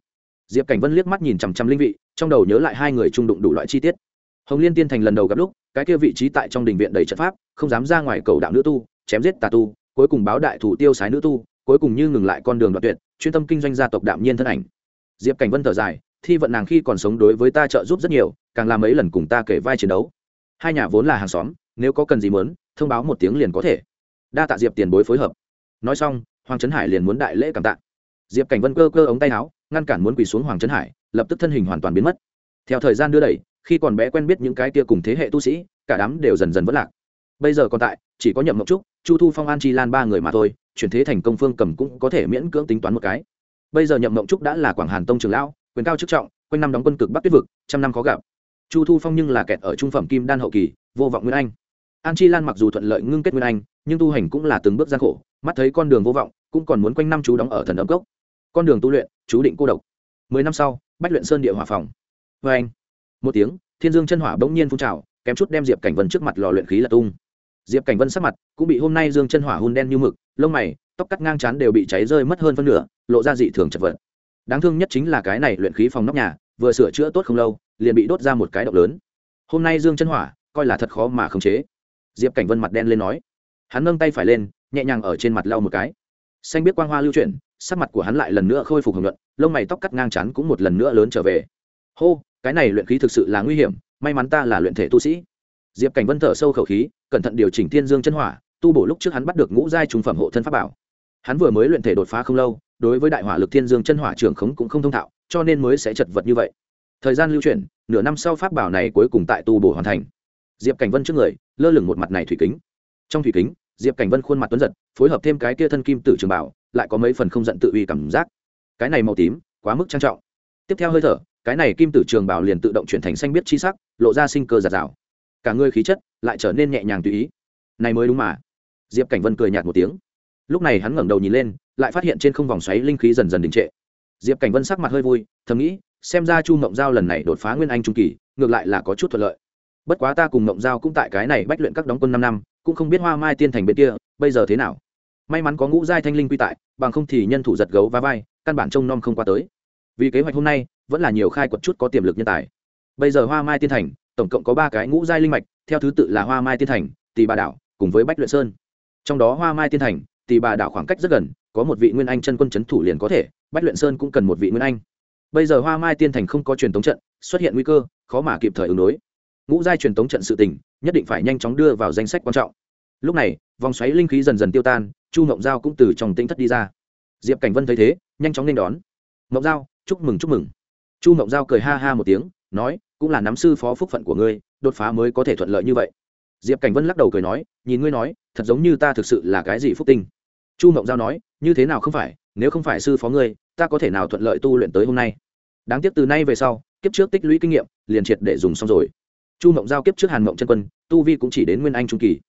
Diệp cảnh vân liếc mắt nhìn chằm chằm linh vị, trong đầu nhớ lại hai người trung đụng đủ loại chi tiết hồng liên tiên thành lần đầu gặp lúc, cái kia vị trí tại trong đình viện đầy trận pháp, không dám ra ngoài cầu đạo nữ tu, chém giết tà tu, cuối cùng báo đại thủ tiêu sái nữ tu, cuối cùng như ngừng lại con đường đoạn tuyệt, chuyên tâm kinh doanh gia tộc đạm nhiên thân ảnh. Diệp cảnh vân thở dài, thi vận nàng khi còn sống đối với ta trợ giúp rất nhiều, càng làm mấy lần cùng ta kể vai chiến đấu. Hai nhà vốn là hàng xóm, nếu có cần gì mớn thông báo một tiếng liền có thể. Đa tạ diệp tiền bối phối hợp. Nói xong, hoàng trấn hải liền muốn đại lễ cảm tạ. Diệp cảnh vân cơ cơ ống tay áo, ngăn cản muốn quỳ xuống hoàng trấn hải, lập tức thân hình hoàn toàn biến mất. Theo thời gian đưa đẩy khi còn bé quen biết những cái tia cùng thế hệ tu sĩ, cả đám đều dần dần vất lạc. Bây giờ còn tại, chỉ có nhậm mộng trúc, chu thu phong, an chi lan ba người mà thôi, chuyển thế thành công phương cầm cũng có thể miễn cưỡng tính toán một cái. Bây giờ nhậm mộng trúc đã là quảng hàn tông trường lão, quyền cao chức trọng, quanh năm đóng quân cực bắc tuyết vực, trăm năm khó gặp. Chu thu phong nhưng là kẹt ở trung phẩm kim đan hậu kỳ, vô vọng nguyên anh. An chi lan mặc dù thuận lợi ngưng kết nguyên anh, nhưng tu hành cũng là từng bước gian khổ, mắt thấy con đường vô vọng, cũng còn muốn quanh năm chú đóng ở thần ấm cốc. Con đường tu luyện, chú định cô độc. Mười năm sau, bách luyện sơn địa hỏa phòng. Vê anh một tiếng, thiên dương chân hỏa bỗng nhiên phun trào, kém chút đem diệp cảnh vân trước mặt lò luyện khí là tung. Diệp cảnh vân sắc mặt cũng bị hôm nay dương chân hỏa hun đen như mực, lông mày, tóc cắt ngang chán đều bị cháy rơi mất hơn phân nửa, lộ ra dị thường chật vật. Đáng thương nhất chính là cái này luyện khí phòng nóc nhà, vừa sửa chữa tốt không lâu, liền bị đốt ra một cái động lớn. Hôm nay dương chân hỏa coi là thật khó mà khống chế. Diệp cảnh vân mặt đen lên nói. Hắn nâng tay phải lên, nhẹ nhàng ở trên mặt lau một cái. Xanh biết quang hoa lưu chuyển, sắc mặt của hắn lại lần nữa khôi phục hồng luận lông mày tóc cắt ngang chán cũng một lần nữa lớn trở về. Hô cái này luyện khí thực sự là nguy hiểm, may mắn ta là luyện thể tu sĩ. Diệp cảnh vân thở sâu khẩu khí, cẩn thận điều chỉnh thiên dương chân hỏa, tu bổ lúc trước hắn bắt được ngũ giai trùng phẩm hộ thân pháp bảo. Hắn vừa mới luyện thể đột phá không lâu, đối với đại hỏa lực thiên dương chân hỏa trường khống cũng không thông thạo, cho nên mới sẽ chật vật như vậy. Thời gian lưu chuyển, nửa năm sau pháp bảo này cuối cùng tại tu bổ hoàn thành. Diệp cảnh vân trước người, lơ lửng một mặt này thủy kính. Trong thủy kính, diệp cảnh vân khuôn mặt tuấn giật, phối hợp thêm cái kia thân kim tử trường bảo, lại có mấy phần không giận tự uy cảm giác. Cái này màu tím, quá mức trang trọng. Tiếp theo hơi thở cái này kim tử trường bảo liền tự động chuyển thành xanh biết chi sắc, lộ ra sinh cơ giạt rào. Cả người khí chất lại trở nên nhẹ nhàng tùy ý. Này mới đúng mà. Diệp cảnh vân cười nhạt một tiếng. Lúc này hắn ngẩng đầu nhìn lên, lại phát hiện trên không vòng xoáy linh khí dần dần đình trệ. Diệp cảnh vân sắc mặt hơi vui, thầm nghĩ, xem ra chu mộng giao lần này đột phá nguyên anh trung kỳ, ngược lại là có chút thuận lợi. Bất quá ta cùng mộng giao cũng tại cái này bách luyện các đóng quân năm năm, cũng không biết hoa mai tiên thành bên kia, bây giờ thế nào. May mắn có ngũ giai thanh linh quy tại, bằng không thì nhân thủ giật gấu và vai, căn bản trông nom không qua tới vì kế hoạch hôm nay vẫn là nhiều khai quật chút có tiềm lực nhân tài. Bây giờ hoa mai tiên thành, tổng cộng có ba cái ngũ giai linh mạch, theo thứ tự là hoa mai tiên thành, tỳ bà đảo cùng với bách luyện sơn. Trong đó hoa mai tiên thành, tỳ bà đảo khoảng cách rất gần, có một vị nguyên anh chân quân c h ấ n thủ liền có thể, bách luyện sơn cũng cần một vị nguyên anh. Bây giờ hoa mai tiên thành không có truyền thống trận, xuất hiện nguy cơ, khó mà kịp thời ứng đối. Ngũ giai truyền thống trận sự tình, nhất định phải nhanh chóng đưa vào danh sách quan trọng. Lúc này, vòng xoáy linh khí dần dần tiêu tan, chu ngộng giao cũng từ trong tính thất đi ra. Diệp cảnh vân thấy thế, nhanh chóng nên đón. Ngộng giao chúc mừng chúc mừng. Chu mộng giao cười ha ha một tiếng, nói, cũng là nắm sư phó phúc phận của ngươi, đột phá mới có thể thuận lợi như vậy. Diệp cảnh vân lắc đầu cười nói, nhìn ngươi nói, thật giống như ta thực sự là cái gì phúc tinh. Chu mộng giao nói, như thế nào không phải, nếu không phải sư phó ngươi, ta có thể nào thuận lợi tu luyện tới hôm nay? Đáng tiếc từ nay về sau, kiếp trước tích lũy kinh nghiệm, liền triệt để dùng xong rồi. Chu mộng giao kiếp trước hàn mộng chân quân, tu vi cũng chỉ đến nguyên anh trung kỳ.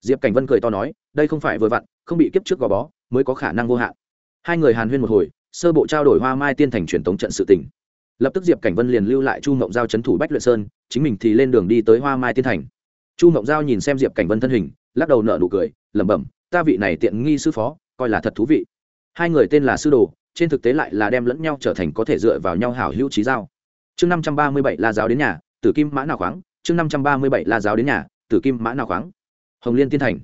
Diệp cảnh vân cười to nói, đây không phải vừa vặn, không bị kiếp trước gò bó, mới có khả năng vô hạn. Hai người hàn huyên một hồi sơ bộ trao đổi hoa mai tiên thành truyền tống trận sự tỉnh lập tức diệp cảnh vân liền lưu lại chu mộng giao c h ấ n thủ bách luyện sơn, chính mình thì lên đường đi tới hoa mai tiên thành. Chu mộng giao nhìn xem diệp cảnh vân thân hình, lắc đầu nợ nụ cười, lẩm bẩm, ta vị này tiện nghi sư phó, coi là thật thú vị. Hai người tên là sư đồ, trên thực tế lại là đem lẫn nhau trở thành có thể dựa vào nhau hảo hữu trí giao. Chương năm trăm ba mươi bảy la giáo đến nhà, tử kim mã nào khoáng, chương năm trăm ba mươi bảy la giáo đến nhà, tử kim mã nào khoáng. Hồng liên tiên thành.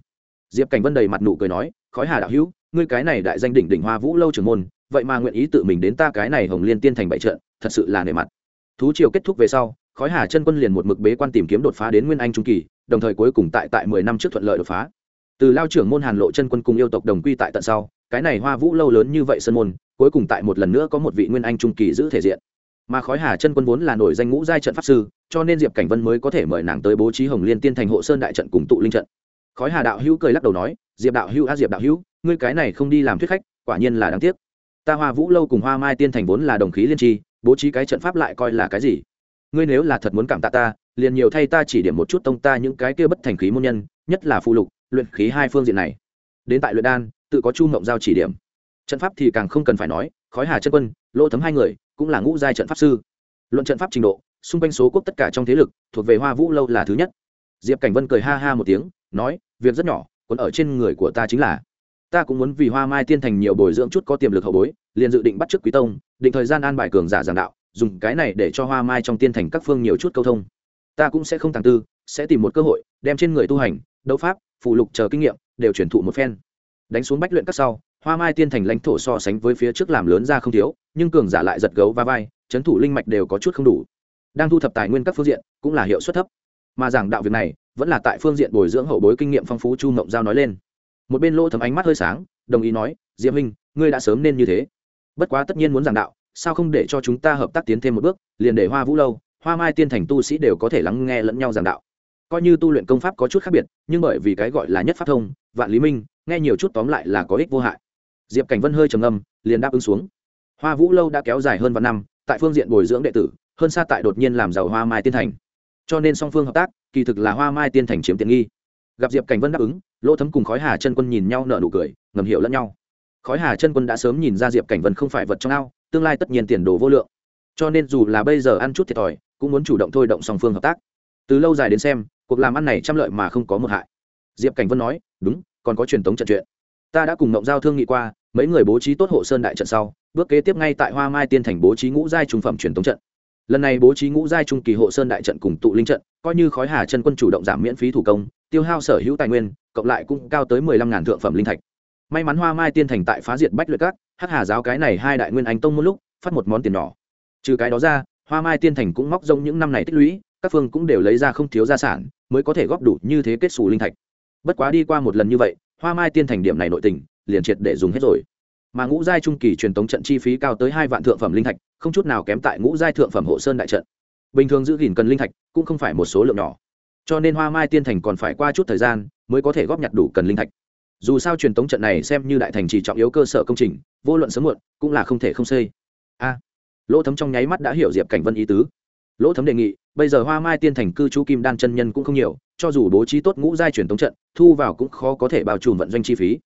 Diệp cảnh vân đầy mặt nụ cười nói, khói hà đạo hữu, ngươi cái này đại danh đỉnh đỉnh hoa vũ lâu trưởng môn vậy mà nguyện ý tự mình đến ta cái này hồng liên tiên thành bại trận, thật sự là nề mặt. Thú triều kết thúc về sau, khói hà chân quân liền một mực bế quan tìm kiếm đột phá đến nguyên anh trung kỳ, đồng thời cuối cùng tại tại mười năm trước thuận lợi đột phá. Từ lao trưởng môn hàn lộ chân quân cùng yêu tộc đồng quy tại tận sau, cái này hoa vũ lâu lớn như vậy sân môn, cuối cùng tại một lần nữa có một vị nguyên anh trung kỳ giữ thể diện. Mà khói hà chân quân vốn là nổi danh ngũ giai trận pháp sư, cho nên diệp cảnh vân mới có thể mời nàng tới bố trí hồng liên tiên thành hộ sơn đại trận cùng tụ linh trận. Khói hà đạo hữu cười lắc đầu nói, diệp đạo hữu a diệp đạo hữu, ngươi cái này không đi làm thuyết khách, quả nhiên là đáng tiếc ta hoa vũ lâu cùng hoa mai tiên thành vốn là đồng khí liên tri, bố trí cái trận pháp lại coi là cái gì? Ngươi nếu là thật muốn cảm tạ ta, liền nhiều thay ta chỉ điểm một chút tông ta những cái kia bất thành khí môn nhân, nhất là phụ lục, luyện khí hai phương diện này. Đến tại luyện đan, tự có chu mộng giao chỉ điểm. Trận pháp thì càng không cần phải nói, khói hà chân quân lỗ thấm hai người, cũng là ngũ giai trận pháp sư. Luận trận pháp trình độ, xung quanh số quốc tất cả trong thế lực, thuộc về hoa vũ lâu là thứ nhất. Diệp cảnh vân cười ha ha một tiếng, nói, việc rất nhỏ còn ở trên người của ta chính là ta cũng muốn vì hoa mai tiên thành nhiều bồi dưỡng chút có tiềm lực hậu bối, liền dự định bắt t r ư ớ c quý tông, định thời gian an bài cường giả giảng đạo, dùng cái này để cho hoa mai trong tiên thành các phương nhiều chút câu thông. Ta cũng sẽ không tàng tư, sẽ tìm một cơ hội, đem trên người tu hành, đấu pháp phụ lục chờ kinh nghiệm, đều chuyển thụ một phen. Đánh xuống bách luyện các sau, hoa mai tiên thành lãnh thổ so sánh với phía trước làm lớn ra không thiếu, nhưng cường giả lại giật gấu va vai trấn thủ linh mạch đều có chút không đủ. Đang thu thập tài nguyên các phương diện, cũng là hiệu suất thấp. Mà giảng đạo việc này, vẫn là tại phương diện bồi dưỡng hậu bối kinh nghiệm phong phú chu mộng giao nói lên một bên lỗ thấm ánh mắt hơi sáng, đồng ý nói diễm minh ngươi đã sớm nên như thế. Bất quá tất nhiên muốn giảng đạo, sao không để cho chúng ta hợp tác tiến thêm một bước, liền để hoa vũ lâu, hoa mai tiên thành tu sĩ đều có thể lắng nghe lẫn nhau giảng đạo. Coi như tu luyện công pháp có chút khác biệt, nhưng bởi vì cái gọi là nhất pháp thông, vạn lý minh, nghe nhiều chút tóm lại là có ích vô hại. Diệp cảnh vân hơi trầm âm liền đáp ứng xuống. Hoa vũ lâu đã kéo dài hơn vạn năm, tại phương diện bồi dưỡng đệ tử, hơn xa tại đột nhiên làm giàu hoa mai tiên thành. Cho nên song phương hợp tác, kỳ thực là hoa mai tiên thành chiếm tiện nghi gặp diệp cảnh vân đáp ứng lỗ thấm cùng khói hà chân quân nhìn nhau nở nụ cười ngầm hiểu lẫn nhau khói hà chân quân đã sớm nhìn ra diệp cảnh vân không phải vật trong ao tương lai tất nhiên tiền đồ vô lượng cho nên dù là bây giờ ăn chút thiệt thòi cũng muốn chủ động thôi động song phương hợp tác từ lâu dài đến xem cuộc làm ăn này trăm lợi mà không có một hại diệp cảnh vân nói đúng còn có truyền thống trận chuyện ta đã cùng mộng giao thương nghị qua mấy người bố trí tốt hộ sơn đại trận sau bước kế tiếp ngay tại hoa mai tiên thành bố trí ngũ giai trung phẩm truyền thống trận lần này bố trí ngũ giai trung kỳ hộ sơn đại trận cùng tụ linh trận, coi như khói hà chân quân chủ động giảm miễn phí thủ công, tiêu hao sở hữu tài nguyên, cộng lại cũng cao tới mười lăm ngàn thượng phẩm linh thạch. May mắn hoa mai tiên thành tại phá diệt bách luyện các, hắc hà giáo cái này hai đại nguyên anh tông một lúc, phát một món tiền nhỏ. Trừ cái đó ra, hoa mai tiên thành cũng móc rông những năm này tích lũy, các phương cũng đều lấy ra không thiếu gia sản, mới có thể góp đủ như thế kết xù linh thạch. Bất quá đi qua một lần như vậy, hoa mai tiên thành điểm này nội tình, liền triệt để dùng hết rồi mà ngũ giai trung kỳ truyền tống trận chi phí cao tới hai vạn thượng phẩm linh thạch, không chút nào kém tại ngũ giai thượng phẩm hộ sơn đại trận. Bình thường giữ gìn cần linh thạch cũng không phải một số lượng nhỏ. Cho nên hoa mai tiên thành còn phải qua chút thời gian mới có thể góp nhặt đủ cần linh thạch. Dù sao truyền tống trận này xem như đại thành chỉ trọng yếu cơ sở công trình, vô luận sớm muộn cũng là không thể không xây. A. Lỗ thấm trong nháy mắt đã hiểu diệp cảnh vân ý tứ. Lỗ thấm đề nghị, bây giờ hoa mai tiên thành cư trú kim đan chân nhân cũng không nhiều, cho dù bố trí tốt ngũ giai truyền tống trận, thu vào cũng khó có thể bao trùm vận doanh chi phí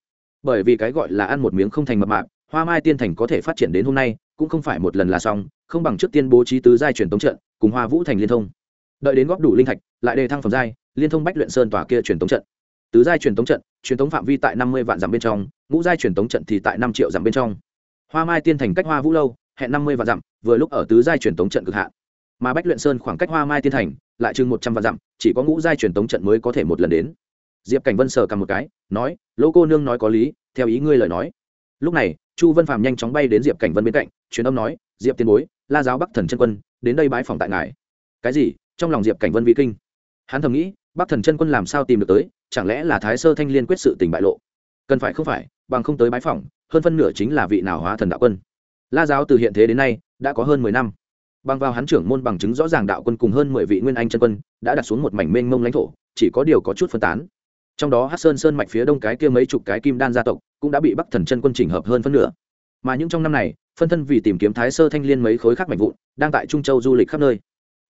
bởi vì cái gọi là ăn một miếng không thành mập mạp, hoa mai tiên thành có thể phát triển đến hôm nay, cũng không phải một lần là xong, không bằng trước tiên bố trí tứ giai truyền tống trận, cùng hoa vũ thành liên thông. Đợi đến góp đủ linh thạch, lại đề thăng phẩm giai, liên thông bách luyện sơn tòa kia truyền tống trận. Tứ giai truyền tống trận, truyền tống phạm vi tại năm mươi vạn dặm bên trong, ngũ giai truyền tống trận thì tại năm triệu dặm bên trong. Hoa mai tiên thành cách hoa vũ lâu, hẹn năm mươi vạn dặm, vừa lúc ở tứ giai truyền tống trận cực hạn. Mà bách luyện sơn khoảng cách hoa mai tiên thành, lại chừng một trăm vạn dặm, chỉ có ngũ giai truyền tống trận mới có thể một lần đến diệp cảnh vân sờ cầm một cái, nói lỗ cô nương nói có lý, theo ý ngươi lời nói. Lúc này, chu vân phàm nhanh chóng bay đến diệp cảnh vân bên cạnh, truyền âm nói, diệp tiền bối, la giáo bắc thần chân quân, đến đây bái phòng tại ngài. Cái gì? Trong lòng diệp cảnh vân vị kinh. Hắn thầm nghĩ, bắc thần chân quân làm sao tìm được tới, chẳng lẽ là thái sơ thanh liên quyết sự tình bại lộ? Cần phải không phải, bằng không tới bái phòng, hơn phân nửa chính là vị nào hóa thần đạo quân. La giáo từ hiện thế đến nay, đã có hơn mười năm. Bằng vào hắn trưởng môn bằng chứng rõ ràng đạo quân cùng hơn mười vị nguyên anh chân quân, đã đặt xuống một mảnh mênh mông lãnh thổ, chỉ có điều có chút phân tán trong đó hát sơn sơn mạch phía đông cái kia mấy chục cái kim đan gia tộc cũng đã bị bắc thần chân quân chỉnh hợp hơn phân nửa. Mà những trong năm này, phân thân vì tìm kiếm thái sơ thanh liên mấy khối khác mạnh vụn, đang tại trung châu du lịch khắp nơi.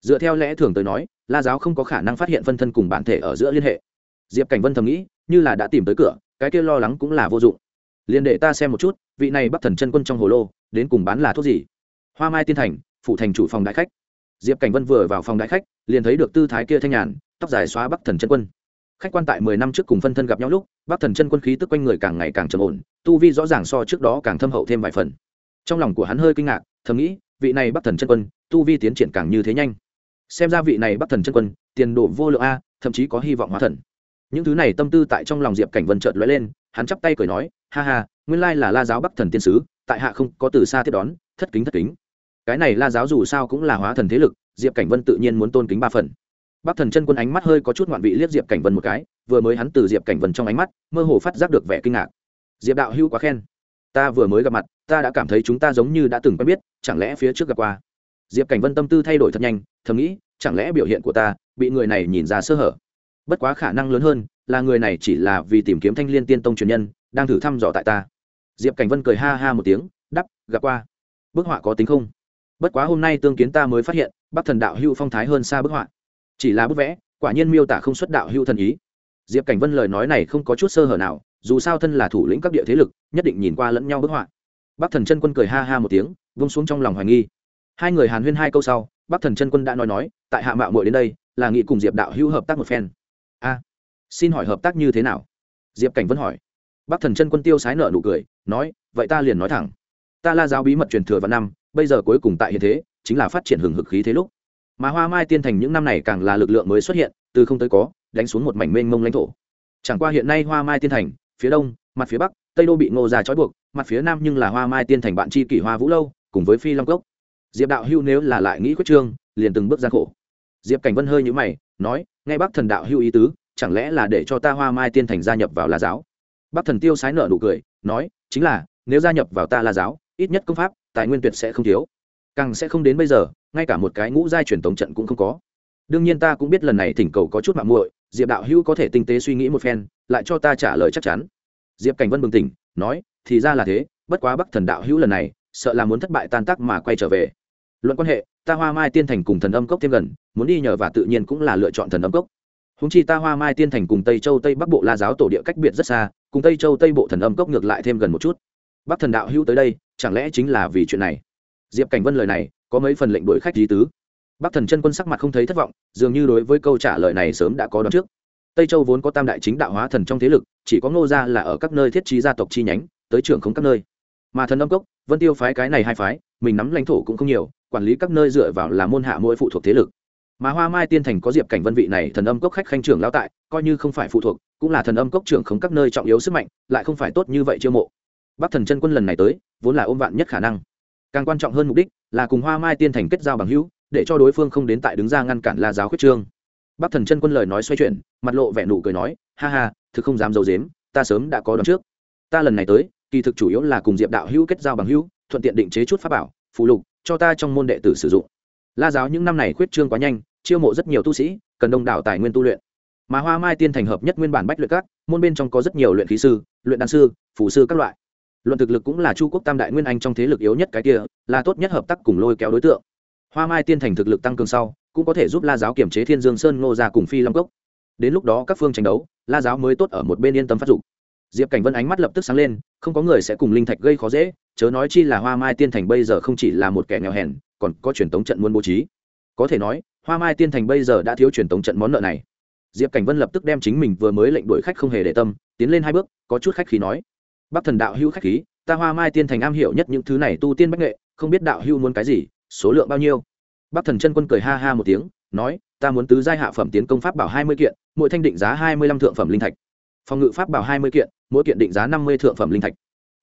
Dựa theo lẽ thường tới nói, la giáo không có khả năng phát hiện phân thân cùng bản thể ở giữa liên hệ. Diệp cảnh vân thầm nghĩ, như là đã tìm tới cửa, cái kia lo lắng cũng là vô dụng. Liền để ta xem một chút, vị này bắc thần chân quân trong hồ lô, đến cùng bán là thuốc gì? Hoa mai tiên thành phụ thành chủ phòng đại khách. Diệp cảnh vân vừa vào phòng đại khách, liền thấy được tư thái kia thanh nhàn, tóc dài xóa bắc thần chân quân khách quan tại mười năm trước cùng phân thân gặp nhau lúc, bắc thần chân quân khí tức quanh người càng ngày càng trầm ổn, tu vi rõ ràng so trước đó càng thâm hậu thêm vài phần. Trong lòng của hắn hơi kinh ngạc, thầm nghĩ, vị này bắc thần chân quân, tu vi tiến triển càng như thế nhanh. Xem ra vị này bắc thần chân quân, tiền đồ vô lượng a, thậm chí có hy vọng hóa thần. Những thứ này tâm tư tại trong lòng diệp cảnh vân chợt lóe lên, hắn chắp tay cười nói, ha ha, nguyên lai là la giáo bắc thần tiên sứ, tại hạ không có từ xa tiếp đón, thất kính thất kính. Cái này la giáo dù sao cũng là hóa thần thế lực, diệp cảnh vân tự nhiên muốn tôn kính ba phần bắc thần chân quân ánh mắt hơi có chút ngoạn vị liếc diệp cảnh vân một cái, vừa mới hắn từ diệp cảnh vân trong ánh mắt, mơ hồ phát giác được vẻ kinh ngạc. Diệp đạo hưu quá khen. Ta vừa mới gặp mặt, ta đã cảm thấy chúng ta giống như đã từng quen biết, chẳng lẽ phía trước gặp qua? Diệp cảnh vân tâm tư thay đổi thật nhanh, thầm nghĩ, chẳng lẽ biểu hiện của ta bị người này nhìn ra sơ hở? Bất quá khả năng lớn hơn, là người này chỉ là vì tìm kiếm thanh Liên tiên tông truyền nhân, đang thử thăm dò tại ta. Diệp cảnh vân cười ha ha một tiếng đắp gặp qua. Bức họa có tính không? Bất quá hôm nay tương kiến ta mới phát hiện, bắc thần đạo hưu phong thái hơn xa bức họa chỉ là bức vẽ, quả nhiên miêu tả không xuất đạo hưu thần ý. Diệp cảnh vân lời nói này không có chút sơ hở nào, dù sao thân là thủ lĩnh các địa thế lực, nhất định nhìn qua lẫn nhau bức họa. Bắc thần chân quân cười ha ha một tiếng, vung xuống trong lòng hoài nghi. Hai người hàn huyên hai câu sau, bắc thần chân quân đã nói nói, tại hạ mạo muội đến đây, là nghị cùng diệp đạo hữu hợp tác một phen. A, xin hỏi hợp tác như thế nào? Diệp cảnh vân hỏi. Bắc thần chân quân tiêu sái nợ nụ cười, nói, vậy ta liền nói thẳng. Ta la giáo bí mật truyền thừa vào năm, bây giờ cuối cùng tại hiện thế, chính là phát triển hừng hực khí thế lúc mà hoa mai tiên thành những năm này càng là lực lượng mới xuất hiện, từ không tới có, đánh xuống một mảnh mênh mông lãnh thổ. Chẳng qua hiện nay hoa mai tiên thành, phía đông, mặt phía bắc, tây đô bị ngô già trói buộc, mặt phía nam nhưng là hoa mai tiên thành bạn chi kỷ hoa vũ lâu, cùng với phi long cốc. Diệp đạo hưu nếu là lại nghĩ quyết trương, liền từng bước gian khổ. Diệp cảnh vân hơi nhữ mày, nói, nghe bác thần đạo hưu ý tứ, chẳng lẽ là để cho ta hoa mai tiên thành gia nhập vào la giáo? Bác thần tiêu sái nợ nụ cười, nói, chính là, nếu gia nhập vào ta la giáo, ít nhất công pháp, tài nguyên tuyệt sẽ không thiếu càng sẽ không đến bây giờ, ngay cả một cái ngũ giai truyền thống trận cũng không có. Đương nhiên ta cũng biết lần này thỉnh cầu có chút mạng muội, diệp đạo hữu có thể tinh tế suy nghĩ một phen, lại cho ta trả lời chắc chắn. Diệp cảnh vân bừng tỉnh, nói, thì ra là thế, bất quá bắc thần đạo hữu lần này, sợ là muốn thất bại tan tác mà quay trở về. Luận quan hệ, ta hoa mai tiên thành cùng thần âm cốc thêm gần, muốn đi nhờ và tự nhiên cũng là lựa chọn thần âm cốc. Húng chi ta hoa mai tiên thành cùng tây châu tây bắc bộ la giáo tổ địa cách biệt rất xa, cùng tây châu tây bộ thần âm cốc ngược lại thêm gần một chút. Bắc thần đạo hữu tới đây, chẳng lẽ chính là vì chuyện này? Diệp cảnh vân lời này có mấy phần lệnh đuổi khách lý tứ. Bắc thần chân quân sắc mặt không thấy thất vọng, dường như đối với câu trả lời này sớm đã có đoán trước. Tây châu vốn có tam đại chính đạo hóa thần trong thế lực, chỉ có ngô gia là ở các nơi thiết trí gia tộc chi nhánh, tới trưởng không các nơi. Mà thần âm cốc, vân tiêu phái cái này hai phái, mình nắm lãnh thổ cũng không nhiều, quản lý các nơi dựa vào là môn hạ mỗi phụ thuộc thế lực. Mà hoa mai tiên thành có diệp cảnh vân vị này, thần âm cốc khách khanh trưởng lao tại, coi như không phải phụ thuộc, cũng là thần âm cốc trưởng không các nơi trọng yếu sức mạnh, lại không phải tốt như vậy chiêu mộ. Bắc thần chân quân lần này tới, vốn là ôm vạn nhất khả năng càng quan trọng hơn mục đích là cùng hoa mai tiên thành kết giao bằng hữu, để cho đối phương không đến tại đứng ra ngăn cản la giáo khuyết trương. Bắc thần chân quân lời nói xoay chuyển, mặt lộ vẻ nụ cười nói, ha ha, thực không dám d i ấ u dếm ta sớm đã có đón trước. Ta lần này tới, kỳ thực chủ yếu là cùng diệp đạo hữu kết giao bằng hữu, thuận tiện định chế chút pháp bảo phụ lục, cho ta trong môn đệ tử sử dụng. La giáo những năm này khuyết trương quá nhanh, chiêu mộ rất nhiều tu sĩ, cần đông đảo tài nguyên tu luyện. Mà hoa mai tiên thành hợp nhất nguyên bản bách luyện các, môn bên trong có rất nhiều luyện khí sư, luyện đan sư phủ sư các loại luận thực lực cũng là chu quốc tam đại nguyên anh trong thế lực yếu nhất cái kia, là tốt nhất hợp tác cùng lôi kéo đối tượng. Hoa mai tiên thành thực lực tăng cường sau, cũng có thể giúp la giáo kiểm chế thiên dương sơn, ngô ra cùng phi long cốc. Đến lúc đó các phương tranh đấu, la giáo mới tốt ở một bên yên tâm phát dục. diệp cảnh vân ánh mắt lập tức sáng lên, không có người sẽ cùng linh thạch gây khó dễ, chớ nói chi là hoa mai tiên thành bây giờ không chỉ là một kẻ nghèo hèn, còn có truyền tống trận muốn bố trí. Có thể nói, hoa mai tiên thành bây giờ đã thiếu truyền tống trận món nợ này. Diệp cảnh vân lập tức đem chính mình vừa mới lệnh đuổi khách không hề để tâm, tiến lên hai bước, có chút khách khí nói bắc thần đạo hữu khách khí, ta hoa mai tiên thành am hiểu nhất những thứ này tu tiên bách nghệ, không biết đạo hữu muốn cái gì, số lượng bao nhiêu? Bắc thần chân quân cười ha ha một tiếng, nói, ta muốn tứ giai hạ phẩm tiến công pháp bảo hai mươi kiện, mỗi thanh định giá hai mươi lăm thượng phẩm linh thạch. Phòng ngự pháp bảo hai mươi kiện, mỗi kiện định giá năm mươi thượng phẩm linh thạch.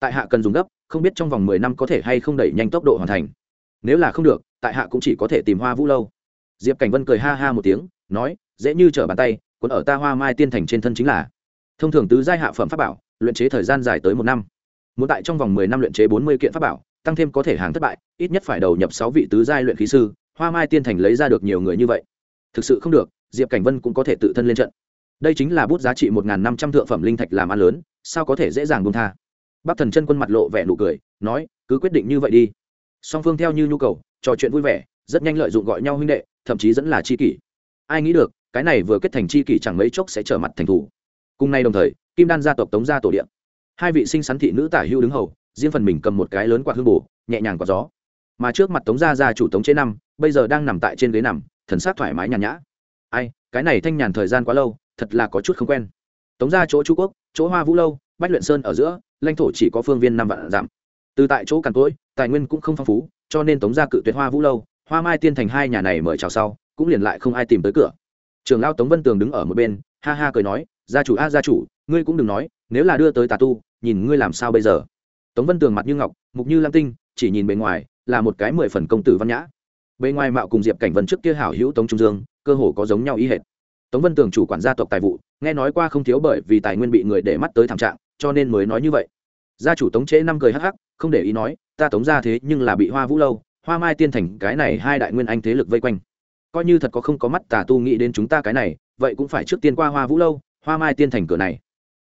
Tại hạ cần dùng gấp, không biết trong vòng mười năm có thể hay không đẩy nhanh tốc độ hoàn thành. Nếu là không được, tại hạ cũng chỉ có thể tìm hoa vũ lâu. Diệp cảnh vân cười ha ha một tiếng, nói, dễ như trở bàn tay còn ở ta hoa mai tiên thành trên thân chính là. Thông thường tứ giai hạ phẩm pháp bảo luyện chế thời gian dài tới một năm. Muốn tại trong vòng mười năm luyện chế bốn mươi kiện pháp bảo, tăng thêm có thể hàng thất bại, ít nhất phải đầu nhập sáu vị tứ giai luyện khí sư, hoa mai tiên thành lấy ra được nhiều người như vậy. Thực sự không được, diệp cảnh vân cũng có thể tự thân lên trận. Đây chính là bút giá trị một năm trăm thượng phẩm linh thạch làm ăn lớn, sao có thể dễ dàng buông tha? Bác thần chân quân mặt lộ vẻ nụ cười, nói, cứ quyết định như vậy đi. Song phương theo như nhu cầu, trò chuyện vui vẻ, rất nhanh lợi dụng gọi nhau huynh đệ, thậm chí dẫn là c h i kỷ. Ai nghĩ được, cái này vừa kết thành c h i kỷ chẳng mấy chốc sẽ trở mặt thành thủ. Cùng nay đồng thời kim đan gia tộc tống gia tổ điện hai vị sinh sắn thị nữ tả hưu đứng hầu, riêng phần mình cầm một cái lớn quạt hương bổ, nhẹ nhàng có gió. Mà trước mặt tống gia gia chủ tống chế năm, bây giờ đang nằm tại trên ghế nằm, thần sát thoải mái nhàn nhã. Ai, cái này thanh nhàn thời gian quá lâu, thật là có chút không quen. Tống gia chỗ chu quốc, chỗ hoa vũ lâu, bách luyện sơn ở giữa, lãnh thổ chỉ có phương viên năm vạn giảm từ tại chỗ càn cỗi, tài nguyên cũng không phong phú, cho nên tống gia cự tuyệt hoa vũ lâu, hoa mai tiên thành hai nhà này mời chào sau, cũng liền lại không ai tìm tới cửa. Trường lao tống vân tường đứng ở một bên, ha ha cười nói gia chủ, a, gia chủ, ngươi cũng đừng nói, nếu là đưa tới tà tu, nhìn ngươi làm sao bây giờ? Tống vân tường mặt như ngọc, mục như lam tinh, chỉ nhìn bề ngoài, là một cái mười phần công tử văn nhã. Bề ngoài mạo cùng diệp cảnh vân trước kia hảo hữu tống trung dương, cơ hồ có giống nhau ý hệt. Tống vân tường chủ quản gia tộc tài vụ, nghe nói qua không thiếu bởi vì tài nguyên bị người để mắt tới thảm trạng, cho nên mới nói như vậy. Gia chủ tống trễ năm cười hắc hắc, không để ý nói, ta tống ra thế nhưng là bị hoa vũ lâu, hoa mai tiên thành, cái này hai đại nguyên anh thế lực vây quanh. Coi như thật có không có mắt tà tu nghĩ đến chúng ta cái này, vậy cũng phải trước tiên qua hoa vũ lâu hoa mai tiên thành cửa này.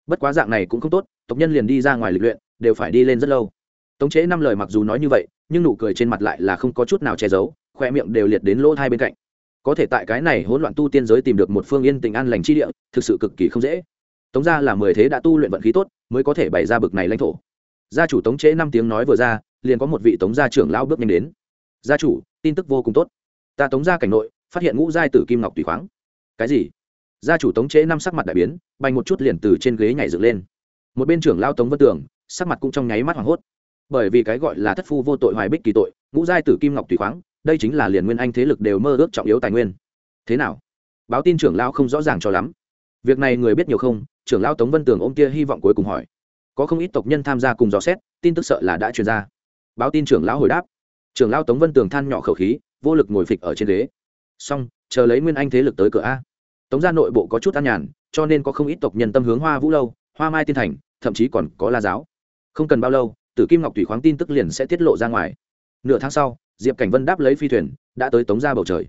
Bất quá dạng này cũng không tốt, tộc nhân liền đi ra ngoài lịch luyện, đều phải đi lên rất lâu. Tống chế năm lời mặc dù nói như vậy, nhưng nụ cười trên mặt lại là không có chút nào che giấu, khoe miệng đều liệt đến lỗ hai bên cạnh. Có thể tại cái này hỗn loạn tu tiên giới tìm được một phương yên tình an lành chi địa, thực sự cực kỳ không dễ. Tống gia là mười thế đã tu luyện vận khí tốt, mới có thể bày ra bực này lãnh thổ. Gia chủ tống chế năm tiếng nói vừa ra, liền có một vị tống gia trưởng lao bước nhanh đến. Gia chủ, tin tức vô cùng tốt. Ta tống gia cảnh nội, phát hiện ngũ giai tử kim ngọc tùy khoáng. Cái gì? Gia chủ tống chế năm sắc mặt đại biến, bành một chút liền từ trên ghế nhảy dựng lên. Một bên trưởng lao tống vân tường, sắc mặt cũng trong nháy mắt hoảng hốt. Bởi vì cái gọi là thất phu vô tội hoài bích kỳ tội, ngũ giai tử kim ngọc tùy khoáng, đây chính là liền nguyên anh thế lực đều mơ ước trọng yếu tài nguyên. Thế nào? Báo tin trưởng lao không rõ ràng cho lắm. Việc này người biết nhiều không? Trưởng lao tống vân tường ôm kia hy vọng cuối cùng hỏi. Có không ít tộc nhân tham gia cùng dò xét, tin tức sợ là đã truyền ra. Báo tin trưởng lão hồi đáp. Trưởng lao tống vân tường than nhỏ khẩu khí, vô lực ngồi phịch ở trên ghế. Xong, chờ lấy nguyên anh thế lực tới cửa a tống gia nội bộ có chút an nhàn, cho nên có không ít tộc nhân tâm hướng hoa vũ lâu, hoa mai tiên thành, thậm chí còn có la giáo. Không cần bao lâu, tử kim ngọc thủy khoáng tin tức liền sẽ tiết lộ ra ngoài. Nửa tháng sau, diệp cảnh vân đáp lấy phi thuyền, đã tới tống ra bầu trời.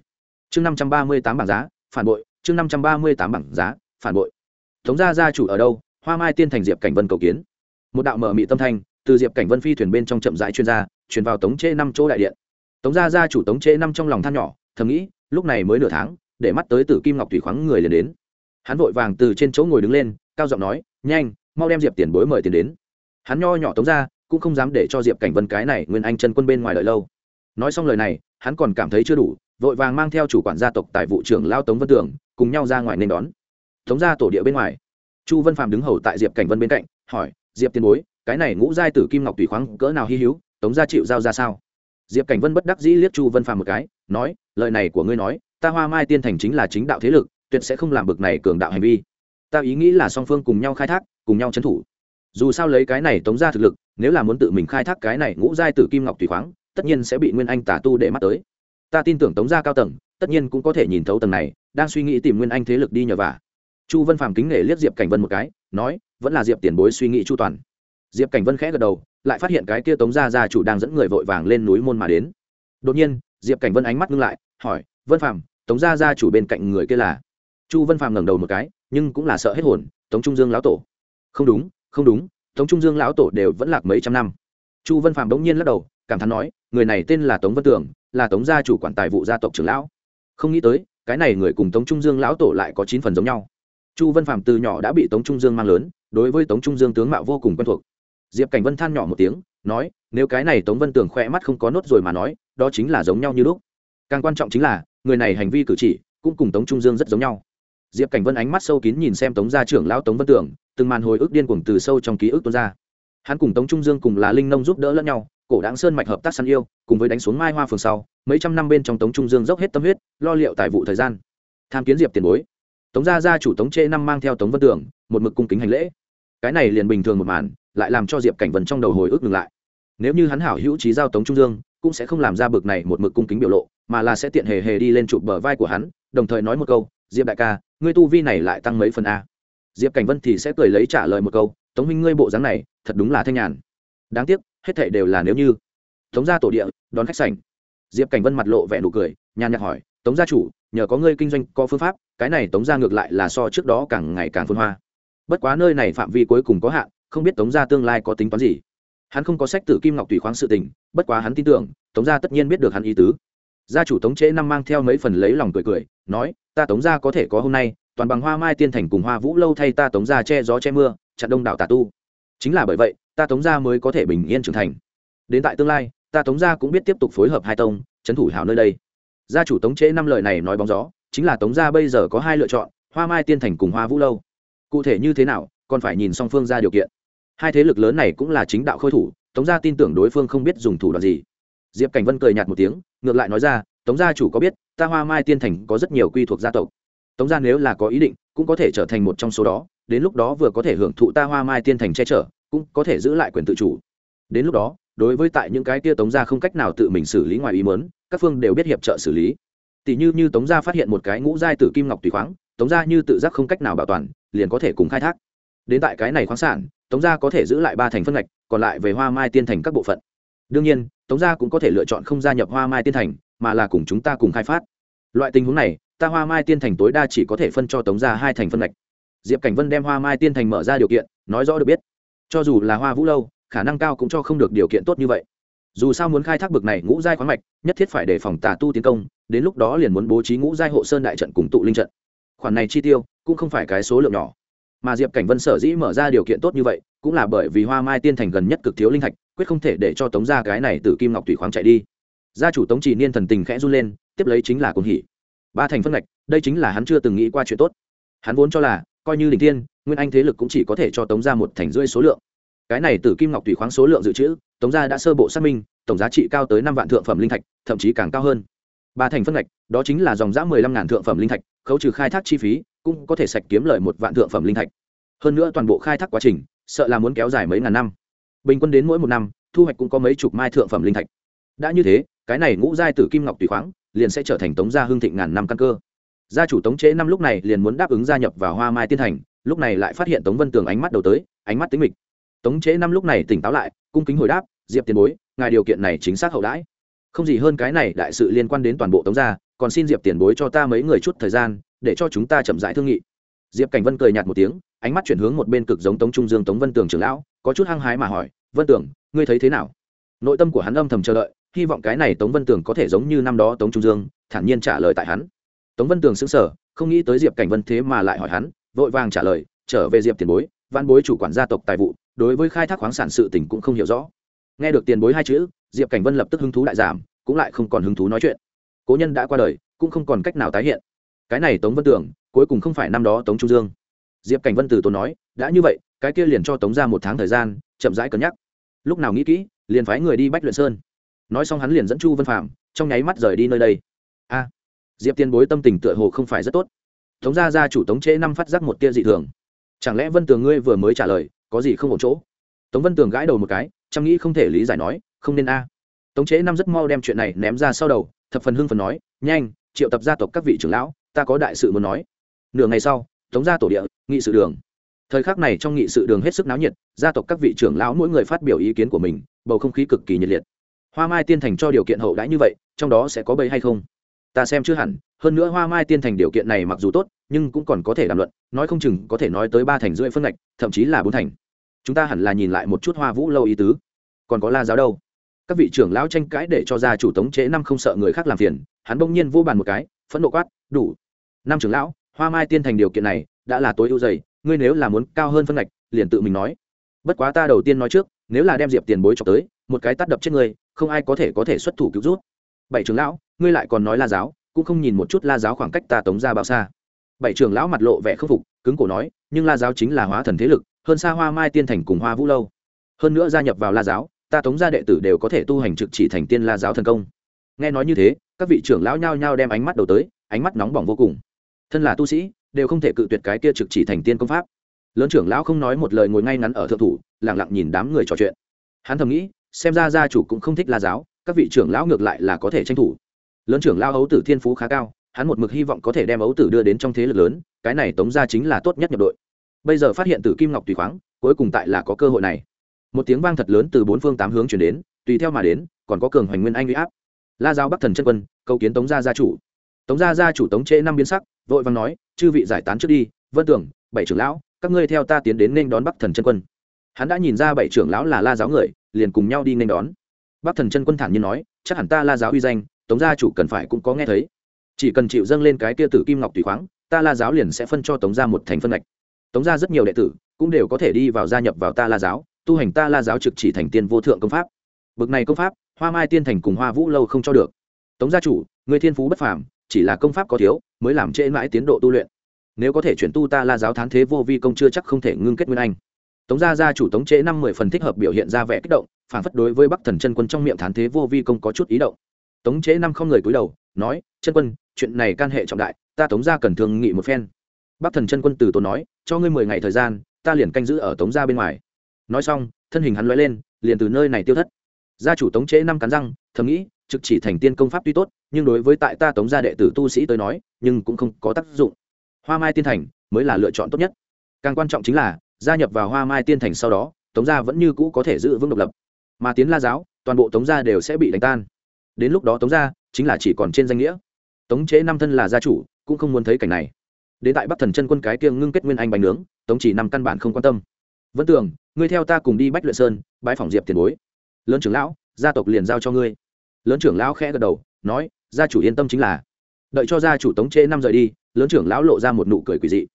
Chương năm trăm ba mươi tám bảng giá, phản bội. Chương năm trăm ba mươi tám bảng giá, phản bội. Tống gia gia chủ ở đâu? Hoa mai tiên thành diệp cảnh vân cầu kiến. Một đạo mở mị tâm thanh, từ diệp cảnh vân phi thuyền bên trong chậm rãi chuyên gia truyền vào tống chế năm chỗ đại điện. Tống gia gia chủ tống chế năm trong lòng than nhỏ, thầm nghĩ, lúc này mới nửa tháng để mắt tới tử kim ngọc thủy khoáng người liền đến. Hắn vội vàng từ trên chỗ ngồi đứng lên, cao giọng nói, nhanh, mau đem diệp tiền bối mời tiền đến. Hắn nho nhỏ tống ra, cũng không dám để cho diệp cảnh vân cái này nguyên anh chân quân bên ngoài đợi lâu. Nói xong lời này, hắn còn cảm thấy chưa đủ, vội vàng mang theo chủ quản gia tộc tại vụ trưởng lao tống vân tưởng cùng nhau ra ngoài nên đón. Tống ra tổ địa bên ngoài, chu vân phạm đứng hầu tại diệp cảnh vân bên cạnh, hỏi, diệp tiền bối, cái này ngũ giai tử kim ngọc tùy khoáng cỡ nào hy hữu, tống gia chịu giao ra sao? Diệp cảnh vân bất đắc dĩ liếc chu vân phạm một cái, nói, lời này của ngươi nói ta hoa mai tiên thành chính là chính đạo thế lực, tuyệt sẽ không làm bực này cường đạo hành vi. Ta ý nghĩ là song phương cùng nhau khai thác, cùng nhau trấn thủ. Dù sao lấy cái này tống ra thực lực, nếu là muốn tự mình khai thác cái này ngũ giai tử kim ngọc thủy khoáng, tất nhiên sẽ bị nguyên anh tả tu để mắt tới. Ta tin tưởng tống gia cao tầng, tất nhiên cũng có thể nhìn thấu tầng này, đang suy nghĩ tìm nguyên anh thế lực đi nhờ vả. Chu vân phàm kính nể liếc diệp cảnh vân một cái, nói, vẫn là diệp tiền bối suy nghĩ chu toàn. Diệp cảnh vân khẽ gật đầu, lại phát hiện cái kia tống gia gia chủ đang dẫn người vội vàng lên núi môn mà đến. Đột nhiên, diệp cảnh vân ánh mắt ngưng lại, hỏi, vân phàm tống gia gia chủ bên cạnh người kia là chu Văn phàm ngẩng đầu một cái, nhưng cũng là sợ hết hồn, tống trung dương lão tổ. Không đúng không đúng, tống trung dương lão tổ đều vẫn lạc mấy trăm năm. Chu Văn phàm đống nhiên lắc đầu, cảm thán nói, người này tên là tống Văn tường, là tống gia chủ quản tài vụ gia tộc trưởng lão. Không nghĩ tới, cái này người cùng tống trung dương lão tổ lại có chín phần giống nhau. Chu Văn phàm từ nhỏ đã bị tống trung dương mang lớn, đối với tống trung dương tướng mạo vô cùng quen thuộc. Diệp cảnh vân than nhỏ một tiếng, nói, nếu cái này tống vân tường khoe mắt không có nốt rồi mà nói, đó chính là giống nhau như lúc. Càng quan trọng chính là người này hành vi cử chỉ cũng cùng tống trung dương rất giống nhau. Diệp cảnh vân ánh mắt sâu kín nhìn xem tống gia trưởng lão tống vân tưởng, từng màn hồi ức điên cuồng từ sâu trong ký ức tuôn ra. Hắn cùng tống trung dương cùng là linh nông giúp đỡ lẫn nhau, cổ đáng sơn mạch hợp tác săn yêu, cùng với đánh xuống mai hoa phường sau, mấy trăm năm bên trong tống trung dương dốc hết tâm huyết, lo liệu tài vụ thời gian. Tham kiến diệp tiền bối. Tống gia gia chủ tống chê năm mang theo tống vân tưởng, một mực cung kính hành lễ. Cái này liền bình thường một màn, lại làm cho diệp cảnh vân trong đầu hồi ức ngừng lại. Nếu như hắn hảo hữu trí giao tống trung dương, cũng sẽ không làm ra bực này một mực cung kính biểu lộ mà là sẽ tiện hề hề đi lên chụp bờ vai của hắn, đồng thời nói một câu, diệp đại ca, ngươi tu vi này lại tăng mấy phần a? Diệp cảnh vân thì sẽ cười lấy trả lời một câu, tống huynh ngươi bộ dáng này, thật đúng là thanh nhàn. Đáng tiếc, hết thảy đều là nếu như. Tống gia tổ địa, đón khách sảnh. Diệp cảnh vân mặt lộ vẻ nụ cười, nhàn nhạt hỏi, tống gia chủ, nhờ có ngươi kinh doanh có phương pháp, cái này tống gia ngược lại là so trước đó càng ngày càng phân hoa. Bất quá nơi này phạm vi cuối cùng có hạn, không biết tống gia tương lai có tính toán gì. Hắn không có sách tử kim ngọc tùy khoáng sự tình, bất quá hắn tin tưởng, tống gia tất nhiên biết được hắn ý tứ gia chủ tống trễ năm mang theo mấy phần lấy lòng cười cười, nói, ta tống gia có thể có hôm nay, toàn bằng hoa mai tiên thành cùng hoa vũ lâu thay ta tống gia che gió che mưa, chặn đông đảo tà tu. Chính là bởi vậy, ta tống gia mới có thể bình yên trưởng thành. Đến tại tương lai, ta tống gia cũng biết tiếp tục phối hợp hai tông, trấn thủ hảo nơi đây. Gia chủ tống trễ năm lời này nói bóng gió, chính là tống gia bây giờ có hai lựa chọn, hoa mai tiên thành cùng hoa vũ lâu. Cụ thể như thế nào, còn phải nhìn song phương ra điều kiện. Hai thế lực lớn này cũng là chính đạo khôi thủ, tống gia tin tưởng đối phương không biết dùng thủ đoạn gì diệp cảnh vân cười nhạt một tiếng ngược lại nói ra tống gia chủ có biết ta hoa mai tiên thành có rất nhiều quy thuộc gia tộc tống gia nếu là có ý định cũng có thể trở thành một trong số đó đến lúc đó vừa có thể hưởng thụ ta hoa mai tiên thành che chở cũng có thể giữ lại quyền tự chủ đến lúc đó đối với tại những cái kia tống gia không cách nào tự mình xử lý ngoài ý mớn các phương đều biết hiệp trợ xử lý. Tỷ như như tống gia phát hiện một cái ngũ giai tử kim ngọc tùy khoáng, tống gia như tự giác không cách nào bảo toàn, liền có thể cùng khai thác. Đến tại cái này khoáng sản, tống gia có thể giữ lại ba thành phân ngạch, còn lại về hoa mai tiên thành các bộ phận đương nhiên, tống gia cũng có thể lựa chọn không gia nhập hoa mai tiên thành, mà là cùng chúng ta cùng khai phát. Loại tình huống này, ta hoa mai tiên thành tối đa chỉ có thể phân cho tống gia hai thành phân lệch diệp cảnh vân đem hoa mai tiên thành mở ra điều kiện, nói rõ được biết. Cho dù là hoa vũ lâu, khả năng cao cũng cho không được điều kiện tốt như vậy. Dù sao muốn khai thác bực này ngũ giai khoáng mạch, nhất thiết phải đề phòng tà tu tiến công, đến lúc đó liền muốn bố trí ngũ giai hộ sơn đại trận cùng tụ linh trận. Khoản này chi tiêu, cũng không phải cái số lượng nhỏ. Mà diệp cảnh vân sở dĩ mở ra điều kiện tốt như vậy, cũng là bởi vì hoa mai tiên thành gần nhất cực thiếu linh thạch quyết không thể để cho tống gia cái này từ kim ngọc thủy khoáng chạy đi. Gia chủ tống chỉ niên thần tình khẽ run lên, tiếp lấy chính là cuồng hỉ. Ba thành phân ngạch, đây chính là hắn chưa từng nghĩ qua chuyện tốt. Hắn vốn cho là, coi như đình thiên, nguyên anh thế lực cũng chỉ có thể cho tống gia một thành rưỡi số lượng. Cái này từ kim ngọc thủy khoáng số lượng dự trữ, tống gia đã sơ bộ xác minh, tổng giá trị cao tới năm vạn thượng phẩm linh thạch, thậm chí càng cao hơn. Ba thành phân ngạch, đó chính là dòng giã mười lăm ngàn thượng phẩm linh thạch, khấu trừ khai thác chi phí, cũng có thể sạch kiếm lợi một vạn thượng phẩm linh thạch. Hơn nữa toàn bộ khai thác quá trình, sợ là muốn kéo dài mấy ngàn năm bình quân đến mỗi một năm, thu hoạch cũng có mấy chục mai thượng phẩm linh thạch. Đã như thế, cái này ngũ giai tử kim ngọc tùy khoáng, liền sẽ trở thành tống gia hương thịnh ngàn năm căn cơ. Gia chủ tống chế năm lúc này liền muốn đáp ứng gia nhập vào hoa mai tiên thành, lúc này lại phát hiện tống vân tường ánh mắt đầu tới, ánh mắt tính mịch. Tống chế năm lúc này tỉnh táo lại, cung kính hồi đáp, diệp tiền bối, ngài điều kiện này chính xác hậu đãi. Không gì hơn cái này đại sự liên quan đến toàn bộ tống gia, còn xin diệp tiền bối cho ta mấy người chút thời gian, để cho chúng ta chậm rãi thương nghị. Diệp cảnh vân cười nhạt một tiếng, ánh mắt chuyển hướng một bên cực giống tống trung dương tống vân tường trưởng lão có chút hăng hái mà hỏi, vân tường, ngươi thấy thế nào? Nội tâm của hắn âm thầm chờ đợi, hy vọng cái này tống vân tường có thể giống như năm đó tống trung dương, thản nhiên trả lời tại hắn. Tống vân tường xứng sở không nghĩ tới diệp cảnh vân thế mà lại hỏi hắn, vội vàng trả lời, trở về diệp tiền bối văn bối chủ quản gia tộc tài vụ, đối với khai thác khoáng sản sự tỉnh cũng không hiểu rõ. Nghe được tiền bối hai chữ, diệp cảnh vân lập tức hứng thú lại giảm, cũng lại không còn hứng thú nói chuyện. Cố nhân đã qua đời, cũng không còn cách nào tái hiện. Cái này tống vân tưởng cuối cùng không phải năm đó tống trung dương. Diệp cảnh vân từ tốn nói, đã như vậy cái kia liền cho tống ra một tháng thời gian, chậm rãi cân nhắc. Lúc nào nghĩ kỹ, liền phái người đi bách luyện sơn. Nói xong hắn liền dẫn chu vân phạm trong nháy mắt rời đi nơi đây. A, diệp tiên bối tâm tình tựa hồ không phải rất tốt. Tống gia gia chủ tống trễ năm phát giác một tia dị thường. Chẳng lẽ vân tường ngươi vừa mới trả lời, có gì không ổn chỗ? Tống vân tường gãi đầu một cái, chăm nghĩ không thể lý giải nói, không nên a. Tống chế năm rất mau đem chuyện này ném ra sau đầu, thập phần hưng phần nói, nhanh, triệu tập gia tộc các vị trưởng lão, ta có đại sự muốn nói. Nửa ngày sau, tống gia tổ địa, nghị sự đường thời khắc này trong nghị sự đường hết sức náo nhiệt, gia tộc các vị trưởng lão mỗi người phát biểu ý kiến của mình, bầu không khí cực kỳ nhiệt liệt. Hoa mai tiên thành cho điều kiện hậu đãi như vậy, trong đó sẽ có bầy hay không? Ta xem chưa hẳn, hơn nữa hoa mai tiên thành điều kiện này mặc dù tốt, nhưng cũng còn có thể đàm luận, nói không chừng có thể nói tới ba thành rưỡi phân ngạch, thậm chí là bốn thành. Chúng ta hẳn là nhìn lại một chút hoa vũ lâu ý tứ. Còn có la giáo đâu? Các vị trưởng lão tranh cãi để cho gia chủ tống chế năm không sợ người khác làm phiền, hắn bỗng nhiên vô bàn một cái, phẫn nộ quát, đủ. Năm trưởng lão, hoa mai tiên thành điều kiện này đã là tối ưu dày ngươi nếu là muốn cao hơn phân ngạch, liền tự mình nói. Bất quá ta đầu tiên nói trước, nếu là đem diệp tiền bối cho tới, một cái tắt đập chết ngươi, không ai có thể có thể xuất thủ cứu rút bảy trưởng lão, ngươi lại còn nói la giáo, cũng không nhìn một chút la giáo khoảng cách ta tống ra bao xa. Bảy trưởng lão mặt lộ vẻ khâm phục, cứng cổ nói, nhưng la giáo chính là hóa thần thế lực, hơn xa hoa mai tiên thành cùng hoa vũ lâu. Hơn nữa gia nhập vào la giáo, ta tống gia đệ tử đều có thể tu hành trực chỉ thành tiên la giáo thần công. Nghe nói như thế, các vị trưởng lão nhao nhao đem ánh mắt đầu tới, ánh mắt nóng bỏng vô cùng. Thân là tu sĩ đều không thể cự tuyệt cái kia trực chỉ thành tiên công pháp. Lớn trưởng lão không nói một lời ngồi ngay ngắn ở thượng thủ lẳng lặng nhìn đám người trò chuyện. Hắn thầm nghĩ, xem ra gia chủ cũng không thích la giáo, các vị trưởng lão ngược lại là có thể tranh thủ. Lớn trưởng lão ấu tử thiên phú khá cao, hắn một mực hy vọng có thể đem ấu tử đưa đến trong thế lực lớn, cái này tống ra chính là tốt nhất nhập đội. Bây giờ phát hiện tử kim ngọc tùy khoáng, cuối cùng tại là có cơ hội này. Một tiếng vang thật lớn từ bốn phương tám hướng chuyển đến, tùy theo mà đến, còn có cường hoành nguyên anh huy áp. La giáo bắc thần chân quân câu kiến tống gia gia chủ. Tống gia gia chủ tống trễ năm biến sắc, vội vàng nói chư vị giải tán trước đi, vân tưởng, bảy trưởng lão, các ngươi theo ta tiến đến nên đón bắc thần chân quân. Hắn đã nhìn ra bảy trưởng lão là la giáo người, liền cùng nhau đi nên đón. Bắc thần chân quân thản nhiên nói, chắc hẳn ta la giáo uy danh, tống gia chủ cần phải cũng có nghe thấy. Chỉ cần chịu dâng lên cái kia tử kim ngọc tùy khoáng, ta la giáo liền sẽ phân cho tống gia một thành phân lệch tống gia rất nhiều đệ tử cũng đều có thể đi vào gia nhập vào ta la giáo, tu hành ta la giáo trực chỉ thành tiên vô thượng công pháp. Bực này công pháp, hoa mai tiên thành cùng hoa vũ lâu không cho được. Tống gia chủ, người thiên phú bất phàm chỉ là công pháp có thiếu, mới làm trễ mãi tiến độ tu luyện. Nếu có thể chuyển tu ta la giáo thán thế vô vi công chưa chắc không thể ngưng kết nguyên anh. Tống gia gia chủ tống trễ năm mười phần thích hợp biểu hiện ra vẻ kích động, phản phất đối với bắc thần chân quân trong miệng thán thế vô vi công có chút ý động. Tống trễ năm không người cúi đầu, nói, chân quân, chuyện này can hệ trọng đại, ta tống gia cần thương nghị một phen. Bắc thần chân quân từ tốn nói, cho ngươi mười ngày thời gian, ta liền canh giữ ở tống gia bên ngoài. Nói xong, thân hình hắn lóe lên, liền từ nơi này tiêu thất. Gia chủ tống trễ năm cắn răng, thầm nghĩ trực chỉ thành tiên công pháp tuy tốt, nhưng đối với tại ta tống gia đệ tử tu sĩ tới nói, nhưng cũng không có tác dụng. Hoa mai tiên thành mới là lựa chọn tốt nhất. Càng quan trọng chính là, gia nhập vào hoa mai tiên thành sau đó, tống gia vẫn như cũ có thể giữ vững độc lập. Mà tiến la giáo, toàn bộ tống gia đều sẽ bị đánh tan. Đến lúc đó tống gia chính là chỉ còn trên danh nghĩa. Tống chế năm thân là gia chủ, cũng không muốn thấy cảnh này. Đến tại bắc thần chân quân cái kiêng ngưng kết nguyên anh bánh nướng, tống chỉ năm căn bản không quan tâm. Vẫn tưởng ngươi theo ta cùng đi bách luyện sơn bãi phòng diệp tiền bối. Lớn trưởng lão, gia tộc liền giao cho ngươi lớn trưởng lão khẽ gật đầu, nói, gia chủ yên tâm chính là. Đợi cho gia chủ tống chế năm rời đi, lớn trưởng lão lộ ra một nụ cười quỷ dị.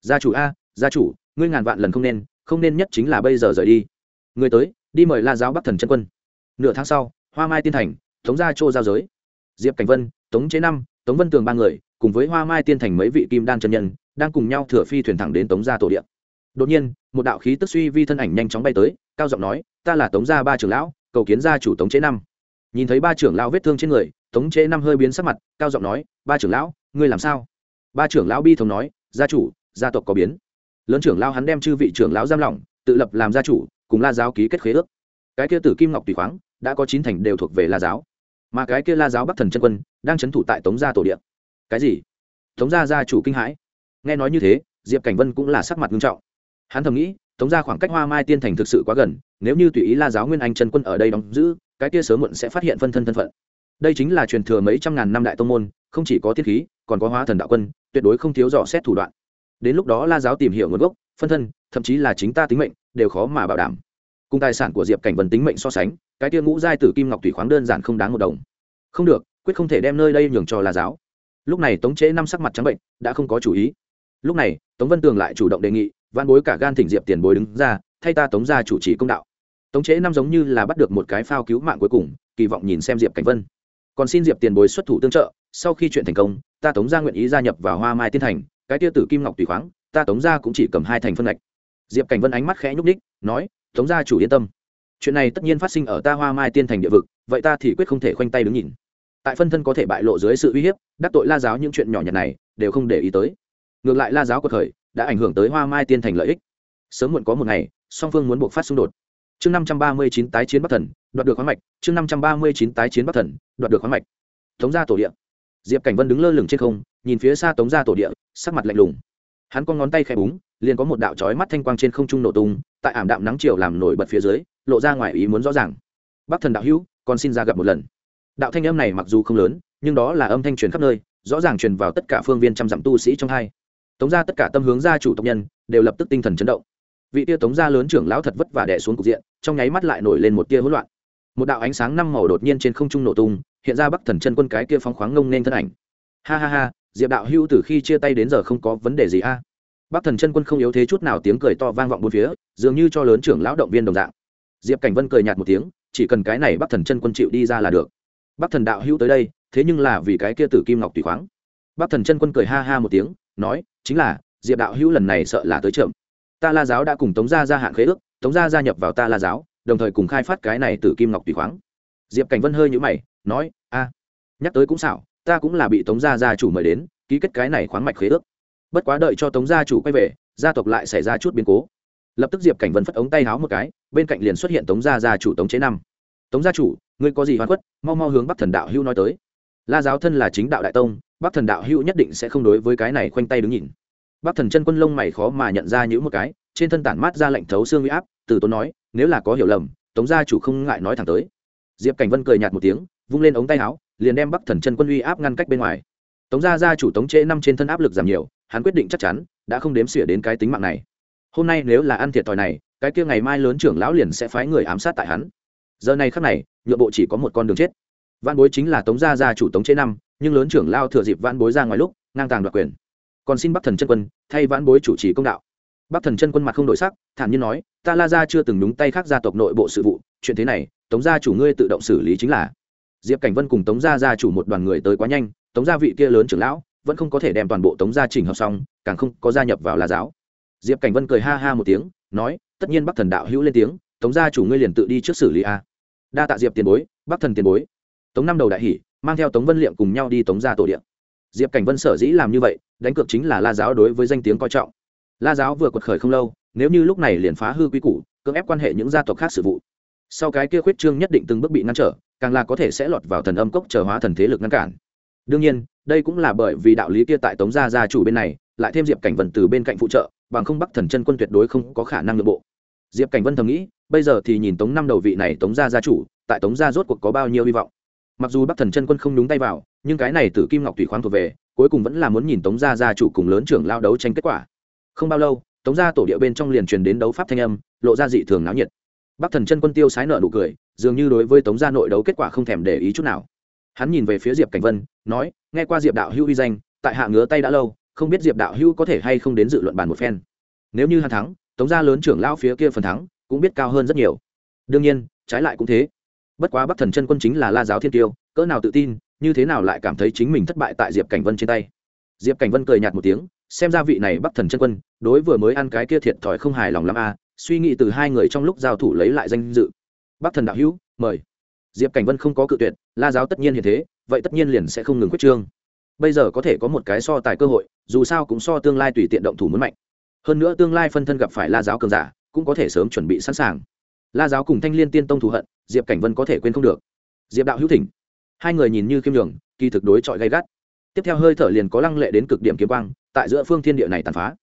Gia chủ a, gia chủ, ngươi ngàn vạn lần không nên không nên nhất chính là bây giờ rời đi. Người tới, đi mời la giáo bắc thần chân quân. Nửa tháng sau, hoa mai tiên thành, tống gia châu giao giới. Diệp cảnh vân, tống chế năm, tống vân tường ba người, cùng với hoa mai tiên thành mấy vị kim đan chân nhân, đang cùng nhau thừa phi thuyền thẳng đến tống gia tổ điện đột nhiên, một đạo khí tức suy vi thân ảnh nhanh chóng bay tới, cao giọng nói, ta là tống gia ba trưởng lão, cầu kiến gia chủ tống chế năm nhìn thấy ba trưởng lão vết thương trên người, tống chế năm hơi biến sắc mặt, cao giọng nói, ba trưởng lão, ngươi làm sao? Ba trưởng lão bi thống nói, gia chủ, gia tộc có biến. Lớn trưởng lão hắn đem chư vị trưởng lão giam lỏng, tự lập làm gia chủ, cùng la giáo ký kết khế ước. Cái kia tử kim ngọc tùy khoáng đã có chín thành đều thuộc về la giáo. Mà cái kia la giáo bắc thần chân quân đang c h ấ n thủ tại tống gia tổ điện cái gì? Tống gia gia chủ kinh hãi. Nghe nói như thế, diệp cảnh vân cũng là sắc mặt nghiêm trọng. Hắn thầm nghĩ, tống gia khoảng cách hoa mai tiên thành thực sự quá gần nếu như tùy ý la giáo nguyên anh chân quân ở đây đóng giữ, cái kia sớm muộn sẽ phát hiện phân thân thân phận. Đây chính là truyền thừa mấy trăm ngàn năm đại tông môn, không chỉ có tiết khí, còn có hóa thần đạo quân, tuyệt đối không thiếu dò xét thủ đoạn. Đến lúc đó la giáo tìm hiểu nguồn gốc, phân thân, thậm chí là chính ta tính mệnh, đều khó mà bảo đảm. Cùng tài sản của diệp cảnh vân tính mệnh so sánh, cái tia ngũ giai tử kim ngọc thủy khoáng đơn giản không đáng một đồng. Không được, quyết không thể đem nơi đây nhường cho la giáo. Lúc này tống chế năm sắc mặt trắng bệnh, đã không có chủ ý. Lúc này, tống vân tường lại chủ động đề nghị văn bối cả gan thỉnh diệp tiền bối đứng ra, thay ta tống ra chủ trì công đạo tống chế năm giống như là bắt được một cái phao cứu mạng cuối cùng, kỳ vọng nhìn xem diệp cảnh vân. Còn xin diệp tiền bối xuất thủ tương trợ, sau khi chuyện thành công, ta tống ra nguyện ý gia nhập vào hoa mai tiên thành, cái tia tử kim ngọc tùy khoáng, ta tống ra cũng chỉ cầm hai thành phân lệch diệp cảnh vân ánh mắt khẽ nhúc ních nói, tống gia chủ yên tâm. Chuyện này tất nhiên phát sinh ở ta hoa mai tiên thành địa vực, vậy ta thì quyết không thể khoanh tay đứng nhìn. Tại phân thân có thể bại lộ dưới sự uy hiếp, đắc tội la giáo những chuyện nhỏ nhặt này, đều không để ý tới. Ngược lại la giáo của thời, đã ảnh hưởng tới hoa mai tiên thành lợi ích. Sớm muộn có một ngày, song phương muốn buộc phát xung đột chương năm trăm ba mươi chín tái chiến bắc thần, đoạt được khoáng mạch. Chương năm trăm ba mươi chín tái chiến bắc thần, đoạt được khoáng mạch. Tống gia tổ địa. Diệp cảnh vân đứng lơ lửng trên không, nhìn phía xa tống gia tổ địa, sắc mặt lạnh lùng. Hắn con ngón tay khẽ búng, liền có một đạo chói mắt thanh quang trên không trung nổ tung, tại ảm đạm nắng chiều làm nổi bật phía dưới, lộ ra ngoài ý muốn rõ ràng. Bắc thần đạo hữu, còn xin ra gặp một lần. Đạo thanh âm này mặc dù không lớn, nhưng đó là âm thanh truyền khắp nơi, rõ ràng truyền vào tất cả phương viên trăm dặm tu sĩ trong hai. Tống gia tất cả tâm hướng gia chủ tộc nhân, đều lập tức tinh thần chấn động vị tia tống gia lớn trưởng lão thật vất vả đẻ xuống cục diện, trong nháy mắt lại nổi lên một tia hỗn loạn. Một đạo ánh sáng năm màu đột nhiên trên không trung nổ tung, hiện ra bắc thần chân quân cái kia phóng khoáng ngông nên thân ảnh. Ha ha ha, diệp đạo hữu từ khi chia tay đến giờ không có vấn đề gì a. Bắc thần chân quân không yếu thế chút nào tiếng cười to vang vọng bốn phía, dường như cho lớn trưởng lão động viên đồng dạng. Diệp cảnh vân cười nhạt một tiếng, chỉ cần cái này bắc thần chân quân chịu đi ra là được. Bắc thần đạo hữu tới đây, thế nhưng là vì cái kia tử kim ngọc tùy khoáng. Bắc thần chân quân cười ha ha một tiếng, nói, chính là, diệp đạo hữu lần này sợ là tới chậm ta la giáo đã cùng tống gia gia hạn khế ước, tống gia gia nhập vào ta la giáo, đồng thời cùng khai phát cái này từ kim ngọc tùy khoáng. Diệp cảnh vân hơi nhũ mày, nói, a, nhắc tới cũng xảo, ta cũng là bị tống gia gia chủ mời đến, ký kết cái này khoáng mạch khế ước. Bất quá đợi cho tống gia chủ quay về, gia tộc lại xảy ra chút biến cố. Lập tức diệp cảnh vân phất ống tay háo một cái, bên cạnh liền xuất hiện tống gia gia chủ tống chế năm tống gia chủ, ngươi có gì hoàn khuất, mau mau hướng bắc thần đạo hữu nói tới. La giáo thân là chính đạo đại tông, bắc thần đạo hữu nhất định sẽ không đối với cái này khoanh tay đứng nhìn bắc thần chân quân lông mày khó mà nhận ra những một cái, trên thân tản mát ra lệnh thấu xương huy áp, từ tốn nói, nếu là có hiểu lầm, tống gia chủ không ngại nói thẳng tới. Diệp cảnh vân cười nhạt một tiếng, vung lên ống tay áo, liền đem bắc thần chân quân uy áp ngăn cách bên ngoài. Tống gia gia chủ tống trễ năm trên thân áp lực giảm nhiều, hắn quyết định chắc chắn, đã không đếm xỉa đến cái tính mạng này. Hôm nay nếu là ăn thiệt thòi này, cái kia ngày mai lớn trưởng lão liền sẽ phái người ám sát tại hắn. Giờ này khắc này, nhượng bộ chỉ có một con đường chết. Văn bối chính là tống gia gia chủ tống trễ năm, nhưng lớn trưởng lao thừa dịp văn bối ra ngoài lúc, ngang tàng đoạt quyền còn xin bắc thần chân quân thay vãn bối chủ trì công đạo. Bắc thần chân quân mặt không đổi sắc, thản nhiên nói, ta la gia chưa từng đúng tay khác gia tộc nội bộ sự vụ, chuyện thế này, tống gia chủ ngươi tự động xử lý chính là. Diệp cảnh vân cùng tống gia gia chủ một đoàn người tới quá nhanh, tống gia vị kia lớn trưởng lão vẫn không có thể đem toàn bộ tống gia chỉnh hợp xong, càng không có gia nhập vào la giáo. Diệp cảnh vân cười ha ha một tiếng, nói, tất nhiên bắc thần đạo hữu lên tiếng, tống gia chủ ngươi liền tự đi trước xử lý a. Đa tạ diệp tiền bối, bắc thần tiền bối. Tống năm đầu đại hỷ, mang theo tống vân liệm cùng nhau đi tống gia tổ điện diệp cảnh vân sở dĩ làm như vậy, đánh cược chính là la giáo đối với danh tiếng coi trọng. La giáo vừa quật khởi không lâu, nếu như lúc này liền phá hư quy củ, cưỡng ép quan hệ những gia tộc khác sự vụ. Sau cái kia khuyết trương nhất định từng bước bị ngăn trở, càng là có thể sẽ lọt vào thần âm cốc trở hóa thần thế lực ngăn cản. Đương nhiên, đây cũng là bởi vì đạo lý kia tại tống gia gia chủ bên này, lại thêm diệp cảnh vân từ bên cạnh phụ trợ, bằng không bắc thần chân quân tuyệt đối không có khả năng nội bộ. Diệp cảnh vân thầm nghĩ, bây giờ thì nhìn tống năm đầu vị này tống gia gia chủ, tại tống gia rốt cuộc có bao nhiêu hy vọng. Mặc dù bắc thần chân quân không đúng tay vào nhưng cái này từ kim ngọc thủy khoáng thuộc về, cuối cùng vẫn là muốn nhìn tống gia gia chủ cùng lớn trưởng lao đấu tranh kết quả. Không bao lâu, tống gia tổ địa bên trong liền truyền đến đấu pháp thanh âm, lộ ra dị thường náo nhiệt. Bắc thần chân quân tiêu sái nợ nụ cười, dường như đối với tống gia nội đấu kết quả không thèm để ý chút nào. Hắn nhìn về phía diệp cảnh vân, nói, nghe qua diệp đạo hữu uy danh, tại hạ ngứa tay đã lâu, không biết diệp đạo hữu có thể hay không đến dự luận bàn một phen. Nếu như hắn thắng, tống gia lớn trưởng lao phía kia phần thắng cũng biết cao hơn rất nhiều. Đương nhiên, trái lại cũng thế. Bất quá bắc thần chân quân chính là la giáo thiên tiêu, cỡ nào tự tin như thế nào lại cảm thấy chính mình thất bại tại diệp cảnh vân trên tay? Diệp cảnh vân cười nhạt một tiếng xem ra vị này bắc thần chân quân đối vừa mới ăn cái kia thiệt thòi không hài lòng lắm a à, suy nghĩ từ hai người trong lúc giao thủ lấy lại danh dự. Bắc thần đạo hữu mời. Diệp cảnh vân không có cự tuyệt la giáo tất nhiên như thế vậy tất nhiên liền sẽ không ngừng quyết trương. Bây giờ có thể có một cái so tài cơ hội dù sao cũng so tương lai tùy tiện động thủ muốn mạnh. Hơn nữa tương lai phân thân gặp phải la giáo cường giả cũng có thể sớm chuẩn bị sẵn sàng. La giáo cùng thanh liên tiên tông thù hận diệp cảnh vân có thể quên không được. Diệp đạo hữu thỉnh hai người nhìn như khiêm đường kỳ thực đối chọi gay gắt. Tiếp theo hơi thở liền có lăng lệ đến cực điểm kiếm quang, tại giữa phương thiên địa này tàn phá.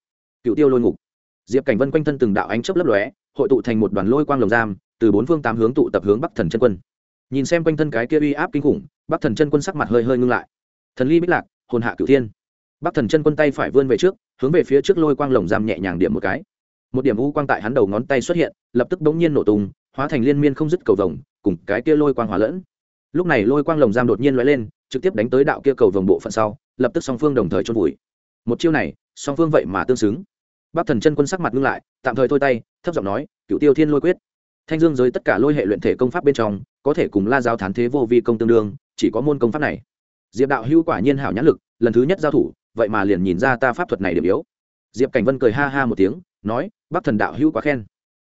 Cựu tiêu lôi ngục. Diệp cảnh vân quanh thân từng đạo ánh chớp lấp lóe, hội tụ thành một đoàn lôi quang lồng giam, từ bốn phương tám hướng tụ tập hướng bắc thần chân quân. Nhìn xem quanh thân cái kia uy áp kinh khủng, bắc thần chân quân sắc mặt hơi hơi ngưng lại. Thần ly bích lạc, hồn hạ cửu thiên. Bắc thần chân quân tay phải vươn về trước, hướng về phía trước lôi quang lồng giam nhẹ nhàng điểm một cái. Một điểm u quang tại hắn đầu ngón tay xuất hiện, lập tức bỗng nhiên nổ tung, hóa thành liên miên không dứt cầu vồng, cùng cái kia lôi quang hòa lẫn lúc này lôi quang lồng giam đột nhiên lóe lên, trực tiếp đánh tới đạo kia cầu vòng bộ phận sau, lập tức song phương đồng thời trôn vùi. Một chiêu này, song phương vậy mà tương xứng. Bác thần chân quân sắc mặt ngưng lại, tạm thời thôi tay, thấp giọng nói cựu tiêu thiên lôi quyết. Thanh dương giới tất cả lôi hệ luyện thể công pháp bên trong, có thể cùng la giáo thán thế vô vi công tương đương, chỉ có môn công pháp này. Diệp đạo hữu quả nhiên hảo nhãn lực, lần thứ nhất giao thủ, vậy mà liền nhìn ra ta pháp thuật này điểm yếu. Diệp cảnh vân cười ha ha một tiếng, nói, bác thần đạo hữu quá khen.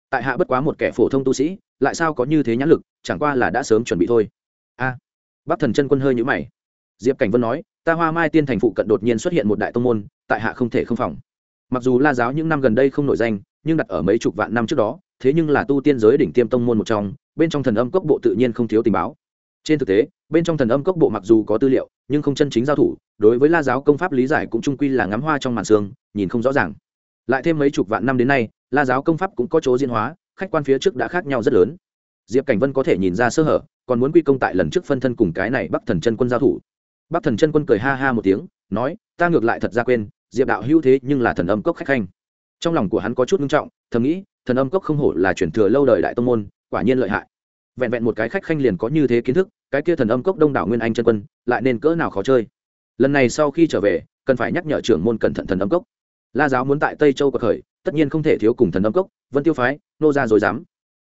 Tại hạ bất quá một kẻ phổ thông tu sĩ, lại sao có như thế nhãn lực, chẳng qua là đã sớm chuẩn bị thôi a. Bắc thần chân quân hơi nhũ mày. Diệp cảnh vân nói, ta hoa mai tiên thành phụ cận đột nhiên xuất hiện một đại tông môn, tại hạ không thể không phòng. Mặc dù la giáo những năm gần đây không nổi danh, nhưng đặt ở mấy chục vạn năm trước đó, thế nhưng là tu tiên giới đỉnh tiêm tông môn một trong, bên trong thần âm cốc bộ tự nhiên không thiếu tình báo. Trên thực tế, bên trong thần âm cốc bộ mặc dù có tư liệu, nhưng không chân chính giao thủ, đối với la giáo công pháp lý giải cũng trung quy là ngắm hoa trong màn xương nhìn không rõ ràng. Lại thêm mấy chục vạn năm đến nay, la giáo công pháp cũng có chỗ diễn hóa, khách quan phía trước đã khác nhau rất lớn diệp cảnh vân có thể nhìn ra sơ hở, còn muốn quy công tại lần trước phân thân cùng cái này bắc thần chân quân giao thủ. Bắc thần chân quân cười ha ha một tiếng, nói, ta ngược lại thật ra quên, diệp đạo hữu thế nhưng là thần âm cốc khách khanh. Trong lòng của hắn có chút nghiêm trọng, thầm nghĩ, thần âm cốc không hổ là chuyển thừa lâu đời đại tông môn, quả nhiên lợi hại. Vẹn vẹn một cái khách khanh liền có như thế kiến thức, cái kia thần âm cốc đông đảo nguyên anh chân quân, lại nên cỡ nào khó chơi. Lần này sau khi trở về, cần phải nhắc nhở trưởng môn cẩn thận thần âm cốc. La giáo muốn tại tây châu cuộc khởi, tất nhiên không thể thiếu cùng thần âm cốc, vân tiêu phái, nô ra rồi dám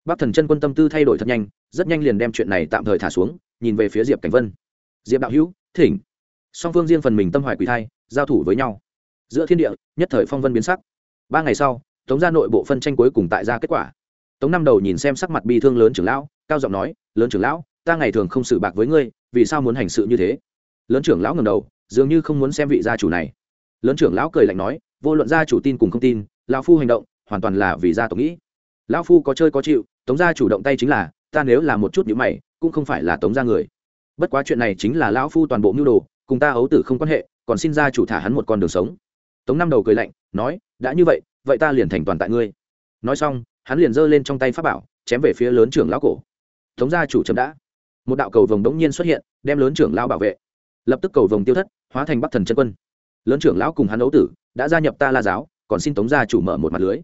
bác thần chân quân tâm tư thay đổi thật nhanh, rất nhanh liền đem chuyện này tạm thời thả xuống, nhìn về phía diệp cảnh vân. Diệp đạo hữu, thỉnh. Song phương riêng phần mình tâm hoài quỷ thai, giao thủ với nhau. Giữa thiên địa, nhất thời phong vân biến sắc. Ba ngày sau, tống ra nội bộ phân tranh cuối cùng tại ra kết quả. Tống năm đầu nhìn xem sắc mặt bi thương lớn trưởng lão, cao giọng nói, lớn trưởng lão, ta ngày thường không xử bạc với ngươi, vì sao muốn hành sự như thế? Lớn trưởng lão ngầm đầu, dường như không muốn xem vị gia chủ này. Lớn trưởng lão cười lạnh nói, vô luận gia chủ tin cùng không tin, lão phu hành động, hoàn toàn là vì gia tộc nghĩ lão phu có chơi có chịu, tống gia chủ động tay chính là, ta nếu là một chút nhữ mày, cũng không phải là tống gia người. Bất quá chuyện này chính là lão phu toàn bộ mưu đồ, cùng ta ấu tử không quan hệ, còn xin gia chủ thả hắn một con đường sống. Tống năm đầu cười lạnh, nói, đã như vậy vậy ta liền thành toàn tại ngươi. Nói xong, hắn liền giơ lên trong tay pháp bảo, chém về phía lớn trưởng lão cổ. Tống gia chủ chấm đã. Một đạo cầu vồng đống nhiên xuất hiện, đem lớn trưởng lão bảo vệ. Lập tức cầu vồng tiêu thất, hóa thành bắc thần chân quân. Lớn trưởng lão cùng hắn ấu tử, đã gia nhập ta la giáo, còn xin tống gia chủ mở một mặt lưới.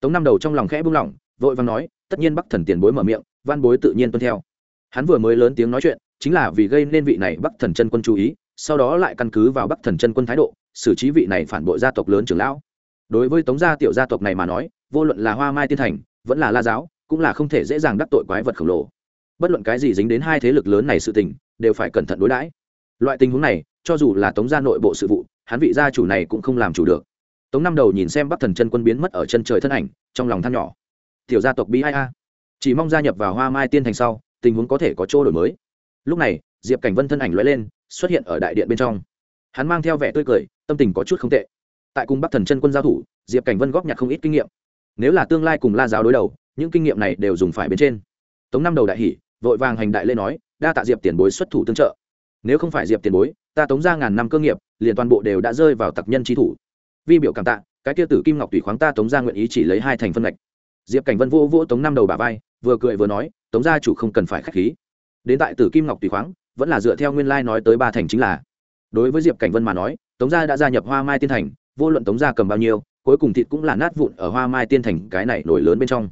Tống năm đầu trong lòng khẽ buông lỏng vội vàng nói, tất nhiên bắc thần tiền bối mở miệng, văn bối tự nhiên tuân theo. Hắn vừa mới lớn tiếng nói chuyện, chính là vì gây nên vị này bắc thần chân quân chú ý, sau đó lại căn cứ vào bắc thần chân quân thái độ, xử trí vị này phản bội gia tộc lớn trưởng lão. Đối với tống gia tiểu gia tộc này mà nói, vô luận là hoa mai tiên thành, vẫn là la giáo, cũng là không thể dễ dàng đắc tội quái vật khổng lồ. Bất luận cái gì dính đến hai thế lực lớn này sự tình, đều phải cẩn thận đối đãi. Loại tình huống này, cho dù là tống gia nội bộ sự vụ, hắn vị gia chủ này cũng không làm chủ được. Tống năm đầu nhìn xem bắc thần chân quân biến mất ở chân trời thân ảnh, trong lòng than nhỏ tiểu gia tộc bi ai a. Chỉ mong gia nhập vào hoa mai tiên thành sau, tình huống có thể có chỗ đổi mới. Lúc này, diệp cảnh vân thân ảnh lóe lên, xuất hiện ở đại điện bên trong. Hắn mang theo vẻ tươi cười, tâm tình có chút không tệ. Tại cung bắc thần chân quân giao thủ, diệp cảnh vân góp nhặt không ít kinh nghiệm. Nếu là tương lai cùng la giáo đối đầu, những kinh nghiệm này đều dùng phải bên trên. Tống năm đầu đại hỷ, vội vàng hành đại lên nói, đa tạ diệp tiền bối xuất thủ tương trợ. Nếu không phải diệp tiền bối, ta tống ra ngàn năm cơ nghiệp, liền toàn bộ đều đã rơi vào tặc nhân trí thủ. Vi biểu cảm tạ, cái kia tử kim ngọc tùy khoáng ta tống ra nguyện ý chỉ lấy hai thành phân ngạch diệp cảnh vân vô vô tống năm đầu bà vai, vừa cười vừa nói, tống gia chủ không cần phải k h á c h khí. Đến tại tử kim ngọc tùy khoáng, vẫn là dựa theo nguyên lai nói tới ba thành chính là. Đối với diệp cảnh vân mà nói, tống gia đã gia nhập hoa mai tiên thành, vô luận tống gia cầm bao nhiêu, cuối cùng thịt cũng là nát vụn ở hoa mai tiên thành, cái này nổi lớn bên trong.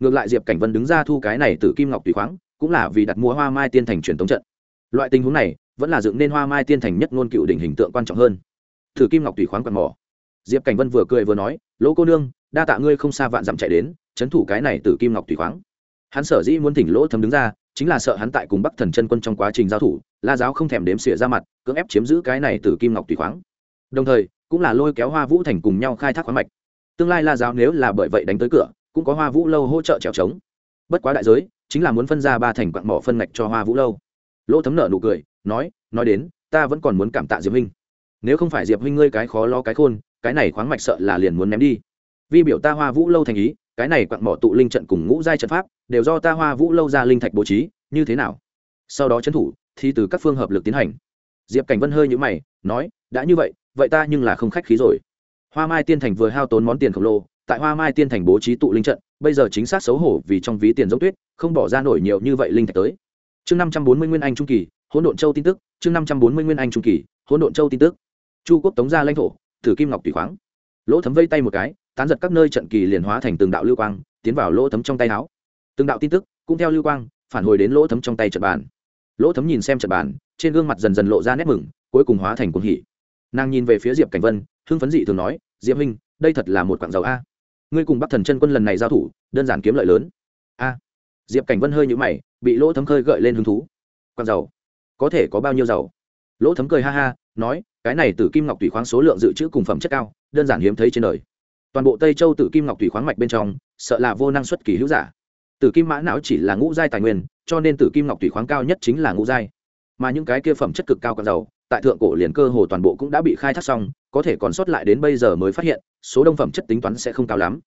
Ngược lại diệp cảnh vân đứng ra thu cái này từ kim ngọc tùy khoáng, cũng là vì đặt mua hoa mai tiên thành truyền tống trận. Loại tình huống này, vẫn là dựng nên hoa mai tiên thành nhất ngôn cựu đỉnh hình tượng quan trọng hơn. Thử kim ngọc tùy khoáng quạt mỏ. Diệp cảnh vân vừa cười vừa nói, lỗ cô nương, đa tạ ngươi không xa vạn dặm chạy đến trấn thủ cái này từ kim ngọc thủy khoáng. Hắn sở dĩ muốn thỉnh lỗ thấm đứng ra, chính là sợ hắn tại cùng bắc thần chân quân trong quá trình giao thủ, la giáo không thèm đếm xỉa ra mặt, cưỡng ép chiếm giữ cái này từ kim ngọc thủy khoáng. Đồng thời, cũng là lôi kéo hoa vũ thành cùng nhau khai thác khoáng mạch. Tương lai la giáo nếu là bởi vậy đánh tới cửa, cũng có hoa vũ lâu hỗ trợ trèo trống. Bất quá đại giới, chính là muốn phân ra ba thành quặng mỏ phân ngạch cho hoa vũ lâu. Lỗ thấm nợ nụ cười, nói nói đến, ta vẫn còn muốn cảm tạ diệp huynh. Nếu không phải diệp huynh ngươi cái khó lo cái khôn, cái này khoáng mạch sợ là liền muốn ném đi. Vi biểu ta hoa vũ lâu thành ý cái này quặng mỏ tụ linh trận cùng ngũ giai trận pháp, đều do ta hoa vũ lâu ra linh thạch bố trí, như thế nào? Sau đó trấn thủ thì từ các phương hợp lực tiến hành. Diệp cảnh vân hơi nhữ mày, nói, đã như vậy vậy ta nhưng là không khách khí rồi. Hoa mai tiên thành vừa hao tốn món tiền khổng lồ, tại hoa mai tiên thành bố trí tụ linh trận, bây giờ chính xác xấu hổ vì trong ví tiền giống tuyết, không bỏ ra nổi nhiều như vậy linh thạch tới. Chương năm trăm bốn mươi nguyên anh trung kỳ, hỗn độn châu tin tức, chương năm trăm bốn mươi nguyên anh trung kỳ, hỗn độn châu tin tức. Chu quốc tống ra lãnh thổ, thử kim ngọc tùy khoáng. Lỗ thấm vây tay một cái tán giật các nơi trận kỳ liền hóa thành từng đạo lưu quang, tiến vào lỗ thấm trong tay áo. Từng đạo tin tức cũng theo lưu quang, phản hồi đến lỗ thấm trong tay trận bàn. Lỗ thấm nhìn xem trận bàn, trên gương mặt dần dần lộ ra nét mừng, cuối cùng hóa thành cuồng hỉ. Nàng nhìn về phía diệp cảnh vân, hưng phấn dị thường nói, diệp huynh, đây thật là một quặng dầu a. Ngươi cùng bắc thần chân quân lần này giao thủ, đơn giản kiếm lợi lớn. A. Diệp cảnh vân hơi nhũ mày, bị lỗ thấm khơi gợi lên hứng thú. Quặng dầu có thể có bao nhiêu dầu lỗ thấm cười ha ha, nói, cái này từ kim ngọc tùy khoáng số lượng dự trữ cùng phẩm chất cao, đơn giản hiếm thấy trên đời toàn bộ tây châu tử kim ngọc thủy khoáng mạch bên trong, sợ là vô năng suất kỳ hữu giả. Tử kim mã não chỉ là ngũ giai tài nguyên, cho nên tử kim ngọc thủy khoáng cao nhất chính là ngũ giai. Mà những cái kia phẩm chất cực cao còn giàu, tại thượng cổ liền cơ hồ toàn bộ cũng đã bị khai thác xong, có thể còn sót lại đến bây giờ mới phát hiện, số đông phẩm chất tính toán sẽ không cao lắm.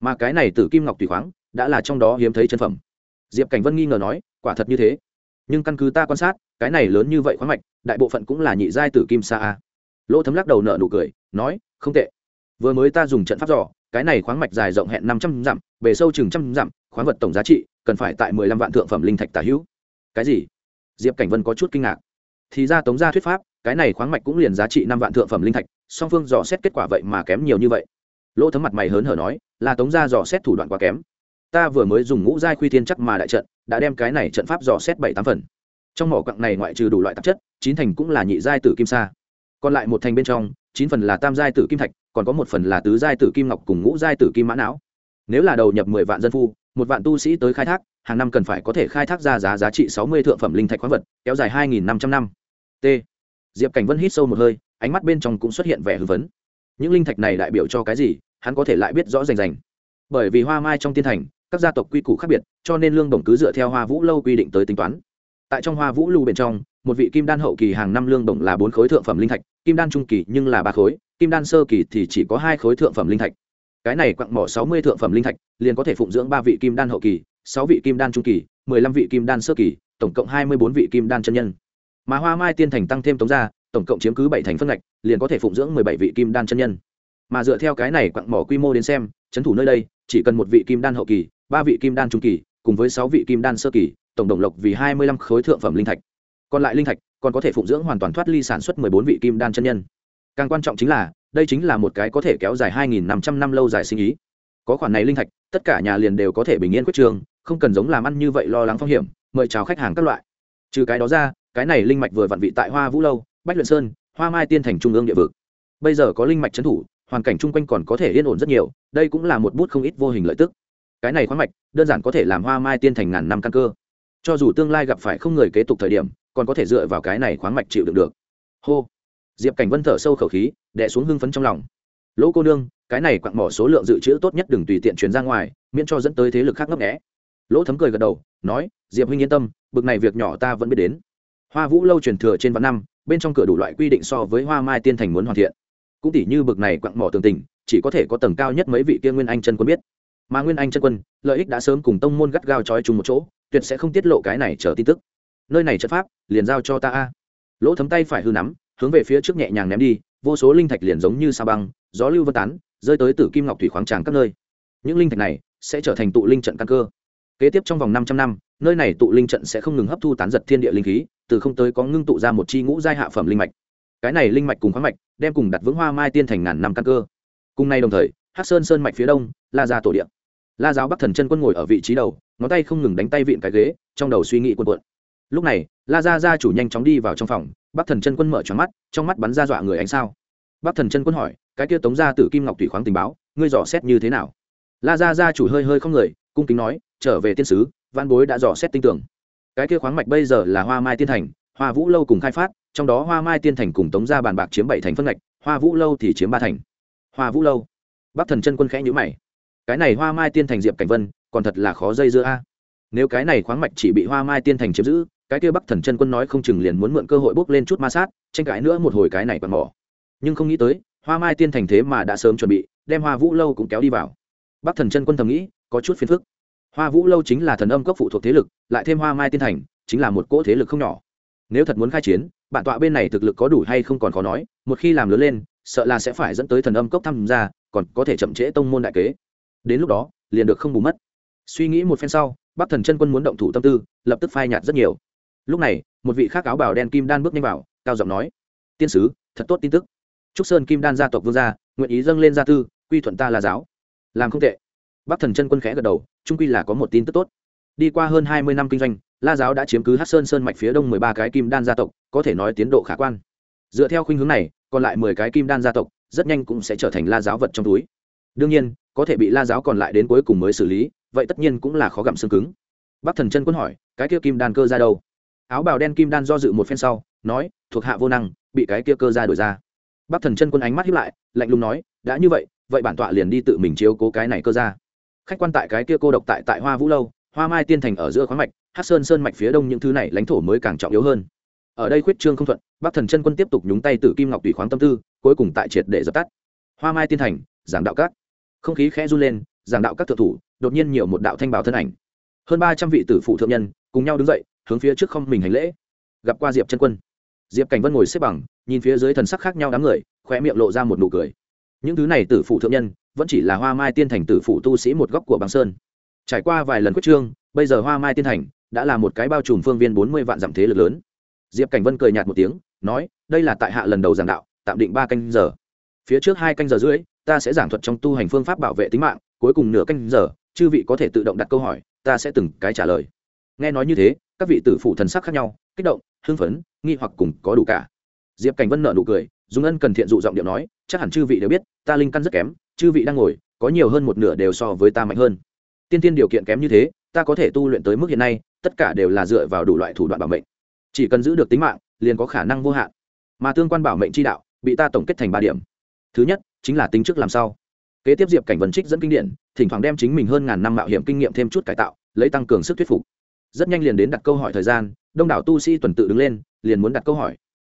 Mà cái này tử kim ngọc thủy khoáng, đã là trong đó hiếm thấy chân phẩm. Diệp cảnh vân nghi ngờ nói, quả thật như thế. Nhưng căn cứ ta quan sát, cái này lớn như vậy khoáng mạch, đại bộ phận cũng là nhị giai tử kim sa a. Lỗ thấm lắc đầu nợ nụ cười, nói, không tệ vừa mới ta dùng trận pháp dò, cái này khoáng mạch dài rộng hẹn năm trăm dặm, bề sâu chừng trăm dặm, khoáng vật tổng giá trị cần phải tại mười lăm vạn thượng phẩm linh thạch tả hữu. Cái gì? Diệp cảnh vân có chút kinh ngạc. Thì ra tống gia thuyết pháp, cái này khoáng mạch cũng liền giá trị năm vạn thượng phẩm linh thạch, song phương dò xét kết quả vậy mà kém nhiều như vậy. Lỗ thấm mặt mày hớn hở nói, là tống gia dò xét thủ đoạn quá kém. Ta vừa mới dùng ngũ giai khuy thiên chắc mà đại trận, đã đem cái này trận pháp dò xét bảy tám phần. Trong mỏ quặng này ngoại trừ đủ loại tạp chất, chín thành cũng là nhị giai tử kim sa. Còn lại một thành bên trong, chín phần là tam giai tử kim thạch còn có một phần là tứ giai tử kim ngọc cùng ngũ giai tử kim mã não. Nếu là đầu nhập mười vạn dân phu, một vạn tu sĩ tới khai thác, hàng năm cần phải có thể khai thác ra giá giá trị sáu mươi thượng phẩm linh thạch khoáng vật, kéo dài hai nghìn năm trăm năm. T. Diệp cảnh vân hít sâu một hơi, ánh mắt bên trong cũng xuất hiện vẻ hưng vấn những linh thạch này đại biểu cho cái gì, hắn có thể lại biết rõ rành rành. Bởi vì hoa mai trong tiên thành, các gia tộc quy củ khác biệt, cho nên lương đồng cứ dựa theo hoa vũ lâu quy định tới tính toán. Tại trong hoa vũ lưu bên trong, một vị kim đan hậu kỳ hàng năm lương đồng là bốn khối thượng phẩm linh thạch, kim đan trung kỳ nhưng là ba khối kim đan sơ kỳ thì chỉ có hai khối thượng phẩm linh thạch. Cái này quặng mỏ sáu mươi thượng phẩm linh thạch, liền có thể phụng dưỡng ba vị kim đan hậu kỳ, sáu vị kim đan trung kỳ, mười lăm vị kim đan sơ kỳ, tổng cộng hai mươi bốn vị kim đan chân nhân. Mà hoa mai tiên thành tăng thêm tống gia, tổng cộng chiếm cứ bảy thành phân ngạch, liền có thể phụng dưỡng mười bảy vị kim đan chân nhân. Mà dựa theo cái này quặng mỏ quy mô đến xem trấn thủ nơi đây, chỉ cần một vị kim đan hậu kỳ, ba vị kim đan trung kỳ, cùng với sáu vị kim đan sơ kỳ, tổng đồng lộc vì hai mươi lăm khối thượng phẩm linh thạch. Còn lại linh thạch còn có thể phụng dưỡng hoàn toàn thoát ly sản xuất mười bốn vị kim đan chân nhân càng quan trọng chính là, đây chính là một cái có thể kéo dài hai nghìn năm trăm năm lâu dài sinh ý. Có khoản này linh thạch, tất cả nhà liền đều có thể bình yên quyết trường, không cần giống làm ăn như vậy lo lắng phong hiểm, mời chào khách hàng các loại. Trừ cái đó ra, cái này linh mạch vừa vặn vị tại hoa vũ lâu, bách luyện sơn, hoa mai tiên thành trung ương địa vực. Bây giờ có linh mạch trấn thủ, hoàn cảnh chung quanh còn có thể yên ổn rất nhiều, đây cũng là một bút không ít vô hình lợi tức. Cái này khoáng mạch, đơn giản có thể làm hoa mai tiên thành ngàn năm căn cơ. Cho dù tương lai gặp phải không người kế tục thời điểm, còn có thể dựa vào cái này khoáng mạch chịu đựng được. Hô diệp cảnh vân thở sâu khẩu khí đẻ xuống hưng phấn trong lòng. Lỗ cô nương, cái này quặng mỏ số lượng dự trữ tốt nhất đừng tùy tiện chuyển ra ngoài, miễn cho dẫn tới thế lực khác ngấp nghẽ lỗ thấm cười gật đầu, nói, diệp huynh yên tâm, bực này việc nhỏ ta vẫn biết đến. Hoa vũ lâu truyền thừa trên vạn năm, bên trong cửa đủ loại quy định so với hoa mai tiên thành muốn hoàn thiện. Cũng tỷ như bực này quặng mỏ tường tình, chỉ có thể có tầng cao nhất mấy vị kia nguyên anh chân quân biết. Mà nguyên anh chân quân, lợi ích đã sớm cùng tông môn gắt gao trói chung một chỗ, tuyệt sẽ không tiết lộ cái này chờ tin tức. Nơi này chất pháp, liền giao cho ta a. Lỗ thấm tay phải hư nắm hướng về phía trước nhẹ nhàng ném đi, vô số linh thạch liền giống như sa băng, gió lưu vân tán, rơi tới từ kim ngọc thủy khoáng tràng các nơi. Những linh thạch này sẽ trở thành tụ linh trận căn cơ. Kế tiếp trong vòng 500 năm, nơi này tụ linh trận sẽ không ngừng hấp thu tán giật thiên địa linh khí, từ không tới có ngưng tụ ra một chi ngũ giai hạ phẩm linh mạch. Cái này linh mạch cùng khoáng mạch đem cùng đặt vững hoa mai tiên thành ngàn năm căn cơ. Cùng nay đồng thời, hắc sơn sơn mạch phía đông, la ra tổ điện la giáo bắc thần chân quân ngồi ở vị trí đầu, ngón tay không ngừng đánh tay vịn cái ghế, trong đầu suy nghĩ cuộn cuộn. Lúc này, la gia gia chủ nhanh chóng đi vào trong phòng bắc thần chân quân mở tròn mắt, trong mắt bắn ra dọa người ánh sao. Bắc thần chân quân hỏi, cái kia tống gia tử kim ngọc thủy khoáng tình báo, ngươi dò xét như thế nào? La gia gia chủ hơi hơi không người, cung kính nói, trở về tiên sứ, văn bối đã dò xét tin tưởng. Cái kia khoáng mạch bây giờ là hoa mai tiên thành, hoa vũ lâu cùng khai phát, trong đó hoa mai tiên thành cùng tống gia bàn bạc chiếm bảy thành phân ngạch, hoa vũ lâu thì chiếm ba thành. Hoa vũ lâu. Bắc thần chân quân khẽ nhữ mày. Cái này hoa mai tiên thành diệp cảnh vân, còn thật là khó dây dưa a. Nếu cái này khoáng mạch chỉ bị hoa mai tiên thành chiếm giữ cái kia bắc thần chân quân nói không chừng liền muốn mượn cơ hội bốc lên chút ma sát, tranh cãi nữa một hồi cái này còn mỏ. Nhưng không nghĩ tới, hoa mai tiên thành thế mà đã sớm chuẩn bị, đem hoa vũ lâu cũng kéo đi vào. Bắc thần chân quân thầm nghĩ, có chút phiền phức. Hoa vũ lâu chính là thần âm cấp phụ thuộc thế lực, lại thêm hoa mai tiên thành, chính là một cỗ thế lực không nhỏ. Nếu thật muốn khai chiến, bản tọa bên này thực lực có đủ hay không còn khó nói, một khi làm lớn lên, sợ là sẽ phải dẫn tới thần âm cốc tham gia, còn có thể chậm trễ tông môn đại kế. Đến lúc đó, liền được không bù mất. Suy nghĩ một phen sau, bắc thần chân quân muốn động thủ tâm tư, lập tức phai nhạt rất nhiều lúc này, một vị khác áo bào đen kim đan bước nhanh vào, cao giọng nói, tiên sứ, thật tốt tin tức. Trúc sơn kim đan gia tộc vương gia, nguyện ý dâng lên gia tư, quy thuận ta là giáo. Làm không tệ. Bắc thần chân quân khẽ gật đầu, trung quy là có một tin tức tốt. Đi qua hơn hai mươi năm kinh doanh, la giáo đã chiếm cứ hát sơn sơn mạch phía đông mười ba cái kim đan gia tộc, có thể nói tiến độ khả quan. Dựa theo khuynh hướng này, còn lại mười cái kim đan gia tộc, rất nhanh cũng sẽ trở thành la giáo vật trong túi. Đương nhiên, có thể bị la giáo còn lại đến cuối cùng mới xử lý, vậy tất nhiên cũng là khó gặm xương cứng. Bắc thần chân quân hỏi, cái kia kim đan cơ ra đâu? Áo bào đen kim đan do dự một phen sau, nói, thuộc hạ vô năng, bị cái kia cơ ra đổi ra. Bắc thần chân quân ánh mắt hiếp lại, lạnh lùng nói, đã như vậy vậy bản tọa liền đi tự mình chiếu cố cái này cơ ra khách quan tại cái kia cô độc tại tại hoa vũ lâu, hoa mai tiên thành ở giữa khoáng mạch hát sơn sơn mạch phía đông những thứ này lãnh thổ mới càng trọng yếu hơn. Ở đây khuyết trương không thuận, bắc thần chân quân tiếp tục nhúng tay từ kim ngọc tùy khoáng tâm tư, cuối cùng tại triệt để dập tắt. Hoa mai tiên thành, giảng đạo các. Không khí khẽ run lên, giảng đạo các thượng thủ, đột nhiên nhiều một đạo thanh bảo thân ảnh. Hơn ba trăm vị tử phụ thượng nhân, cùng nhau đứng dậy hướng phía trước không mình hành lễ. Gặp qua diệp chân quân. Diệp cảnh vân ngồi xếp bằng, nhìn phía dưới thần sắc khác nhau đám người khoe miệng lộ ra một nụ cười. Những thứ này tử phụ thượng nhân, vẫn chỉ là hoa mai tiên thành tử phụ tu sĩ một góc của băng sơn. Trải qua vài lần quyết trương, bây giờ hoa mai tiên thành đã là một cái bao trùm phương viên bốn mươi vạn dặm thế lực lớn. Diệp cảnh vân cười nhạt một tiếng, nói, đây là tại hạ lần đầu giảng đạo, tạm định ba canh giờ. Phía trước hai canh giờ rưỡi, ta sẽ giảng thuật trong tu hành phương pháp bảo vệ tính mạng, cuối cùng nửa canh giờ, chư vị có thể tự động đặt câu hỏi, ta sẽ từng cái trả lời nghe nói như thế, các vị tử phụ thần sắc khác nhau, kích động, hưng phấn, nghi hoặc cùng có đủ cả. Diệp cảnh vân nợ nụ cười, dùng ân cần thiện dụ giọng điệu nói, chắc hẳn chư vị đều biết, ta linh căn rất kém, chư vị đang ngồi, có nhiều hơn một nửa đều so với ta mạnh hơn. Tiên tiên điều kiện kém như thế, ta có thể tu luyện tới mức hiện nay, tất cả đều là dựa vào đủ loại thủ đoạn bảo mệnh. Chỉ cần giữ được tính mạng, liền có khả năng vô hạn. Mà tương quan bảo mệnh chi đạo, bị ta tổng kết thành ba điểm. Thứ nhất, chính là tính trước làm sao kế tiếp diệp cảnh vân trích dẫn kinh điển, thỉnh thoảng đem chính mình hơn ngàn năm mạo hiểm kinh nghiệm thêm chút cải tạo, lấy tăng cường sức thuyết phục rất nhanh liền đến đặt câu hỏi thời gian, đông đảo tu sĩ tuần tự đứng lên, liền muốn đặt câu hỏi.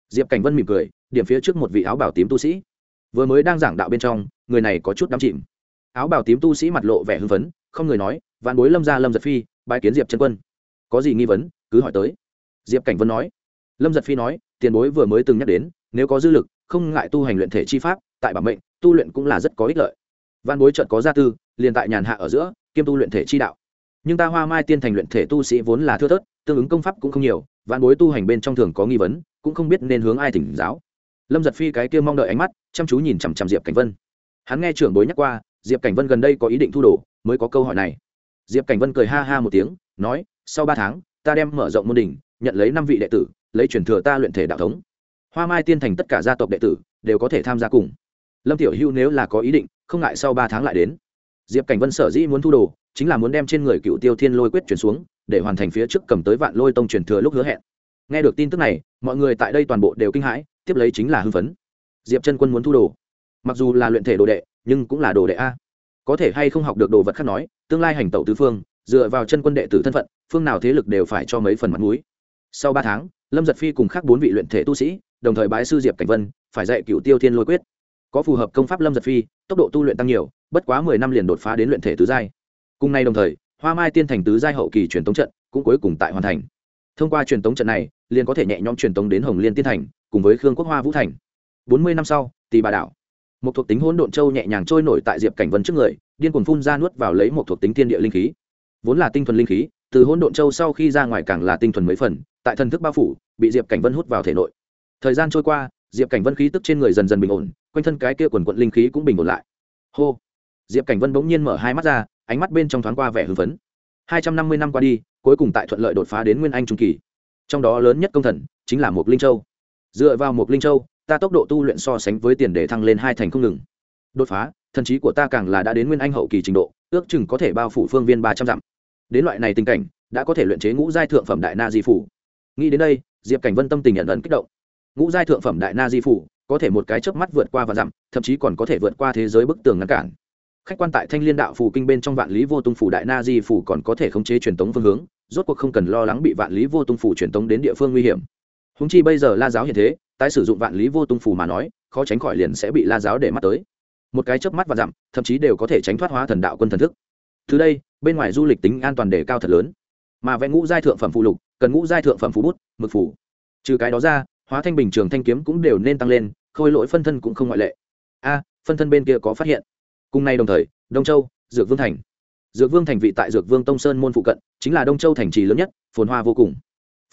Diệp cảnh vân mỉm cười, điểm phía trước một vị áo bảo tím tu sĩ. Vừa mới đang giảng đạo bên trong, người này có chút đắm chìm. Áo bảo tím tu sĩ mặt lộ vẻ hưng phấn, không người nói, vạn bối lâm ra lâm giật phi bãi kiến diệp chân quân. Có gì nghi vấn, cứ hỏi tới. Diệp cảnh vân nói. Lâm giật phi nói, tiền bối vừa mới từng nhắc đến, nếu có dư lực, không ngại tu hành luyện thể chi pháp, tại bản mệnh, tu luyện cũng là rất có ích lợi. Văn bối trận có gia tư, liền tại nhàn hạ ở giữa, kiêm tu luyện thể chi đạo nhưng ta hoa mai tiên thành luyện thể tu sĩ vốn là thưa thớt, tương ứng công pháp cũng không nhiều, vạn bối tu hành bên trong thường có nghi vấn, cũng không biết nên hướng ai thỉnh giáo. Lâm giật phi cái kia mong đợi ánh mắt, chăm chú nhìn chằm chằm diệp cảnh vân. Hắn nghe trưởng bối nhắc qua, diệp cảnh vân gần đây có ý định thu đồ, mới có câu hỏi này. Diệp cảnh vân cười ha ha một tiếng, nói, sau ba tháng, ta đem mở rộng môn đình nhận lấy năm vị đệ tử, lấy truyền thừa ta luyện thể đạo thống. Hoa mai tiên thành tất cả gia tộc đệ tử, đều có thể tham gia cùng. Lâm tiểu hưu nếu là có ý định, không ngại sau ba tháng lại đến. Diệp cảnh vân sở dĩ muốn thu đồ chính là muốn đem trên người cựu tiêu thiên lôi quyết chuyển xuống, để hoàn thành phía trước cầm tới vạn lôi tông truyền thừa lúc hứa hẹn. Nghe được tin tức này, mọi người tại đây toàn bộ đều kinh hãi, tiếp lấy chính là hưng phấn. Diệp chân quân muốn thu đồ. Mặc dù là luyện thể đồ đệ, nhưng cũng là đồ đệ a. Có thể hay không học được đồ vật khác nói, tương lai hành tẩu tứ phương, dựa vào chân quân đệ tử thân phận, phương nào thế lực đều phải cho mấy phần mặt mũi. Sau ba tháng, lâm giật phi cùng khác bốn vị luyện thể tu sĩ, đồng thời bái sư diệp cảnh vân, phải dạy cựu tiêu thiên lôi quyết. Có phù hợp công pháp lâm giật phi, tốc độ tu luyện tăng nhiều, bất quá mười năm liền đột phá đến luyện thể tứ giai cùng nay đồng thời, hoa mai tiên thành tứ giai hậu kỳ truyền tống trận cũng cuối cùng tại hoàn thành. Thông qua truyền tống trận này, liền có thể nhẹ nhõm truyền tống đến hồng liên tiên thành, cùng với khương quốc hoa vũ thành. Bốn mươi năm sau tì bà đảo. Một thuộc tính hỗn độn châu nhẹ nhàng trôi nổi tại diệp cảnh vân trước người, điên cuồng phun ra nuốt vào lấy một thuộc tính thiên địa linh khí. Vốn là tinh thuần linh khí, từ hỗn độn châu sau khi ra ngoài càng là tinh thuần mấy phần, tại thần thức bao phủ, bị diệp cảnh vân hút vào thể nội. Thời gian trôi qua, diệp cảnh vân khí tức trên người dần dần bình ổn, quanh thân cái kia quần quận linh khí cũng bình ổn lại. Hô! Diệp cảnh vân bỗng nhiên mở hai mắt ra ánh mắt bên trong thoáng qua vẻ hưng phấn. Hai trăm năm mươi năm qua đi, cuối cùng tại thuận lợi đột phá đến nguyên anh trung kỳ. Trong đó lớn nhất công thần chính là một linh châu. Dựa vào một linh châu, ta tốc độ tu luyện so sánh với tiền đề thăng lên hai thành không ngừng. Đột phá, thần trí của ta càng là đã đến nguyên anh hậu kỳ trình độ, ước chừng có thể bao phủ phương viên ba trăm dặm. Đến loại này tình cảnh, đã có thể luyện chế ngũ giai thượng phẩm đại na di phủ. Nghĩ đến đây, diệp cảnh vân tâm tình nhận ẩn kích động. Ngũ giai thượng phẩm đại na di phủ, có thể một cái chớp mắt vượt qua và dặm, thậm chí còn có thể vượt qua thế giới bức tường ngăn cản khách quan tại thanh liên đạo phù kinh bên trong vạn lý vô tung phủ đại na di phủ còn có thể khống chế truyền tống phương hướng, rốt cuộc không cần lo lắng bị vạn lý vô tung phủ truyền tống đến địa phương nguy hiểm. Húng chi bây giờ la giáo hiện thế, tái sử dụng vạn lý vô tung phủ mà nói, khó tránh khỏi liền sẽ bị la giáo để mắt tới. Một cái chớp mắt và dặm, thậm chí đều có thể tránh thoát hóa thần đạo quân thần thức. Từ đây, bên ngoài du lịch tính an toàn đề cao thật lớn. Mà vẽ ngũ giai thượng phẩm phụ lục, cần ngũ giai thượng phẩm phú bút, mực phủ trừ cái đó ra, hóa thanh bình trường thanh kiếm cũng đều nên tăng lên, khôi lỗi phân thân cũng không ngoại lệ. A, phân thân bên kia có phát hiện cùng nay đồng thời, đông châu, dược vương thành. Dược vương thành vị tại dược vương tông sơn môn phụ cận, chính là đông châu thành trì lớn nhất, phồn hoa vô cùng.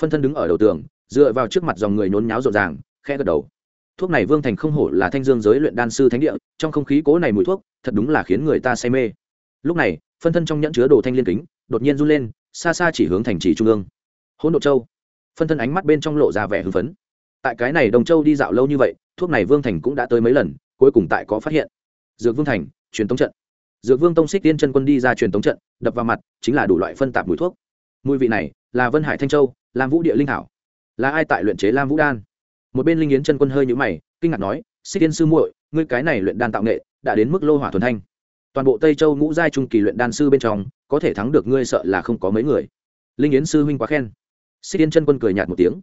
Phân thân đứng ở đầu tường, dựa vào trước mặt dòng người nhốn nháo rộn ràng khe gật đầu. Thuốc này vương thành không hổ là thanh dương giới luyện đan sư thánh địa, trong không khí cố này mùi thuốc, thật đúng là khiến người ta say mê. Lúc này, phân thân trong nhẫn chứa đồ thanh liên kính, đột nhiên run lên, xa xa chỉ hướng thành trì trung ương. Hỗn độ châu. Phân thân ánh mắt bên trong lộ ra vẻ hưng phấn. Tại cái này đồng châu đi dạo lâu như vậy, thuốc này vương thành cũng đã tới mấy lần, cuối cùng tại có phát hiện dược vương thành, truyền tống trận. Dược vương tông xích tiên chân quân đi ra truyền tống trận, đập vào mặt, chính là đủ loại phân tạp mùi thuốc. Mùi vị này là vân hải thanh châu, lam vũ địa linh thảo. Là ai tại luyện chế lam vũ đan? Một bên linh yến chân quân hơi nhũ mày, kinh ngạc nói, xích tiên sư muội, ngươi cái này luyện đan tạo nghệ đã đến mức lô hỏa thuần thanh. Toàn bộ tây châu ngũ giai trung kỳ luyện đan sư bên trong, có thể thắng được ngươi sợ là không có mấy người. Linh yến sư huynh quá khen. Xích tiên chân quân cười nhạt một tiếng.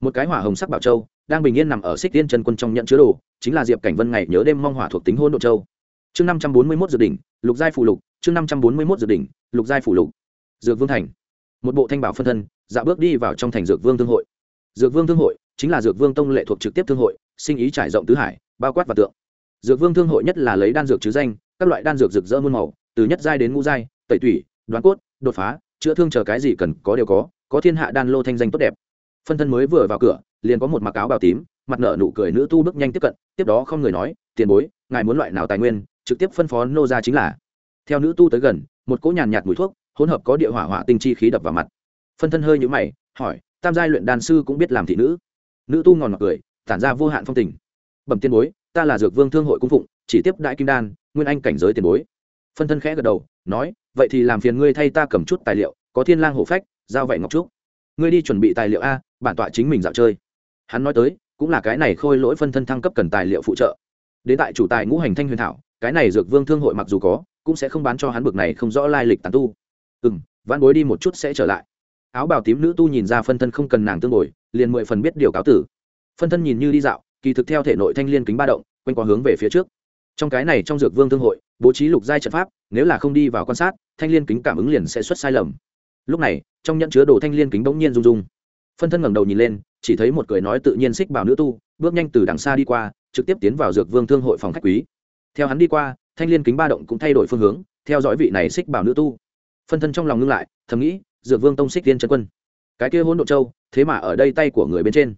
Một cái hỏa hồng sắc bảo châu, đang bình yên nằm ở xích tiên chân quân trong nhận chứa đồ, chính là diệp cảnh vân ngày nhớ đêm mong hỏa thuộc tính hôn độ châu chương năm trăm bốn mươi mốt dược đỉnh lục giai phụ lục, chương năm trăm bốn mươi mốt dược đỉnh lục giai phụ lục. Dược vương thành. Một bộ thanh bảo phân thân dạo bước đi vào trong thành dược vương thương hội. Dược vương thương hội chính là dược vương tông lệ thuộc trực tiếp thương hội, sinh ý trải rộng tứ hải, bao quát và tượng. Dược vương thương hội nhất là lấy đan dược chứ danh, các loại đan dược rực rỡ muôn màu, từ nhất giai đến ngũ giai, tẩy tủy, đoán cốt, đột phá, chữa thương chờ cái gì cần có đều có có thiên hạ đan lô thanh danh tốt đẹp. Phân thân mới vừa vào cửa, liền có một mặc áo bào tím, mặt nợ nụ cười nữ tu bước nhanh tiếp cận, tiếp đó không người nói, tiền bối, ngài muốn loại nào tài nguyên trực tiếp phân phó nô ra chính là. Theo nữ tu tới gần, một cỗ nhàn nhạt mùi thuốc, hỗn hợp có địa hỏa hỏa tinh chi khí đập vào mặt. Phân thân hơi nhũ mày, hỏi, tam giai luyện đan sư cũng biết làm thị nữ? Nữ tu ngòn mặt cười, tản ra vô hạn phong tình. Bẩm tiên bối, ta là dược vương thương hội cung phụng, chỉ tiếp đại kim đan, nguyên anh cảnh giới tiền bối. Phân thân khẽ gật đầu, nói, vậy thì làm phiền ngươi thay ta cầm chút tài liệu, có thiên lang hổ phách, giao vậy ngọc trúc. Ngươi đi chuẩn bị tài liệu a, bản tọa chính mình dạo chơi. Hắn nói tới, cũng là cái này khôi lỗi phân thân thăng cấp cần tài liệu phụ trợ. Đến tại chủ tài ngũ hành thanh huyền thảo cái này dược vương thương hội mặc dù có, cũng sẽ không bán cho hắn bực này không rõ lai lịch tàn tu. Ừ m văn bối đi một chút sẽ trở lại. Áo bào tím nữ tu nhìn ra phân thân không cần nàng tương bồi, liền mười phần biết điều cáo tử. Phân thân nhìn như đi dạo, kỳ thực theo thể nội thanh liên kính ba động, quanh qua hướng về phía trước. Trong cái này trong dược vương thương hội, bố trí lục giai trận pháp, nếu là không đi vào quan sát, thanh liên kính cảm ứng liền sẽ xuất sai lầm. Lúc này, trong nhận chứa đồ thanh liên kính bỗng nhiên rung rung. Phân thân ngẩng đầu nhìn lên, chỉ thấy một cười nói tự nhiên xích bảo nữ tu, bước nhanh từ đằng xa đi qua, trực tiếp tiến vào dược vương thương hội phòng khách quý theo hắn đi qua, thanh liên kính ba động cũng thay đổi phương hướng, theo dõi vị này xích bảo nữ tu. Phân thân trong lòng ngưng lại, thầm nghĩ, dược vương tông xích tiên chân quân. Cái kia hỗn độ châu, thế mà ở đây tay của người bên trên.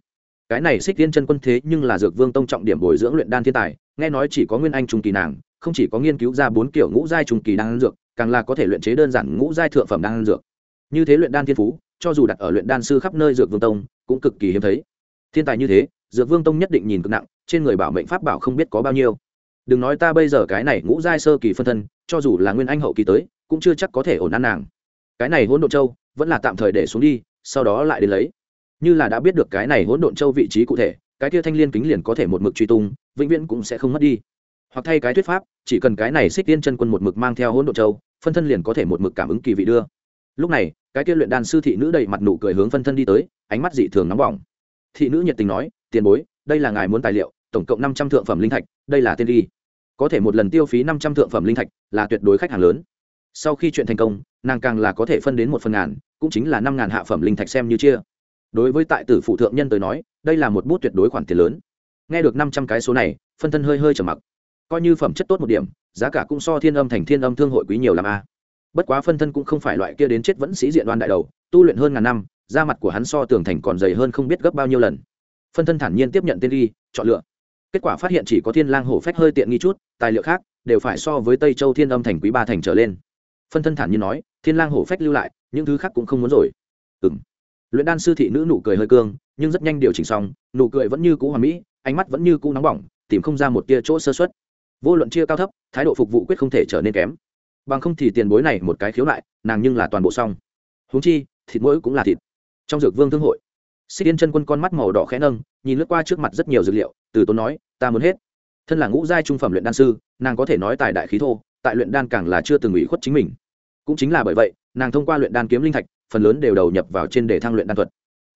Cái này xích tiên chân quân thế nhưng là dược vương tông trọng điểm bồi dưỡng luyện đan thiên tài, nghe nói chỉ có nguyên anh trung kỳ nàng, không chỉ có nghiên cứu ra bốn kiểu ngũ giai trung kỳ đan dược, càng là có thể luyện chế đơn giản ngũ giai thượng phẩm đan dược. Như thế luyện đan thiên phú, cho dù đặt ở luyện đan sư khắp nơi dược vương tông, cũng cực kỳ hiếm thấy. Thiên tài như thế, dược vương tông nhất định nhìn cực nặng, trên người bảo mệnh pháp bảo không biết có bao nhiêu đừng nói ta bây giờ cái này ngũ giai sơ kỳ phân thân, cho dù là nguyên anh hậu kỳ tới, cũng chưa chắc có thể ổn ăn nàng. Cái này hỗn độn châu, vẫn là tạm thời để xuống đi, sau đó lại đến lấy. Như là đã biết được cái này hỗn độn châu vị trí cụ thể, cái kia thanh liên kính liền có thể một mực truy tung, vĩnh viễn cũng sẽ không mất đi. Hoặc thay cái thuyết pháp, chỉ cần cái này xích tiên chân quân một mực mang theo hỗn độn châu, phân thân liền có thể một mực cảm ứng kỳ vị đưa. Lúc này, cái kia luyện đan sư thị nữ đầy mặt nụ cười hướng phân thân đi tới, ánh mắt dị thường nóng bỏng. Thị nữ nhiệt tình nói, tiền bối, đây là ngài muốn tài liệu tổng cộng năm trăm thượng phẩm linh thạch, đây là tên ghi có thể một lần tiêu phí năm trăm thượng phẩm linh thạch là tuyệt đối khách hàng lớn. Sau khi chuyện thành công, nàng càng là có thể phân đến một phần ngàn, cũng chính là năm ngàn hạ phẩm linh thạch xem như chia. Đối với tại tử phụ thượng nhân tới nói, đây là một bút tuyệt đối khoản tiền lớn. Nghe được năm trăm cái số này, phân thân hơi hơi trầm mặc. Coi như phẩm chất tốt một điểm, giá cả cũng so thiên âm thành thiên âm thương hội quý nhiều làm a. Bất quá phân thân cũng không phải loại kia đến chết vẫn sĩ diện đoan đại đầu, tu luyện hơn ngàn năm, da mặt của hắn so tường thành còn dày hơn không biết gấp bao nhiêu lần. Phân thân thản nhiên tiếp nhận tên ghi chọn lựa kết quả phát hiện chỉ có thiên lang hổ phách hơi tiện nghi chút tài liệu khác đều phải so với tây châu thiên âm thành quý ba thành trở lên. Phân thân thản như nói thiên lang hổ phách lưu lại những thứ khác cũng không muốn rồi. Ừm. Luyện đan sư thị nữ nụ cười hơi cương nhưng rất nhanh điều chỉnh xong nụ cười vẫn như cũ hoàn mỹ ánh mắt vẫn như cũ nóng bỏng tìm không ra một tia chỗ sơ xuất vô luận chia cao thấp thái độ phục vụ quyết không thể trở nên kém. Bằng không thì tiền bối này một cái khiếu lại, nàng nhưng là toàn bộ xong. Huống chi thịt mỗi cũng là thịt. Trong dược vương thương hội xích yên chân quân con mắt màu đỏ khẽ nâng, nhìn lướt qua trước mặt rất nhiều dược liệu, từ tốn nói, ta muốn hết. Thân là ngũ giai trung phẩm luyện đan sư, nàng có thể nói tài đại khí thô, tại luyện đan càng là chưa từng ủy khuất chính mình. Cũng chính là bởi vậy, nàng thông qua luyện đan kiếm linh thạch, phần lớn đều đầu nhập vào trên đề thăng luyện đan thuật.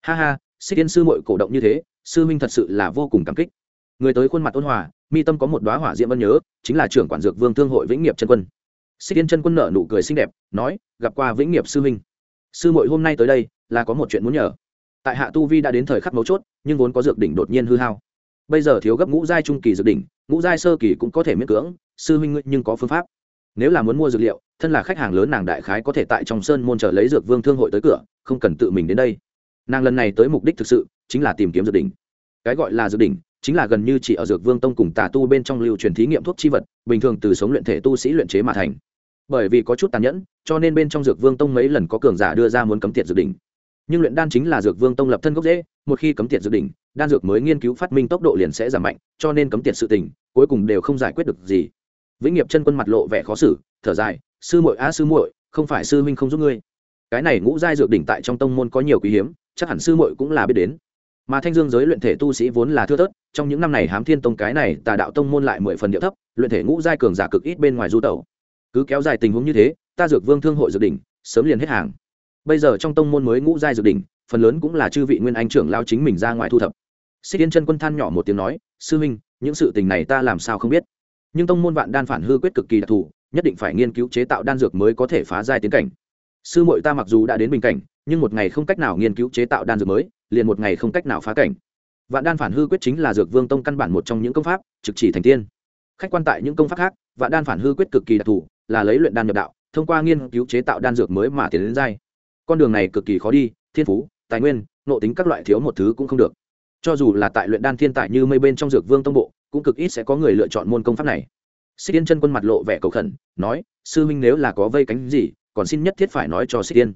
Ha ha, xích yên sư mội cổ động như thế, sư huynh thật sự là vô cùng cảm kích. Người tới khuôn mặt ôn hòa, mi tâm có một đoá hỏa diễm ân nhớ, chính là trưởng quản dược vương thương hội vĩnh nghiệp chân quân. Xích yên chân quân nở nụ cười xinh đẹp, nói, gặp qua vĩnh nghiệp sư huynh. Sư mội hôm nay tới đây, là có một chuyện muốn nhờ tại hạ tu vi đã đến thời khắc mấu chốt, nhưng vốn có dược đỉnh đột nhiên hư hao. Bây giờ thiếu gấp ngũ giai trung kỳ dược đỉnh, ngũ giai sơ kỳ cũng có thể miễn cưỡng, sư huynh nhưng có phương pháp. Nếu là muốn mua dược liệu, thân là khách hàng lớn nàng đại khái có thể tại trong sơn môn chờ lấy dược vương thương hội tới cửa, không cần tự mình đến đây. Nàng lần này tới mục đích thực sự chính là tìm kiếm dược đỉnh. Cái gọi là dược đỉnh chính là gần như chỉ ở dược vương tông cùng tà tu bên trong lưu truyền thí nghiệm thuốc chi vật, bình thường từ sống luyện thể tu sĩ luyện chế mà thành. Bởi vì có chút tàn nhẫn, cho nên bên trong dược vương tông mấy lần có cường giả đưa ra muốn cấm tiệt dược đỉnh nhưng luyện đan chính là dược vương tông lập thân gốc dễ một khi cấm tiệt dược đỉnh, đan dược mới nghiên cứu phát minh tốc độ liền sẽ giảm mạnh, cho nên cấm tiệt sự tình, cuối cùng đều không giải quyết được gì. Vĩnh nghiệp chân quân mặt lộ vẻ khó xử, thở dài, sư muội a sư muội, không phải sư huynh không giúp ngươi. Cái này ngũ giai dược đỉnh tại trong tông môn có nhiều quý hiếm, chắc hẳn sư muội cũng là biết đến. Mà thanh dương giới luyện thể tu sĩ vốn là thưa thớt, trong những năm này hám thiên tông cái này tà đạo tông môn lại mười phần điệu thấp, luyện thể ngũ giai cường giả cực ít bên ngoài du tẩu. Cứ kéo dài tình huống như thế, ta dược vương thương hội dược đỉnh, sớm liền hết hàng bây giờ trong tông môn mới ngũ giai dự đỉnh, phần lớn cũng là chư vị nguyên anh trưởng lao chính mình ra ngoài thu thập. Xích yên chân quân than nhỏ một tiếng nói, sư huynh, những sự tình này ta làm sao không biết? Nhưng tông môn vạn đan phản hư quyết cực kỳ đặc thù, nhất định phải nghiên cứu chế tạo đan dược mới có thể phá giai tiến cảnh. Sư muội ta mặc dù đã đến bình cảnh, nhưng một ngày không cách nào nghiên cứu chế tạo đan dược mới, liền một ngày không cách nào phá cảnh. Vạn đan phản hư quyết chính là dược vương tông căn bản một trong những công pháp, trực chỉ thành tiên. Khách quan tại những công pháp khác, vạn đan phản hư quyết cực kỳ đặc thù, là lấy luyện đan nhập đạo, thông qua nghiên cứu chế tạo đan dược mới mà tiến đến giai con đường này cực kỳ khó đi, thiên phú, tài nguyên nộ tính các loại thiếu một thứ cũng không được. Cho dù là tại luyện đan thiên tài như mây bên trong dược vương tông bộ, cũng cực ít sẽ có người lựa chọn môn công pháp này. Xích yên chân quân mặt lộ vẻ cầu khẩn, nói, sư huynh nếu là có vây cánh gì, còn xin nhất thiết phải nói cho xích yên.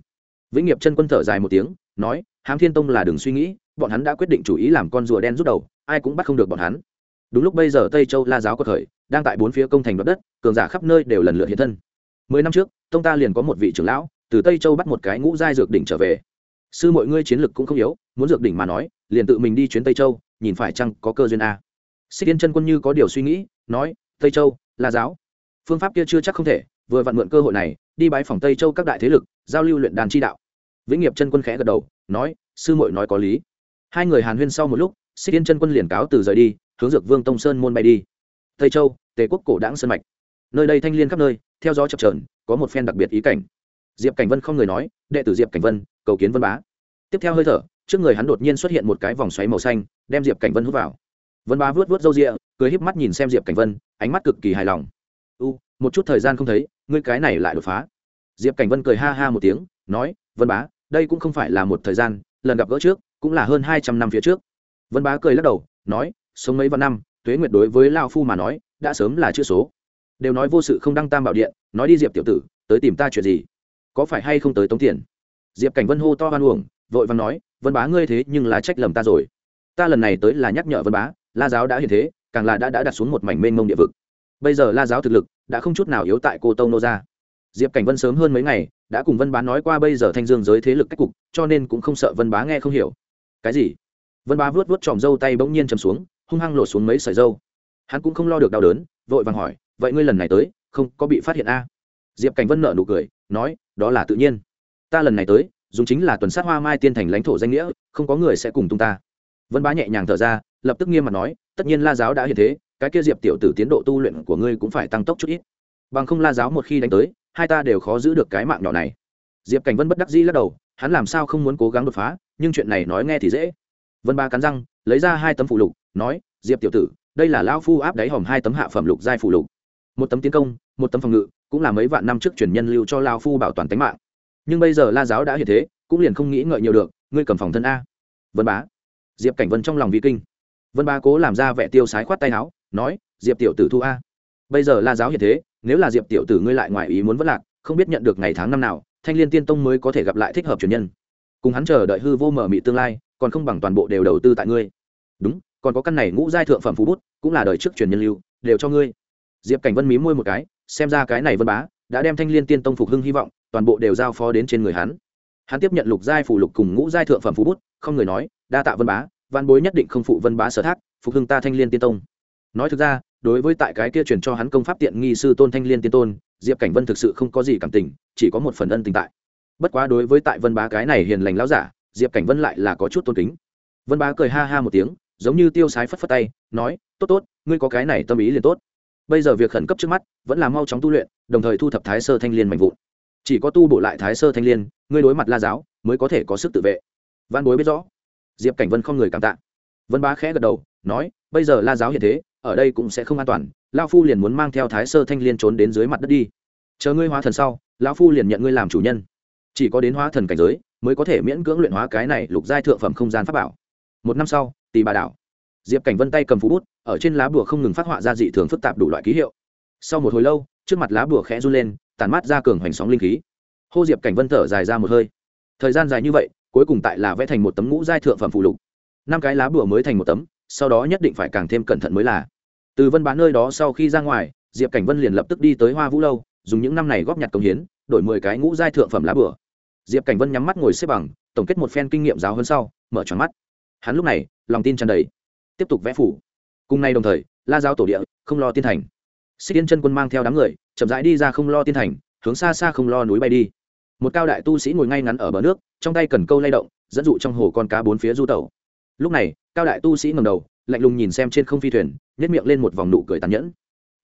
Vĩnh nghiệp chân quân thở dài một tiếng, nói, hám thiên tông là đừng suy nghĩ, bọn hắn đã quyết định chủ ý làm con rùa đen rút đầu, ai cũng bắt không được bọn hắn. Đúng lúc bây giờ tây châu la giáo có thời đang tại bốn phía công thành đoạt đất, cường giả khắp nơi đều lần lượt hiện thân. Mười năm trước, tông ta liền có một vị trưởng lão từ tây châu bắt một cái ngũ giai dược đỉnh trở về. Sư mọi ngươi chiến lực cũng không yếu, muốn dược đỉnh mà nói, liền tự mình đi chuyến tây châu, nhìn phải chăng có cơ duyên a. Xích yên chân quân như có điều suy nghĩ, nói, tây châu là giáo. Phương pháp kia chưa chắc không thể, vừa vặn mượn cơ hội này, đi bái phòng tây châu các đại thế lực, giao lưu luyện đàn chi đạo. Vĩnh nghiệp chân quân khẽ gật đầu, nói, sư muội nói có lý. Hai người hàn huyên sau một lúc, xích yên chân quân liền cáo từ rời đi, hướng dược vương tông sơn môn bay đi. Tây châu, tề quốc cổ đáng sơn mạch. Nơi đây thanh liên khắp nơi, theo gió chập trờn có một phen đặc biệt ý cảnh diệp cảnh vân không người nói, đệ tử diệp cảnh vân, cầu kiến vân bá. Tiếp theo hơi thở, trước người hắn đột nhiên xuất hiện một cái vòng xoáy màu xanh, đem diệp cảnh vân hút vào. Vân bá vớt vớt râu rịa cười híp mắt nhìn xem diệp cảnh vân, ánh mắt cực kỳ hài lòng. U, một chút thời gian không thấy, ngươi cái này lại đột phá. Diệp cảnh vân cười ha ha một tiếng, nói, vân bá, đây cũng không phải là một thời gian, lần gặp gỡ trước, cũng là hơn hai trăm năm phía trước. Vân bá cười lắc đầu, nói, sống mấy vạn năm, tuế nguyệt đối với lao phu mà nói, đã sớm là chữ số. Đều nói vô sự không đăng tam bảo điện, nói đi diệp tiểu tử, tới tìm ta chuyện gì? Có phải hay không tới tống tiền? Diệp cảnh vân hô to hoan uổng, vội vàng nói, vân bá ngươi thế nhưng là trách lầm ta rồi. Ta lần này tới là nhắc nhở vân bá, la giáo đã hiện thế, càng là đã đã đặt xuống một mảnh mênh mông địa vực. Bây giờ la giáo thực lực đã không chút nào yếu tại cô tông nô ra diệp cảnh vân sớm hơn mấy ngày đã cùng vân bá nói qua bây giờ thanh dương giới thế lực cách cục, cho nên cũng không sợ vân bá nghe không hiểu. Cái gì? Vân bá vuốt vuốt tròm râu tay bỗng nhiên chầm xuống, hung hăng lột xuống mấy sợi râu hắn cũng không lo được đau đớn, vội vàng hỏi, vậy ngươi lần này tới, không có bị phát hiện a? à? Diệp cảnh vân nợ nụ cười, nói, đó là tự nhiên. Ta lần này tới, dùng chính là tuần sát hoa mai tiên thành lãnh thổ danh nghĩa, không có người sẽ cùng tung ta. Vân bá nhẹ nhàng thở ra, lập tức nghiêm mặt nói, tất nhiên la giáo đã hiện thế, cái kia diệp tiểu tử tiến độ tu luyện của ngươi cũng phải tăng tốc chút ít. Bằng không la giáo một khi đánh tới, hai ta đều khó giữ được cái mạng nhỏ này. Diệp cảnh vân bất đắc dĩ lắc đầu, hắn làm sao không muốn cố gắng đột phá, nhưng chuyện này nói nghe thì dễ. Vân ba cắn răng, lấy ra hai tấm phụ lục, nói, diệp tiểu tử, đây là lao phu áp đáy hòm hai tấm hạ phẩm lục giai phụ lục. Một tấm tiến công, một tấm phòng ngự cũng là mấy vạn năm trước truyền nhân lưu cho lao phu bảo toàn tính mạng. Nhưng bây giờ la giáo đã hiện thế, cũng liền không nghĩ ngợi nhiều được, ngươi cầm phòng thân a. Vân bá. Diệp cảnh vân trong lòng vi kinh. Vân bá cố làm ra vẻ tiêu sái khoát tay áo, nói, diệp tiểu tử thu a. Bây giờ la giáo hiện thế, nếu là diệp tiểu tử ngươi lại ngoài ý muốn vất lạc, không biết nhận được ngày tháng năm nào, thanh liên tiên tông mới có thể gặp lại thích hợp truyền nhân. Cùng hắn chờ đợi hư vô mở mị tương lai, còn không bằng toàn bộ đều đầu tư tại ngươi. Đúng, còn có căn này ngũ giai thượng phẩm phú bút, cũng là đời trước truyền nhân lưu, đều cho ngươi. Diệp cảnh vân mí môi một cái xem ra cái này vân bá đã đem thanh liên tiên tông phục hưng hy vọng toàn bộ đều giao phó đến trên người hắn. Hắn tiếp nhận lục giai phủ lục cùng ngũ giai thượng phẩm phú bút, không người nói, đa tạ vân bá văn bối nhất định không phụ vân bá sở thác, phục hưng ta thanh liên tiên tông. Nói thực ra, đối với tại cái kia truyền cho hắn công pháp tiện nghi sư tôn thanh liên tiên tôn, diệp cảnh vân thực sự không có gì cảm tình, chỉ có một phần ân tình tại. Bất quá đối với tại vân bá cái này hiền lành lão giả, diệp cảnh vân lại là có chút tôn kính. Vân bá cười ha ha một tiếng, giống như tiêu sái phất phất tay, nói, tốt tốt, ngươi có cái này tâm ý liền tốt bây giờ việc khẩn cấp trước mắt vẫn là mau chóng tu luyện, đồng thời thu thập thái sơ thanh liên mạnh vụn. Chỉ có tu bổ lại thái sơ thanh liên, ngươi đối mặt la giáo mới có thể có sức tự vệ. Văn bối biết rõ. Diệp cảnh vân không người cảm tạ. Vân bá khẽ gật đầu, nói, bây giờ la giáo hiện thế, ở đây cũng sẽ không an toàn lao phu liền muốn mang theo thái sơ thanh liên trốn đến dưới mặt đất đi. Chờ ngươi hóa thần sau, lão phu liền nhận ngươi làm chủ nhân. Chỉ có đến hóa thần cảnh giới, mới có thể miễn cưỡng luyện hóa cái này lục giai thượng phẩm không gian pháp bảo. Một năm sau tì bà đảo diệp cảnh vân tay cầm phú bút, ở trên lá bùa không ngừng phát họa ra dị thường phức tạp đủ loại ký hiệu. Sau một hồi lâu, trước mặt lá bùa khẽ run lên tàn mát ra cường hoành sóng linh khí. Hô diệp cảnh vân thở dài ra một hơi. Thời gian dài như vậy, cuối cùng tại là vẽ thành một tấm ngũ giai thượng phẩm phụ lục. Năm cái lá bùa mới thành một tấm, sau đó nhất định phải càng thêm cẩn thận mới là. Từ vân bán nơi đó sau khi ra ngoài, diệp cảnh vân liền lập tức đi tới hoa vũ lâu, dùng những năm này góp nhặt công hiến, đổi mười cái ngũ giai thượng phẩm lá bùa. Diệp cảnh vân nhắm mắt ngồi xếp bằng, tổng kết một phen kinh nghiệm giáo hơn sau, mở tròn mắt. Hắn lúc này, lòng tin tràn đầy tiếp tục vẽ phủ. Cùng nay đồng thời, la giáo tổ địa không lo tiên thành. Xích yên chân quân mang theo đám người, chậm rãi đi ra không lo tiên thành, hướng xa xa không lo núi bay đi. Một cao đại tu sĩ ngồi ngay ngắn ở bờ nước, trong tay cần câu lay động, dẫn dụ trong hồ con cá bốn phía du tẩu. Lúc này, cao đại tu sĩ ngầm đầu, lạnh lùng nhìn xem trên không phi thuyền nhét miệng lên một vòng nụ cười tàn nhẫn.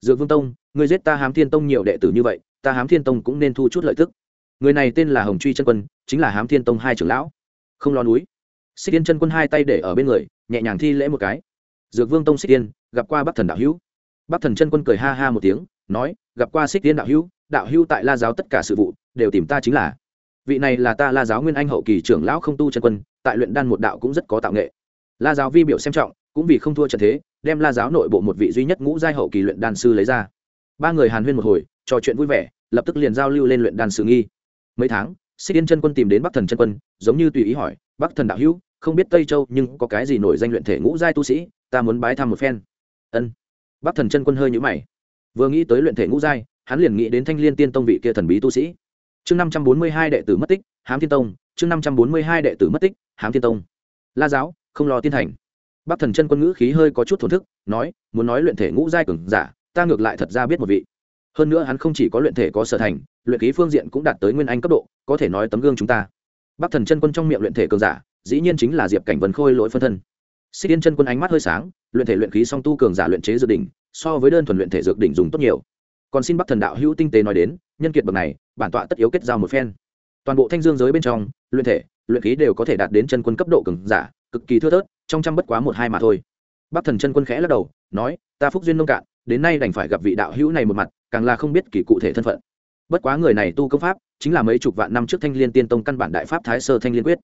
Dược vương tông người giết ta hám thiên tông nhiều đệ tử như vậy, ta hám thiên tông cũng nên thu chút lợi tức. Người này tên là hồng truy chân quân, chính là hám thiên tông hai trưởng lão. Không lo núi. Xích yên chân quân hai tay để ở bên người, nhẹ nhàng thi lễ một cái dược vương tông xích tiên, gặp qua bắc thần đạo hữu. Bắc thần chân quân cười ha ha một tiếng, nói, gặp qua xích tiên đạo hữu đạo hữu tại la giáo tất cả sự vụ, đều tìm ta chính là. Vị này là ta la giáo nguyên anh hậu kỳ trưởng lão không tu chân quân, tại luyện đan một đạo cũng rất có tạo nghệ. La giáo vi biểu xem trọng, cũng vì không thua trận thế, đem la giáo nội bộ một vị duy nhất ngũ giai hậu kỳ luyện đan sư lấy ra. Ba người hàn huyên một hồi, trò chuyện vui vẻ, lập tức liền giao lưu lên luyện đan sự nghi. Mấy tháng, xích yên chân quân tìm đến bắc thần chân quân, giống như tùy ý hỏi, bắc thần đạo hữu, không biết tây châu nhưng có cái gì nổi danh luyện thể ngũ giai tu sĩ ta muốn bái thăm một phen. Ân. Bắc thần chân quân hơi nhũ mày. Vừa nghĩ tới luyện thể ngũ giai, hắn liền nghĩ đến thanh liên tiên tông vị kia thần bí tu sĩ. Chương năm trăm bốn mươi hai đệ tử mất tích, hám thiên tông. Chương năm trăm bốn mươi hai đệ tử mất tích, hám thiên tông. La giáo, không lo tiên thành. Bắc thần chân quân ngữ khí hơi có chút thổn thức, nói, muốn nói luyện thể ngũ giai cường giả, ta ngược lại thật ra biết một vị. Hơn nữa hắn không chỉ có luyện thể có sở thành, luyện khí phương diện cũng đạt tới nguyên anh cấp độ, có thể nói tấm gương chúng ta. Bắc thần chân quân trong miệng luyện thể cường giả, dĩ nhiên chính là diệp cảnh vân khôi lỗi phân thân xích yên chân quân ánh mắt hơi sáng, luyện thể luyện khí song tu cường giả luyện chế dược đỉnh, so với đơn thuần luyện thể dược đỉnh dùng tốt nhiều. Còn xin bắc thần đạo hữu tinh tế nói đến, nhân kiệt bậc này, bản tọa tất yếu kết giao một phen. Toàn bộ thanh dương giới bên trong, luyện thể, luyện khí đều có thể đạt đến chân quân cấp độ cường giả, cực kỳ thưa thớt, trong trăm bất quá một hai mà thôi. Bắc thần chân quân khẽ lắc đầu, nói, ta phúc duyên nông cạn, đến nay đành phải gặp vị đạo hữu này một mặt, càng là không biết kỳ cụ thể thân phận. Bất quá người này tu công pháp, chính là mấy chục vạn năm trước thanh liên tiên tông căn bản đại pháp thái sơ thanh liên quyết.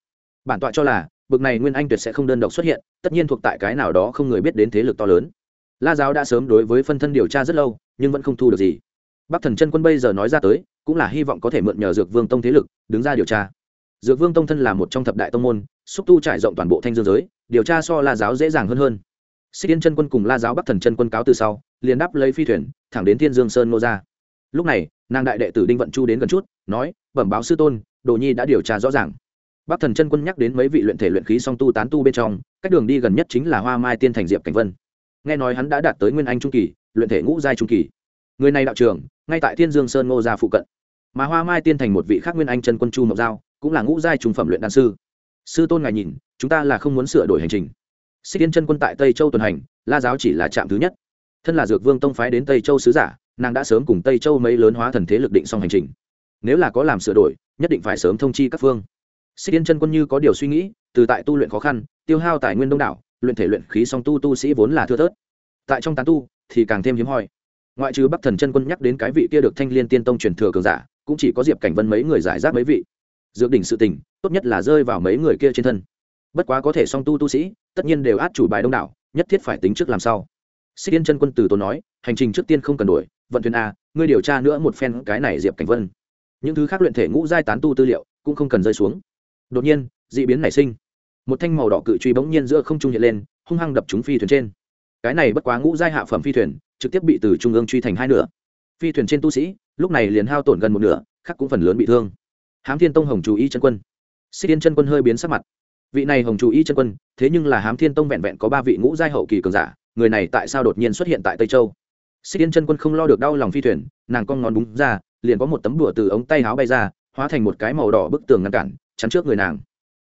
Bản tọa cho là bực này nguyên anh tuyệt sẽ không đơn độc xuất hiện, tất nhiên thuộc tại cái nào đó không người biết đến thế lực to lớn. La giáo đã sớm đối với phân thân điều tra rất lâu, nhưng vẫn không thu được gì. Bắc thần chân quân bây giờ nói ra tới, cũng là hy vọng có thể mượn nhờ dược vương tông thế lực, đứng ra điều tra. Dược vương tông thân là một trong thập đại tông môn, xúc tu trải rộng toàn bộ thanh dương giới, điều tra so la giáo dễ dàng hơn hơn. Xích yên chân quân cùng la giáo bắc thần chân quân cáo từ sau, liền đáp lấy phi thuyền, thẳng đến thiên dương sơn ngô ra. Lúc này, nàng đại đệ tử đinh vận chu đến gần chút, nói, bẩm báo sư tôn, đồ nhi đã điều tra rõ ràng bắc thần chân quân nhắc đến mấy vị luyện thể luyện khí song tu tán tu bên trong, cách đường đi gần nhất chính là hoa mai tiên thành diệp cảnh vân. Nghe nói hắn đã đạt tới nguyên anh trung kỳ, luyện thể ngũ giai trung kỳ. Người này đạo trường ngay tại thiên dương sơn ngô gia phụ cận. Mà hoa mai tiên thành một vị khác nguyên anh chân quân chu mộc giao, cũng là ngũ giai trung phẩm luyện đan sư. Sư tôn ngài nhìn, chúng ta là không muốn sửa đổi hành trình. Xích tiên chân quân tại tây châu tuần hành, la giáo chỉ là trạm thứ nhất. Thân là dược vương tông phái đến tây châu sứ giả, nàng đã sớm cùng tây châu mấy lớn hóa thần thế lực định xong hành trình. Nếu là có làm sửa đổi, nhất định phải sớm thông chi các phương xích tiên chân quân như có điều suy nghĩ, từ tại tu luyện khó khăn, tiêu hao tài nguyên đông đảo, luyện thể luyện khí song tu tu sĩ vốn là thưa thớt. Tại trong tán tu, thì càng thêm hiếm hoi. Ngoại trừ bắc thần chân quân nhắc đến cái vị kia được thanh liên tiên tông truyền thừa cường giả, cũng chỉ có diệp cảnh vân mấy người giải rác mấy vị. Dược đỉnh sự tình, tốt nhất là rơi vào mấy người kia trên thân. Bất quá có thể song tu tu sĩ, tất nhiên đều át chủ bài đông đảo, nhất thiết phải tính trước làm sao. Xích yên chân quân từ tốn nói, hành trình trước tiên không cần đổi, vận thuyền a, ngươi điều tra nữa một phen cái này diệp cảnh vân. Những thứ khác luyện thể ngũ giai tán tu tư liệu, cũng không cần rơi xuống đột nhiên d ị biến nảy sinh. Một thanh màu đỏ cự truy bỗng nhiên giữa không trung hiện lên, hung hăng đập chúng phi thuyền trên. Cái này bất quá ngũ giai hạ phẩm phi thuyền, trực tiếp bị từ trung ương truy thành hai nửa. Phi thuyền trên tu sĩ, lúc này liền hao tổn gần một nửa, khác cũng phần lớn bị thương. Hám thiên tông hồng chú ý chân quân. Xích tiên chân quân hơi biến sắc mặt. Vị này hồng chú ý chân quân, thế nhưng là hám thiên tông vẹn vẹn có ba vị ngũ giai hậu kỳ cường giả, người này tại sao đột nhiên xuất hiện tại tây châu? Xích tiên chân quân không lo được đau lòng phi thuyền, nàng con ngón búng ra, liền có một tấm đùa từ ống tay áo bay ra, hóa thành một cái màu đỏ bức tường ngăn cản chắn trước người nàng.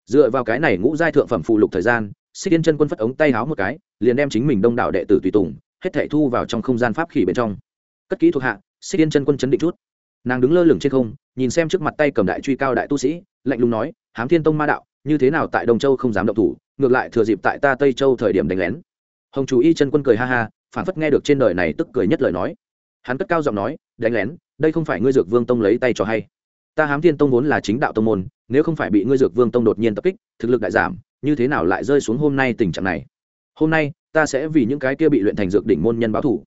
Dựa vào cái này ngũ giai thượng phẩm phụ lục thời gian, xích yên chân quân phất ống tay áo một cái, liền đem chính mình đông đảo đệ tử tùy tùng, hết thảy thu vào trong không gian pháp khỉ bên trong. Cất kỹ thuộc hạ, xích yên chân quân chấn định chút. Nàng đứng lơ lửng trên không, nhìn xem trước mặt tay cầm đại truy cao đại tu sĩ, lạnh lùng nói, hám thiên tông ma đạo, như thế nào tại đông châu không dám động thủ, ngược lại thừa dịp tại ta tây châu thời điểm đánh lén. Hồng chủ y chân quân cười ha ha, phản phất nghe được trên đời này tức cười nhất lời nói. Hắn cất cao giọng nói, đánh lén, đây không phải ngươi dược vương tông lấy tay cho hay ta hám thiên tông vốn là chính đạo tông môn, nếu không phải bị ngươi dược vương tông đột nhiên tập kích, thực lực đại giảm, như thế nào lại rơi xuống hôm nay tình trạng này? Hôm nay, ta sẽ vì những cái kia bị luyện thành dược đỉnh môn nhân báo thủ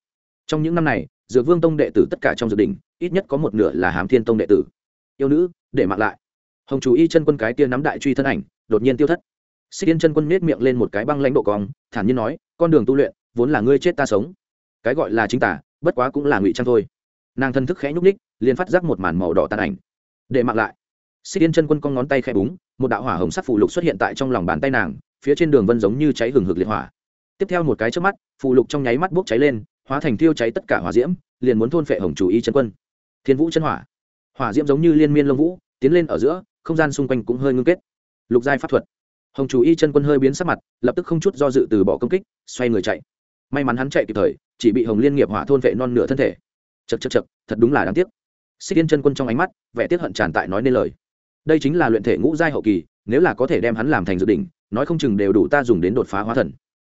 trong những năm này, dược vương tông đệ tử tất cả trong dược đỉnh, ít nhất có một nửa là hám thiên tông đệ tử. Yêu nữ, để mặc lại. Hồng chủ y chân quân cái kia nắm đại truy thân ảnh, đột nhiên tiêu thất. Xích yên chân quân nết miệng lên một cái băng lãnh độ cong, thản nhiên nói, con đường tu luyện, vốn là ngươi chết ta sống. Cái gọi là chính tả, bất quá cũng là ngụy trang thôi. Nàng thân thức khẽ nhúc ních liền phát giác một màn màu đỏ tàn ảnh để mặc lại. Xích yên chân quân con ngón tay khẽ búng, một đạo hỏa hồng sắc phụ lục xuất hiện tại trong lòng bàn tay nàng, phía trên đường vân giống như cháy hừng hực liệt hỏa. Tiếp theo một cái trước mắt phụ lục trong nháy mắt bốc cháy lên, hóa thành thiêu cháy tất cả hỏa diễm, liền muốn thôn phệ hồng chủ y chân quân. Thiên vũ chân hỏa. Hỏa diễm giống như liên miên lông vũ, tiến lên ở giữa, không gian xung quanh cũng hơi ngưng kết. Lục giai pháp thuật. Hồng chủ y chân quân hơi biến sắc mặt, lập tức không chút do dự từ bỏ công kích, xoay người chạy. May mắn hắn chạy kịp thời, chỉ bị hồng liên nghiệp hỏa thôn vệ non nửa thân thể. Chật chật chật thật đúng là đáng tiếc xích yên chân quân trong ánh mắt, vẻ tiếc hận tràn tại nói nên lời. Đây chính là luyện thể ngũ giai hậu kỳ, nếu là có thể đem hắn làm thành dự định, nói không chừng đều đủ ta dùng đến đột phá hóa thần.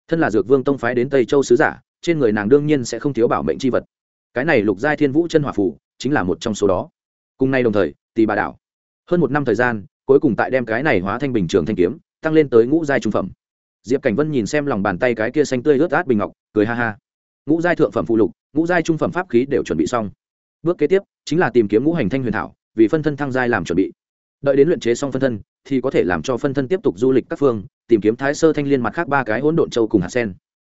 Thân là dược vương tông phái đến tây châu sứ giả, trên người nàng đương nhiên sẽ không thiếu bảo mệnh c h i vật. Cái này lục giai thiên vũ chân hỏa phủ chính là một trong số đó. Cùng nay đồng thời tì bà đảo. Hơn một năm thời gian, cuối cùng tại đem cái này hóa thanh bình trường thanh kiếm, tăng lên tới ngũ giai trung phẩm. Diệp cảnh vân nhìn xem lòng bàn tay cái kia xanh tươi ướt át bình ngọc, cười ha ha. Ngũ giai thượng phẩm phụ lục, ngũ giai trung phẩm pháp khí đều chuẩn bị xong. Bước kế tiếp chính là tìm kiếm ngũ hành thanh huyền thảo, vì phân thân thăng giai làm chuẩn bị. Đợi đến luyện chế xong phân thân, thì có thể làm cho phân thân tiếp tục du lịch các phương, tìm kiếm thái sơ thanh liên mặt khác ba cái hỗn độn châu cùng hạt sen.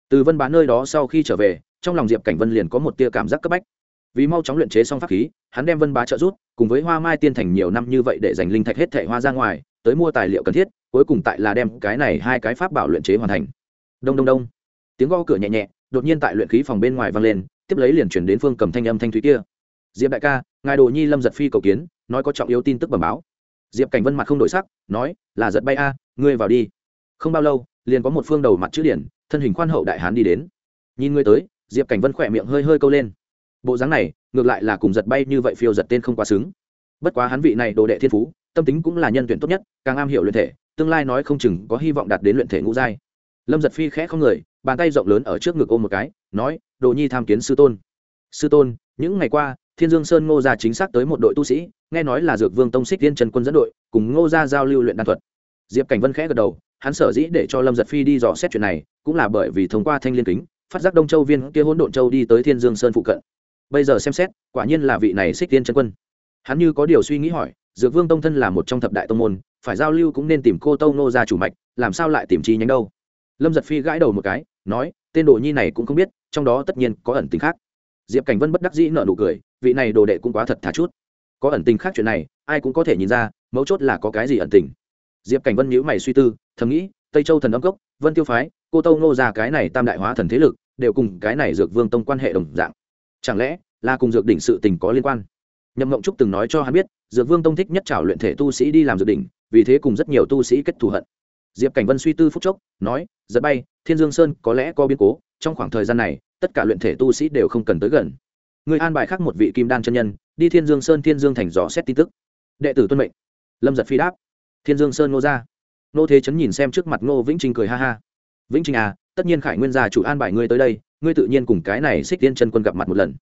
Từ vân bán nơi đó sau khi trở về, trong lòng diệp cảnh vân liền có một tia cảm giác cấp bách. Vì mau chóng luyện chế xong pháp khí, hắn đem vân bá trợ rút cùng với hoa mai tiên thành nhiều năm như vậy để dành linh thạch hết thẻ hoa ra ngoài, tới mua tài liệu cần thiết, cuối cùng tại là đem cái này hai cái pháp bảo luyện chế hoàn thành. Đông đông đông. Tiếng gõ cửa nhẹ nhẹ, đột nhiên tại luyện khí phòng bên ngoài vang lên, tiếp lấy liền chuyển đến phương cầm thanh âm thanh thúy kia diệp đại ca, ngài đồ nhi lâm giật phi cầu kiến, nói có trọng yếu tin tức bẩm báo. Diệp cảnh vân mặt không đổi sắc, nói, là giật bay a, ngươi vào đi. Không bao lâu, liền có một phương đầu mặt chữ điển, thân hình khoan hậu đại hán đi đến. Nhìn ngươi tới, diệp cảnh vân khỏe miệng hơi hơi câu lên. Bộ dáng này, ngược lại là cùng giật bay như vậy phiêu giật tên không quá xứng. Bất quá hắn vị này đồ đệ thiên phú, tâm tính cũng là nhân tuyển tốt nhất, càng am hiểu luyện thể, tương lai nói không chừng có hy vọng đạt đến luyện thể ngũ giai. Lâm giật phi khẽ không người, bàn tay rộng lớn ở trước ngực ôm một cái, nói, đồ nhi tham kiến sư tôn. Sư tôn, những ngày qua thiên dương sơn ngô gia chính xác tới một đội tu sĩ, nghe nói là dược vương tông xích tiên trần quân dẫn đội, cùng ngô gia giao lưu luyện đan thuật. Diệp cảnh vân khẽ gật đầu, hắn sở dĩ để cho lâm giật phi đi dò xét chuyện này, cũng là bởi vì thông qua thanh liên kính, phát giác đông châu viên kia hỗn độn châu đi tới thiên dương sơn phụ cận. Bây giờ xem xét, quả nhiên là vị này xích tiên Trần quân. Hắn như có điều suy nghĩ hỏi, dược vương tông thân là một trong thập đại tông môn, phải giao lưu cũng nên tìm cô tâu nô ra chủ mạch, làm sao lại tìm chi nhánh đâu? Lâm giật phi gãi đầu một cái, nói, tên đồ nhi này cũng không biết, trong đó tất nhiên có ẩn tình khác diệp cảnh vân bất đắc dĩ nợ nụ cười vị này đồ đệ cũng quá thật thà chút có ẩn tình khác chuyện này ai cũng có thể nhìn ra mấu chốt là có cái gì ẩn tình diệp cảnh vân nhữ mày suy tư thầm nghĩ tây châu thần âm cốc vân tiêu phái cô tâu Ngô ra cái này tam đại hóa thần thế lực đều cùng cái này dược vương tông quan hệ đồng dạng chẳng lẽ là cùng dược đỉnh sự tình có liên quan nhậm mộng trúc từng nói cho hắn biết dược vương tông thích nhất trảo luyện thể tu sĩ đi làm dược đỉnh vì thế cùng rất nhiều tu sĩ kết thù hận diệp cảnh vân suy tư phúc chốc nói giật bay thiên dương sơn có lẽ có biến cố trong khoảng thời gian này tất cả luyện thể tu sĩ đều không cần tới gần. Người an bài khác một vị kim đan chân nhân, đi thiên dương sơn thiên dương thành dò xét tin tức. Đệ tử tuân mệnh. Lâm giật phi đáp. Thiên dương sơn ngô ra. Nô thế chấn nhìn xem trước mặt ngô vĩnh trinh cười ha ha. Vĩnh trinh à tất nhiên khải nguyên gia chủ an bài ngươi tới đây, ngươi tự nhiên cùng cái này xích tiên chân quân gặp mặt một lần.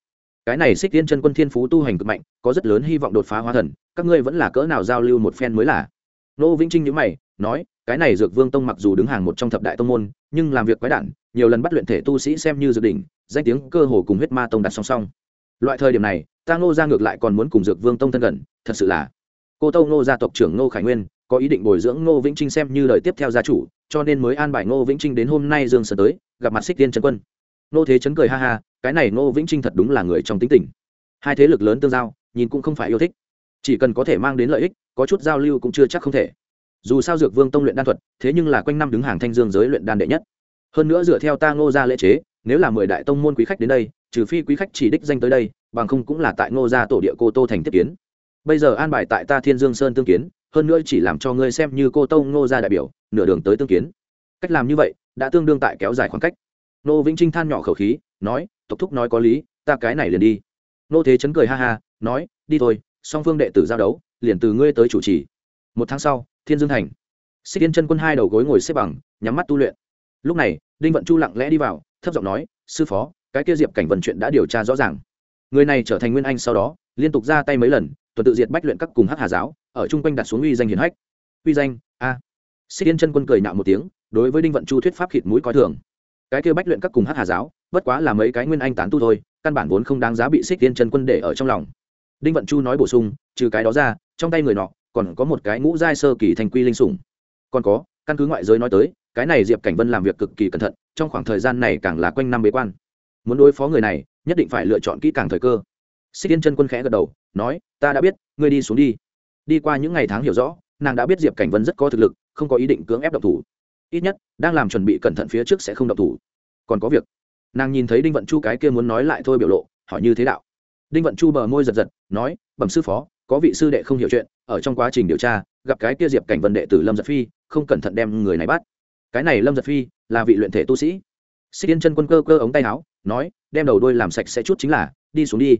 Cái này xích tiên chân quân thiên phú tu hành cực mạnh, có rất lớn hy vọng đột phá hóa thần, các ngươi vẫn là cỡ nào giao lưu một phen mới là. Nô vĩnh trinh nhữ mày, nói cái này dược vương tông mặc dù đứng hàng một trong thập đại tông môn, nhưng làm việc quái đản, nhiều lần bắt luyện thể tu sĩ xem như dược đỉnh, danh tiếng cơ hồ cùng huyết ma tông đặt song song. Loại thời điểm này, ta ngô ra ngược lại còn muốn cùng dược vương tông thân gần, thật sự là. Cô tâu ngô gia tộc trưởng ngô khải nguyên, có ý định bồi dưỡng ngô vĩnh trinh xem như lời tiếp theo gia chủ, cho nên mới an bài ngô vĩnh trinh đến hôm nay dương sơn tới, gặp mặt xích tiên trấn quân. Ngô thế chấn cười ha ha, cái này ngô vĩnh trinh thật đúng là người trong tính tình. Hai thế lực lớn tương giao, nhìn cũng không phải yêu thích. Chỉ cần có thể mang đến lợi ích, có chút giao lưu cũng chưa chắc không thể dù sao dược vương tông luyện đan thuật, thế nhưng là quanh năm đứng hàng thanh dương giới luyện đan đệ nhất. Hơn nữa dựa theo ta ngô gia lễ chế, nếu là mười đại tông môn quý khách đến đây, trừ phi quý khách chỉ đích danh tới đây, bằng không cũng là tại ngô gia tổ địa cô tô thành tiếp kiến. Bây giờ an bài tại ta thiên dương sơn tương kiến, hơn nữa chỉ làm cho ngươi xem như cô tô ngô gia đại biểu, nửa đường tới tương kiến. Cách làm như vậy, đã tương đương tại kéo dài khoảng cách. Nô vĩnh trinh than nhỏ khẩu khí, nói, tộc thúc nói có lý, ta cái này liền đi. Nô thế chấn cười ha ha, nói, đi thôi, song phương đệ tử giao đấu, liền từ ngươi tới chủ trì. Một tháng sau thiên dương thành. Xích tiên chân quân hai đầu gối ngồi xếp bằng, nhắm mắt tu luyện. Lúc này, đinh vận chu lặng lẽ đi vào, thấp giọng nói, sư phó, cái kia diệp cảnh vận chuyện đã điều tra rõ ràng. Người này trở thành nguyên anh sau đó, liên tục ra tay mấy lần, tuần tự diệt bách luyện các cùng hát hà giáo, ở chung quanh đặt xuống uy danh hiển hách. Uy danh? A. À. xích tiên chân quân cười nạo một tiếng, đối với đinh vận chu thuyết pháp khịt mũi coi thường. Cái kia bách luyện các cùng hát hà giáo, bất quá là mấy cái nguyên anh tán tu thôi, căn bản vốn không đáng giá bị xích tiên chân quân để ở trong lòng. Đinh vận chu nói bổ sung, trừ cái đó ra, trong tay người nọ còn có một cái ngũ giai sơ kỳ thành quy linh sủng. Còn có, căn cứ ngoại giới nói tới, cái này diệp cảnh vân làm việc cực kỳ cẩn thận, trong khoảng thời gian này càng là quanh năm bế quan. Muốn đối phó người này, nhất định phải lựa chọn kỹ càng thời cơ. Xích tiên chân quân khẽ gật đầu, nói, ta đã biết, ngươi đi xuống đi. Đi qua những ngày tháng hiểu rõ, nàng đã biết diệp cảnh vân rất có thực lực, không có ý định cưỡng ép độc thủ. Ít nhất, đang làm chuẩn bị cẩn thận phía trước sẽ không độc thủ. Còn có việc. Nàng nhìn thấy đinh vận chu cái kia muốn nói lại thôi biểu lộ, hỏi như thế đạo. Đinh vận chu bờ môi giật giật, nói, bẩm sư phó có vị sư đệ không hiểu chuyện, ở trong quá trình điều tra, gặp cái kia diệp cảnh vân đệ tử lâm giật phi, không cẩn thận đem người này bắt. Cái này lâm giật phi là vị luyện thể tu sĩ. Xích yên chân quân cơ cơ ống tay áo, nói, đem đầu đôi làm sạch sẽ chút chính là, đi xuống đi.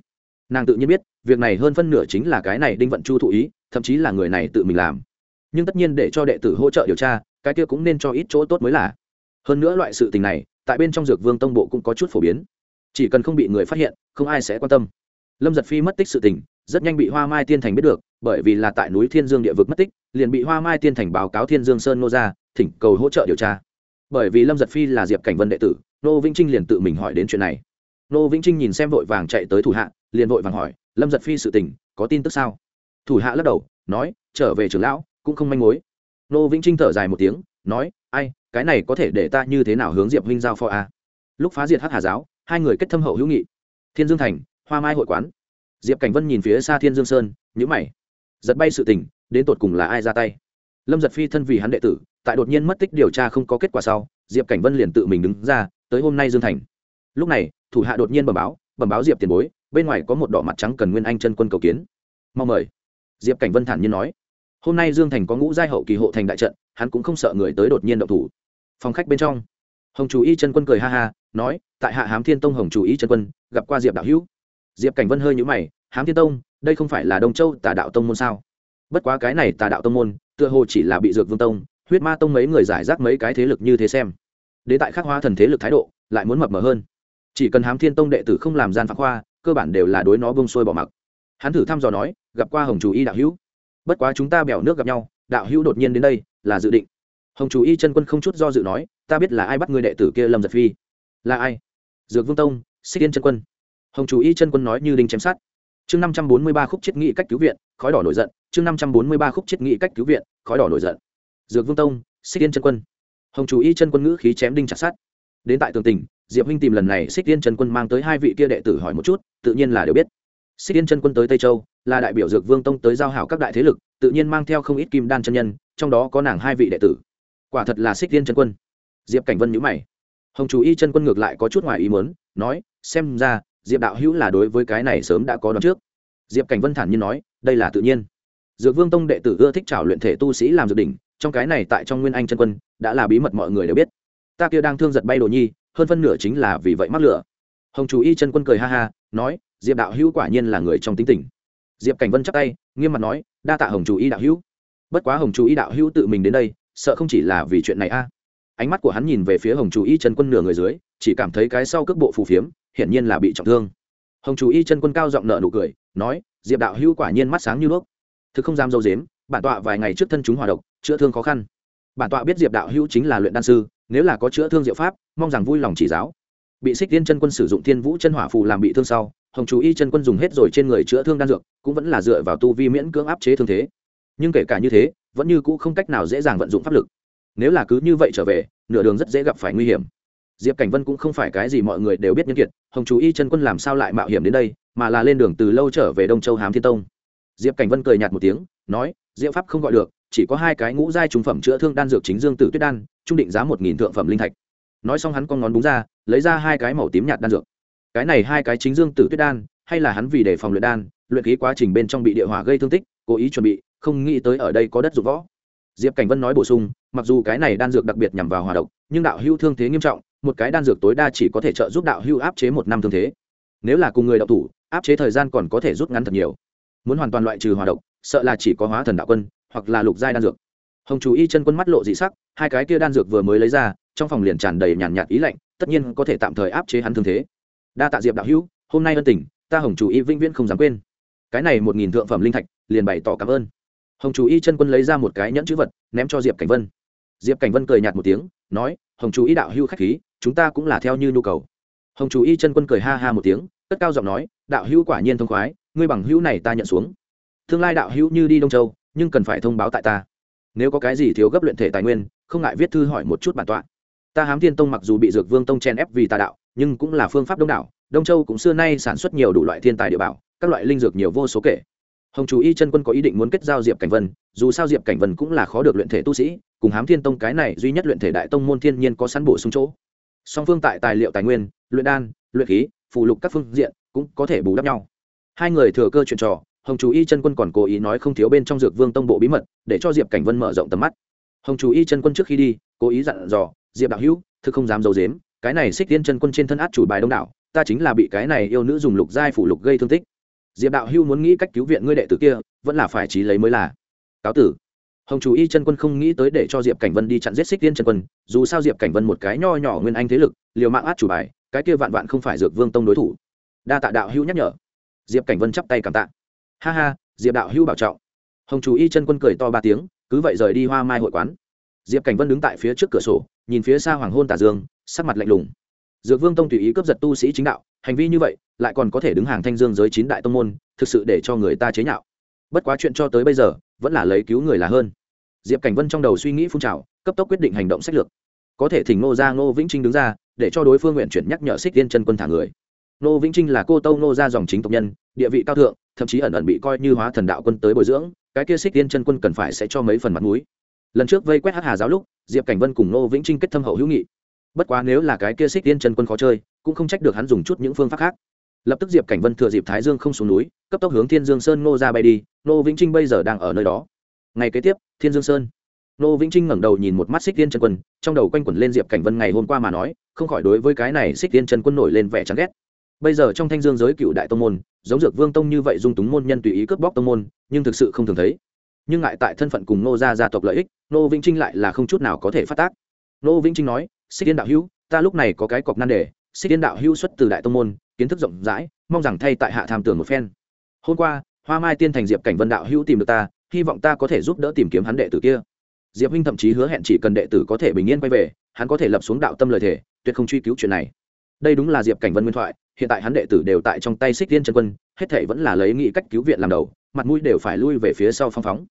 Nàng tự nhiên biết, việc này hơn phân nửa chính là cái này đinh vận chu thụ ý, thậm chí là người này tự mình làm. Nhưng tất nhiên để cho đệ tử hỗ trợ điều tra, cái kia cũng nên cho ít chỗ tốt mới là. Hơn nữa loại sự tình này, tại bên trong dược vương tông bộ cũng có chút phổ biến. Chỉ cần không bị người phát hiện, không ai sẽ quan tâm. Lâm giật phi mất tích sự tình rất nhanh bị hoa mai tiên thành biết được, bởi vì là tại núi thiên dương địa vực mất tích, liền bị hoa mai tiên thành báo cáo thiên dương sơn nô ra, thỉnh cầu hỗ trợ điều tra. Bởi vì lâm giật phi là diệp cảnh vân đệ tử, nô vĩnh trinh liền tự mình hỏi đến chuyện này. Nô vĩnh trinh nhìn xem vội vàng chạy tới thủ hạ, liền vội vàng hỏi, lâm giật phi sự tình, có tin tức sao? Thủ hạ lắc đầu, nói, trở về trưởng lão, cũng không manh mối. Nô vĩnh trinh thở dài một tiếng, nói, ai, cái này có thể để ta như thế nào hướng diệp huynh giao phó a lúc phá diệt hắc hà giáo, hai người kết thâm hậu hữu nghị. Thiên dương thành, hoa mai hội quán diệp cảnh vân nhìn phía xa thiên dương sơn nhữ mày giật bay sự tình đến tột cùng là ai ra tay lâm giật phi thân vì hắn đệ tử tại đột nhiên mất tích điều tra không có kết quả sau diệp cảnh vân liền tự mình đứng ra tới hôm nay dương thành lúc này thủ hạ đột nhiên bẩm báo bẩm báo diệp tiền bối bên ngoài có một đỏ mặt trắng cần nguyên anh chân quân cầu kiến mong mời diệp cảnh vân thản nhiên nói hôm nay dương thành có ngũ giai hậu kỳ hộ thành đại trận hắn cũng không sợ người tới đột nhiên động thủ phòng khách bên trong hồng chủ y chân quân cười ha ha nói tại hạ hám thiên tông hồng chủ y chân quân gặp qua diệp đạo hữu diệp cảnh vân hơi nhũ mày, hám thiên tông, đây không phải là đông châu tà đạo tông môn sao? Bất quá cái này tà đạo tông môn, tựa hồ chỉ là bị dược vương tông, huyết ma tông mấy người giải rác mấy cái thế lực như thế xem. Đến tại khắc hoa thần thế lực thái độ, lại muốn mập mờ hơn. Chỉ cần hám thiên tông đệ tử không làm gian phạm khoa, cơ bản đều là đối nó bông xuôi bỏ mặc. Hắn thử thăm dò nói, gặp qua hồng chủ y đạo hữu. Bất quá chúng ta bèo nước gặp nhau, đạo hữu đột nhiên đến đây, là dự định. Hồng chủ y chân quân không chút do dự nói, ta biết là ai bắt người đệ tử kia lâm giật phi. Là ai? Dược vương tông, xích yên chân quân hồng chủ y chân quân nói như đinh chém sát chương năm trăm bốn mươi ba khúc chết nghị cách cứu viện, khói đỏ nổi giận. Chương năm trăm bốn mươi ba khúc chết nghị cách cứu viện, khói đỏ nổi giận. Dược vương tông, xích yên chân quân. Hồng chủ y chân quân ngữ khí chém đinh chặt sát đến tại tường tình diệp huynh tìm lần này xích yên chân quân mang tới hai vị kia đệ tử hỏi một chút, tự nhiên là đều biết. Xích yên chân quân tới tây châu, là đại biểu dược vương tông tới giao hảo các đại thế lực, tự nhiên mang theo không ít kim đan chân nhân, trong đó có nàng hai vị đệ tử. Quả thật là xích yên chân quân. Diệp cảnh vân nhữ mày. Hồng chủ y chân quân ngược lại có chút ngoài ý mớn nói, xem ra diệp đạo hữu là đối với cái này sớm đã có đón trước. Diệp cảnh vân thản nhiên nói, đây là tự nhiên. Dược vương tông đệ tử ưa thích trào luyện thể tu sĩ làm dược đỉnh, trong cái này tại trong nguyên anh chân quân, đã là bí mật mọi người đều biết. Ta kia đang thương giật bay đồ nhi, hơn phân nửa chính là vì vậy mắc lửa. Hồng chủ y chân quân cười ha ha, nói, diệp đạo hữu quả nhiên là người trong tính tình. Diệp cảnh vân chắc tay, nghiêm mặt nói, đa tạ hồng chủ y đạo hữu. Bất quá hồng chủ y đạo hữu tự mình đến đây, sợ không chỉ là vì chuyện này a ánh mắt của hắn nhìn về phía hồng chủ y chân quân nửa người dưới, chỉ cảm thấy cái sau cước bộ phù phiếm, hiển nhiên là bị trọng thương. Hồng chủ y chân quân cao giọng nợ nụ cười, nói, diệp đạo hữu quả nhiên mắt sáng như đuốc thực không dám dâu dếm, bản tọa vài ngày trước thân chúng hòa độc, chữa thương khó khăn. Bản tọa biết diệp đạo hữu chính là luyện đan sư, nếu là có chữa thương diệu pháp, mong rằng vui lòng chỉ giáo. Bị xích tiên chân quân sử dụng thiên vũ chân hỏa phù làm bị thương sau, hồng chú y chân quân dùng hết rồi trên người chữa thương đan dược, cũng vẫn là dựa vào tu vi miễn cưỡng áp chế thương thế. Nhưng kể cả như thế, vẫn như cũ không cách nào dễ dàng vận dụng pháp lực nếu là cứ như vậy trở về, nửa đường rất dễ gặp phải nguy hiểm. Diệp cảnh vân cũng không phải cái gì mọi người đều biết nhân kiệt, hồng chú y chân quân làm sao lại mạo hiểm đến đây, mà là lên đường từ lâu trở về đông châu hám thiên tông. Diệp cảnh vân cười nhạt một tiếng, nói diệu pháp không gọi được, chỉ có hai cái ngũ giai trúng phẩm chữa thương đan dược chính dương tử tuyết đan, trung định giá một nghìn thượng phẩm linh thạch. Nói xong hắn con ngón đúng ra, lấy ra hai cái màu tím nhạt đan dược. Cái này hai cái chính dương tử tuyết đan, hay là hắn vì đề phòng luyện đan, luyện khí quá trình bên trong bị địa hỏa gây thương tích, cố ý chuẩn bị, không nghĩ tới ở đây có đất dụng võ. Diệp cảnh vân nói bổ sung mặc dù cái này đan dược đặc biệt nhằm vào hòa độc, nhưng đạo hưu thương thế nghiêm trọng, một cái đan dược tối đa chỉ có thể trợ giúp đạo hưu áp chế một năm thương thế. Nếu là cùng người đạo thủ, áp chế thời gian còn có thể rút ngắn thật nhiều. Muốn hoàn toàn loại trừ hòa độc, sợ là chỉ có hóa thần đạo quân, hoặc là lục giai đan dược. Hồng chú y chân quân mắt lộ dị sắc, hai cái kia đan dược vừa mới lấy ra, trong phòng liền tràn đầy nhàn nhạt ý lạnh, tất nhiên có thể tạm thời áp chế hắn thương thế. Đa tạ diệp đạo hữu, hôm nay ân tình, ta hồng chủ y vĩnh viễn không dám quên. Cái này một nghìn thượng phẩm linh thạch, liền bày tỏ cảm ơn. Hồng chủ y chân quân lấy ra một cái nhẫn chữ vật, ném cho diệp cảnh vân diệp cảnh vân cười nhạt một tiếng, nói, hồng chủ y đạo hữu khách khí, chúng ta cũng là theo như nhu cầu. Hồng chủ y chân quân cười ha ha một tiếng, cất cao giọng nói, đạo hữu quả nhiên thông khoái, ngươi bằng hữu này ta nhận xuống. Tương lai đạo hữu như đi đông châu, nhưng cần phải thông báo tại ta. Nếu có cái gì thiếu gấp luyện thể tài nguyên, không ngại viết thư hỏi một chút bản tọa. Ta hám thiên tông mặc dù bị dược vương tông chen ép vì tà đạo, nhưng cũng là phương pháp đông đảo, đông châu cũng xưa nay sản xuất nhiều đủ loại thiên tài địa bảo, các loại linh dược nhiều vô số kể hồng chủ y chân quân có ý định muốn kết giao diệp cảnh vân dù sao diệp cảnh vân cũng là khó được luyện thể tu sĩ cùng hám thiên tông cái này duy nhất luyện thể đại tông môn thiên nhiên có sẵn bổ sung chỗ song phương tại tài liệu tài nguyên luyện đan luyện khí phụ lục các phương diện cũng có thể bù đắp nhau hai người thừa cơ chuyện trò hồng chủ y chân quân còn cố ý nói không thiếu bên trong dược vương tông bộ bí mật để cho diệp cảnh vân mở rộng tầm mắt hồng chủ y chân quân trước khi đi cố ý dặn dò diệp đạo hữu thực không dám d i ấ u dếm cái này xích tiên chân quân trên thân át chủ bài đông đảo ta chính là bị cái này yêu nữ dùng lục giai phủ lục gây thương tích diệp đạo hưu muốn nghĩ cách cứu viện ngươi đệ tử kia, vẫn là phải trí lấy mới là. Cáo tử. Hồng chủ y chân quân không nghĩ tới để cho diệp cảnh vân đi chặn giết xích tiên chân quân, dù sao diệp cảnh vân một cái nho nhỏ nguyên anh thế lực, liều mạng át chủ bài, cái kia vạn vạn không phải dược vương tông đối thủ. Đa tạ đạo hưu nhắc nhở. Diệp cảnh vân chắp tay cảm tạ. Ha ha, diệp đạo hưu bảo trọng. Hồng chủ y chân quân cười to ba tiếng, cứ vậy rời đi hoa mai hội quán. Diệp cảnh vân đứng tại phía trước cửa sổ, nhìn phía xa hoàng hôn tà dương, sắc mặt lạnh lùng. Dược vương tông tùy ý cướp giật tu sĩ chính đạo hành vi như vậy lại còn có thể đứng hàng thanh dương giới chín đại tông môn, thực sự để cho người ta chế nhạo. Bất quá chuyện cho tới bây giờ, vẫn là lấy cứu người là hơn. Diệp cảnh vân trong đầu suy nghĩ phun trào, cấp tốc quyết định hành động sách lược. Có thể thỉnh ngô ra ngô vĩnh trinh đứng ra, để cho đối phương nguyện chuyển nhắc nhở xích tiên chân quân thả người. Ngô vĩnh trinh là cô tâu ngô ra dòng chính tộc nhân, địa vị cao thượng, thậm chí ẩn ẩn bị coi như hóa thần đạo quân tới bồi dưỡng, cái kia xích tiên chân quân cần phải sẽ cho mấy phần mặt mũi. Lần trước vây quét hát hà giáo lúc, diệp cảnh vân cùng ngô vĩnh trinh kết thâm hậu hữu nghị. Bất quá nếu là cái kia xích tiên chân quân khó chơi cũng không trách được hắn dùng chút những phương pháp khác. Lập tức diệp cảnh vân thừa dịp thái dương không xuống núi, cấp tốc hướng thiên dương sơn nô ra bay đi nô vĩnh trinh bây giờ đang ở nơi đó. Ngày kế tiếp, thiên dương sơn. Nô vĩnh trinh ngẩng đầu nhìn một mắt xích tiên chân quân, trong đầu quanh quẩn lên diệp cảnh vân ngày hôm qua mà nói, không khỏi đối với cái này xích tiên chân quân nổi lên vẻ chán ghét. Bây giờ trong thanh dương giới cựu đại tông môn, giống dược vương tông như vậy dung túng môn nhân tùy ý cướp bóc tông môn, nhưng thực sự không thường thấy. Nhưng ngại tại thân phận cùng nô gia gia tộc lợi ích nô vĩnh trinh lại là không chút nào có thể phát tác. Nô vĩnh trinh nói, xích tiên đạo hữu, ta lúc này có cái cọc nan đề xích tiên đạo hữu xuất từ đại tông môn, kiến thức rộng rãi, mong rằng thay tại hạ tham tưởng một phen. Hôm qua, hoa mai tiên thành diệp cảnh vân đạo hữu tìm được ta, hy vọng ta có thể giúp đỡ tìm kiếm hắn đệ tử kia. Diệp huynh thậm chí hứa hẹn chỉ cần đệ tử có thể bình yên quay về, hắn có thể lập xuống đạo tâm lời thể tuyệt không truy cứu chuyện này. Đây đúng là diệp cảnh vân nguyên thoại, hiện tại hắn đệ tử đều tại trong tay xích tiên chân quân, hết thể vẫn là lấy nghị cách cứu viện làm đầu, mặt mũi đều phải lui về phía sau phong phóng.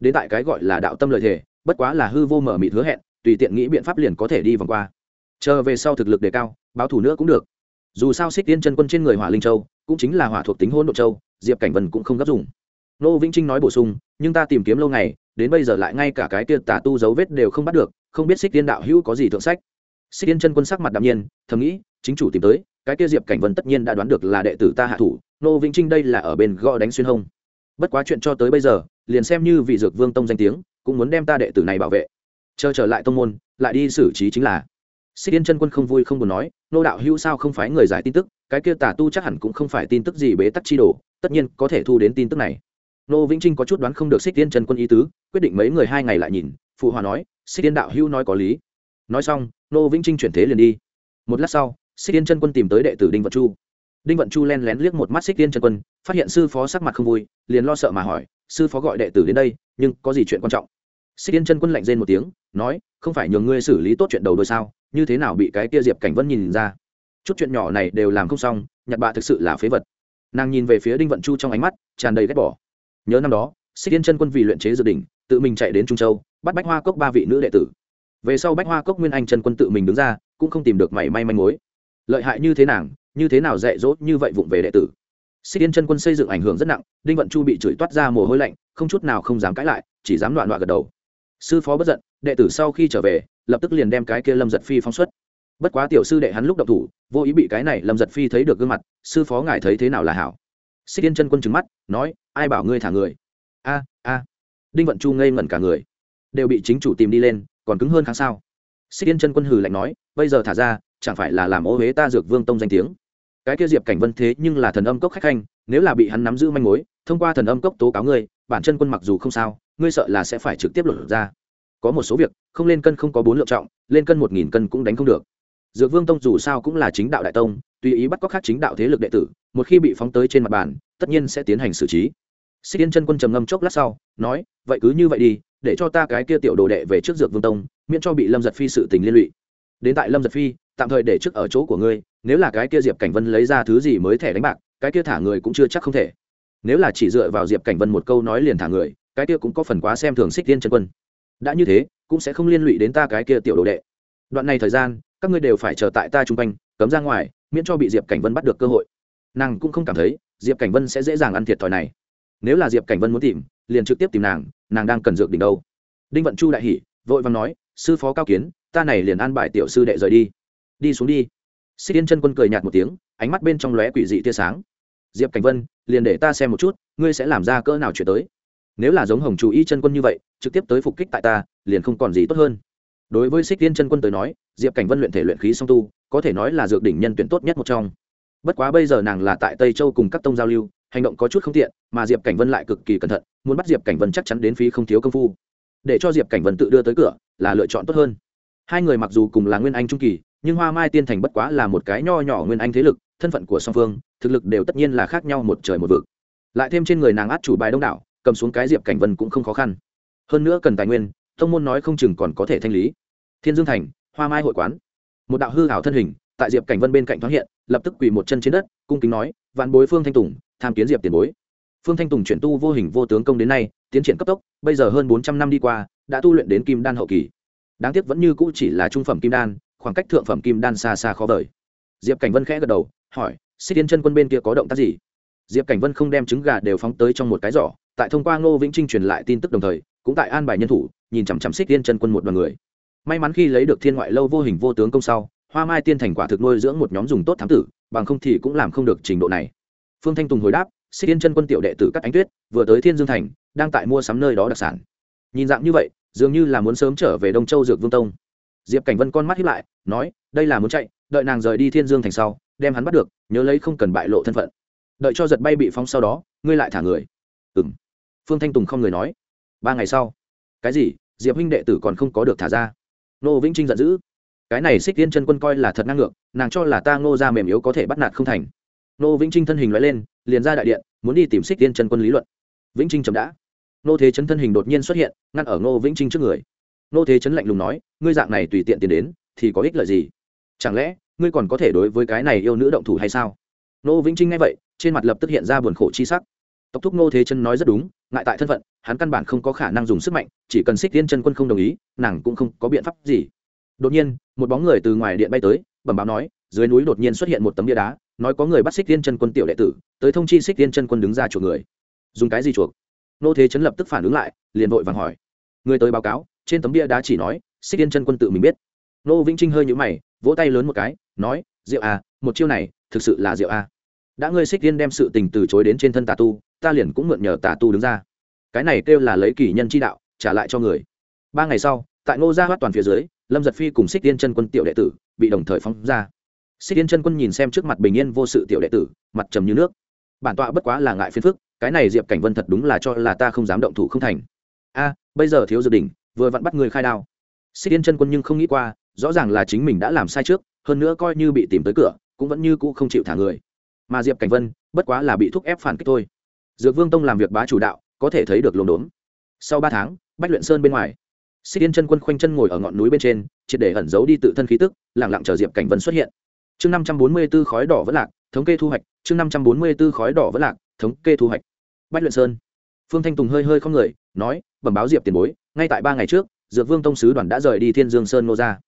Đến tại cái gọi là đạo tâm lợi thể bất quá là hư vô mở mịt hứa hẹn, tùy tiện nghĩ biện pháp liền có thể đi vòng qua. Chờ về sau thực lực đề cao báo thủ nữa cũng được. Dù sao xích tiên chân quân trên người hỏa linh châu cũng chính là hỏa thuộc tính hôn độ châu, diệp cảnh vân cũng không gấp dùng. Nô vĩnh trinh nói bổ sung, nhưng ta tìm kiếm lâu ngày, đến bây giờ lại ngay cả cái kia tà tu dấu vết đều không bắt được, không biết xích tiên đạo hữu có gì thượng sách. Xích tiên chân quân sắc mặt đạm nhiên, thầm nghĩ, chính chủ tìm tới, cái kia diệp cảnh vân tất nhiên đã đoán được là đệ tử ta hạ thủ, nô vĩnh trinh đây là ở bên gõ đánh xuyên hông. Bất quá chuyện cho tới bây giờ, liền xem như vị dược vương tông danh tiếng, cũng muốn đem ta đệ tử này bảo vệ. Chờ trở lại tông môn, lại đi xử trí chính là xích yên chân quân không vui không buồn nói, nô đạo hữu sao không phải người giải tin tức, cái kia tà tu chắc hẳn cũng không phải tin tức gì bế tắc chi đồ, tất nhiên có thể thu đến tin tức này. Nô vĩnh trinh có chút đoán không được xích yên chân quân ý tứ, quyết định mấy người hai ngày lại nhìn, phụ hòa nói, xích yên đạo hữu nói có lý. Nói xong, nô vĩnh trinh chuyển thế liền đi. Một lát sau, xích yên chân quân tìm tới đệ tử đinh vận chu. Đinh vận chu len lén liếc một mắt xích yên chân quân, phát hiện sư phó sắc mặt không vui, liền lo sợ mà hỏi, sư phó gọi đệ tử đến đây, nhưng có gì chuyện quan trọng? Xích yên chân quân lạnh rên một tiếng, nói, không phải nhường ngươi xử lý tốt chuyện đầu đôi sao? Như thế nào bị cái kia diệp cảnh vân nhìn ra? Chút chuyện nhỏ này đều làm không xong nhặt bạ thực sự là phế vật. Nàng nhìn về phía đinh vận chu trong ánh mắt, tràn đầy ghét bỏ. Nhớ năm đó, xích yên chân quân vì luyện chế dự định tự mình chạy đến trung châu, bắt bách hoa cốc ba vị nữ đệ tử. Về sau bách hoa cốc nguyên anh chân quân tự mình đứng ra, cũng không tìm được mảy may manh mối. Lợi hại như thế nàng, như thế nào dạy dỗ như vậy vụng về đệ tử? Xích yên chân quân xây dựng ảnh hưởng rất nặng, đinh vận chu bị chửi toát ra mồ hôi lạnh, không chút nào không dám cãi lại, chỉ dám loạn loạn gật đầu. Sư phó bất giận, đệ tử sau khi trở về lập tức liền đem cái kia lâm giật phi phóng xuất. Bất quá tiểu sư đệ hắn lúc đậu thủ, vô ý bị cái này lâm giật phi thấy được gương mặt, sư phó ngài thấy thế nào là hảo. Xích yên chân quân trứng mắt, nói, ai bảo ngươi thả người? A a. Đinh vận chu ngây ngẩn cả người. Đều bị chính chủ tìm đi lên, còn cứng hơn kháng sao? Xích yên chân quân hừ lạnh nói, bây giờ thả ra, chẳng phải là làm ô huế ta dược vương tông danh tiếng? Cái kia diệp cảnh vân thế nhưng là thần âm cốc khách khanh, nếu là bị hắn nắm giữ manh mối, thông qua thần âm cốc tố cáo ngươi, bản chân quân mặc dù không sao, ngươi sợ là sẽ phải trực tiếp lột ra có một số việc, không lên cân không có bốn lựa trọng, lên cân một nghìn cân cũng đánh không được. Dược vương tông dù sao cũng là chính đạo đại tông, tùy ý bắt cóc khác chính đạo thế lực đệ tử, một khi bị phóng tới trên mặt bàn, tất nhiên sẽ tiến hành xử trí. Xích yên chân quân trầm ngâm chốc lát sau, nói, vậy cứ như vậy đi, để cho ta cái kia tiểu đồ đệ về trước dược vương tông, miễn cho bị lâm giật phi sự tình liên lụy. Đến tại lâm giật phi, tạm thời để trước ở chỗ của ngươi, nếu là cái kia diệp cảnh vân lấy ra thứ gì mới thẻ đánh bạc, cái kia thả người cũng chưa chắc không thể. Nếu là chỉ dựa vào diệp cảnh vân một câu nói liền thả người, cái kia cũng có phần quá xem thường xích tiên chân quân đã như thế, cũng sẽ không liên lụy đến ta cái kia tiểu đồ đệ. Đoạn này thời gian, các ngươi đều phải chờ tại ta chung quanh, cấm ra ngoài, miễn cho bị diệp cảnh vân bắt được cơ hội. Nàng cũng không cảm thấy, diệp cảnh vân sẽ dễ dàng ăn thiệt thòi này. Nếu là diệp cảnh vân muốn tìm, liền trực tiếp tìm nàng nàng đang cần dược đỉnh đâu. Đinh vận chu đại hỉ, vội vàng nói, sư phó cao kiến, ta này liền an bài tiểu sư đệ rời đi. Đi xuống đi. Xích yên chân quân cười nhạt một tiếng, ánh mắt bên trong lóe quỷ dị tia sáng. Diệp cảnh vân, liền để ta xem một chút, ngươi sẽ làm ra cỡ nào chuyển tới nếu là giống hồng chủ y chân quân như vậy, trực tiếp tới phục kích tại ta, liền không còn gì tốt hơn. Đối với xích tiên chân quân tới nói, diệp cảnh vân luyện thể luyện khí song tu, có thể nói là dược đỉnh nhân tuyển tốt nhất một trong. Bất quá bây giờ nàng là tại tây châu cùng các tông giao lưu, hành động có chút không tiện, mà diệp cảnh vân lại cực kỳ cẩn thận, muốn bắt diệp cảnh vân chắc chắn đến phí không thiếu công phu. Để cho diệp cảnh vân tự đưa tới cửa, là lựa chọn tốt hơn. Hai người mặc dù cùng là nguyên anh trung kỳ, nhưng hoa mai tiên thành bất quá là một cái nho nhỏ nguyên anh thế lực, thân phận của song phương, thực lực đều tất nhiên là khác nhau một trời một vực. Lại thêm trên người nàng át chủ bài đông đảo cầm xuống cái diệp cảnh vân cũng không khó khăn. Hơn nữa cần tài nguyên thông môn nói không chừng còn có thể thanh lý. Thiên dương thành, hoa mai hội quán. Một đạo hư hảo thân hình, tại diệp cảnh vân bên cạnh thoáng hiện, lập tức quỳ một chân trên đất, cung kính nói, vạn bối phương thanh tùng, tham kiến diệp tiền bối. Phương thanh tùng chuyển tu vô hình vô tướng công đến nay, tiến triển cấp tốc, bây giờ hơn bốn trăm năm đi qua, đã tu luyện đến kim đan hậu kỳ. Đáng tiếc vẫn như cũ chỉ là trung phẩm kim đan, khoảng cách thượng phẩm kim đan xa xa khó vời. Diệp cảnh vân khẽ gật đầu, hỏi, xích tiên chân quân bên kia có động tác gì? Diệp cảnh vân không đem trứng gà đều phóng tới trong một cái giỏ, tại thông qua ngô vĩnh trinh truyền lại tin tức đồng thời, cũng tại an bài nhân thủ, nhìn chằm chằm xích tiên chân quân một đoàn người. May mắn khi lấy được thiên ngoại lâu vô hình vô tướng công sau, hoa mai tiên thành quả thực nuôi dưỡng một nhóm dùng tốt thám tử, bằng không thì cũng làm không được trình độ này. Phương thanh tùng hồi đáp xích tiên chân quân tiểu đệ tử các ánh tuyết, vừa tới thiên dương thành, đang tại mua sắm nơi đó đặc sản. Nhìn dạng như vậy, dường như là muốn sớm trở về đông châu dược vương tông. Diệp cảnh vân con mắt hiếp lại, nói, đây là muốn chạy, đợi nàng rời đi thiên dương thành sau, đem hắn bắt được, nhớ lấy không cần bại lộ thân phận đợi cho giật bay bị phóng sau đó, ngươi lại thả người. Ừ m phương thanh tùng không người nói. Ba ngày sau. Cái gì? Diệp huynh đệ tử còn không có được thả ra. Nô vĩnh trinh giận dữ. Cái này xích tiên chân quân coi là thật năng ngược, nàng cho là ta ngô ra mềm yếu có thể bắt nạt không thành. Nô vĩnh trinh thân hình loại lên, liền ra đại điện, muốn đi tìm xích tiên chân quân lý luận. Vĩnh trinh chậm đã. Nô thế chấn thân hình đột nhiên xuất hiện, ngăn ở ngô vĩnh trinh trước người. Nô thế chấn lạnh lùng nói, ngươi dạng này tùy tiện tiền đến, thì có ích lợi gì? Chẳng lẽ, ngươi còn có thể đối với cái này yêu nữ động thủ hay sao? Nô vĩnh trinh nghe vậy trên mặt lập tức hiện ra buồn khổ chi sắc. Tộc thúc nô thế chân nói rất đúng, ngại tại thân phận, hắn căn bản không có khả năng dùng sức mạnh, chỉ cần xích tiên chân quân không đồng ý, nàng cũng không có biện pháp gì. Đột nhiên, một bóng người từ ngoài điện bay tới, bẩm báo nói, dưới núi đột nhiên xuất hiện một tấm bia đá, nói có người bắt xích tiên chân quân tiểu đệ tử, tới thông chi xích tiên chân quân đứng ra chuộc người. Dùng cái gì chuộc? Nô thế chấn lập tức phản ứng lại, liền vội vàng hỏi. Người tới báo cáo, trên tấm bia đá chỉ nói xích tiên chân quân tự mình biết. Nô vĩnh trinh hơi nhũ mày, vỗ tay lớn một cái, nói, diệu à một chiêu này thực sự là diệu à đã ngươi xích tiên đem sự tình từ chối đến trên thân tà tu, ta liền cũng mượn nhờ tà tu đứng ra. Cái này kêu là lấy kỷ nhân chi đạo, trả lại cho người. Ba ngày sau, tại ngô gia hoát toàn phía dưới, lâm giật phi cùng xích tiên chân quân tiểu đệ tử bị đồng thời phóng ra. Xích tiên chân quân nhìn xem trước mặt bình yên vô sự tiểu đệ tử, mặt trầm như nước. Bản tọa bất quá là ngại phiền phức, cái này diệp cảnh vân thật đúng là cho là ta không dám động thủ không thành. A, bây giờ thiếu dự đỉnh vừa vặn bắt người khai đao. Xích tiên chân quân nhưng không nghĩ qua, rõ ràng là chính mình đã làm sai trước, hơn nữa coi như bị tìm tới cửa, cũng vẫn như cũ không chịu thả người mà diệp cảnh vân bất quá là bị thúc ép phản kích thôi dược vương tông làm việc bá chủ đạo có thể thấy được lồn đốn sau ba tháng bách luyện sơn bên ngoài xích yên chân quân khoanh chân ngồi ở ngọn núi bên trên triệt để ẩn giấu đi tự thân khí tức lẳng lặng chờ diệp cảnh vân xuất hiện chương năm trăm bốn mươi b ố khói đỏ vẫn lạc thống kê thu hoạch chương năm trăm bốn mươi b ố khói đỏ vẫn lạc thống kê thu hoạch bách luyện sơn phương thanh tùng hơi hơi không người nói bẩm báo diệp tiền bối ngay tại ba ngày trước dược vương tông sứ đoàn đã rời đi thiên dương sơn nô ra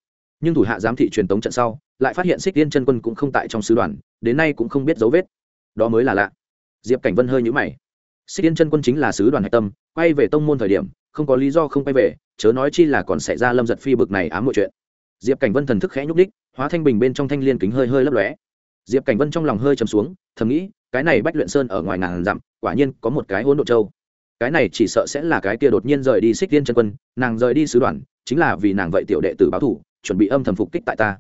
nhưng thủ hạ giám thị truyền tống trận sau lại phát hiện xích tiên chân quân cũng không tại trong sứ đoàn, đến nay cũng không biết dấu vết. Đó mới là lạ. Diệp cảnh vân hơi nhũ mày. Xích tiên chân quân chính là sứ đoàn hạch tâm, quay về tông môn thời điểm, không có lý do không quay về, chớ nói chi là còn xảy ra lâm giật phi bực này ám mọi chuyện. Diệp cảnh vân thần thức khẽ nhúc đích hóa thanh bình bên trong thanh liên kính hơi hơi lấp lóe. Diệp cảnh vân trong lòng hơi chầm xuống, thầm nghĩ, cái này bách luyện sơn ở ngoài ngàn dặm, quả nhiên có một cái hỗn độ châu. Cái này chỉ sợ sẽ là cái kia đột nhiên rời đi xích tiên chân quân, nàng rời đi sứ đoàn, chính là vì nàng vậy tiểu đệ tử báo thủ, chuẩn bị âm thầm phục kích tại ta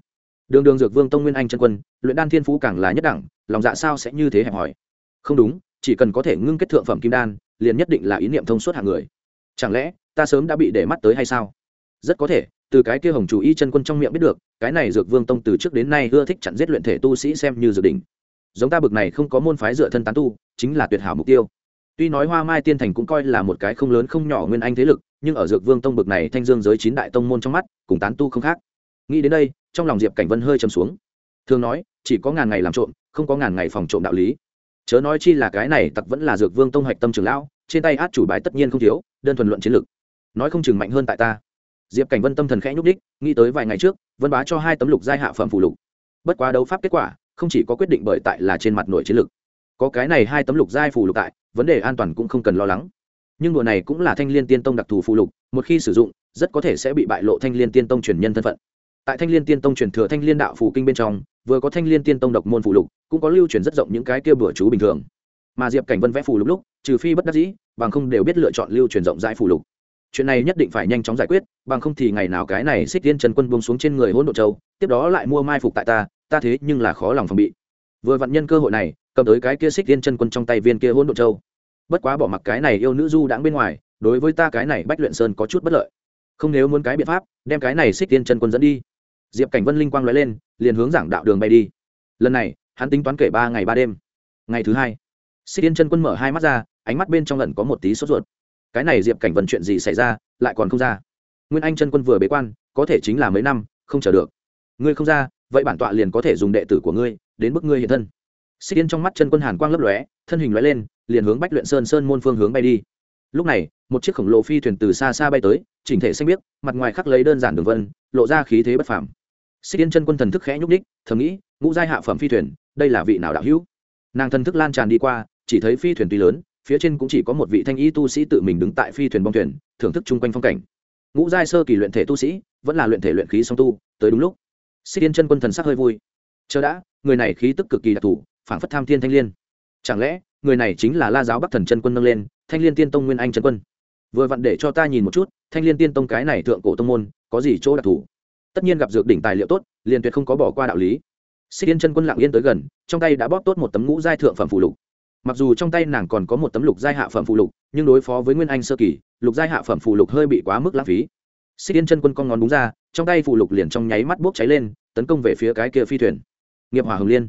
đường đường dược vương tông nguyên anh chân quân, luyện đan thiên phú càng là nhất đẳng, lòng dạ sao sẽ như thế hẹp hỏi không đúng, chỉ cần có thể ngưng kết thượng phẩm kim đan, liền nhất định là ý niệm thông suốt hạng người. Chẳng lẽ, ta sớm đã bị để mắt tới hay sao? Rất có thể, từ cái kia hồng chủ y chân quân trong miệng biết được, cái này dược vương tông từ trước đến nay ưa thích chặn giết luyện thể tu sĩ xem như dược đỉnh giống ta bực này không có môn phái dựa thân tán tu, chính là tuyệt hảo mục tiêu. Tuy nói hoa mai tiên thành cũng coi là một cái không lớn không nhỏ nguyên anh thế lực, nhưng ở dược vương tông bực này thanh dương giới chín đại tông môn trong mắt, cùng tán tu không khác. Nghĩ đến đây trong lòng diệp cảnh vân hơi trầm xuống. Thường nói, chỉ có ngàn ngày làm trộm, không có ngàn ngày phòng trộm đạo lý. Chớ nói chi là cái này tặc vẫn là dược vương tông hạch tâm trường lão, trên tay át chủ bài tất nhiên không thiếu, đơn thuần luận chiến lược nói không chừng mạnh hơn tại ta. Diệp cảnh vân tâm thần khẽ nhúc đích nghĩ tới vài ngày trước, vân bá cho hai tấm lục giai hạ phẩm phụ lục. Bất quá đấu pháp kết quả, không chỉ có quyết định bởi tại là trên mặt nội chiến lược có cái này hai tấm lục giai phụ lục tại, vấn đề an toàn cũng không cần lo lắng. Nhưng đùa này cũng là thanh l i ê n tiên tông đặc thù phụ lục, một khi sử dụng, rất có thể sẽ bị bại lộ thanh l i ê n tiên tông truyền nhân thân phận tại thanh Liên tiên tông truyền thừa thanh Liên đạo phù kinh bên trong, vừa có thanh Liên tiên tông độc môn phù lục, cũng có lưu truyền rất rộng những cái kia bữa chú bình thường. Mà diệp cảnh vân vẽ phù lục lúc, trừ phi bất đắc dĩ, bằng không đều biết lựa chọn lưu truyền rộng rãi phù lục. Chuyện này nhất định phải nhanh chóng giải quyết, bằng không thì ngày nào cái này xích tiên trần quân buông xuống trên người hỗn độ châu, tiếp đó lại mua mai phục tại ta ta thế nhưng là khó lòng phòng bị. Vừa vặn nhân cơ hội này, cầm tới cái kia xích tiên chân quân trong tay viên kia hỗn độ châu. Bất quá bỏ mặc cái này yêu nữ du đãng bên ngoài, đối với ta cái này bách luyện sơn có chút bất lợi. Không nếu muốn cái biện pháp, đem cái này xích tiên chân quân dẫn đi diệp cảnh vân linh quang nói lên, liền hướng giảng đạo đường bay đi. Lần này, hắn tính toán kể ba ngày ba đêm. Ngày thứ hai, xích yên chân quân mở hai mắt ra, ánh mắt bên trong lần có một tí sốt ruột. Cái này diệp cảnh vân chuyện gì xảy ra, lại còn không ra. Nguyên anh chân quân vừa bế quan, có thể chính là mấy năm, không chờ được. Ngươi không ra, vậy bản tọa liền có thể dùng đệ tử của ngươi, đến bức ngươi hiện thân. Xích yên trong mắt chân quân hàn quang lấp lóe, thân hình lóe lên, liền hướng bách luyện sơn sơn môn phương hướng bay đi. Lúc này, một chiếc khổng lồ phi thuyền từ xa xa bay tới, chỉnh thể xanh biếc, mặt ngoài khắc lấy đơn giản đường vân, lộ ra khí thế bất phàm xích tiên chân quân thần thức khẽ nhúc ních thầm nghĩ, ngũ giai hạ phẩm phi thuyền, đây là vị nào đạo hữu? Nàng thần thức lan tràn đi qua, chỉ thấy phi thuyền tuy lớn, phía trên cũng chỉ có một vị thanh y tu sĩ tự mình đứng tại phi thuyền bong thuyền, thưởng thức chung quanh phong cảnh. Ngũ giai sơ kỳ luyện thể tu sĩ, vẫn là luyện thể luyện khí song tu, tới đúng lúc. Xích tiên chân quân thần sắc hơi vui. Chờ đã, người này khí tức cực kỳ đặc thù, phảng phất tham thiên thanh liên. Chẳng lẽ, người này chính là la giáo bắc thần chân quân nâng lên, thanh liên tiên tông nguyên anh chân quân? Vừa vặn để cho ta nhìn một chút, thanh liên tiên tông cái này thượng cổ tông môn, có gì chỗ đặc thù? Tất nhiên gặp dược đỉnh tài liệu tốt, liền tuyệt không có bỏ qua đạo lý. Xích yên chân quân lặng yên tới gần, trong tay đã bóp tốt một tấm ngũ giai thượng phẩm phụ lục. Mặc dù trong tay nàng còn có một tấm lục giai hạ phẩm phụ lục, nhưng đối phó với nguyên anh sơ kỳ, lục giai hạ phẩm phụ lục hơi bị quá mức lãng phí. Xích yên chân quân con ngón đúng ra, trong tay phụ lục liền trong nháy mắt bốc cháy lên, tấn công về phía cái kia phi thuyền. Nghiệp hỏa hồng liên.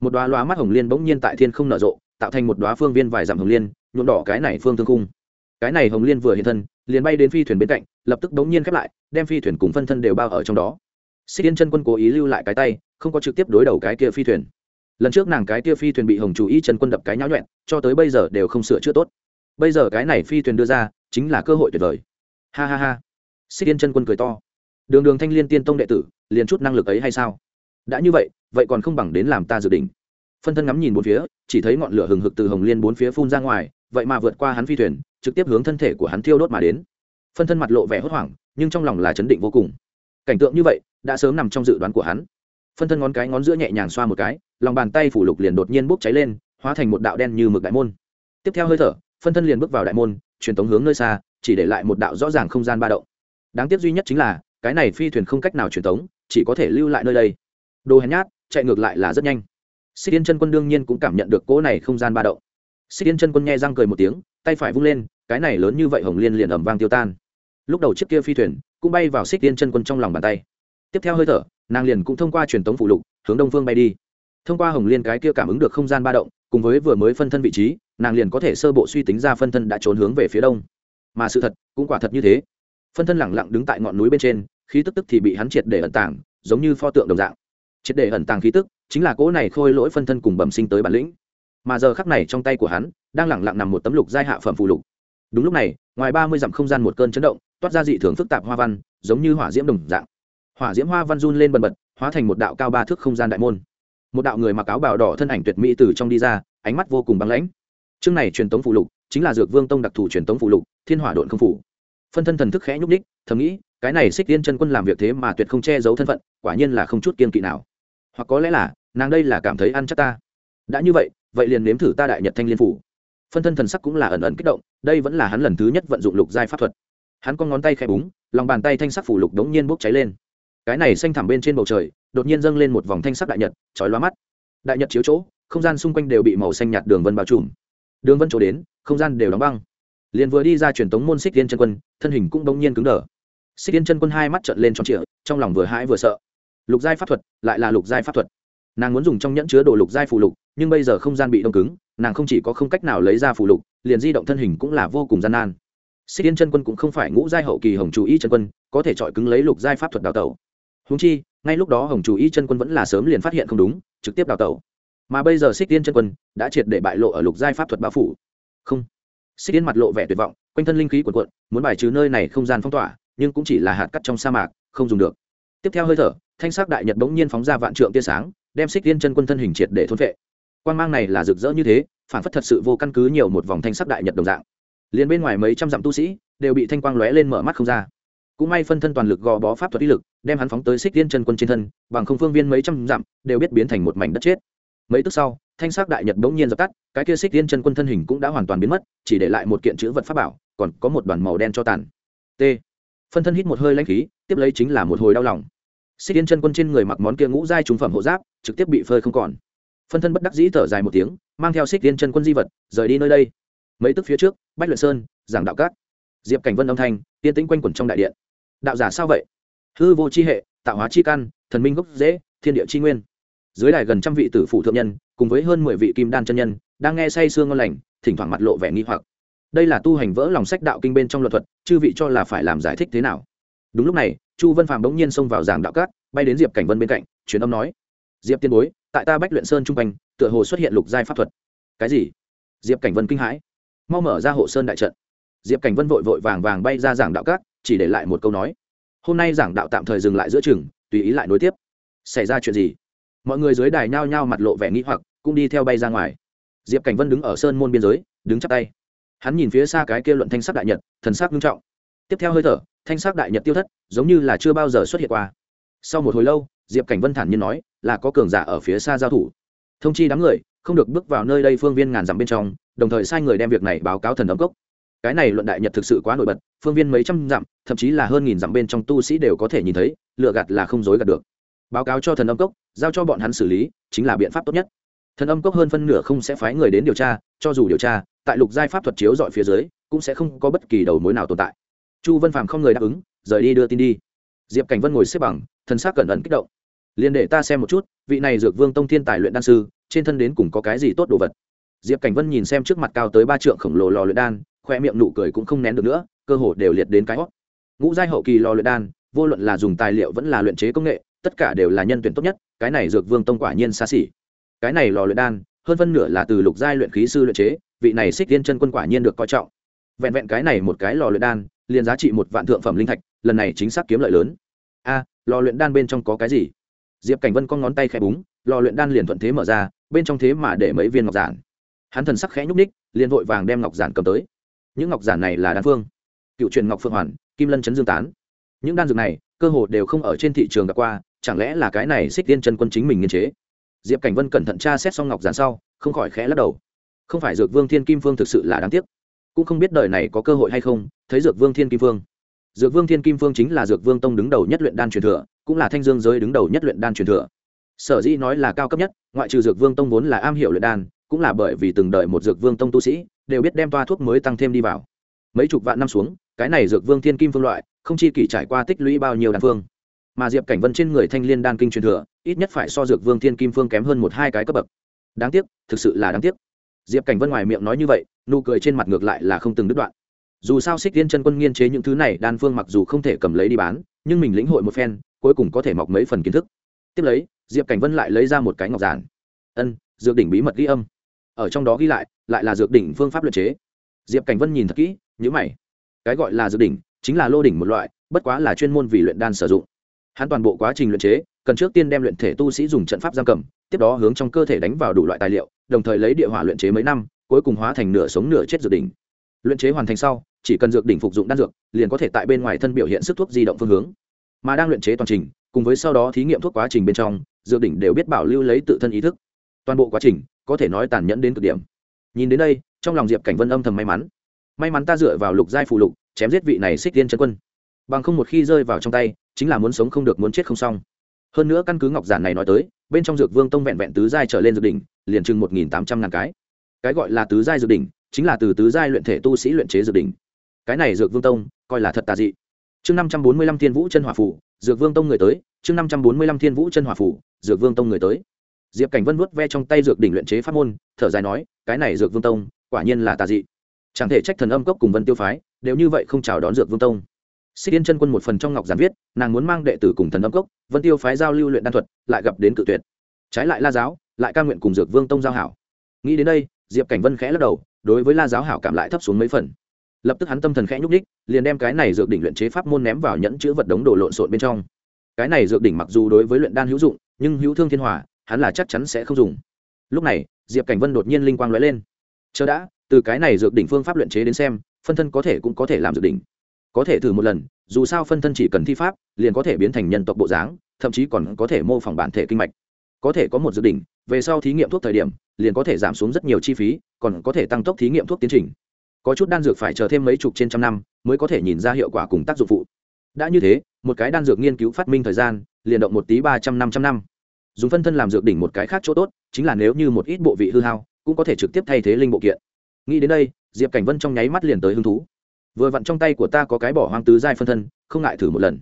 Một đoá loa mắt hồng liên bỗng nhiên tại thiên không nở rộ, tạo thành một đoá phương viên vài dặm hồng liên, nhuộm đỏ cái này phương thương cung cái này hồng liên vừa hiện thân liền bay đến phi thuyền bên cạnh, lập tức đống nhiên khép lại, đem phi thuyền cùng phân thân đều bao ở trong đó. Xích yên chân quân cố ý lưu lại cái tay, không có trực tiếp đối đầu cái kia phi thuyền. Lần trước nàng cái kia phi thuyền bị hồng chủ y chân quân đập cái nháo nhuẹn cho tới bây giờ đều không sửa chữa tốt. Bây giờ cái này phi thuyền đưa ra, chính là cơ hội tuyệt vời. Ha ha ha. Xích yên chân quân cười to. Đường đường thanh liên tiên tông đệ tử, liền chút năng lực ấy hay sao? Đã như vậy vậy còn không bằng đến làm ta dự định. Phân thân ngắm nhìn bốn phía, chỉ thấy ngọn lửa hừng hực từ hồng liên bốn phía phun ra ngoài vậy mà vượt qua hắn phi thuyền, trực tiếp hướng thân thể của hắn thiêu đốt mà đến. Phân thân mặt lộ vẻ hốt hoảng, nhưng trong lòng là chấn định vô cùng. Cảnh tượng như vậy, đã sớm nằm trong dự đoán của hắn. Phân thân ngón cái ngón giữa nhẹ nhàng xoa một cái, lòng bàn tay phủ lục liền đột nhiên bốc cháy lên, hóa thành một đạo đen như mực đại môn. Tiếp theo hơi thở, phân thân liền bước vào đại môn, truyền tống hướng nơi xa, chỉ để lại một đạo rõ ràng không gian ba động. Đáng tiếc duy nhất chính là, cái này phi thuyền không cách nào truyền tống, chỉ có thể lưu lại nơi đây. Đồ hèn nhát, chạy ngược lại là rất nhanh. Xích yên chân quân đương nhiên cũng cảm nhận được cỗ này không gian ba động xích yên chân quân nghe răng cười một tiếng, tay phải vung lên, cái này lớn như vậy hồng liên liền ẩm vang tiêu tan. Lúc đầu chiếc kia phi thuyền cũng bay vào xích yên chân quân trong lòng bàn tay. Tiếp theo hơi thở, nàng liền cũng thông qua truyền tống phụ lục, hướng đông phương bay đi. Thông qua hồng liên cái kia cảm ứng được không gian ba động, cùng với vừa mới phân thân vị trí, nàng liền có thể sơ bộ suy tính ra phân thân đã trốn hướng về phía đông. Mà sự thật cũng quả thật như thế. Phân thân lẳng lặng đứng tại ngọn núi bên trên, khí tức tức thì bị hắn triệt để ẩn tàng, giống như pho tượng đồng dạng. Triệt để ẩn tàng khí tức, chính là cỗ này khôi lỗi phân thân cùng bẩm sinh tới bản lĩnh mà giờ khắc này trong tay của hắn đang lẳng lặng nằm một tấm lục giai hạ phẩm phù lục. Đúng lúc này, ngoài ba mươi dặm không gian một cơn chấn động, toát ra dị thường phức tạp hoa văn, giống như hỏa diễm đồng dạng. Hỏa diễm hoa văn run lên bần bật, hóa thành một đạo cao ba thước không gian đại môn. Một đạo người mặc áo bào đỏ thân ảnh tuyệt mỹ từ trong đi ra, ánh mắt vô cùng băng lãnh. Chương này truyền tống phụ lục, chính là dược vương tông đặc thù truyền tống phụ lục, thiên hỏa độn không phủ. Phân thân thần thức khẽ nhúc ních thầm nghĩ, cái này xích tiên chân quân làm việc thế mà tuyệt không che giấu thân phận, quả nhiên là không chút kiên kỵ nào. Hoặc có lẽ là, nàng đây là cảm thấy ăn chắc ta. Đã như vậy vậy liền nếm thử ta đại nhật thanh liên phủ. Phân thân thần sắc cũng là ẩn ẩn kích động, đây vẫn là hắn lần thứ nhất vận dụng lục giai pháp thuật. Hắn con ngón tay khẽ búng, lòng bàn tay thanh sắc phủ lục đống nhiên bốc cháy lên. Cái này xanh thẳm bên trên bầu trời, đột nhiên dâng lên một vòng thanh sắc đại nhật, chói lóa mắt. Đại nhật chiếu chỗ, không gian xung quanh đều bị màu xanh nhạt đường vân bao trùm. Đường vân chỗ đến, không gian đều đóng băng. Liền vừa đi ra truyền tống môn xích tiên chân quân, thân hình cũng đống nhiên cứng đờ. Xích tiên chân quân hai mắt trợn lên trong trịa, trong lòng vừa hãi vừa sợ. Lục giai pháp thuật, lại là lục giai pháp thuật nàng muốn dùng trong nhẫn chứa đồ lục giai phù lục, nhưng bây giờ không gian bị đông cứng, nàng không chỉ có không cách nào lấy ra phù lục, liền di động thân hình cũng là vô cùng gian nan. Xích yên chân quân cũng không phải ngũ giai hậu kỳ hồng chủ y chân quân, có thể chọi cứng lấy lục giai pháp thuật đào tẩu. Húng chi, ngay lúc đó hồng chủ y chân quân vẫn là sớm liền phát hiện không đúng, trực tiếp đào tẩu. Mà bây giờ xích yên chân quân đã triệt để bại lộ ở lục giai pháp thuật bao phủ. Không. Xích yên mặt lộ vẻ tuyệt vọng, quanh thân linh khí quần quận muốn bài trừ nơi này không gian phong tỏa, nhưng cũng chỉ là hạt cắt trong sa mạc, không dùng được. Tiếp theo hơi thở, thanh sắc đại nhật bỗng nhiên phóng ra vạn trượng tia sáng đem xích tiên chân quân thân hình triệt để thôn vệ quan mang này là rực rỡ như thế, phản phất thật sự vô căn cứ nhiều một vòng thanh sắc đại nhật đồng dạng. Liền bên ngoài mấy trăm dặm tu sĩ đều bị thanh quang lóe lên mở mắt không ra. Cũng may phân thân toàn lực gò bó pháp thuật ý lực, đem hắn phóng tới xích tiên chân quân trên thân, bằng không phương viên mấy trăm dặm đều biết biến thành một mảnh đất chết. Mấy tức sau, thanh sắc đại nhật bỗng nhiên dập tắt, cái kia xích tiên chân quân thân hình cũng đã hoàn toàn biến mất, chỉ để lại một kiện chữ vật pháp bảo, còn có một đoàn màu đen cho tàn. T. Phân thân hít một hơi lanh khí, tiếp lấy chính là một hồi đau lòng xích yên chân quân trên người mặc món kia ngũ giai trúng phẩm hộ giáp, trực tiếp bị phơi không còn. Phân thân bất đắc dĩ thở dài một tiếng, mang theo xích yên chân quân di vật, rời đi nơi đây. Mấy tức phía trước, bách luyện sơn, giảng đạo cát diệp cảnh vân âm thanh, tiên tĩnh quanh quẩn trong đại điện. Đạo giả sao vậy? Hư vô c h i hệ, tạo hóa c h i căn, thần minh gốc dễ thiên địa c h i nguyên. Dưới đài gần trăm vị tử phụ thượng nhân, cùng với hơn mười vị kim đan chân nhân, đang nghe say sương ngon lành, thỉnh thoảng mặt lộ vẻ nghi hoặc. Đây là tu hành vỡ lòng sách đạo kinh bên trong luật thuật, chư vị cho là phải làm giải thích thế nào? Đúng lúc này chu Văn phàm bỗng nhiên xông vào giảng đạo cát, bay đến diệp cảnh vân bên cạnh, truyền âm nói, diệp tiên bối, tại ta bách luyện sơn trung quanh, tựa hồ xuất hiện lục giai pháp thuật. Cái gì? Diệp cảnh vân kinh hãi. Mau mở ra hộ sơn đại trận. Diệp cảnh vân vội vội vàng vàng bay ra giảng đạo cát, chỉ để lại một câu nói, hôm nay giảng đạo tạm thời dừng lại giữa chừng, tùy ý lại nối tiếp. Xảy ra chuyện gì? Mọi người dưới đài nhao nhao mặt lộ vẻ nghĩ hoặc, cũng đi theo bay ra ngoài. Diệp cảnh vân đứng ở sơn môn biên giới, đứng chắp tay. Hắn nhìn phía xa cái kia luận thanh sắc đại nhật, thần sắc nghiêm trọng. Tiếp theo hơi thở thanh sắc đại nhật tiêu thất, giống như là chưa bao giờ xuất hiện qua. Sau một hồi lâu, diệp cảnh vân thản nhiên nói, là có cường giả ở phía xa giao thủ. Thông chi đám người, không được bước vào nơi đây phương viên ngàn dặm bên trong, đồng thời sai người đem việc này báo cáo thần âm cốc. Cái này luận đại nhật thực sự quá nổi bật, phương viên mấy trăm dặm, thậm chí là hơn nghìn dặm bên trong tu sĩ đều có thể nhìn thấy, lựa gạt là không dối gạt được. Báo cáo cho thần âm cốc, giao cho bọn hắn xử lý, chính là biện pháp tốt nhất. Thần âm cốc hơn phân nửa không sẽ phái người đến điều tra, cho dù điều tra, tại lục giai pháp thuật chiếu dọi phía dưới, cũng sẽ không có bất kỳ đầu mối nào tồn tại chu vân phàm không người đáp ứng, rời đi đưa tin đi. Diệp cảnh vân ngồi xếp bằng thân xác cẩn ẩn kích động. Liền để ta xem một chút, vị này dược vương tông thiên tài luyện đan sư, trên thân đến cùng có cái gì tốt đồ vật? Diệp cảnh vân nhìn xem trước mặt cao tới ba trượng khổng lồ lò luyện đan khoe miệng nụ cười cũng không nén được nữa, cơ hồ đều liệt đến cái hót ngũ giai hậu kỳ lò luyện đan, vô luận là dùng tài liệu vẫn là luyện chế công nghệ, tất cả đều là nhân tuyển tốt nhất, cái này dược vương tông quả nhiên xa xỉ. Cái này lò luyện đan, hơn phân nửa là từ lục giai luyện khí sư luyện chế, vị này xích tiên chân quân quả nhiên được coi trọng. Vẹn vẹn cái này một cái lò luyện đan liền giá trị một vạn thượng phẩm linh thạch, lần này chính xác kiếm lợi lớn. A, lò luyện đan bên trong có cái gì? Diệp cảnh vân con ngón tay khẽ búng, lò luyện đan liền thuận thế mở ra, bên trong thế mà để mấy viên ngọc giản. Hắn thần sắc khẽ nhúc ních liền vội vàng đem ngọc giản cầm tới. Những ngọc giản này là đan phương. Cựu truyền ngọc phương hoàn, kim lân chấn dương tán. Những đan dược này, cơ hồ đều không ở trên thị trường gặp qua, chẳng lẽ là cái này xích tiên chân quân chính mình nghiên chế? Diệp cảnh vân cẩn thận tra xét xong ngọc giản sau, không khỏi khẽ lắc đầu. Không phải dược vương thiên kim phương thực sự là đáng tiếc cũng không biết đời này có cơ hội hay không, thấy dược vương thiên kim phương dược vương thiên kim phương chính là dược vương tông đứng đầu nhất luyện đan truyền thừa, cũng là thanh dương giới đứng đầu nhất luyện đan truyền thừa. Sở dĩ nói là cao cấp nhất, ngoại trừ dược vương tông vốn là am hiểu luyện đan, cũng là bởi vì từng đợi một dược vương tông tu sĩ, đều biết đem toa thuốc mới tăng thêm đi vào. Mấy chục vạn năm xuống, cái này dược vương thiên kim phương loại, không chi kỷ trải qua tích lũy bao nhiêu đan phương mà diệp cảnh vân trên người thanh liên đan kinh truyền thừa, ít nhất phải so dược vương thiên kim phương kém hơn một hai cái cấp bậc. Đáng tiếc, thực sự là đáng tiếc diệp cảnh vân ngoài miệng nói như vậy, nụ cười trên mặt ngược lại là không từng đứt đoạn. Dù sao xích tiên chân quân nghiên chế những thứ này, đan phương mặc dù không thể cầm lấy đi bán, nhưng mình lĩnh hội một phen, cuối cùng có thể mọc mấy phần kiến thức. Tiếp lấy, diệp cảnh vân lại lấy ra một cái ngọc giản. Ân, dược đỉnh bí mật ghi âm. Ở trong đó ghi lại lại là dược đỉnh phương pháp luyện chế. Diệp cảnh vân nhìn thật kỹ nhữ mày. Cái gọi là dược đỉnh, chính là lô đỉnh một loại, bất quá là chuyên môn vì luyện đan sử dụng. Hắn toàn bộ quá trình luyện chế, cần trước tiên đem luyện thể tu sĩ dùng trận pháp giam cầm, tiếp đó hướng trong cơ thể đánh vào đủ loại tài liệu đồng thời lấy địa hỏa luyện chế mấy năm, cuối cùng hóa thành nửa sống nửa chết dược đỉnh. Luyện chế hoàn thành sau, chỉ cần dược đỉnh phục dụng đan dược, liền có thể tại bên ngoài thân biểu hiện sức thuốc di động phương hướng. Mà đang luyện chế toàn trình, cùng với sau đó thí nghiệm thuốc quá trình bên trong, dược đỉnh đều biết bảo lưu lấy tự thân ý thức. Toàn bộ quá trình, có thể nói tàn nhẫn đến cực điểm. Nhìn đến đây, trong lòng diệp cảnh vân âm thầm may mắn. May mắn ta dựa vào lục giai phụ lục, chém giết vị này xích tiên chân quân. Bằng không một khi rơi vào trong tay, chính là muốn sống không được, muốn chết không xong hơn nữa căn cứ ngọc giản này nói tới, bên trong dược vương tông vẹn vẹn tứ giai trở lên dược đỉnh, liền chừng một nghìn tám trăm ngàn cái. Cái gọi là tứ giai dược đỉnh, chính là từ tứ giai luyện thể tu sĩ luyện chế dược đỉnh. Cái này dược vương tông, coi là thật tà dị. Chương năm trăm bốn mươi lăm thiên vũ chân hỏa phủ, dược vương tông người tới. Chương năm trăm bốn mươi lăm thiên vũ chân hỏa phủ, dược vương tông người tới. Diệp cảnh vân vuốt ve trong tay dược đỉnh luyện chế pháp môn, thở dài nói, cái này dược vương tông, quả nhiên là tà dị. Chẳng thể trách thần âm cốc cùng vân tiêu phái, đều như vậy không chào đón dược vương tông xích yên chân quân một phần trong ngọc giản viết, nàng muốn mang đệ tử cùng thần âm cốc, vân tiêu phái giao lưu luyện đan thuật, lại gặp đến cự tuyệt. Trái lại la giáo, lại ca nguyện cùng dược vương tông giao hảo. Nghĩ đến đây, diệp cảnh vân khẽ lắc đầu, đối với la giáo hảo cảm lại thấp xuống mấy phần. Lập tức hắn tâm thần khẽ nhúc ních liền đem cái này dược đỉnh luyện chế pháp môn ném vào nhẫn chữ vật đống đồ lộn xộn bên trong. Cái này dược đỉnh mặc dù đối với luyện đan hữu dụng, nhưng hữu thương thiên hòa, hắn là chắc chắn sẽ không dùng. Lúc này, diệp cảnh vân đột nhiên linh quang lóe lên. Chờ đã, từ cái này dược đỉnh phương pháp luyện chế đến xem, phân thân có thể cũng có thể làm dược đỉnh có thể thử một lần dù sao phân thân chỉ cần thi pháp liền có thể biến thành nhân tộc bộ dáng thậm chí còn có thể mô phỏng bản thể kinh mạch. Có thể có một dự định, về sau thí nghiệm thuốc thời điểm liền có thể giảm xuống rất nhiều chi phí còn có thể tăng tốc thí nghiệm thuốc tiến trình. Có chút đan dược phải chờ thêm mấy chục trên trăm năm mới có thể nhìn ra hiệu quả cùng tác dụng phụ. Đã như thế một cái đan dược nghiên cứu phát minh thời gian liền động một tí ba trăm năm trăm năm. Dùng phân thân làm dược đỉnh một cái khác chỗ tốt chính là nếu như một ít bộ vị hư hao cũng có thể trực tiếp thay thế linh bộ kiện. Nghĩ đến đây diệp cảnh vân trong nháy mắt liền tới hứng thú vừa vặn trong tay của ta có cái bỏ hoang tứ giai phân thân, không ngại thử một lần.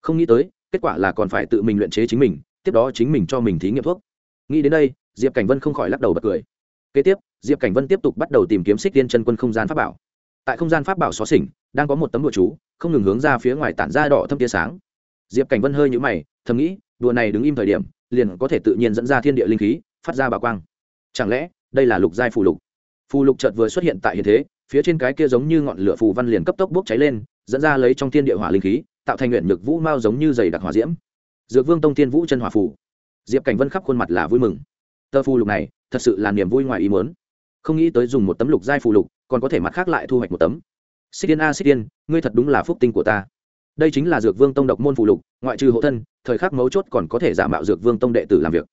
Không nghĩ tới, kết quả là còn phải tự mình luyện chế chính mình, tiếp đó chính mình cho mình thí nghiệm thuốc. Nghĩ đến đây, diệp cảnh vân không khỏi lắc đầu bật cười. Kế tiếp, diệp cảnh vân tiếp tục bắt đầu tìm kiếm xích tiên chân quân không gian pháp bảo. Tại không gian pháp bảo xó xỉnh, đang có một tấm đùa chú, không ngừng hướng ra phía ngoài tản ra đỏ thâm tia sáng. Diệp cảnh vân hơi nhũ mày, thầm nghĩ, đùa này đứng im thời điểm, liền có thể tự nhiên dẫn ra thiên địa linh khí, phát ra bà quang. Chẳng lẽ, đây là lục giai phù lục? Phù lục chợt vừa xuất hiện tại hiện thế phía trên cái kia giống như ngọn lửa phù văn liền cấp tốc bốc cháy lên, dẫn ra lấy trong thiên địa hỏa linh khí, tạo thành nguyện nhược vũ mao giống như dày đặc hỏa diễm. Dược vương tông thiên vũ chân hỏa phù. Diệp cảnh vân khắp khuôn mặt là vui mừng. Tờ phù lục này, thật sự là niềm vui ngoài ý muốn. Không nghĩ tới dùng một tấm lục giai phù lục, còn có thể mặt khác lại thu hoạch một tấm. Xích tiên a, xích tiên ngươi thật đúng là phúc tinh của ta. Đây chính là dược vương tông độc môn phù lục, ngoại trừ hộ thân, thời khắc mấu chốt còn có thể giả mạo dược vương tông đệ tử làm việc.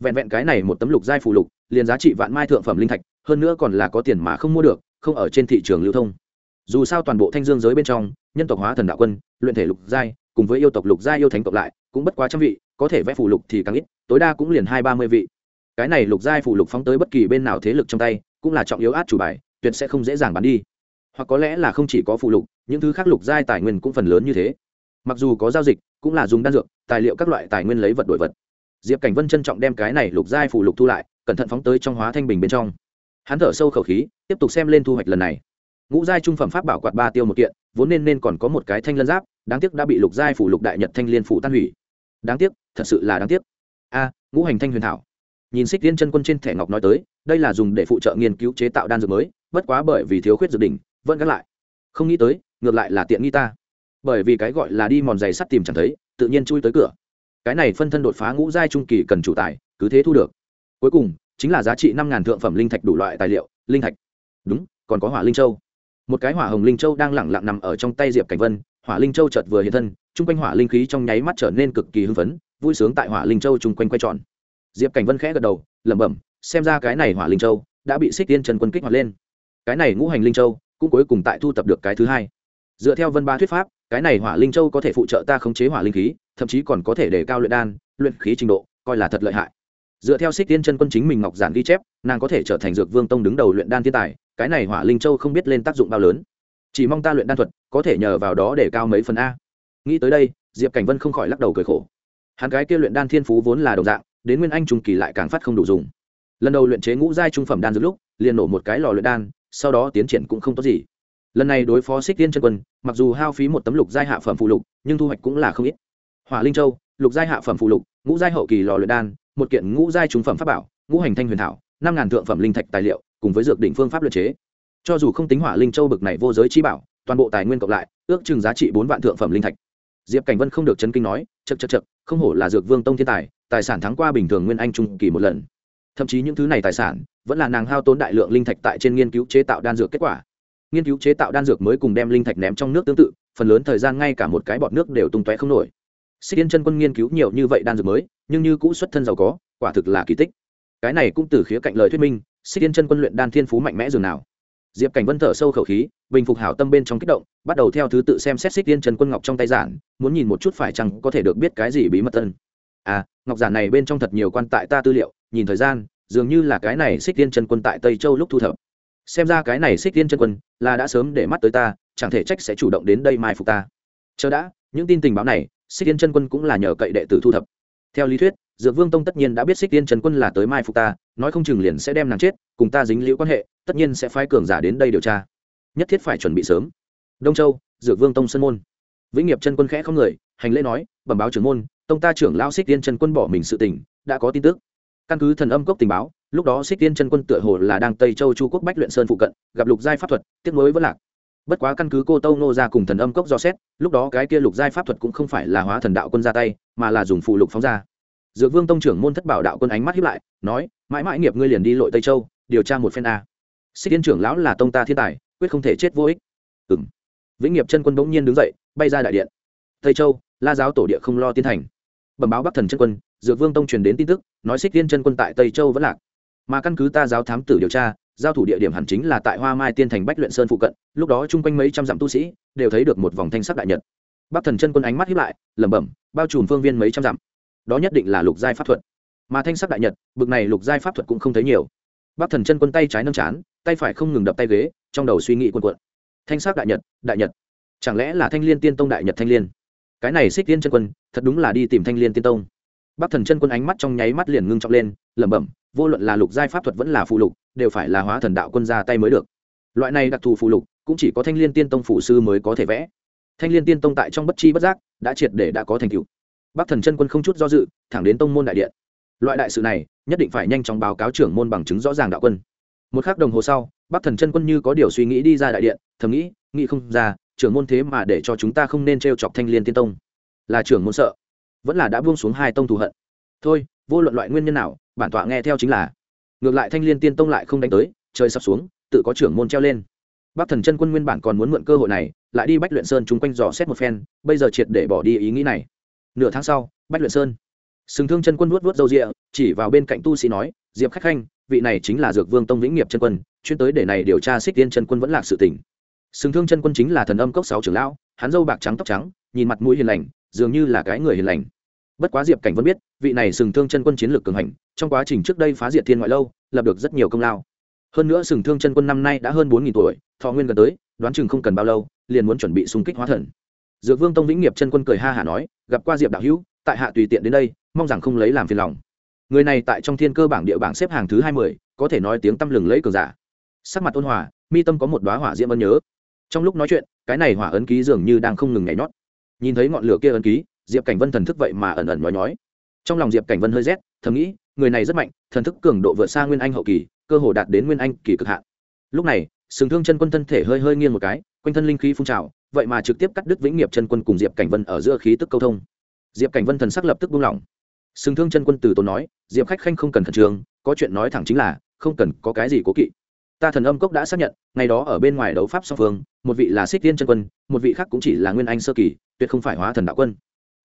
Vẹn vẹn cái này một tấm lục giai phù lục, liền giá trị vạn mai thượng phẩm linh thạch, hơn nữa còn là có tiền mà không mua được không ở trên thị trường lưu thông. Dù sao toàn bộ thanh dương giới bên trong, nhân tộc hóa thần đạo quân, luyện thể lục giai, cùng với yêu tộc lục giai yêu thánh cộng lại, cũng bất quá trăm vị, có thể vẽ phù lục thì càng ít, tối đa cũng liền hai ba mươi vị. Cái này lục giai phù lục phóng tới bất kỳ bên nào thế lực trong tay, cũng là trọng yếu át chủ bài, tuyệt sẽ không dễ dàng bán đi. Hoặc có lẽ là không chỉ có phù lục, những thứ khác lục giai tài nguyên cũng phần lớn như thế. Mặc dù có giao dịch, cũng là dùng đan dược, tài liệu các loại tài nguyên lấy vật đổi vật. Diệp cảnh vân trân trọng đem cái này lục giai phù lục thu lại, cẩn thận phóng tới trong hóa thanh bình bên trong hắn thở sâu khẩu khí, tiếp tục xem lên thu hoạch lần này. Ngũ giai trung phẩm pháp bảo quạt ba tiêu một kiện, vốn nên nên còn có một cái thanh lân giáp, đáng tiếc đã bị lục giai phủ lục đại nhật thanh liên phủ tan hủy. Đáng tiếc, thật sự là đáng tiếc. A, ngũ hành thanh huyền thảo. Nhìn xích liên chân quân trên thẻ ngọc nói tới, đây là dùng để phụ trợ nghiên cứu chế tạo đan dược mới, bất quá bởi vì thiếu khuyết dược đỉnh vẫn gác lại. Không nghĩ tới, ngược lại là tiện nghi ta. Bởi vì cái gọi là đi mòn giày sắt tìm chẳng thấy, tự nhiên chui tới cửa. Cái này phân thân đột phá ngũ giai trung kỳ cần chủ tài, cứ thế thu được. Cuối cùng chính là giá trị năm ngàn thượng phẩm linh thạch đủ loại tài liệu, linh thạch. Đúng, còn có hỏa linh châu. Một cái hỏa hồng linh châu đang lẳng lặng nằm ở trong tay diệp cảnh vân, hỏa linh châu chợt vừa hiện thân, chung quanh hỏa linh khí trong nháy mắt trở nên cực kỳ hưng phấn, vui sướng tại hỏa linh châu chung quanh quay tròn. Diệp cảnh vân khẽ gật đầu, lẩm bẩm, xem ra cái này hỏa linh châu đã bị xích tiên trần quân kích hoạt lên. Cái này ngũ hành linh châu cũng cuối cùng tại thu tập được cái thứ hai. Dựa theo vân ba thuyết pháp, cái này hỏa linh châu có thể phụ trợ ta khống chế hỏa linh khí, thậm chí còn có thể để cao luyện đan, luyện khí trình độ, coi là thật lợi hại dựa theo xích tiên chân quân chính mình ngọc giản ghi chép, nàng có thể trở thành dược vương tông đứng đầu luyện đan thiên tài, cái này hỏa linh châu không biết lên tác dụng bao lớn. Chỉ mong ta luyện đan thuật, có thể nhờ vào đó để cao mấy phần a. Nghĩ tới đây, diệp cảnh vân không khỏi lắc đầu cười khổ. Hắn cái kia luyện đan thiên phú vốn là đồng dạng, đến nguyên anh trung kỳ lại càng phát không đủ dùng. Lần đầu luyện chế ngũ giai trung phẩm đan dược lúc, liền nổ một cái lò luyện đan, sau đó tiến triển cũng không tốt gì. Lần này đối phó xích tiên chân quân, mặc dù hao phí một tấm lục giai hạ phẩm phụ lục, nhưng thu hoạch cũng là không ít. Hỏa linh châu, lục giai hạ phẩm phụ lục, ngũ giai hậu kỳ lò luyện đan một kiện ngũ giai trung phẩm pháp bảo, ngũ hành thanh huyền thảo, năm ngàn thượng phẩm linh thạch tài liệu, cùng với dược đỉnh phương pháp luyện chế. Cho dù không tính hỏa linh châu bực này vô giới chi bảo, toàn bộ tài nguyên cộng lại, ước chừng giá trị bốn vạn thượng phẩm linh thạch. Diệp cảnh vân không được chấn kinh nói chật chật chật không hổ là dược vương tông thiên tài tài sản thắng qua bình thường nguyên anh trung kỳ một lần. Thậm chí những thứ này tài sản, vẫn là nàng hao tốn đại lượng linh thạch tại trên nghiên cứu chế tạo đan dược kết quả. Nghiên cứu chế tạo đan dược mới cùng đem linh thạch ném trong nước tương tự, phần lớn thời gian ngay cả một cái bọt nước đều tung tóe không nổi xích yên chân quân nghiên cứu nhiều như vậy đan dược mới, nhưng như cũ xuất thân giàu có, quả thực là kỳ tích. Cái này cũng từ khía cạnh lời thuyết minh, xích yên chân quân luyện đan thiên phú mạnh mẽ dường nào. Diệp cảnh vân thở sâu khẩu khí, bình phục hảo tâm bên trong kích động, bắt đầu theo thứ tự xem xét xích yên trần quân ngọc trong tay giản, muốn nhìn một chút phải chăng có thể được biết cái gì bí mật tân à ngọc giản này bên trong thật nhiều quan tại ta tư liệu, nhìn thời gian, dường như là cái này xích yên trần quân tại tây châu lúc thu thập. Xem ra cái này xích yên trần quân, là đã sớm để mắt tới ta, chẳng thể trách sẽ chủ động đến đây mai phục ta. Chờ đã, những tin tình báo này xích yên chân quân cũng là nhờ cậy đệ tử thu thập. Theo lý thuyết, dược vương tông tất nhiên đã biết xích yên trần quân là tới mai phục ta, nói không chừng liền sẽ đem nàng chết, cùng ta dính liễu quan hệ, tất nhiên sẽ phái cường giả đến đây điều tra. Nhất thiết phải chuẩn bị sớm. Đông châu, dược vương tông sân môn. Vĩnh nghiệp chân quân khẽ không người, hành lễ nói, bẩm báo trưởng môn, tông ta trưởng lao xích tiên chân quân bỏ mình sự tình, đã có tin tức. Căn cứ thần âm cốc tình báo, lúc đó xích tiên chân quân tựa hồ là đang tây châu chu quốc bách luyện sơn phụ cận, gặp lục giai pháp thuật, tiếc mới vẫn lạc bất quá căn cứ cô tâu nô ra cùng thần âm cốc do xét, lúc đó cái kia lục giai pháp thuật cũng không phải là hóa thần đạo quân ra tay, mà là dùng phụ lục phóng ra. Dược vương tông trưởng môn thất bảo đạo quân ánh mắt hiếp lại, nói, mãi mãi nghiệp ngươi liền đi lội tây châu, điều tra một phen a. Xích tiên trưởng lão là tông ta thiên tài, quyết không thể chết vô ích. Ừ m vĩnh nghiệp chân quân bỗng nhiên đứng dậy, bay ra đại điện. Tây châu, la giáo tổ địa không lo tiến thành. Bẩm báo bắc thần chân quân, dược vương tông truyền đến tin tức, nói xích tiên chân quân tại tây châu vẫn lạc. Mà căn cứ ta giáo thám tử điều tra giao thủ địa điểm hẳn chính là tại hoa mai tiên thành bách luyện sơn phụ cận, lúc đó chung quanh mấy trăm dặm tu sĩ đều thấy được một vòng thanh sắc đại nhật. Bắc thần chân quân ánh mắt hiếp lại, lẩm bẩm, bao trùm phương viên mấy trăm dặm. Đó nhất định là lục giai pháp thuật. Mà thanh sắc đại nhật, bực này lục giai pháp thuật cũng không thấy nhiều. Bắc thần chân quân tay trái nâng chán, tay phải không ngừng đập tay ghế, trong đầu suy nghĩ quần quận thanh sắc đại nhật đại nhật. Chẳng lẽ là thanh l i ê n tiên tông đại nhật thanh l i ê n cái này xích tiên chân quân, thật đúng là đi tìm thanh l i ê n tiên tông bắc thần chân quân ánh mắt trong nháy mắt liền ngưng trọng lên, lẩm bẩm, vô luận là lục giai pháp thuật vẫn là phụ lục, đều phải là hóa thần đạo quân ra tay mới được. Loại này đặc thù phụ lục, cũng chỉ có thanh l i ê n tiên tông phủ sư mới có thể vẽ. Thanh l i ê n tiên tông tại trong bất chi bất giác, đã triệt để đã có thành tựu. Bắc thần chân quân không chút do dự, thẳng đến tông môn đại điện. Loại đại sự này, nhất định phải nhanh chóng báo cáo trưởng môn bằng chứng rõ ràng đạo quân. Một k h ắ c đồng hồ sau, bắc thần chân quân như có điều suy nghĩ đi ra đại điện, thầm nghĩ nghĩ không ra, trưởng môn thế mà để cho chúng ta không nên t r e o chọc thanh l i ê n tiên tông. Là trưởng môn sợ vẫn là đã buông xuống hai tông thù hận. Thôi, vô luận loại nguyên nhân nào, bản tọa nghe theo chính là. Ngược lại thanh l i ê n tiên tông lại không đánh tới, trời sập xuống, tự có trưởng môn treo lên. Bác thần chân quân nguyên bản còn muốn mượn cơ hội này, lại đi bách luyện sơn chung quanh dò xét một phen, bây giờ triệt để bỏ đi ý nghĩ này. Nửa tháng sau, bách luyện sơn. Sừng thương chân quân vuốt vuốt râu rịa chỉ vào bên cạnh tu sĩ nói, diệp khách khanh, vị này chính là dược vương tông vĩnh nghiệp chân quân, chuyên tới để này điều tra xích tiên chân quân vẫn lạc sự tỉnh sừng thương chân quân chính là thần âm cốc sáu trưởng lão, hắn dâu bạc trắng tóc trắng, nhìn mặt mũi hiền lành, dường như là cái người hiền lành bất quá diệp cảnh vẫn biết, vị này sừng thương chân quân chiến lược cường hành, trong quá trình trước đây phá diệt thiên ngoại lâu, lập được rất nhiều công lao. Hơn nữa sừng thương chân quân năm nay đã hơn bốn tuổi, thọ nguyên gần tới, đoán chừng không cần bao lâu, liền muốn chuẩn bị xung kích hóa thần. Dược vương tông vĩnh nghiệp chân quân cười ha hả nói, gặp qua diệp đạo hữu, tại hạ tùy tiện đến đây, mong rằng không lấy làm phiền lòng. Người này tại trong thiên cơ bảng địa bảng xếp hàng thứ hai mươi, có thể nói tiếng tăm lừng lẫy cường giả. Sắc mặt ôn hòa, mi tâm có một đoá hỏa diễm ân nhớ. Trong lúc nói chuyện, cái này hỏa ấn ký dường như đang không ngừng nhảy nhót. Nhìn thấy ngọn lửa kia ấn ký diệp cảnh vân thần thức vậy mà ẩn ẩn nhói nhói. Trong lòng diệp cảnh vân hơi rét, thầm nghĩ, người này rất mạnh, thần thức cường độ vượt xa nguyên anh hậu kỳ, cơ hồ đạt đến nguyên anh kỳ cực hạn. Lúc này, sừng thương chân quân thân thể hơi hơi nghiêng một cái, quanh thân linh khí phun trào, vậy mà trực tiếp cắt đứt vĩnh nghiệp chân quân cùng diệp cảnh vân ở giữa khí tức câu thông. Diệp cảnh vân thần sắc lập tức buông lỏng. Sừng thương chân quân từ tốn nói, diệp khách khanh không cần khẩn trương, có chuyện nói thẳng chính là, không cần có cái gì cố kỵ. Ta thần âm cốc đã xác nhận, ngày đó ở bên ngoài đấu pháp song phương, một vị là xích tiên chân quân, một vị khác cũng chỉ là nguyên anh sơ kỳ, tuyệt không phải hóa thần đạo quân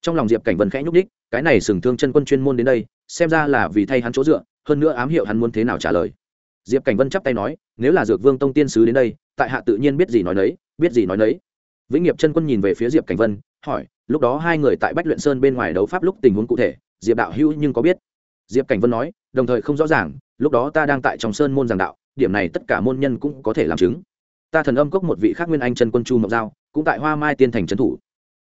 trong lòng diệp cảnh vân khẽ nhúc ních cái này sừng thương chân quân chuyên môn đến đây, xem ra là vì thay hắn chỗ dựa, hơn nữa ám hiệu hắn muốn thế nào trả lời. Diệp cảnh vân chắp tay nói, nếu là dược vương tông tiên sứ đến đây, tại hạ tự nhiên biết gì nói nấy, biết gì nói nấy. Vĩnh nghiệp chân quân nhìn về phía diệp cảnh vân, hỏi, lúc đó hai người tại bách luyện sơn bên ngoài đấu pháp lúc tình huống cụ thể, diệp đạo hữu nhưng có biết? Diệp cảnh vân nói, đồng thời không rõ ràng, lúc đó ta đang tại trong sơn môn giảng đạo, điểm này tất cả môn nhân cũng có thể làm chứng. Ta thần âm cốc một vị khác nguyên anh chân quân chu mộc giao, cũng tại hoa mai tiên thành trấn thủ.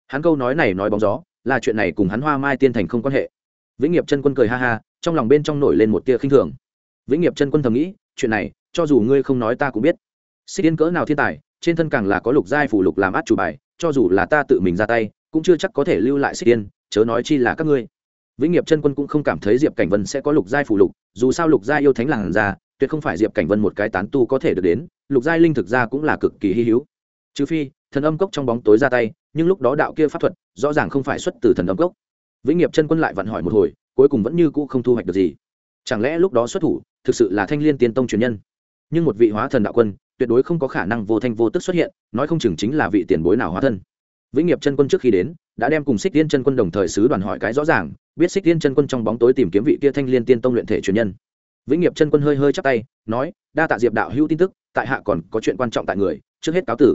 Hắn câu nói này nói bóng gió là chuyện này cùng hắn hoa mai tiên thành không quan hệ. Vĩnh nghiệp chân quân cười ha ha, trong lòng bên trong nổi lên một tia khinh thường. Vĩnh nghiệp chân quân thầm nghĩ, chuyện này, cho dù ngươi không nói ta cũng biết. Xích tiên cỡ nào thiên tài, trên thân càng là có lục giai phủ lục làm át chủ bài, cho dù là ta tự mình ra tay, cũng chưa chắc có thể lưu lại xích tiên chớ nói chi là các ngươi. Vĩnh nghiệp chân quân cũng không cảm thấy diệp cảnh vân sẽ có lục giai phủ lục, dù sao lục giai yêu thánh làng ra tuyệt không phải diệp cảnh vân một cái tán tu có thể được đến, lục giai linh thực ra cũng là cực kỳ hy hữu. Trừ phi, thần âm cốc trong bóng tối ra tay, nhưng lúc đó đạo kia pháp thuật rõ ràng không phải xuất từ thần âm cốc. Vĩnh nghiệp chân quân lại vặn hỏi một hồi, cuối cùng vẫn như cũ không thu hoạch được gì. Chẳng lẽ lúc đó xuất thủ, thực sự là thanh l i ê n tiên tông truyền nhân? Nhưng một vị hóa thần đạo quân, tuyệt đối không có khả năng vô thanh vô tức xuất hiện, nói không chừng chính là vị tiền bối nào hóa thân. Vĩnh nghiệp chân quân trước khi đến, đã đem cùng xích tiên chân quân đồng thời sứ đoàn hỏi cái rõ ràng, biết xích tiên chân quân trong bóng tối tìm kiếm vị kia thanh l i ê n tiên tông luyện thể truyền nhân. Vĩnh nghiệp chân quân hơi hơi chắp tay, nói, đa tạ diệp đạo hữu tin tức, tại hạ còn có chuyện quan trọng tại người, trước hết cáo tử.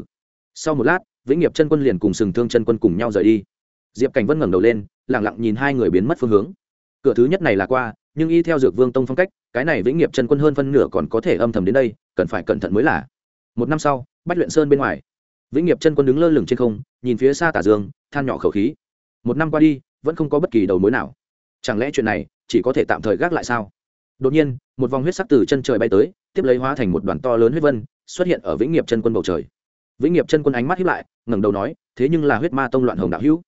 Sau một lát, vĩnh nghiệp chân quân liền cùng sừng thương chân quân cùng nhau rời đi diệp cảnh vân ngẩng đầu lên lẳng lặng nhìn hai người biến mất phương hướng. Cửa thứ nhất này là qua, nhưng y theo dược vương tông phong cách, cái này vĩnh nghiệp chân quân hơn phân nửa còn có thể âm thầm đến đây, cần phải cẩn thận mới là. Một năm sau, bách luyện sơn bên ngoài. Vĩnh nghiệp chân quân đứng lơ lửng trên không, nhìn phía xa tả dương, than nhỏ khẩu khí. Một năm qua đi, vẫn không có bất kỳ đầu mối nào. Chẳng lẽ chuyện này chỉ có thể tạm thời gác lại sao? Đột nhiên, một vòng huyết sắc từ chân trời bay tới, tiếp lấy hóa thành một đoàn to lớn huyết vân, xuất hiện ở vĩnh nghiệp chân quân bầu trời. Vĩnh nghiệp chân quân ánh mắt hiếp lại, ngẩng đầu nói, thế nhưng là huyết ma tông loạn hồng đạo hữu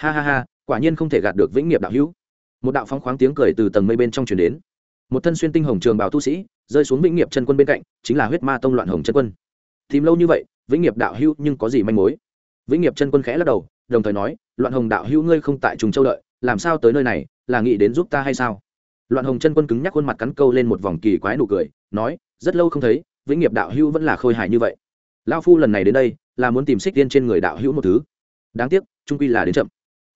ha ha ha, quả nhiên không thể gạt được vĩnh nghiệp đạo hữu. Một đạo phóng khoáng tiếng cười từ tầng mây bên trong truyền đến. Một thân xuyên tinh hồng trường bào tu sĩ rơi xuống vĩnh nghiệp chân quân bên cạnh, chính là huyết ma tông loạn hồng chân quân. Tìm lâu như vậy, vĩnh nghiệp đạo hữu nhưng có gì manh mối? Vĩnh nghiệp chân quân khẽ lắc đầu, đồng thời nói, loạn hồng đạo hữu ngươi không tại trùng châu đợi, làm sao tới nơi này, là nghĩ đến giúp ta hay sao? Loạn hồng chân quân cứng nhắc khuôn mặt cắn câu lên một vòng kỳ quái nụ cười, nói, rất lâu không thấy, vĩnh nghiệp đạo hữu vẫn là khôi hài như vậy. Lao phu lần này đến đây, là muốn tìm xích tiên trên người đạo hữu một thứ. Đáng tiếc, trung quy là đến chậm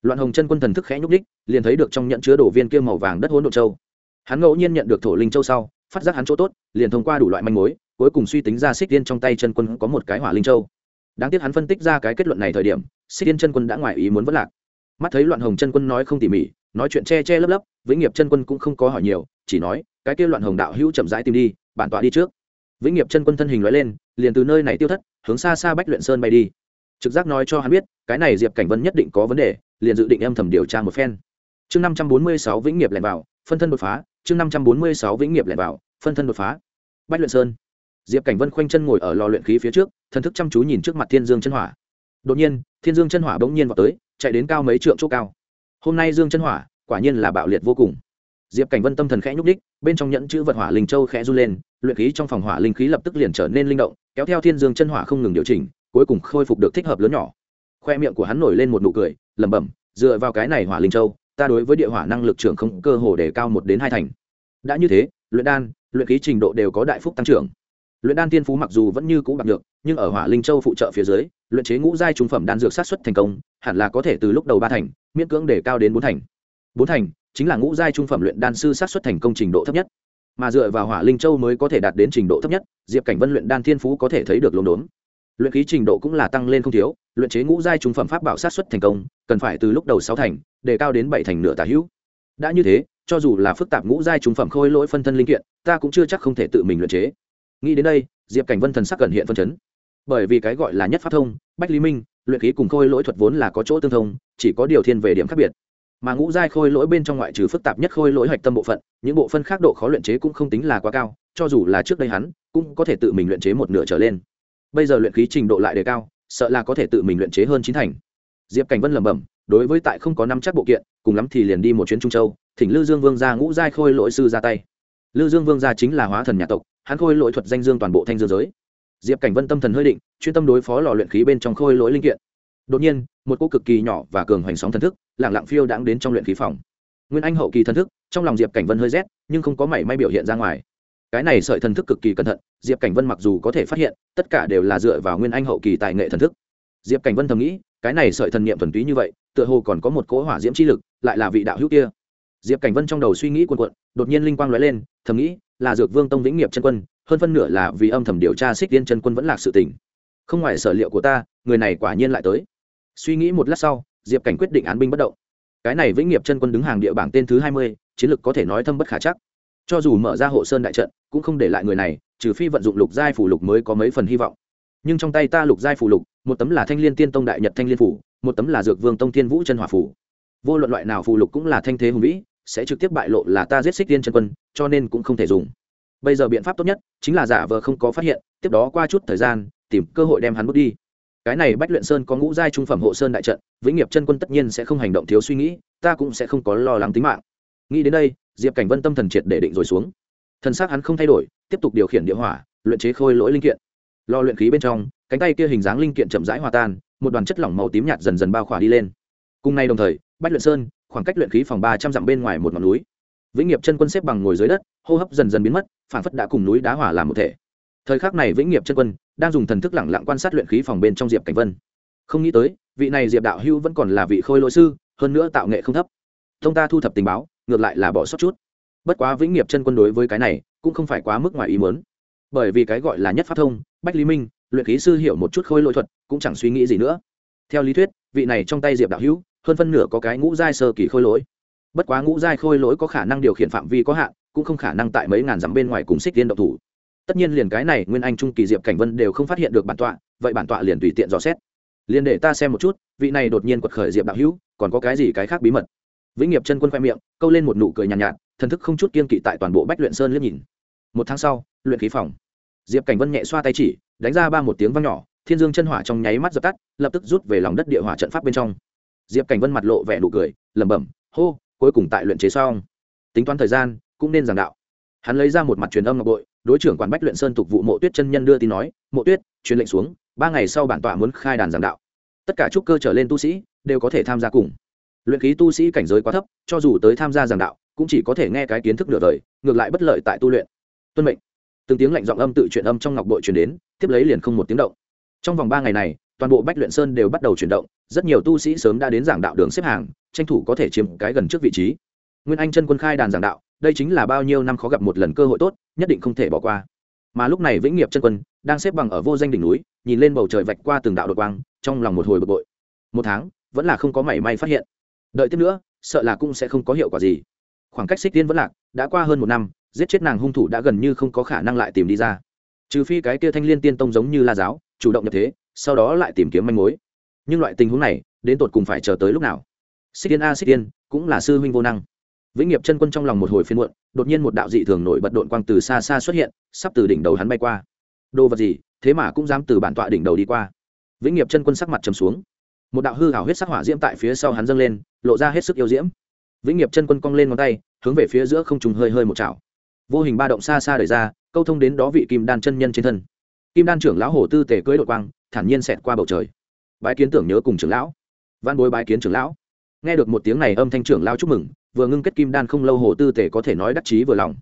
loạn hồng chân quân thần thức khẽ nhúc đích liền thấy được trong nhận chứa đồ viên kia màu vàng đất hỗn độ châu. Hắn ngẫu nhiên nhận được thổ linh châu sau, phát giác hắn chỗ tốt, liền thông qua đủ loại manh mối, cuối cùng suy tính ra xích tiên trong tay chân quân có một cái hỏa linh châu. Đáng tiếc hắn phân tích ra cái kết luận này thời điểm, xích tiên chân quân đã ngoài ý muốn vất lạc. Mắt thấy loạn hồng chân quân nói không tỉ mỉ, nói chuyện che che lấp lấp, vĩnh nghiệp chân quân cũng không có hỏi nhiều, chỉ nói, cái kia loạn hồng đạo hữu chậm rãi tìm đi, bản tọa đi trước. Vĩnh nghiệp chân quân thân hình nói lên, liền từ nơi này tiêu thất, hướng xa xa bách luyện sơn bay đi. Trực giác nói cho hắn biết, cái này diệp cảnh vân nhất định có vấn đề liền dự định âm thầm điều tra một phen. Chương năm trăm bốn mươi sáu vĩnh nghiệp lẻn vào, phân thân đột phá. Chương năm trăm bốn mươi sáu vĩnh nghiệp lẻn vào, phân thân đột phá. Bách luyện sơn. Diệp cảnh vân khoanh chân ngồi ở lò luyện khí phía trước, thần thức chăm chú nhìn trước mặt thiên dương chân hỏa. Đột nhiên, thiên dương chân hỏa bỗng nhiên vào tới, chạy đến cao mấy trượng chỗ cao. Hôm nay dương chân hỏa, quả nhiên là bạo liệt vô cùng. Diệp cảnh vân tâm thần khẽ nhúc đích bên trong nhẫn chữ vật hỏa linh châu khẽ run lên, luyện khí trong phòng hỏa linh khí lập tức liền trở nên linh động, kéo theo thiên dương chân hỏa không ngừng điều chỉnh, cuối cùng khôi phục được thích hợp lớn nhỏ khoe miệng của hắn nổi lên một nụ cười, lẩm bẩm, dựa vào cái này hỏa linh châu, ta đối với địa hỏa năng lực trưởng không cơ hồ để cao một đến hai thành. Đã như thế, luyện đan, luyện khí trình độ đều có đại phúc tăng trưởng. Luyện đan tiên phú mặc dù vẫn như cũ bạc được nhưng ở hỏa linh châu phụ trợ phía dưới, luyện chế ngũ giai trung phẩm đan dược sát xuất thành công, hẳn là có thể từ lúc đầu ba thành, miễn cưỡng để cao đến bốn thành. Bốn thành chính là ngũ giai trung phẩm luyện đan sư sát xuất thành công trình độ thấp nhất. Mà dựa vào hỏa linh châu mới có thể đạt đến trình độ thấp nhất, diệp cảnh vân luyện đan thiên phú có thể thấy được lốm đốm luyện khí trình độ cũng là tăng lên không thiếu, luyện chế ngũ giai trung phẩm pháp bảo sát xuất thành công, cần phải từ lúc đầu sáu thành, để cao đến bảy thành nửa tả hữu. Đã như thế, cho dù là phức tạp ngũ giai trung phẩm khôi lỗi phân thân linh kiện, ta cũng chưa chắc không thể tự mình luyện chế. Nghĩ đến đây, diệp cảnh vân thần sắc cẩn hiện phân chấn. Bởi vì cái gọi là nhất pháp thông, bách lý minh, luyện khí cùng khôi lỗi thuật vốn là có chỗ tương thông, chỉ có điều thiên về điểm khác biệt. Mà ngũ giai khôi lỗi bên trong ngoại trừ phức tạp nhất khôi lỗi hạch tâm bộ phận, những bộ phân khác độ khó luyện chế cũng không tính là quá cao, cho dù là trước đây hắn, cũng có thể tự mình luyện chế một nửa trở lên bây giờ luyện khí trình độ lại đề cao, sợ là có thể tự mình luyện chế hơn chín thành. Diệp cảnh vân lẩm bẩm, đối với tại không có năm chắc bộ kiện, cùng lắm thì liền đi một chuyến trung châu, thỉnh lư dương vương ra ngũ giai khôi lỗi sư ra tay. Lư dương vương gia chính là hóa thần nhà tộc, hắn khôi lỗi thuật danh dương toàn bộ thanh dương giới. Diệp cảnh vân tâm thần hơi định, chuyên tâm đối phó lò luyện khí bên trong khôi lỗi linh kiện. Đột nhiên, một cô cực kỳ nhỏ và cường hoành sóng thần thức lẳng lặng phiêu đãng đến trong luyện khí phòng. Nguyên anh hậu kỳ thần thức, trong lòng diệp cảnh vân hơi rét, nhưng không có mảy may biểu hiện ra ngoài cái này sợi thần thức cực kỳ cẩn thận, diệp cảnh vân mặc dù có thể phát hiện, tất cả đều là dựa vào nguyên anh hậu kỳ tài nghệ thần thức. Diệp cảnh vân thầm nghĩ, cái này sợi thần niệm thuần túy như vậy, tựa hồ còn có một cỗ hỏa diễm chi lực, lại là vị đạo hữu kia. Diệp cảnh vân trong đầu suy nghĩ quần quận đột nhiên linh quang lóe lên, thầm nghĩ, là dược vương tông vĩnh nghiệp chân quân, hơn phân nửa là vì âm thầm điều tra xích tiên chân quân vẫn lạc sự tình. Không ngoài sở liệu của ta, người này quả nhiên lại tới. Suy nghĩ một lát sau, diệp cảnh quyết định án binh bất động. Cái này vĩnh nghiệp chân quân đứng hàng địa bảng tên thứ hai mươi, chiến lược có thể nói thâm bất khả chắc cho dù mở ra hộ sơn đại trận, cũng không để lại người này, trừ phi vận dụng lục giai phủ lục mới có mấy phần hy vọng. Nhưng trong tay ta lục giai phủ lục, một tấm là thanh liên tiên tông đại nhật thanh liên phủ, một tấm là dược vương tông thiên vũ chân hỏa phủ. Vô luận loại nào phù lục cũng là thanh thế hùng vĩ, sẽ trực tiếp bại lộ là ta giết xích tiên chân quân, cho nên cũng không thể dùng. Bây giờ biện pháp tốt nhất chính là giả vờ không có phát hiện, tiếp đó qua chút thời gian, tìm cơ hội đem hắn bước đi. Cái này bách luyện sơn có ngũ giai trung phẩm hộ sơn đại trận, vĩnh nghiệp chân quân tất nhiên sẽ không hành động thiếu suy nghĩ, ta cũng sẽ không có lo lắng tính mạng nghĩ đến đây, diệp cảnh vân tâm thần triệt để định rồi xuống. Thần xác hắn không thay đổi, tiếp tục điều khiển địa hỏa, luyện chế khôi lỗi linh kiện. Lo luyện khí bên trong, cánh tay kia hình dáng linh kiện chậm rãi hòa tan, một đoàn chất lỏng màu tím nhạt dần dần bao khỏa đi lên. Cùng nay đồng thời, bách luyện sơn, khoảng cách luyện khí phòng ba trăm dặm bên ngoài một ngọn núi. Vĩnh nghiệp chân quân xếp bằng ngồi dưới đất, hô hấp dần dần biến mất phản phất đã cùng núi đá hỏa làm một thể. Thời khắc này vĩnh nghiệp chân quân đang dùng thần thức lẳng lặng quan sát luyện khí phòng bên trong diệp cảnh vân. Không nghĩ tới, vị này diệp đạo hưu vẫn còn là vị khôi lỗi sư, hơn nữa tạo nghệ không thấp. Thông ta thu thập tình báo ngược lại là bỏ sót chút. Bất quá vĩnh nghiệp chân quân đối với cái này cũng không phải quá mức ngoài ý muốn. Bởi vì cái gọi là nhất pháp thông, bách lý minh, luyện khí sư hiểu một chút khôi lỗi thuật, cũng chẳng suy nghĩ gì nữa. Theo lý thuyết, vị này trong tay diệp đạo hữu, hơn phân nửa có cái ngũ giai sơ kỳ khôi lỗi. Bất quá ngũ giai khôi lỗi có khả năng điều khiển phạm vi có hạn, cũng không khả năng tại mấy ngàn dặm bên ngoài cùng xích tiên độc thủ. Tất nhiên liền cái này nguyên anh trung kỳ diệp cảnh vân đều không phát hiện được bản tọa, vậy bản tọa liền tùy tiện dò xét. Liền để ta xem một chút, vị này đột nhiên quật khởi diệp đạo hữu, còn có cái gì cái khác bí mật? Vĩnh nghiệp chân quân khoe miệng câu lên một nụ cười nhàn nhạt, nhạt thần thức không chút kiên kỵ tại toàn bộ bách luyện sơn liếc nhìn. Một tháng sau luyện khí phòng. Diệp cảnh vân nhẹ xoa tay chỉ đánh ra ba một tiếng vang nhỏ thiên dương chân hỏa trong nháy mắt dập tắt lập tức rút về lòng đất địa hỏa trận pháp bên trong. Diệp cảnh vân mặt lộ vẻ nụ cười lẩm bẩm hô cuối cùng tại luyện chế xong. Tính toán thời gian cũng nên giảng đạo. Hắn lấy ra một mặt truyền âm ngọc bội đối trưởng quản bách luyện sơn tục vụ mộ tuyết chân nhân đưa tin nói mộ tuyết truyền lệnh xuống ba ngày sau bản tọa muốn khai đàn giảng đạo. Tất cả trúc cơ trở lên tu sĩ đều có thể tham gia cùng luyện khí tu sĩ cảnh giới quá thấp, cho dù tới tham gia giảng đạo, cũng chỉ có thể nghe cái kiến thức nửa đời, ngược lại bất lợi tại tu luyện. Tuân mệnh. Từng tiếng lệnh giọng âm tự truyền âm trong ngọc bội truyền đến, tiếp lấy liền không một tiếng động. Trong vòng ba ngày này, toàn bộ bách luyện sơn đều bắt đầu chuyển động, rất nhiều tu sĩ sớm đã đến giảng đạo đường xếp hàng, tranh thủ có thể chiếm cái gần trước vị trí. Nguyên anh chân quân khai đàn giảng đạo, đây chính là bao nhiêu năm khó gặp một lần cơ hội tốt, nhất định không thể bỏ qua. Mà lúc này vĩnh nghiệp chân quân đang xếp bằng ở vô danh đỉnh núi, nhìn lên bầu trời vạch qua từng đạo đột quang, trong lòng một hồi bực bội. Một tháng, vẫn là không có mảy may phát hiện đợi tiếp nữa, sợ là cũng sẽ không có hiệu quả gì. Khoảng cách xích tiên vẫn lạc, đã qua hơn một năm, giết chết nàng hung thủ đã gần như không có khả năng lại tìm đi ra. Trừ phi cái kia thanh liên tiên tông giống như la giáo, chủ động nhập thế, sau đó lại tìm kiếm manh mối. Nhưng loại tình huống này, đến tột cùng phải chờ tới lúc nào? Xích tiên a, xích tiên, cũng là sư huynh vô năng. Vĩnh nghiệp chân quân trong lòng một hồi phiên muộn, đột nhiên một đạo dị thường nổi bật đội quang từ xa xa xuất hiện, sắp từ đỉnh đầu hắn bay qua. Đồ vật gì, thế mà cũng dám từ bản tọa đỉnh đầu đi qua. Vĩnh nghiệp chân quân sắc mặt trầm xuống một đạo hư hảo huyết sắc hỏa diễm tại phía sau hắn dâng lên, lộ ra hết sức yêu diễm. Vĩnh nghiệp chân quân cong lên ngón tay, hướng về phía giữa không trùng hơi hơi một chảo. Vô hình ba động xa xa đẩy ra, câu thông đến đó vị kim đan chân nhân trên thân. Kim đan trưởng lão hồ tư tề cưới đội quang, thản nhiên xẹt qua bầu trời. Bái kiến tưởng nhớ cùng trưởng lão. Văn bối bái kiến trưởng lão. Nghe được một tiếng này âm thanh trưởng lão chúc mừng, vừa ngưng kết kim đan không lâu hồ tư tề có thể nói đắc chí vừa lòng.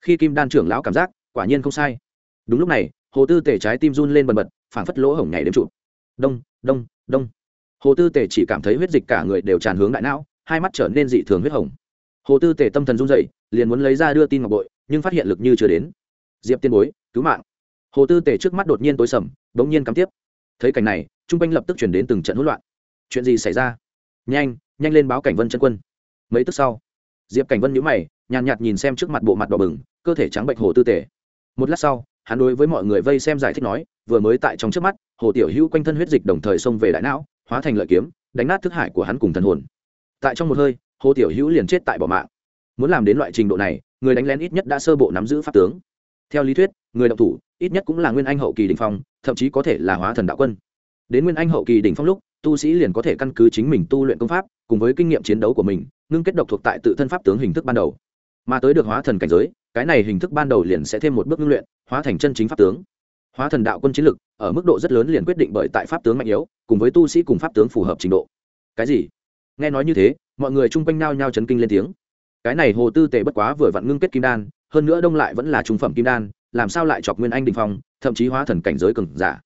Khi kim đan trưởng lão cảm giác, quả nhiên không sai. Đúng lúc này hồ tư tề trái tim run lên bần bật, phảng phất lỗ hổng nhảy đếm trụ. Đông đông đông hồ tư tề chỉ cảm thấy huyết dịch cả người đều tràn hướng đại não, hai mắt trở nên dị thường huyết hồng. Hồ tư tề tâm thần run dậy liền muốn lấy ra đưa tin ngọc bội, nhưng phát hiện lực như chưa đến. Diệp tiên bối, cứu mạng. Hồ tư tề trước mắt đột nhiên tối sầm, bỗng nhiên cắm tiếp. Thấy cảnh này, trung quanh lập tức chuyển đến từng trận hỗn loạn. Chuyện gì xảy ra? Nhanh nhanh lên báo cảnh vân chân quân. Mấy tức sau, diệp cảnh vân nhíu mày, nhàn nhạt nhìn xem trước mặt bộ mặt đỏ bừng, cơ thể trắng bệnh hồ tư tề. Một lát sau, hắn đối với mọi người vây xem giải thích nói, vừa mới tại trong trước mắt, hồ tiểu hữu quanh thân huyết dịch đồng thời xông về đại não hóa thành lợi kiếm, đánh nát thức hải của hắn cùng thần hồn. Tại trong một hơi, hồ tiểu hữu liền chết tại bỏ mạng. Muốn làm đến loại trình độ này, người đánh lén ít nhất đã sơ bộ nắm giữ pháp tướng. Theo lý thuyết, người động thủ, ít nhất cũng là nguyên anh hậu kỳ đình phong, thậm chí có thể là hóa thần đạo quân. Đến nguyên anh hậu kỳ đỉnh phong lúc, tu sĩ liền có thể căn cứ chính mình tu luyện công pháp, cùng với kinh nghiệm chiến đấu của mình, ngưng kết độc thuộc tại tự thân pháp tướng hình thức ban đầu. Mà tới được hóa thần cảnh giới, cái này hình thức ban đầu liền sẽ thêm một bước ngưng luyện, hóa thành chân chính pháp tướng hóa thần đạo quân chiến lực, ở mức độ rất lớn liền quyết định bởi tại pháp tướng mạnh yếu, cùng với tu sĩ cùng pháp tướng phù hợp trình độ. Cái gì? Nghe nói như thế, mọi người chung quanh nao nhao chấn kinh lên tiếng. Cái này hồ tư tề bất quá vừa vặn ngưng kết kim đan, hơn nữa đông lại vẫn là trung phẩm kim đan, làm sao lại chọc nguyên anh đình phong, thậm chí hóa thần cảnh giới cường giả.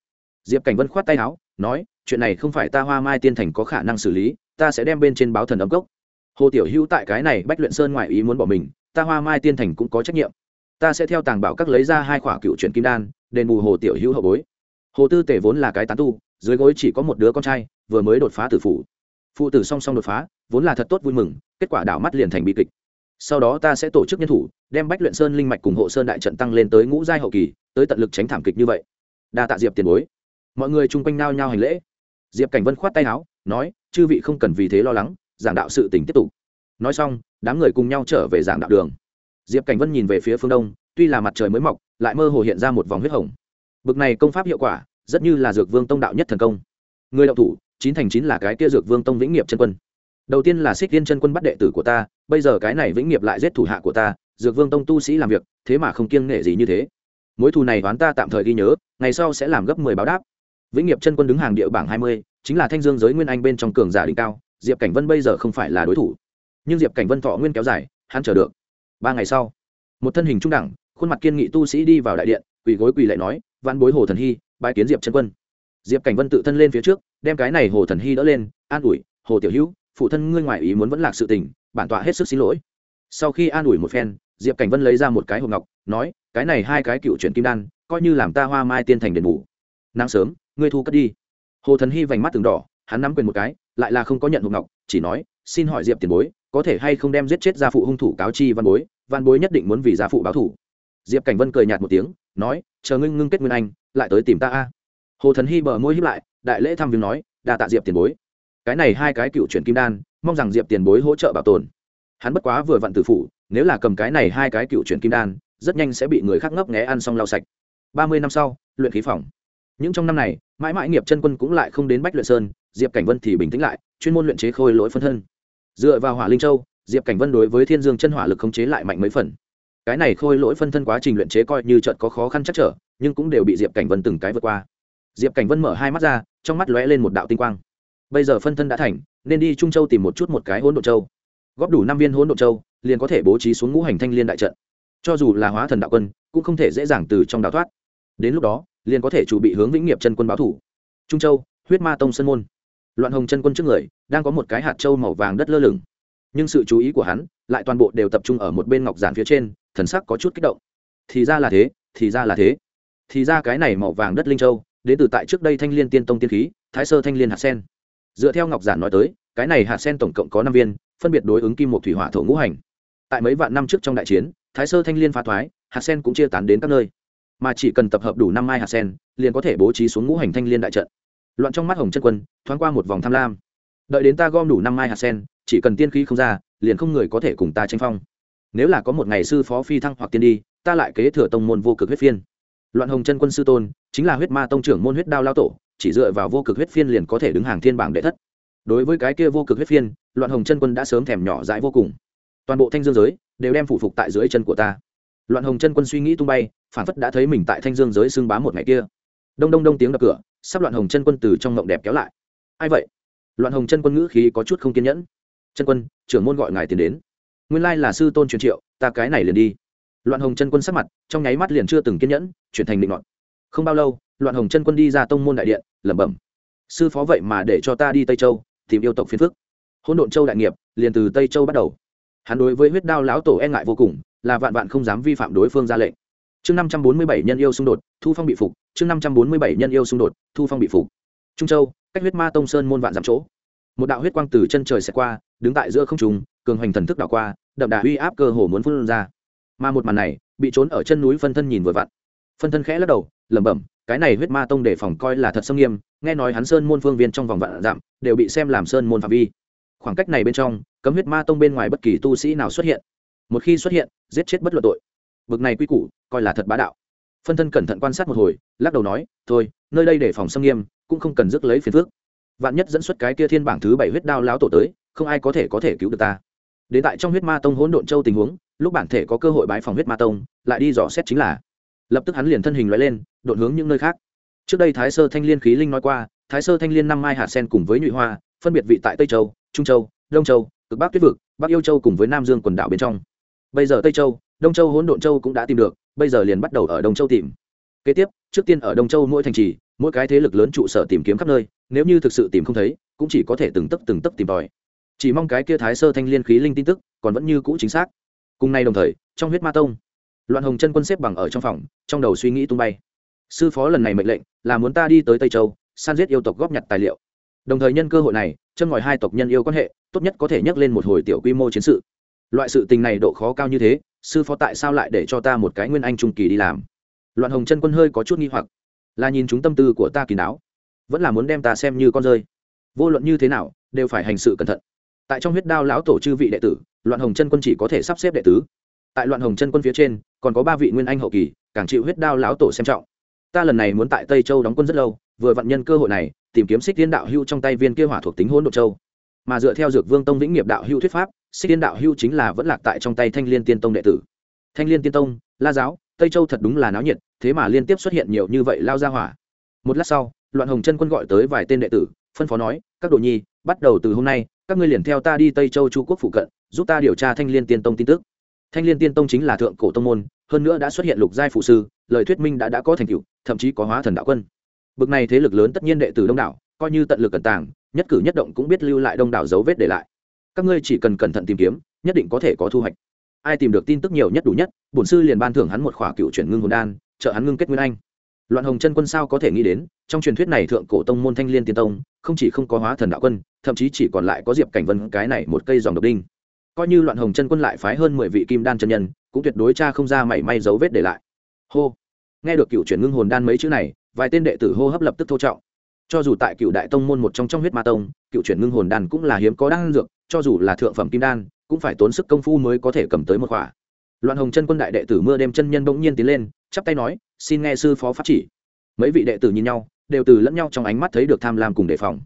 Diệp cảnh vân khoát tay áo, nói, chuyện này không phải ta hoa mai tiên thành có khả năng xử lý, ta sẽ đem bên trên báo thần ấm cốc. Hồ tiểu hữu tại cái này bách luyện sơn ngoại ý muốn bỏ mình, ta hoa mai tiên thành cũng có trách nhiệm ta sẽ theo tàng bảo các lấy ra hai khỏa cựu truyền kim đan, đền bù hồ tiểu hữu hậu bối. Hồ tư tể vốn là cái tán tu, dưới gối chỉ có một đứa con trai, vừa mới đột phá tử phủ. Phụ tử song song đột phá, vốn là thật tốt vui mừng, kết quả đảo mắt liền thành bi kịch. Sau đó ta sẽ tổ chức nhân thủ, đem bách luyện sơn linh mạch cùng hộ sơn đại trận tăng lên tới ngũ giai hậu kỳ, tới tận lực tránh thảm kịch như vậy. Đa tạ diệp tiền bối. Mọi người chung quanh nao nhao hành lễ. Diệp cảnh vân khoát tay áo, nói, chư vị không cần vì thế lo lắng, giảng đạo sự tình tiếp tục. Nói xong, đám người cùng nhau trở về giảng đạo đường diệp cảnh vân nhìn về phía phương đông, tuy là mặt trời mới mọc, lại mơ hồ hiện ra một vòng huyết hồng. Bực này công pháp hiệu quả, rất như là dược vương tông đạo nhất thần công. Người đạo thủ, chín thành chín là cái kia dược vương tông vĩnh nghiệp chân quân. Đầu tiên là xích tiên chân quân bắt đệ tử của ta, bây giờ cái này vĩnh nghiệp lại giết thủ hạ của ta, dược vương tông tu sĩ làm việc, thế mà không kiêng nghệ gì như thế. Mối thù này đoán ta tạm thời ghi nhớ, ngày sau sẽ làm gấp mười báo đáp. Vĩnh nghiệp chân quân đứng hàng địa bảng hai mươi, chính là thanh dương giới nguyên anh bên trong cường giả đỉnh cao, diệp cảnh vân bây giờ không phải là đối thủ. Nhưng diệp cảnh vân thọ nguyên kéo dài, hắn chờ được ba ngày sau, một thân hình trung đẳng, khuôn mặt kiên nghị tu sĩ đi vào đại điện, quỳ gối quỳ lại nói văn bối hồ thần hy bãi kiến diệp chân quân. Diệp cảnh vân tự thân lên phía trước, đem cái này hồ thần hy đỡ lên, an ủi, hồ tiểu hữu, phụ thân ngươi ngoại ý muốn vẫn lạc sự tình, bản tọa hết sức xin lỗi. Sau khi an ủi một phen, diệp cảnh vân lấy ra một cái hộp ngọc, nói, cái này hai cái cựu chuyển kim đan, coi như làm ta hoa mai tiên thành đền bù. Nắng sớm, ngươi thu cất đi. Hồ thần hy vành mắt từng đỏ, hắn nắm quyền một cái, lại là không có nhận hộp ngọc, chỉ nói, xin hỏi diệp tiền bối có thể hay không đem giết chết gia phụ hung thủ cáo chi văn bối văn bối nhất định muốn vì gia phụ báo thủ. Diệp cảnh vân cười nhạt một tiếng, nói, chờ ngưng ngưng kết nguyên anh, lại tới tìm ta a. Hồ thần hy bờ môi hiếp lại, đại lễ thăm viếng nói đà tạ diệp tiền bối. Cái này hai cái cựu chuyển kim đan, mong rằng diệp tiền bối hỗ trợ bảo tồn. Hắn bất quá vừa vặn từ phủ nếu là cầm cái này hai cái cựu chuyển kim đan, rất nhanh sẽ bị người khác ngấp nghé ăn xong lau sạch. Ba mươi năm sau, luyện khí phòng. Những trong năm này, mãi mãi nghiệp chân quân cũng lại không đến bách luyện sơn, diệp cảnh vân thì bình tĩnh lại, chuyên môn luyện chế khôi lỗi phân thân dựa vào hỏa linh châu, diệp cảnh vân đối với thiên dương chân hỏa lực khống chế lại mạnh mấy phần. Cái này khôi lỗi phân thân quá trình luyện chế coi như trận có khó khăn chắc trở, nhưng cũng đều bị diệp cảnh vân từng cái vượt qua. Diệp cảnh vân mở hai mắt ra, trong mắt lóe lên một đạo tinh quang. Bây giờ phân thân đã thành, nên đi trung châu tìm một chút một cái hỗn độ châu. Góp đủ năm viên hỗn độ châu, liền có thể bố trí xuống ngũ hành thanh liên đại trận. Cho dù là hóa thần đạo quân, cũng không thể dễ dàng từ trong đào thoát. Đến lúc đó, liền có thể chủ bị hướng vĩnh nghiệp chân quân báo thủ. Trung châu, huyết ma tông sơn môn. Loạn hồng chân quân trước người đang có một cái hạt trâu màu vàng đất lơ lửng. Nhưng sự chú ý của hắn lại toàn bộ đều tập trung ở một bên ngọc giản phía trên, thần sắc có chút kích động. Thì ra là thế, thì ra là thế. Thì ra cái này màu vàng đất linh châu, đến từ tại trước đây thanh liên tiên tông tiên khí, thái sơ thanh liên hạt sen. Dựa theo ngọc giản nói tới, cái này hạt sen tổng cộng có năm viên, phân biệt đối ứng kim một thủy hỏa thổ ngũ hành. Tại mấy vạn năm trước trong đại chiến, thái sơ thanh liên phá thoái, hạt sen cũng chia tán đến các nơi. Mà chỉ cần tập hợp đủ năm mai hạt sen, liền có thể bố trí xuống ngũ hành thanh liên đại trận. Loạn trong mắt hồng chân quân, thoáng qua một vòng tham lam đợi đến ta gom đủ năm mai hạt sen, chỉ cần tiên khí không ra, liền không người có thể cùng ta tranh phong. Nếu là có một ngày sư phó phi thăng hoặc tiên đi, ta lại kế thừa tông môn vô cực huyết phiên. Loạn hồng chân quân sư tôn, chính là huyết ma tông trưởng môn huyết đao lao tổ, chỉ dựa vào vô cực huyết phiên liền có thể đứng hàng thiên bảng đệ thất. Đối với cái kia vô cực huyết phiên, loạn hồng chân quân đã sớm thèm nhỏ dãi vô cùng. Toàn bộ thanh dương giới đều đem phụ phục tại dưới chân của ta. Loạn hồng chân quân suy nghĩ tung bay, phản phất đã thấy mình tại thanh dương giới xưng bá một ngày kia. Đông đông đông tiếng đập cửa, sắp loạn hồng chân quân từ trong ngộng đẹp kéo lại. Ai vậy? Loạn hồng chân quân ngữ khí có chút không kiên nhẫn. Chân quân, trưởng môn gọi ngài tiền đến. Nguyên lai là sư tôn truyền triệu, ta cái này liền đi. Loạn hồng chân quân sắc mặt, trong nháy mắt liền chưa từng kiên nhẫn, chuyển thành định ngọn không bao lâu, loạn hồng chân quân đi ra tông môn đại điện, lẩm bẩm. Sư phó vậy mà để cho ta đi tây châu, tìm yêu tộc phiến phước hôn độn châu đại nghiệp, liền từ tây châu bắt đầu. Hắn đối với huyết đao lão tổ e ngại vô cùng, là vạn vạn không dám vi phạm đối phương ra lệnh. Chương năm trăm bốn mươi bảy nhân yêu xung đột, thu phong bị phục, chương năm trăm bốn mươi bảy nhân yêu xung đột, thu phong bị phục. Trung châu cách huyết ma tông sơn môn vạn dặm chỗ. Một đạo huyết quang từ chân trời xẹt qua, đứng tại giữa không trùng cường hoành thần thức đảo qua, đậm đà uy áp cơ hồ muốn phun ra. Mà một màn này, bị trốn ở chân núi phân thân nhìn vừa vặn. Phân thân khẽ lắc đầu, lẩm bẩm, cái này huyết ma tông để phòng coi là thật sâm nghiêm, nghe nói hắn sơn môn phương viên trong vòng vạn dặm, đều bị xem làm sơn môn phạm vi. Khoảng cách này bên trong, cấm huyết ma tông bên ngoài bất kỳ tu sĩ nào xuất hiện. Một khi xuất hiện, giết chết bất luận tội. Bực này quy củ, coi là thật bá đạo. Phân thân cẩn thận quan sát một hồi, lắc đầu nói, thôi, nơi đây để phòng xâm nghiêm cũng không cần rước lấy phiền phước. Vạn nhất dẫn xuất cái kia thiên bảng thứ bảy huyết đao láo tổ tới, không ai có thể có thể cứu được ta. Đến tại trong huyết ma tông hỗn độn châu tình huống, lúc bản thể có cơ hội bái phòng huyết ma tông, lại đi dò xét chính là. Lập tức hắn liền thân hình loại lên, đột hướng những nơi khác. Trước đây thái sơ thanh liên khí linh nói qua, thái sơ thanh liên năm mai hạt sen cùng với nhụy hoa, phân biệt vị tại tây châu, trung châu, đông châu, cực bắc tuyết vực, bắc yêu châu cùng với nam dương quần đảo bên trong. Bây giờ tây châu, đông châu hỗn độn châu cũng đã tìm được, bây giờ liền bắt đầu ở đông châu tìm. Kế tiếp, trước tiên ở đông châu mỗi thành trì mỗi cái thế lực lớn trụ sở tìm kiếm khắp nơi, nếu như thực sự tìm không thấy, cũng chỉ có thể từng tấp từng tấp tìm tòi. Chỉ mong cái kia thái sơ thanh liên khí linh tin tức còn vẫn như cũ chính xác. Cùng nay đồng thời, trong huyết ma tông, loạn hồng chân quân xếp bằng ở trong phòng, trong đầu suy nghĩ tung bay. Sư phó lần này mệnh lệnh là muốn ta đi tới tây châu, san giết yêu tộc góp nhặt tài liệu. Đồng thời nhân cơ hội này chân ngòi hai tộc nhân yêu quan hệ, tốt nhất có thể nhắc lên một hồi tiểu quy mô chiến sự. Loại sự tình này độ khó cao như thế, sư phó tại sao lại để cho ta một cái nguyên anh trung kỳ đi làm? Loạn hồng chân quân hơi có chút nghi hoặc là nhìn chúng tâm tư của ta kỳ đáo, vẫn là muốn đem ta xem như con rơi. Vô luận như thế nào, đều phải hành sự cẩn thận. Tại trong huyết đao lão tổ chư vị đệ tử, loạn hồng chân quân chỉ có thể sắp xếp đệ tứ. Tại loạn hồng chân quân phía trên, còn có ba vị nguyên anh hậu kỳ, càng chịu huyết đao lão tổ xem trọng. Ta lần này muốn tại tây châu đóng quân rất lâu, vừa vận nhân cơ hội này, tìm kiếm xích tiên đạo hưu trong tay viên kia hỏa thuộc tính hỗn độ châu. Mà dựa theo dược vương tông vĩnh nghiệp đạo hưu thuyết pháp, xích tiên đạo hưu chính là vẫn lạc tại trong tay thanh liên tiên tông đệ tử. Thanh liên tiên tông, la giáo, tây châu thật đúng là náo nhiệt thế mà liên tiếp xuất hiện nhiều như vậy lao ra hỏa. Một lát sau, loạn hồng chân quân gọi tới vài tên đệ tử, phân phó nói, các đồ nhi, bắt đầu từ hôm nay, các ngươi liền theo ta đi tây châu chu quốc phụ cận, giúp ta điều tra thanh liên tiên tông tin tức. Thanh liên tiên tông chính là thượng cổ tông môn, hơn nữa đã xuất hiện lục giai phụ sư, lời thuyết minh đã đã có thành tựu, thậm chí có hóa thần đạo quân. Bực này thế lực lớn tất nhiên đệ tử đông đảo, coi như tận lực cẩn tàng, nhất cử nhất động cũng biết lưu lại đông đảo dấu vết để lại. Các ngươi chỉ cần cẩn thận tìm kiếm, nhất định có thể có thu hoạch. Ai tìm được tin tức nhiều nhất đủ nhất, bổn sư liền ban thưởng hắn một khỏa cựu chuyển ngưng hồn đan trợ hắn ngưng kết nguyên anh. Loạn hồng chân quân sao có thể nghĩ đến, trong truyền thuyết này thượng cổ tông môn thanh liên tiên tông, không chỉ không có hóa thần đạo quân, thậm chí chỉ còn lại có diệp cảnh vân cái này một cây dòng độc đinh. Coi như loạn hồng chân quân lại phái hơn mười vị kim đan chân nhân, cũng tuyệt đối cha không ra mảy may dấu vết để lại. Hô. Nghe được cựu chuyển ngưng hồn đan mấy chữ này, vài tên đệ tử hô hấp lập tức thô trọng. Cho dù tại cựu đại tông môn một trong trong huyết ma tông, cựu chuyển ngưng hồn đan cũng là hiếm có đan dược, cho dù là thượng phẩm kim đan, cũng phải tốn sức công phu mới có thể cầm tới một khỏa loạn hồng chân quân đại đệ tử mưa đêm chân nhân bỗng nhiên tiến lên, chắp tay nói, xin nghe sư phó pháp chỉ. Mấy vị đệ tử nhìn nhau, đều từ lẫn nhau trong ánh mắt thấy được tham lam cùng đề phòng.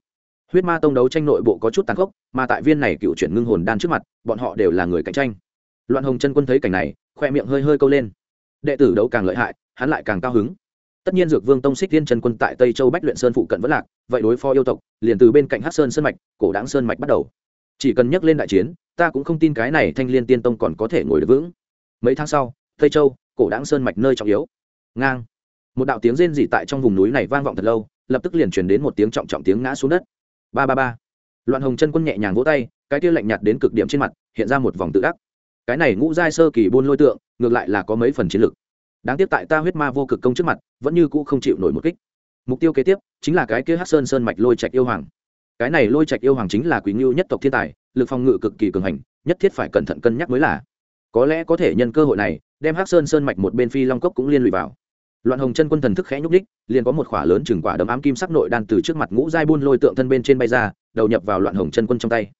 Huyết ma tông đấu tranh nội bộ có chút tàn khốc, mà tại viên này cựu chuyển ngưng hồn đan trước mặt, bọn họ đều là người cạnh tranh. Loạn hồng chân quân thấy cảnh này, khoe miệng hơi hơi câu lên. Đệ tử đấu càng lợi hại, hắn lại càng cao hứng. Tất nhiên dược vương tông xích thiên chân quân tại tây châu bách luyện sơn phụ cận vẫn lạc, vậy đối phó yêu tộc, liền từ bên cạnh hát sơn sơn mạch, cổ đáng sơn mạch bắt đầu. Chỉ cần nhắc lên đại chiến, ta cũng không tin cái này thanh liên tiên tông còn có thể ngồi được vững mấy tháng sau, tây châu, cổ đáng sơn mạch nơi trọng yếu. Ngang. Một đạo tiếng rên rỉ tại trong vùng núi này vang vọng thật lâu, lập tức liền truyền đến một tiếng trọng trọng tiếng ngã xuống đất. Ba ba ba. Loạn hồng chân quân nhẹ nhàng vỗ tay, cái kia lạnh nhạt đến cực điểm trên mặt, hiện ra một vòng tự đắc cái này ngũ giai sơ kỳ buôn lôi tượng, ngược lại là có mấy phần chiến lực. Đáng tiếc tại ta huyết ma vô cực công trước mặt, vẫn như cũ không chịu nổi một kích. Mục tiêu kế tiếp, chính là cái kia hát sơn sơn mạch lôi trạch yêu hoàng. Cái này lôi trạch yêu hoàng chính là quý ngưu nhất tộc thiên tài, lực phòng ngự cực kỳ cường hành, nhất thiết phải cẩn thận cân nhắc mới là có lẽ có thể nhân cơ hội này, đem Hắc sơn sơn mạch một bên phi long cốc cũng liên lụy vào. Loạn hồng chân quân thần thức khẽ nhúc đích liền có một khỏa lớn chừng quả đấm ám kim sắc nội đan từ trước mặt ngũ giai buôn lôi tượng thân bên trên bay ra, đầu nhập vào loạn hồng chân quân trong tay.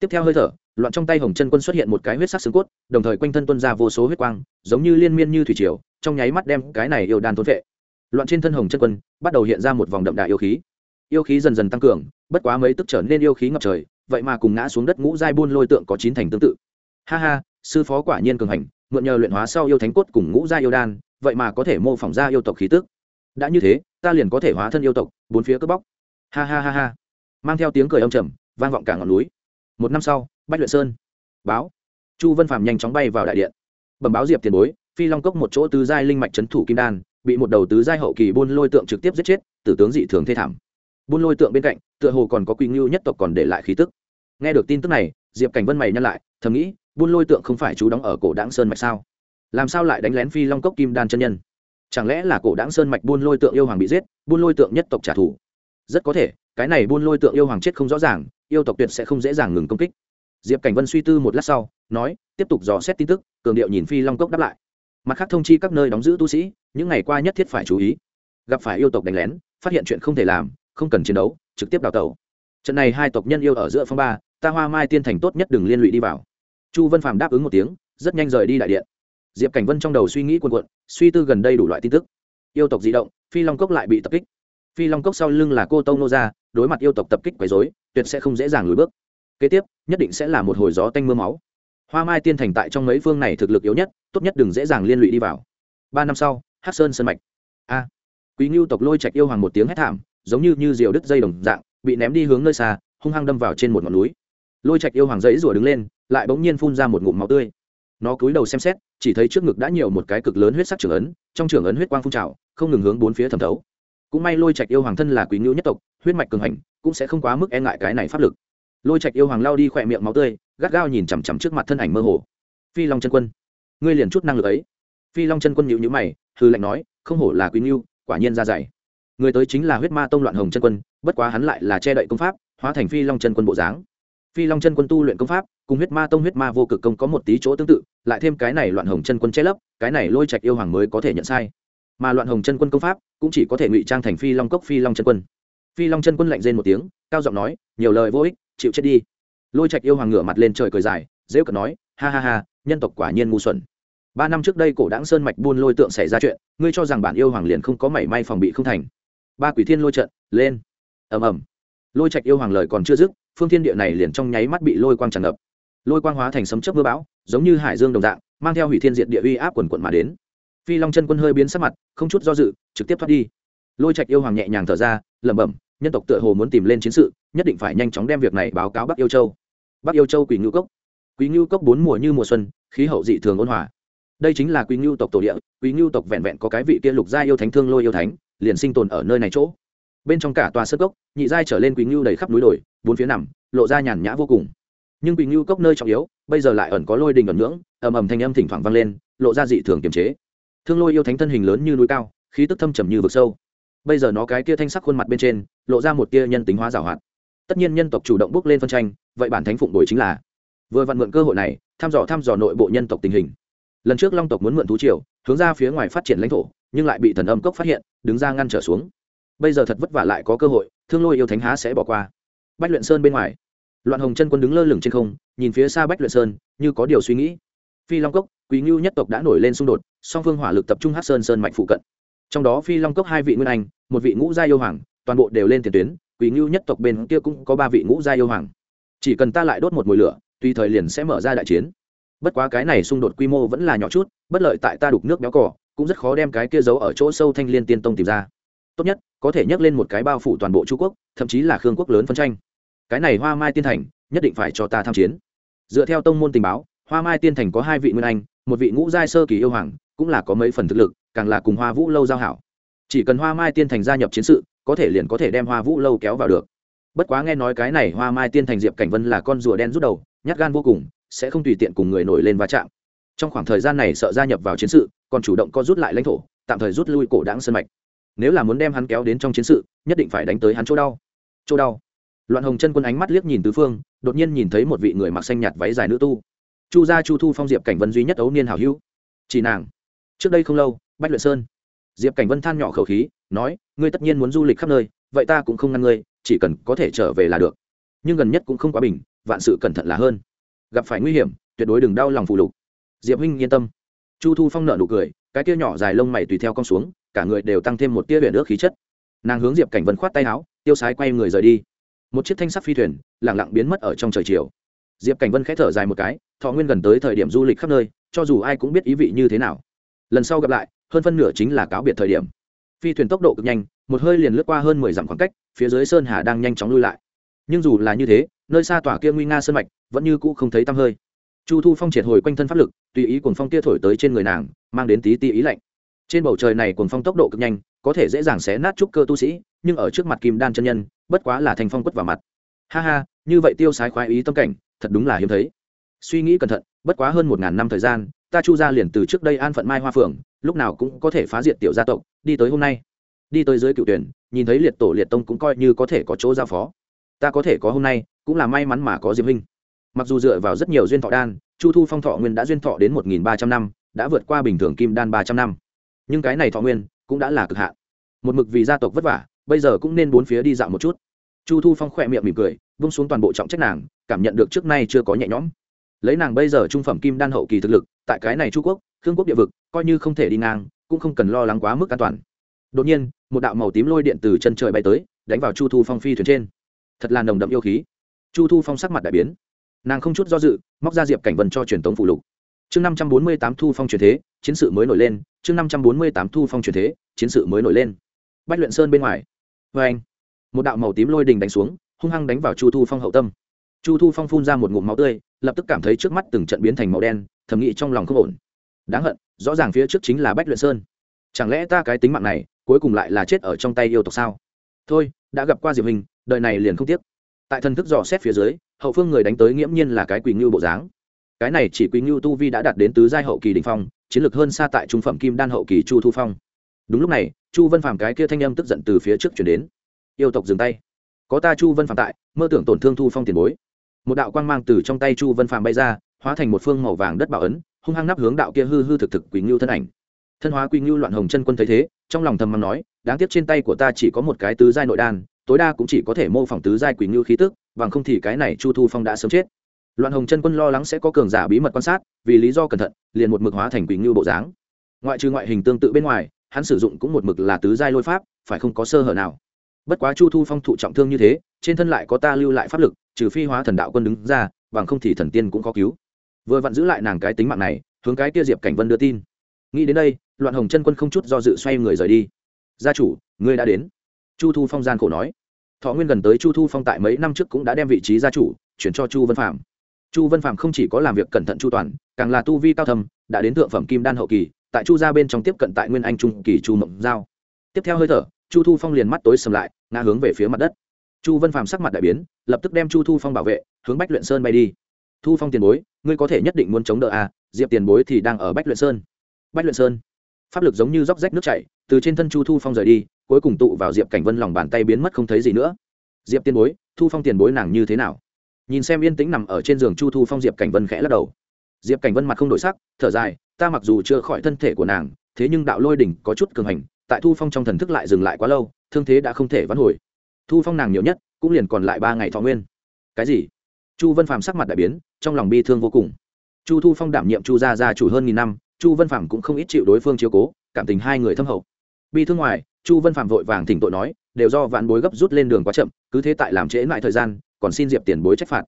Tiếp theo hơi thở, loạn trong tay hồng chân quân xuất hiện một cái huyết sắc xương cốt, đồng thời quanh thân tuân ra vô số huyết quang, giống như liên miên như thủy triều, trong nháy mắt đem cái này yêu đan thốn vệ loạn trên thân hồng chân quân, bắt đầu hiện ra một vòng đậm đà yêu khí. Yêu khí dần dần tăng cường, bất quá mấy tức trở nên yêu khí ngập trời, vậy mà cùng ngã xuống đất ngũ giai buôn lôi tượng có chín thành tương tự. Ha ha sư phó quả nhiên cường hành, mượn nhờ luyện hóa sau yêu thánh cốt cùng ngũ giai yêu đan, vậy mà có thể mô phỏng ra yêu tộc khí tức. Đã như thế, ta liền có thể hóa thân yêu tộc, bốn phía cướp bóc. Ha ha ha ha. Mang theo tiếng cười âm trầm, vang vọng cả ngọn núi. Một năm sau, bách luyện sơn. Báo. Chu vân phạm nhanh chóng bay vào đại điện. Bẩm báo diệp tiền bối, phi long cốc một chỗ tứ giai linh mạch trấn thủ kim đan, bị một đầu tứ giai hậu kỳ buôn lôi tượng trực tiếp giết chết, tử tướng dị thường thê thảm. Buôn lôi tượng bên cạnh, tựa hồ còn có quỳnh ngưu nhất tộc còn để lại khí tức. Nghe được tin tức này, diệp cảnh vân mày nhăn lại, thầm nghĩ buôn lôi tượng không phải chú đóng ở cổ đáng sơn mạch sao? Làm sao lại đánh lén phi long cốc kim đan chân nhân? Chẳng lẽ là cổ đáng sơn mạch buôn lôi tượng yêu hoàng bị giết, buôn lôi tượng nhất tộc trả thù? Rất có thể, cái này buôn lôi tượng yêu hoàng chết không rõ ràng, yêu tộc tuyệt sẽ không dễ dàng ngừng công kích. Diệp cảnh vân suy tư một lát sau, nói, tiếp tục dò xét tin tức, cường điệu nhìn phi long cốc đáp lại. Mặt khác thông chi các nơi đóng giữ tu sĩ, những ngày qua nhất thiết phải chú ý. Gặp phải yêu tộc đánh lén, phát hiện chuyện không thể làm, không cần chiến đấu, trực tiếp đào tẩu. Trận này hai tộc nhân yêu ở giữa phong ba, ta hoa mai tiên thành tốt nhất đừng liên lụy đi vào chu Văn Phạm đáp ứng một tiếng, rất nhanh rời đi đại điện. Diệp cảnh vân trong đầu suy nghĩ quần quận suy tư gần đây đủ loại tin tức. Yêu tộc di động, phi long cốc lại bị tập kích. Phi long cốc sau lưng là cô tông nô gia, đối mặt yêu tộc tập kích quấy dối tuyệt sẽ không dễ dàng lùi bước. Kế tiếp, nhất định sẽ là một hồi gió tanh m ư a máu. Hoa mai tiên thành tại trong mấy phương này thực lực yếu nhất, tốt nhất đừng dễ dàng liên lụy đi vào. Ba năm sau hát sơn sân mạch. A! Quý ngưu tộc lôi trạch yêu hoàng một tiếng hét thảm, giống như như diều đứt dây đồng dạng, bị ném đi hướng nơi xa, hung hăng đâm vào trên một ngọn núi lôi trạch yêu hoàng dãy rủa đứng lên, lại bỗng nhiên phun ra một ngụm máu tươi. Nó cúi đầu xem xét, chỉ thấy trước ngực đã nhiều một cái cực lớn huyết sắc trưởng ấn, trong trưởng ấn huyết quang phun trào, không ngừng hướng bốn phía thẩm thấu. Cũng may lôi trạch yêu hoàng thân là quý ngưu nhất tộc, huyết mạch cường hành, cũng sẽ không quá mức e ngại cái này pháp lực. Lôi trạch yêu hoàng lao đi khỏe miệng máu tươi, gắt gao nhìn chằm chằm trước mặt thân ảnh mơ hồ. Phi long chân quân, ngươi liền chút năng lực ấy. Phi long chân quân nhịu nhữ mày hư lệnh nói, không hổ là quý ngưu quả nhiên ra dày người tới chính là huyết ma tông loạn hồng chân quân, bất quá hắn lại là che đậy công pháp, hóa thành phi long chân quân bộ dáng phi long chân quân tu luyện công pháp, cùng huyết ma tông huyết ma vô cực công có một tí chỗ tương tự, lại thêm cái này loạn hồng chân quân che lấp, cái này lôi trạch yêu hoàng mới có thể nhận sai. Mà loạn hồng chân quân công pháp cũng chỉ có thể ngụy trang thành phi long cốc, phi long chân quân. Phi long chân quân lạnh rên một tiếng, cao giọng nói, nhiều lời vô ích, chịu chết đi. Lôi trạch yêu hoàng ngửa mặt lên trời cười dài, dễ cợt nói, ha ha ha, nhân tộc quả nhiên ngu xuẩn. Ba năm trước đây cổ đáng sơn mạch buôn lôi tượng xảy ra chuyện, ngươi cho rằng bản yêu hoàng liền không có mảy may phòng bị không thành. Ba quỷ thiên lôi trận, lên. Ầm ầm lôi trạch yêu hoàng lời còn chưa dứt, phương thiên địa này liền trong nháy mắt bị lôi quang tràn ngập. Lôi quang hóa thành sấm chớp mưa bão, giống như hải dương đồng dạng, mang theo hủy thiên diện địa uy áp quần quận mà đến. Phi long chân quân hơi biến sắc mặt, không chút do dự, trực tiếp thoát đi. Lôi trạch yêu hoàng nhẹ nhàng thở ra, lẩm bẩm, nhân tộc tựa hồ muốn tìm lên chiến sự, nhất định phải nhanh chóng đem việc này báo cáo bắc yêu châu. Bắc yêu châu quỳ ngưu cốc. Quý ngưu cốc bốn mùa như mùa xuân, khí hậu dị thường ôn hòa. Đây chính là quý ngưu tộc tổ địa quý ngưu tộc vẹn vẹn có cái vị kia lục gia yêu thánh, thương lôi yêu thánh, liền sinh tồn ở nơi này chỗ bên trong cả tòa sơ cốc, nhị giai trở lên quý ngưu đầy khắp núi đồi, bốn phía nằm, lộ ra nhàn nhã vô cùng. Nhưng quỳnh ngưu cốc nơi trọng yếu, bây giờ lại ẩn có lôi đình ẩn ngưỡng, ầm ầm thanh âm thỉnh thoảng vang lên, lộ ra dị thường kiềm chế. Thương lôi yêu thánh thân hình lớn như núi cao, khí tức thâm trầm như vực sâu. Bây giờ nó cái kia thanh sắc khuôn mặt bên trên, lộ ra một tia nhân tính hóa giảo hoạt. Tất nhiên nhân tộc chủ động bước lên phân tranh, vậy bản thánh phụng đổi chính là vừa vặn mượn cơ hội này, thăm dò thăm dò nội bộ nhân tộc tình hình. Lần trước long tộc muốn mượn thú triều, hướng ra phía ngoài phát triển lãnh thổ, nhưng lại bị thần âm cốc phát hiện, đứng ra ngăn trở xuống bây giờ thật vất vả lại có cơ hội, thương lôi yêu thánh há sẽ bỏ qua. Bách luyện sơn bên ngoài, loạn hồng chân quân đứng lơ lửng trên không, nhìn phía xa bách luyện sơn, như có điều suy nghĩ. Phi long cốc, quý ngưu nhất tộc đã nổi lên xung đột, song phương hỏa lực tập trung hát sơn sơn mạnh phụ cận. Trong đó phi long cốc hai vị nguyên anh, một vị ngũ gia yêu hoàng, toàn bộ đều lên tiền tuyến, quý ngưu nhất tộc bên kia cũng có ba vị ngũ gia yêu hoàng. Chỉ cần ta lại đốt một mùi lửa, tùy thời liền sẽ mở ra đại chiến. Bất quá cái này xung đột quy mô vẫn là nhỏ chút, bất lợi tại ta đục nước béo cỏ cũng rất khó đem cái kia giấu ở chỗ sâu thanh liên tiên tông tìm ra tốt nhất, có thể nhắc lên một cái bao phủ toàn bộ trung quốc, thậm chí là khương quốc lớn phân tranh. Cái này hoa mai tiên thành, nhất định phải cho ta tham chiến. Dựa theo tông môn tình báo, hoa mai tiên thành có hai vị nguyên anh, một vị ngũ giai sơ kỳ yêu hoàng, cũng là có mấy phần thực lực, càng là cùng hoa vũ lâu giao hảo. Chỉ cần hoa mai tiên thành gia nhập chiến sự, có thể liền có thể đem hoa vũ lâu kéo vào được. Bất quá nghe nói cái này hoa mai tiên thành diệp cảnh vân là con rùa đen rút đầu, nhát gan vô cùng, sẽ không tùy tiện cùng người nổi lên va chạm. Trong khoảng thời gian này sợ gia nhập vào chiến sự, còn chủ động co rút lại lãnh thổ, tạm thời rút lui cổ đáng sân mạch nếu là muốn đem hắn kéo đến trong chiến sự, nhất định phải đánh tới hắn chỗ đau. Chỗ đau. Loạn hồng chân quân ánh mắt liếc nhìn tứ phương, đột nhiên nhìn thấy một vị người mặc xanh nhạt váy dài nữ tu. Chu gia chu thu phong diệp cảnh vân duy nhất ấu niên hào hữu. Chỉ nàng. Trước đây không lâu, bách luyện sơn. Diệp cảnh vân than nhỏ khẩu khí, nói, ngươi tất nhiên muốn du lịch khắp nơi, vậy ta cũng không ngăn ngươi, chỉ cần có thể trở về là được. Nhưng gần nhất cũng không quá bình, vạn sự cẩn thận là hơn. Gặp phải nguy hiểm, tuyệt đối đừng đau lòng phụ lục. Diệp huynh yên tâm. Chu thu phong nợ nụ cười, cái kia nhỏ dài lông mày tùy theo con xuống cả người đều tăng thêm một tia huyền ước khí chất. Nàng hướng diệp cảnh vân khoát tay áo, tiêu sái quay người rời đi. Một chiếc thanh sắc phi thuyền lẳng lặng biến mất ở trong trời chiều. Diệp cảnh vân k h ẽ thở dài một cái, thọ nguyên gần tới thời điểm du lịch khắp nơi, cho dù ai cũng biết ý vị như thế nào. Lần sau gặp lại, hơn phân nửa chính là cáo biệt thời điểm. Phi thuyền tốc độ cực nhanh, một hơi liền lướt qua hơn mười dặm khoảng cách, phía dưới sơn hà đang nhanh chóng lui lại. Nhưng dù là như thế, nơi xa tỏa kia nguy nga sơn mạch, vẫn như cũ không thấy tăm hơi. Chu thu phong triệt hồi quanh thân pháp lực, tùy ý cuồng phong kia thổi tới trên người nàng, mang đến tí tí ý lạnh trên bầu trời này cuồng phong tốc độ cực nhanh, có thể dễ dàng xé nát trúc cơ tu sĩ, nhưng ở trước mặt kim đan chân nhân, bất quá là thành phong quất vào mặt. Ha ha, như vậy tiêu sái khoái ý tâm cảnh, thật đúng là hiếm thấy. Suy nghĩ cẩn thận, bất quá hơn một ngàn năm thời gian, ta chu ra liền từ trước đây an phận mai hoa phượng, lúc nào cũng có thể phá diệt tiểu gia tộc, đi tới hôm nay. Đi tới dưới cựu tuyển, nhìn thấy liệt tổ liệt tông cũng coi như có thể có chỗ giao phó. Ta có thể có hôm nay, cũng là may mắn mà có diệp huynh. Mặc dù dựa vào rất nhiều duyên thọ đan, chu thu phong thọ nguyên đã duyên thọ đến một nghìn ba trăm năm, đã vượt qua bình thường kim đan ba trăm năm nhưng cái này thọ nguyên cũng đã là cực hạn. Một mực vì gia tộc vất vả, bây giờ cũng nên bốn phía đi dạo một chút. Chu thu phong khỏe miệng mỉm cười, vung xuống toàn bộ trọng trách nàng, cảm nhận được trước nay chưa có nhẹ nhõm. Lấy nàng bây giờ trung phẩm kim đan hậu kỳ thực lực, tại cái này chu quốc, khương quốc địa vực, coi như không thể đi ngang, cũng không cần lo lắng quá mức an toàn. Đột nhiên, một đạo màu tím lôi điện từ chân trời bay tới, đánh vào chu thu phong phi thuyền trên. Thật là nồng đậm yêu khí. Chu thu phong sắc mặt đại biến. Nàng không chút do dự, móc ra diệp cảnh vân cho truyền tống phụ lục. Chương năm trăm bốn mươi tám thu phong truyền thế, chiến sự mới nổi lên chương năm trăm bốn mươi tám thu phong truyền thế, chiến sự mới nổi lên. Bách luyện sơn bên ngoài. Vê anh, một đạo màu tím lôi đình đánh xuống, hung hăng đánh vào chu thu phong hậu tâm. Chu thu phong phun ra một ngụm máu tươi, lập tức cảm thấy trước mắt từng trận biến thành màu đen, thầm nghĩ trong lòng không ổn. Đáng hận, rõ ràng phía trước chính là bách luyện sơn. Chẳng lẽ ta cái tính mạng này, cuối cùng lại là chết ở trong tay yêu tộc sao? Thôi, đã gặp qua diệp hình, đời này liền không tiếc. Tại thần thức dò xét phía dưới, hậu phương người đánh tới nghiễm nhiên là cái quỳ ngưu bộ dáng cái này chỉ quý ngưu tu vi đã đạt đến tứ giai hậu kỳ đình phong, chiến lược hơn xa tại trung phẩm kim đan hậu kỳ chu thu phong. Đúng lúc này, chu vân phàm cái kia thanh âm tức giận từ phía trước chuyển đến. Yêu tộc dừng tay. Có ta chu vân phàm tại, mơ tưởng tổn thương thu phong tiền bối. Một đạo quang mang từ trong tay chu vân phàm bay ra, hóa thành một phương màu vàng đất bảo ấn, hung hăng nắp hướng đạo kia hư hư thực thực quý ngưu thân ảnh. Thân hóa quý ngưu loạn hồng chân quân thấy thế, trong lòng thầm mắng nói, đáng tiếc trên tay của ta chỉ có một cái tứ giai nội đan, tối đa cũng chỉ có thể mô phỏng tứ giai quý ngưu khí tức, bằng không thì cái này chu thu phong đã sớm chết loạn hồng chân quân lo lắng sẽ có cường giả bí mật quan sát, vì lý do cẩn thận, liền một mực hóa thành Quỳnh ngưu bộ dáng. Ngoại trừ ngoại hình tương tự bên ngoài, hắn sử dụng cũng một mực là tứ giai lôi pháp, phải không có sơ hở nào. Bất quá chu thu phong thụ trọng thương như thế, trên thân lại có ta lưu lại pháp lực, trừ phi hóa thần đạo quân đứng ra, bằng không thì thần tiên cũng có cứu. Vừa vặn giữ lại nàng cái tính mạng này, hướng cái kia diệp cảnh vân đưa tin. Nghĩ đến đây, loạn hồng chân quân không chút do dự xoay người rời đi. Gia chủ, ngươi đã đến. Chu thu phong gian khổ nói. Thọ nguyên gần tới chu thu phong tại mấy năm trước cũng đã đem vị trí gia chủ chuyển cho chu vân phạm chu Văn phạm không chỉ có làm việc cẩn thận chu toàn, càng là tu vi cao thầm đã đến thượng phẩm kim đan hậu kỳ, tại chu gia bên trong tiếp cận tại nguyên anh trung kỳ chu mộng giao. Tiếp theo hơi thở, chu thu phong liền mắt tối sầm lại, ngã hướng về phía mặt đất. Chu Văn phạm sắc mặt đại biến, lập tức đem chu thu phong bảo vệ, hướng bách luyện sơn bay đi. Thu phong tiền bối, ngươi có thể nhất định muốn chống đỡ à diệp tiền bối thì đang ở bách luyện sơn. Bách luyện sơn? Pháp lực giống như róc rách nước chảy, từ trên thân chu thu phong rời đi, cuối cùng tụ vào diệp cảnh vân lòng bàn tay biến mất không thấy gì nữa. Diệp tiền bối, thu phong tiền bối nàng như thế nào? Nhìn xem yên tĩnh nằm ở trên giường chu thu phong, diệp cảnh vân khẽ lắc đầu. Diệp cảnh vân mặt không đổi sắc, thở dài, ta mặc dù chưa khỏi thân thể của nàng, thế nhưng đạo lôi đỉnh có chút cường hành, tại thu phong trong thần thức lại dừng lại quá lâu, thương thế đã không thể vãn hồi. Thu phong nàng nhiều nhất, cũng liền còn lại ba ngày thọ nguyên. Cái gì? Chu vân phàm sắc mặt đại biến, trong lòng bi thương vô cùng. Chu thu phong đảm nhiệm chu gia gia chủ hơn nghìn năm, chu vân phàm cũng không ít chịu đối phương chiếu cố, cảm tình hai người thâm hậu. Bi thương ngoài, chu vân phàm vội vàng thỉnh tội nói, đều do vạn bối gấp rút lên đường quá chậm, cứ thế tại làm trễ lại thời gian còn xin diệp tiền bối trách phạt.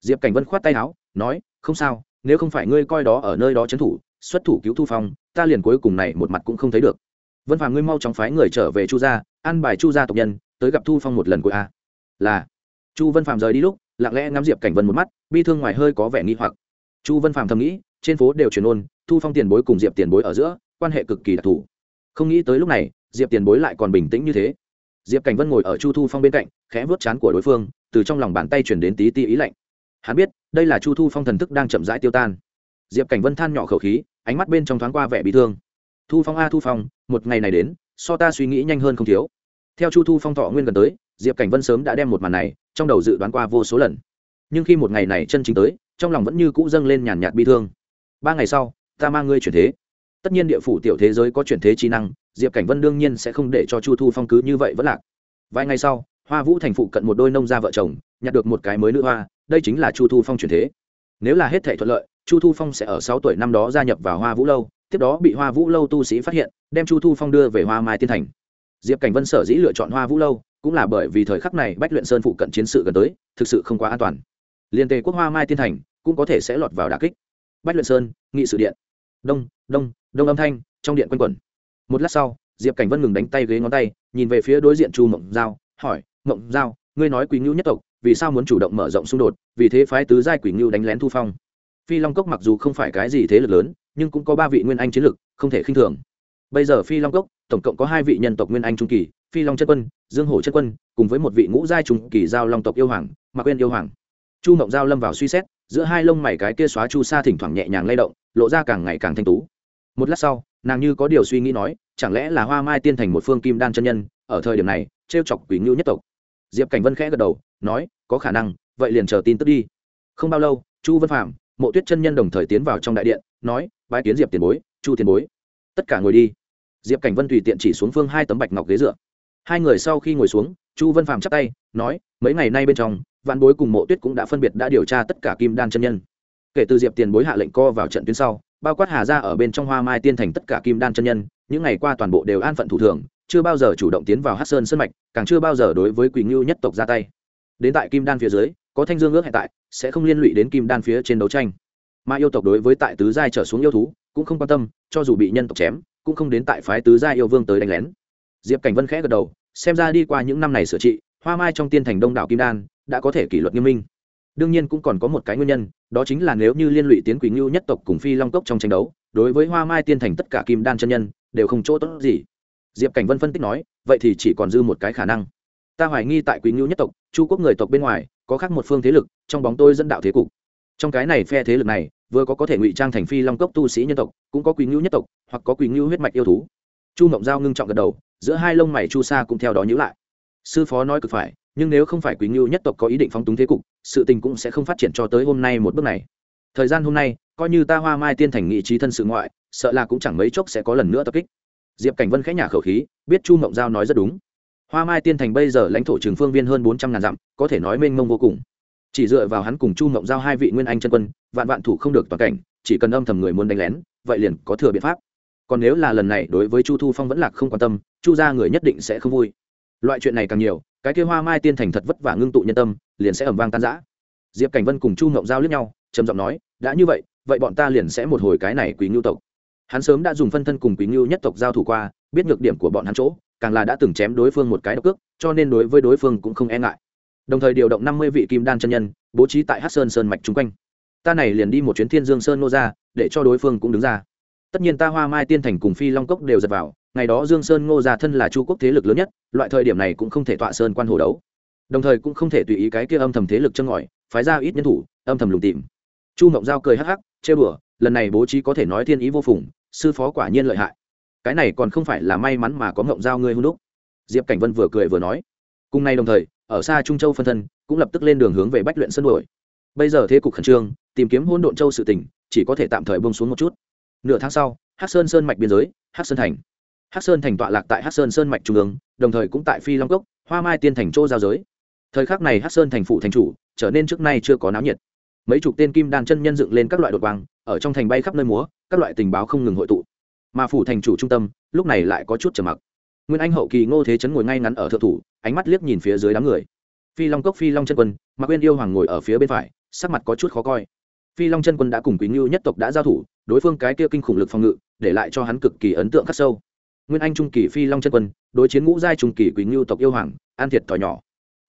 Diệp cảnh vân khoát tay áo, nói, không sao, nếu không phải ngươi coi đó ở nơi đó trấn thủ, xuất thủ cứu thu phong, ta liền cuối cùng này một mặt cũng không thấy được. Vân phàm ngươi mau chóng phái người trở về chu gia, an bài chu gia tộc nhân, tới gặp thu phong một lần của a. Là. Chu vân phàm rời đi lúc, lặng lẽ ngắm diệp cảnh vân một mắt, bi thương ngoài hơi có vẻ nghi hoặc. Chu vân phàm thầm nghĩ, trên phố đều truyền ôn, thu phong tiền bối cùng diệp tiền bối ở giữa, quan hệ cực kỳ đặc thù. Không nghĩ tới lúc này, diệp tiền bối lại còn bình tĩnh như thế. Diệp cảnh vân ngồi ở chu thu phong bên cạnh, khẽ vớt chán của đối phương từ trong lòng bàn tay chuyển đến tí ti ý lạnh. Hắn biết, đây là chu thu phong thần thức đang chậm rãi tiêu tan. Diệp cảnh vân than nhỏ khẩu khí, ánh mắt bên trong thoáng qua vẻ bị thương. Thu phong a, thu phong, một ngày này đến, so ta suy nghĩ nhanh hơn không thiếu. Theo chu thu phong thọ nguyên gần tới, diệp cảnh vân sớm đã đem một màn này trong đầu dự đoán qua vô số lần. Nhưng khi một ngày này chân chính tới, trong lòng vẫn như cũ dâng lên nhàn nhạt bi thương. Ba ngày sau, ta mang ngươi chuyển thế. Tất nhiên địa phủ tiểu thế giới có chuyển thế trí năng, diệp cảnh vân đương nhiên sẽ không để cho chu thu phong cứ như vậy vẫn lạc. Vài ngày sau hoa vũ thành phụ cận một đôi nông gia vợ chồng, nhặt được một cái mới nữ hoa, đây chính là chu thu phong chuyển thế. Nếu là hết thể thuận lợi, chu thu phong sẽ ở sáu tuổi năm đó gia nhập vào hoa vũ lâu, tiếp đó bị hoa vũ lâu tu sĩ phát hiện, đem chu thu phong đưa về hoa mai tiên thành. Diệp cảnh vân sở dĩ lựa chọn hoa vũ lâu, cũng là bởi vì thời khắc này bách luyện sơn phụ cận chiến sự gần tới, thực sự không quá an toàn. Liên tề quốc hoa mai tiên thành, cũng có thể sẽ lọt vào đà kích. Bách luyện sơn, nghị sự điện. Đông đông đông âm thanh, trong điện quanh quẩn. Một lát sau, diệp cảnh vân ngừng đánh tay ghế ngón tay, nhìn về phía đối diện chu mộng giao, hỏi mộng giao, ngươi nói Quỳnh ngưu nhất tộc, vì sao muốn chủ động mở rộng xung đột, vì thế phái tứ giai quỷ ngưu đánh lén thu phong. Phi long cốc mặc dù không phải cái gì thế lực lớn, nhưng cũng có ba vị nguyên anh chiến lực, không thể khinh thường. Bây giờ phi long cốc, tổng cộng có hai vị nhân tộc nguyên anh trung kỳ, phi long chân quân, dương hổ chân quân, cùng với một vị ngũ giai trung kỳ giao long tộc yêu hoàng, mạc quên yêu hoàng. Chu mộng giao lâm vào suy xét, giữa hai lông mày cái kia xóa chu sa thỉnh thoảng nhẹ nhàng lay động, lộ ra càng ngày càng thanh tú. Một lát sau, nàng như có điều suy nghĩ nói, chẳng lẽ là hoa mai tiên thành một phương kim đan chân nhân, ở thời điểm này t r e o chọc quỷ ngưu nhất tộc? Diệp cảnh vân khẽ gật đầu, nói, có khả năng, vậy liền chờ tin tức đi. Không bao lâu, chu vân phạm mộ tuyết chân nhân đồng thời tiến vào trong đại điện, nói, bái kiến diệp tiền bối, chu tiền bối. Tất cả ngồi đi. Diệp cảnh vân tùy tiện chỉ xuống phương hai tấm bạch ngọc ghế dựa. Hai người sau khi ngồi xuống, chu vân phạm chắc tay, nói, mấy ngày nay bên trong, vạn bối cùng mộ tuyết cũng đã phân biệt đã điều tra tất cả kim đan chân nhân. Kể từ diệp tiền bối hạ lệnh co vào trận tuyến sau, bao quát hà ra ở bên trong hoa mai tiên thành tất cả kim đan chân nhân, những ngày qua toàn bộ đều an phận thủ thường chưa bao giờ chủ động tiến vào hát sơn sân mạch, càng chưa bao giờ đối với quỳnh ngưu nhất tộc ra tay. Đến tại kim đan phía dưới, có thanh dương ước hiện tại, sẽ không liên lụy đến kim đan phía trên đấu tranh. Mà yêu tộc đối với tại tứ giai trở xuống yêu thú, cũng không quan tâm, cho dù bị nhân tộc chém, cũng không đến tại phái tứ giai yêu vương tới đánh lén. Diệp cảnh vân khẽ gật đầu, xem ra đi qua những năm này sửa trị, hoa mai trong tiên thành đông đảo kim đan, đã có thể kỷ luật nghiêm minh. Đương nhiên cũng còn có một cái nguyên nhân, đó chính là nếu như liên lụy tiến quỷ ngưu nhất tộc cùng phi long cốc trong tranh đấu, đối với hoa mai tiên thành tất cả kim đan chân nhân, đều không chỗ tốt gì diệp cảnh vân phân tích nói, vậy thì chỉ còn dư một cái khả năng. Ta hoài nghi tại quý ngưu nhất tộc, chu quốc người tộc bên ngoài, có khác một phương thế lực, trong bóng tôi dẫn đạo thế cục. Trong cái này phe thế lực này, vừa có có thể ngụy trang thành phi long cốc tu sĩ nhân tộc, cũng có quý ngưu nhất tộc, hoặc có quý ngưu huyết mạch yêu thú. Chu mộng giao ngưng trọng gật đầu, giữa hai lông mày chu sa cũng theo đó nhữ lại. Sư phó nói cực phải, nhưng nếu không phải quý ngưu nhất tộc có ý định phóng túng thế cục, sự tình cũng sẽ không phát triển cho tới hôm nay một bước này. Thời gian hôm nay, coi như ta hoa mai tiên thành nghị trí thân sự ngoại, sợ là cũng chẳng mấy chốc sẽ có lần nữa tập kích diệp cảnh vân khẽ nhả khẩu khí, biết chu mộng giao nói rất đúng. Hoa mai tiên thành bây giờ lãnh thổ trường phương viên hơn bốn trăm ngàn dặm, có thể nói mênh mông vô cùng. Chỉ dựa vào hắn cùng chu mộng giao hai vị nguyên anh chân quân, vạn vạn thủ không được toàn cảnh, chỉ cần âm thầm người muốn đánh lén, vậy liền có thừa biện pháp. Còn nếu là lần này đối với chu thu phong vẫn lạc không quan tâm, chu ra người nhất định sẽ không vui. Loại chuyện này càng nhiều, cái kia hoa mai tiên thành thật vất vả ngưng tụ nhân tâm, liền sẽ ẩm vang tan giã diệp cảnh vân cùng chu Mộng giao lướt nhau, trầm giọng nói, đã như vậy vậy bọn ta liền sẽ một hồi cái này quý ngưu tộc hắn sớm đã dùng phân thân cùng quý ngưu nhất tộc giao thủ qua, biết nhược điểm của bọn hắn chỗ, càng là đã từng chém đối phương một cái độc cước, cho nên đối với đối phương cũng không e ngại. Đồng thời điều động năm mươi vị kim đan chân nhân, bố trí tại hát sơn sơn mạch chung quanh. Ta này liền đi một chuyến thiên dương sơn nô ra, để cho đối phương cũng đứng ra. Tất nhiên ta hoa mai tiên thành cùng phi long cốc đều giật vào, ngày đó dương sơn ngô gia thân là chu quốc thế lực lớn nhất, loại thời điểm này cũng không thể tọa sơn quan hồ đấu. Đồng thời cũng không thể tùy ý cái kia âm thầm thế lực chân ngòi, phái ra ít nhân thủ, âm thầm lùng tìm. Chu mộng giao cười hắc hắc chê bửa lần này bố trí có thể nói thiên ý vô phùng sư phó quả nhiên lợi hại. Cái này còn không phải là may mắn mà có ngộng giao ngươi hôn đúc. Diệp cảnh vân vừa cười vừa nói. Cùng nay đồng thời, ở xa trung châu phân thân, cũng lập tức lên đường hướng về bách luyện sân đổi bây giờ thế cục khẩn trương, tìm kiếm hôn độn châu sự tỉnh chỉ có thể tạm thời bông xuống một chút. Nửa tháng sau, hắc sơn sơn mạch biên giới, hắc sơn thành. Hắc sơn thành tọa lạc tại hắc sơn sơn mạch trung ương, đồng thời cũng tại phi long cốc, hoa mai tiên thành chỗ giao giới. Thời khắc này hắc sơn thành phụ thành chủ, trở nên trước nay chưa có náo nhiệt. Mấy chục tên kim đan chân nhân dựng lên các loại đột quang ở trong thành bay khắp nơi múa, các loại tình báo không ngừng hội tụ. Mà phủ thành chủ trung tâm, lúc này lại có chút trầm mặc. Nguyên anh hậu kỳ ngô thế chấn ngồi ngay ngắn ở thượng thủ, ánh mắt liếc nhìn phía dưới đám người. Phi long cốc, phi long chân quân mà quên yêu hoàng ngồi ở phía bên phải, sắc mặt có chút khó coi. Phi long chân quân đã cùng quý ngưu nhất tộc đã giao thủ, đối phương cái kia kinh khủng lực phòng ngự, để lại cho hắn cực kỳ ấn tượng khắc sâu. Nguyên anh trung kỳ phi long chân quân, đối chiến ngũ giai trung kỳ quý ngưu tộc yêu hoàng, an thiệt thòi nhỏ.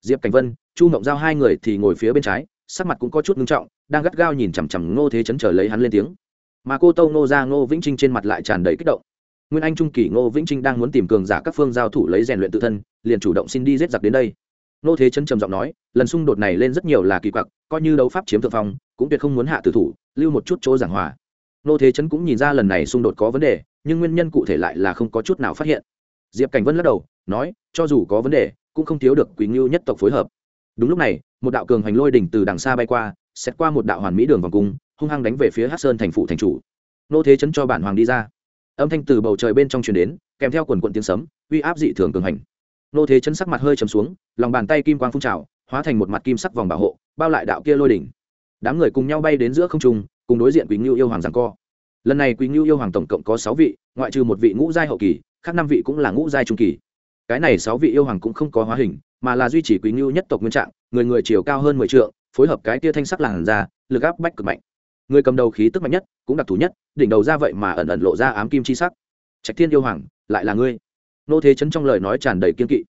Diệp cảnh vân, chu mộng giao hai người thì ngồi phía bên trái, sắc mặt cũng có chút ngưng trọng đang gắt gao nhìn chằm chằm ngô thế chấn trở lấy hắn lên tiếng. Mà cô tâu ngô ra ngô vĩnh trinh trên mặt lại tràn đầy kích động. Nguyên anh trung kỳ ngô vĩnh trinh đang muốn tìm cường giả các phương giao thủ lấy rèn luyện tự thân, liền chủ động xin đi giết giặc đến đây. Ngô thế chấn trầm giọng nói, lần xung đột này lên rất nhiều là kỳ quặc, coi như đấu pháp chiếm thượng phong, cũng tuyệt không muốn hạ tử thủ, lưu một chút chỗ giảng hòa. Ngô thế chấn cũng nhìn ra lần này xung đột có vấn đề, nhưng nguyên nhân cụ thể lại là không có chút nào phát hiện. Diệp cảnh vân lắc đầu, nói, cho dù có vấn đề, cũng không thiếu được quý ngưu nhất tộc phối hợp. Đúng lúc này, một đạo cường hành lôi đỉnh từ đằng xa bay qua xét qua một đạo hoàn mỹ đường vòng cung, hung hăng đánh về phía hát sơn thành phụ thành chủ. Nô thế chấn cho bản hoàng đi ra. Âm thanh từ bầu trời bên trong truyền đến, kèm theo quần quận tiếng sấm, uy áp dị thường cường hành. Nô thế chấn sắc mặt hơi chấm xuống, lòng bàn tay kim quang phun trào, hóa thành một mặt kim sắc vòng bảo hộ, bao lại đạo kia lôi đỉnh. Đám người cùng nhau bay đến giữa không trung, cùng đối diện quý ngưu yêu hoàng giảng co. Lần này quý ngưu yêu hoàng tổng cộng có sáu vị, ngoại trừ một vị ngũ giai hậu kỳ, khác năm vị cũng là ngũ giai trung kỳ. Cái này sáu vị yêu hoàng cũng không có hóa hình, mà là duy trì quý ngưu nhất tộc nguyên trạng, người người chiều cao hơn mười t phối hợp cái tia thanh sắc làn ra lực áp bách cực mạnh. Người cầm đầu khí tức mạnh nhất, cũng đặc thù nhất, đỉnh đầu ra vậy mà ẩn ẩn lộ ra ám kim chi sắc. Trạch thiên yêu hoàng, lại là ngươi. Nô thế chấn trong lời nói tràn đầy kiên kỵ.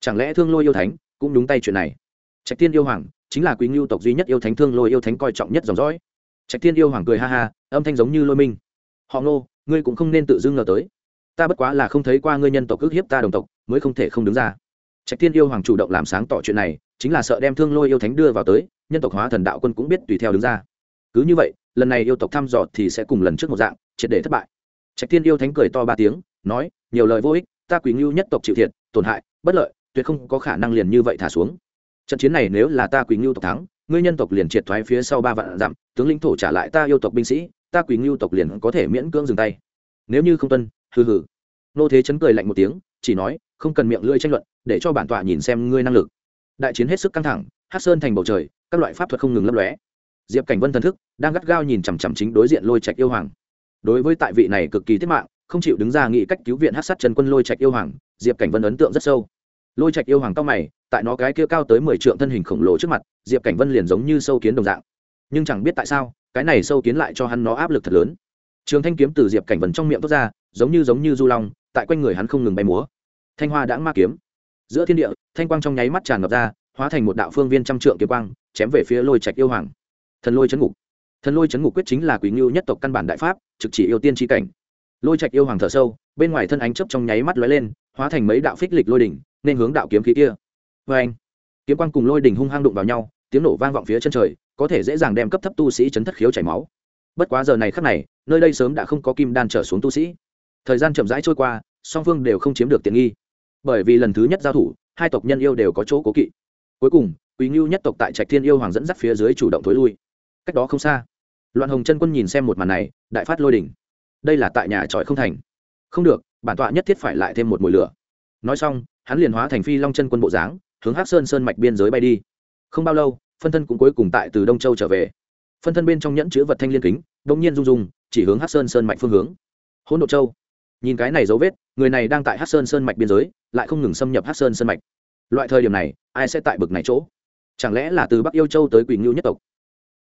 Chẳng lẽ thương lôi yêu thánh cũng đúng tay chuyện này? Trạch thiên yêu hoàng, chính là quý ngưu tộc duy nhất yêu thánh thương lôi yêu thánh coi trọng nhất dòng dõi. Trạch thiên yêu hoàng cười ha ha, âm thanh giống như lôi minh. Họ ngô, ngươi cũng không nên tự dưng ngờ tới. Ta bất quá là không thấy qua ngươi nhân tộc ước hiếp ta đồng tộc, mới không thể không đứng ra. Trạch thiên yêu hoàng chủ động làm sáng tỏ chuyện này, chính là sợ đem thương lôi yêu thánh đưa vào tới nhân tộc hóa thần đạo quân cũng biết tùy theo đứng ra. Cứ như vậy, lần này yêu tộc thăm dò thì sẽ cùng lần trước một dạng, triệt để thất bại. Trạch thiên yêu thánh cười to ba tiếng, nói, nhiều lời vô ích, ta quỳ ngưu nhất tộc chịu thiệt, tổn hại, bất lợi, tuyệt không có khả năng liền như vậy thả xuống. Trận chiến này nếu là ta quỳ ngưu tộc thắng, ngươi nhân tộc liền triệt thoái phía sau ba vạn dặm, tướng lĩnh thổ trả lại ta yêu tộc binh sĩ, ta quỳ ngưu tộc liền có thể miễn cưỡng dừng tay. Nếu như không tuân, hừ hừ. Nô thế chấn cười lạnh một tiếng, chỉ nói, không cần miệng lưỡi tranh luận, để cho bản tọa nhìn xem ngươi năng lực. Đại chiến hết sức căng thẳng hát sơn thành bầu trời các loại pháp thuật không ngừng lấp lóe. Diệp cảnh vân thần thức đang gắt gao nhìn chằm chằm chính đối diện lôi trạch yêu hoàng. Đối với tại vị này cực kỳ tiết mạng, không chịu đứng ra nghĩ cách cứu viện hát sát trần quân lôi trạch yêu hoàng, diệp cảnh vân ấn tượng rất sâu. Lôi trạch yêu hoàng cao mày, tại nó cái kia cao tới mười trượng thân hình khổng lồ trước mặt, diệp cảnh vân liền giống như sâu kiến đồng dạng. Nhưng chẳng biết tại sao, cái này sâu kiến lại cho hắn nó áp lực thật lớn. Trường thanh kiếm từ diệp cảnh vân trong miệng tốt ra, giống như giống như du long, tại quanh người hắn không ngừng bay múa. Thanh hoa đã ma kiếm. Giữa thiên địa, thanh quang trong nháy mắt tràn ngập ra hóa thành một đạo phương viên trăm trượng kiếm quang, chém về phía lôi trạch yêu hoàng. Thần lôi chấn ngục. Thần lôi chấn ngục quyết chính là quý ngưu nhất tộc căn bản đại pháp, trực chỉ yêu tiên tri cảnh. Lôi trạch yêu hoàng thở sâu, bên ngoài thân ánh chấp trong nháy mắt lóe lên, hóa thành mấy đạo phích lịch lôi đỉnh, nên hướng đạo kiếm khí kia. Vê anh kiếm quang cùng lôi đỉnh hung hăng đụng vào nhau, tiếng nổ vang vọng phía chân trời, có thể dễ dàng đem cấp thấp tu sĩ chấn thất khiếu chảy máu. Bất quá giờ này khắc này, nơi đây sớm đã không có kim đan trở xuống tu sĩ. Thời gian chậm rãi trôi qua, song phương đều không chiếm được tiện nghi. Bởi vì lần thứ nhất giao thủ, hai tộc nhân yêu đều có chỗ cố kỵ cuối cùng, quý ngưu nhất tộc tại trạch thiên yêu hoàng dẫn dắt phía dưới chủ động thối lui. Cách đó không xa, loạn hồng chân quân nhìn xem một màn này, đại phát lôi đỉnh đây là tại nhà trọi không thành. Không được, bản tọa nhất thiết phải lại thêm một mùi lửa. Nói xong, hắn liền hóa thành phi long chân quân bộ dáng, hướng hắc sơn sơn mạch biên giới bay đi. Không bao lâu, phân thân cũng cuối cùng tại từ đông châu trở về. Phân thân bên trong nhẫn chứa vật thanh liên kính đông nhiên rung rung, chỉ hướng hắc sơn sơn mạch phương hướng. Hỗn độ châu. Nhìn cái này dấu vết, người này đang tại hắc sơn sơn mạch biên giới, lại không ngừng xâm nhập hắc sơn sơn mạch loại thời điểm này, ai sẽ tại bực này chỗ? Chẳng lẽ là từ bắc yêu châu tới quỳnh ngưu nhất tộc?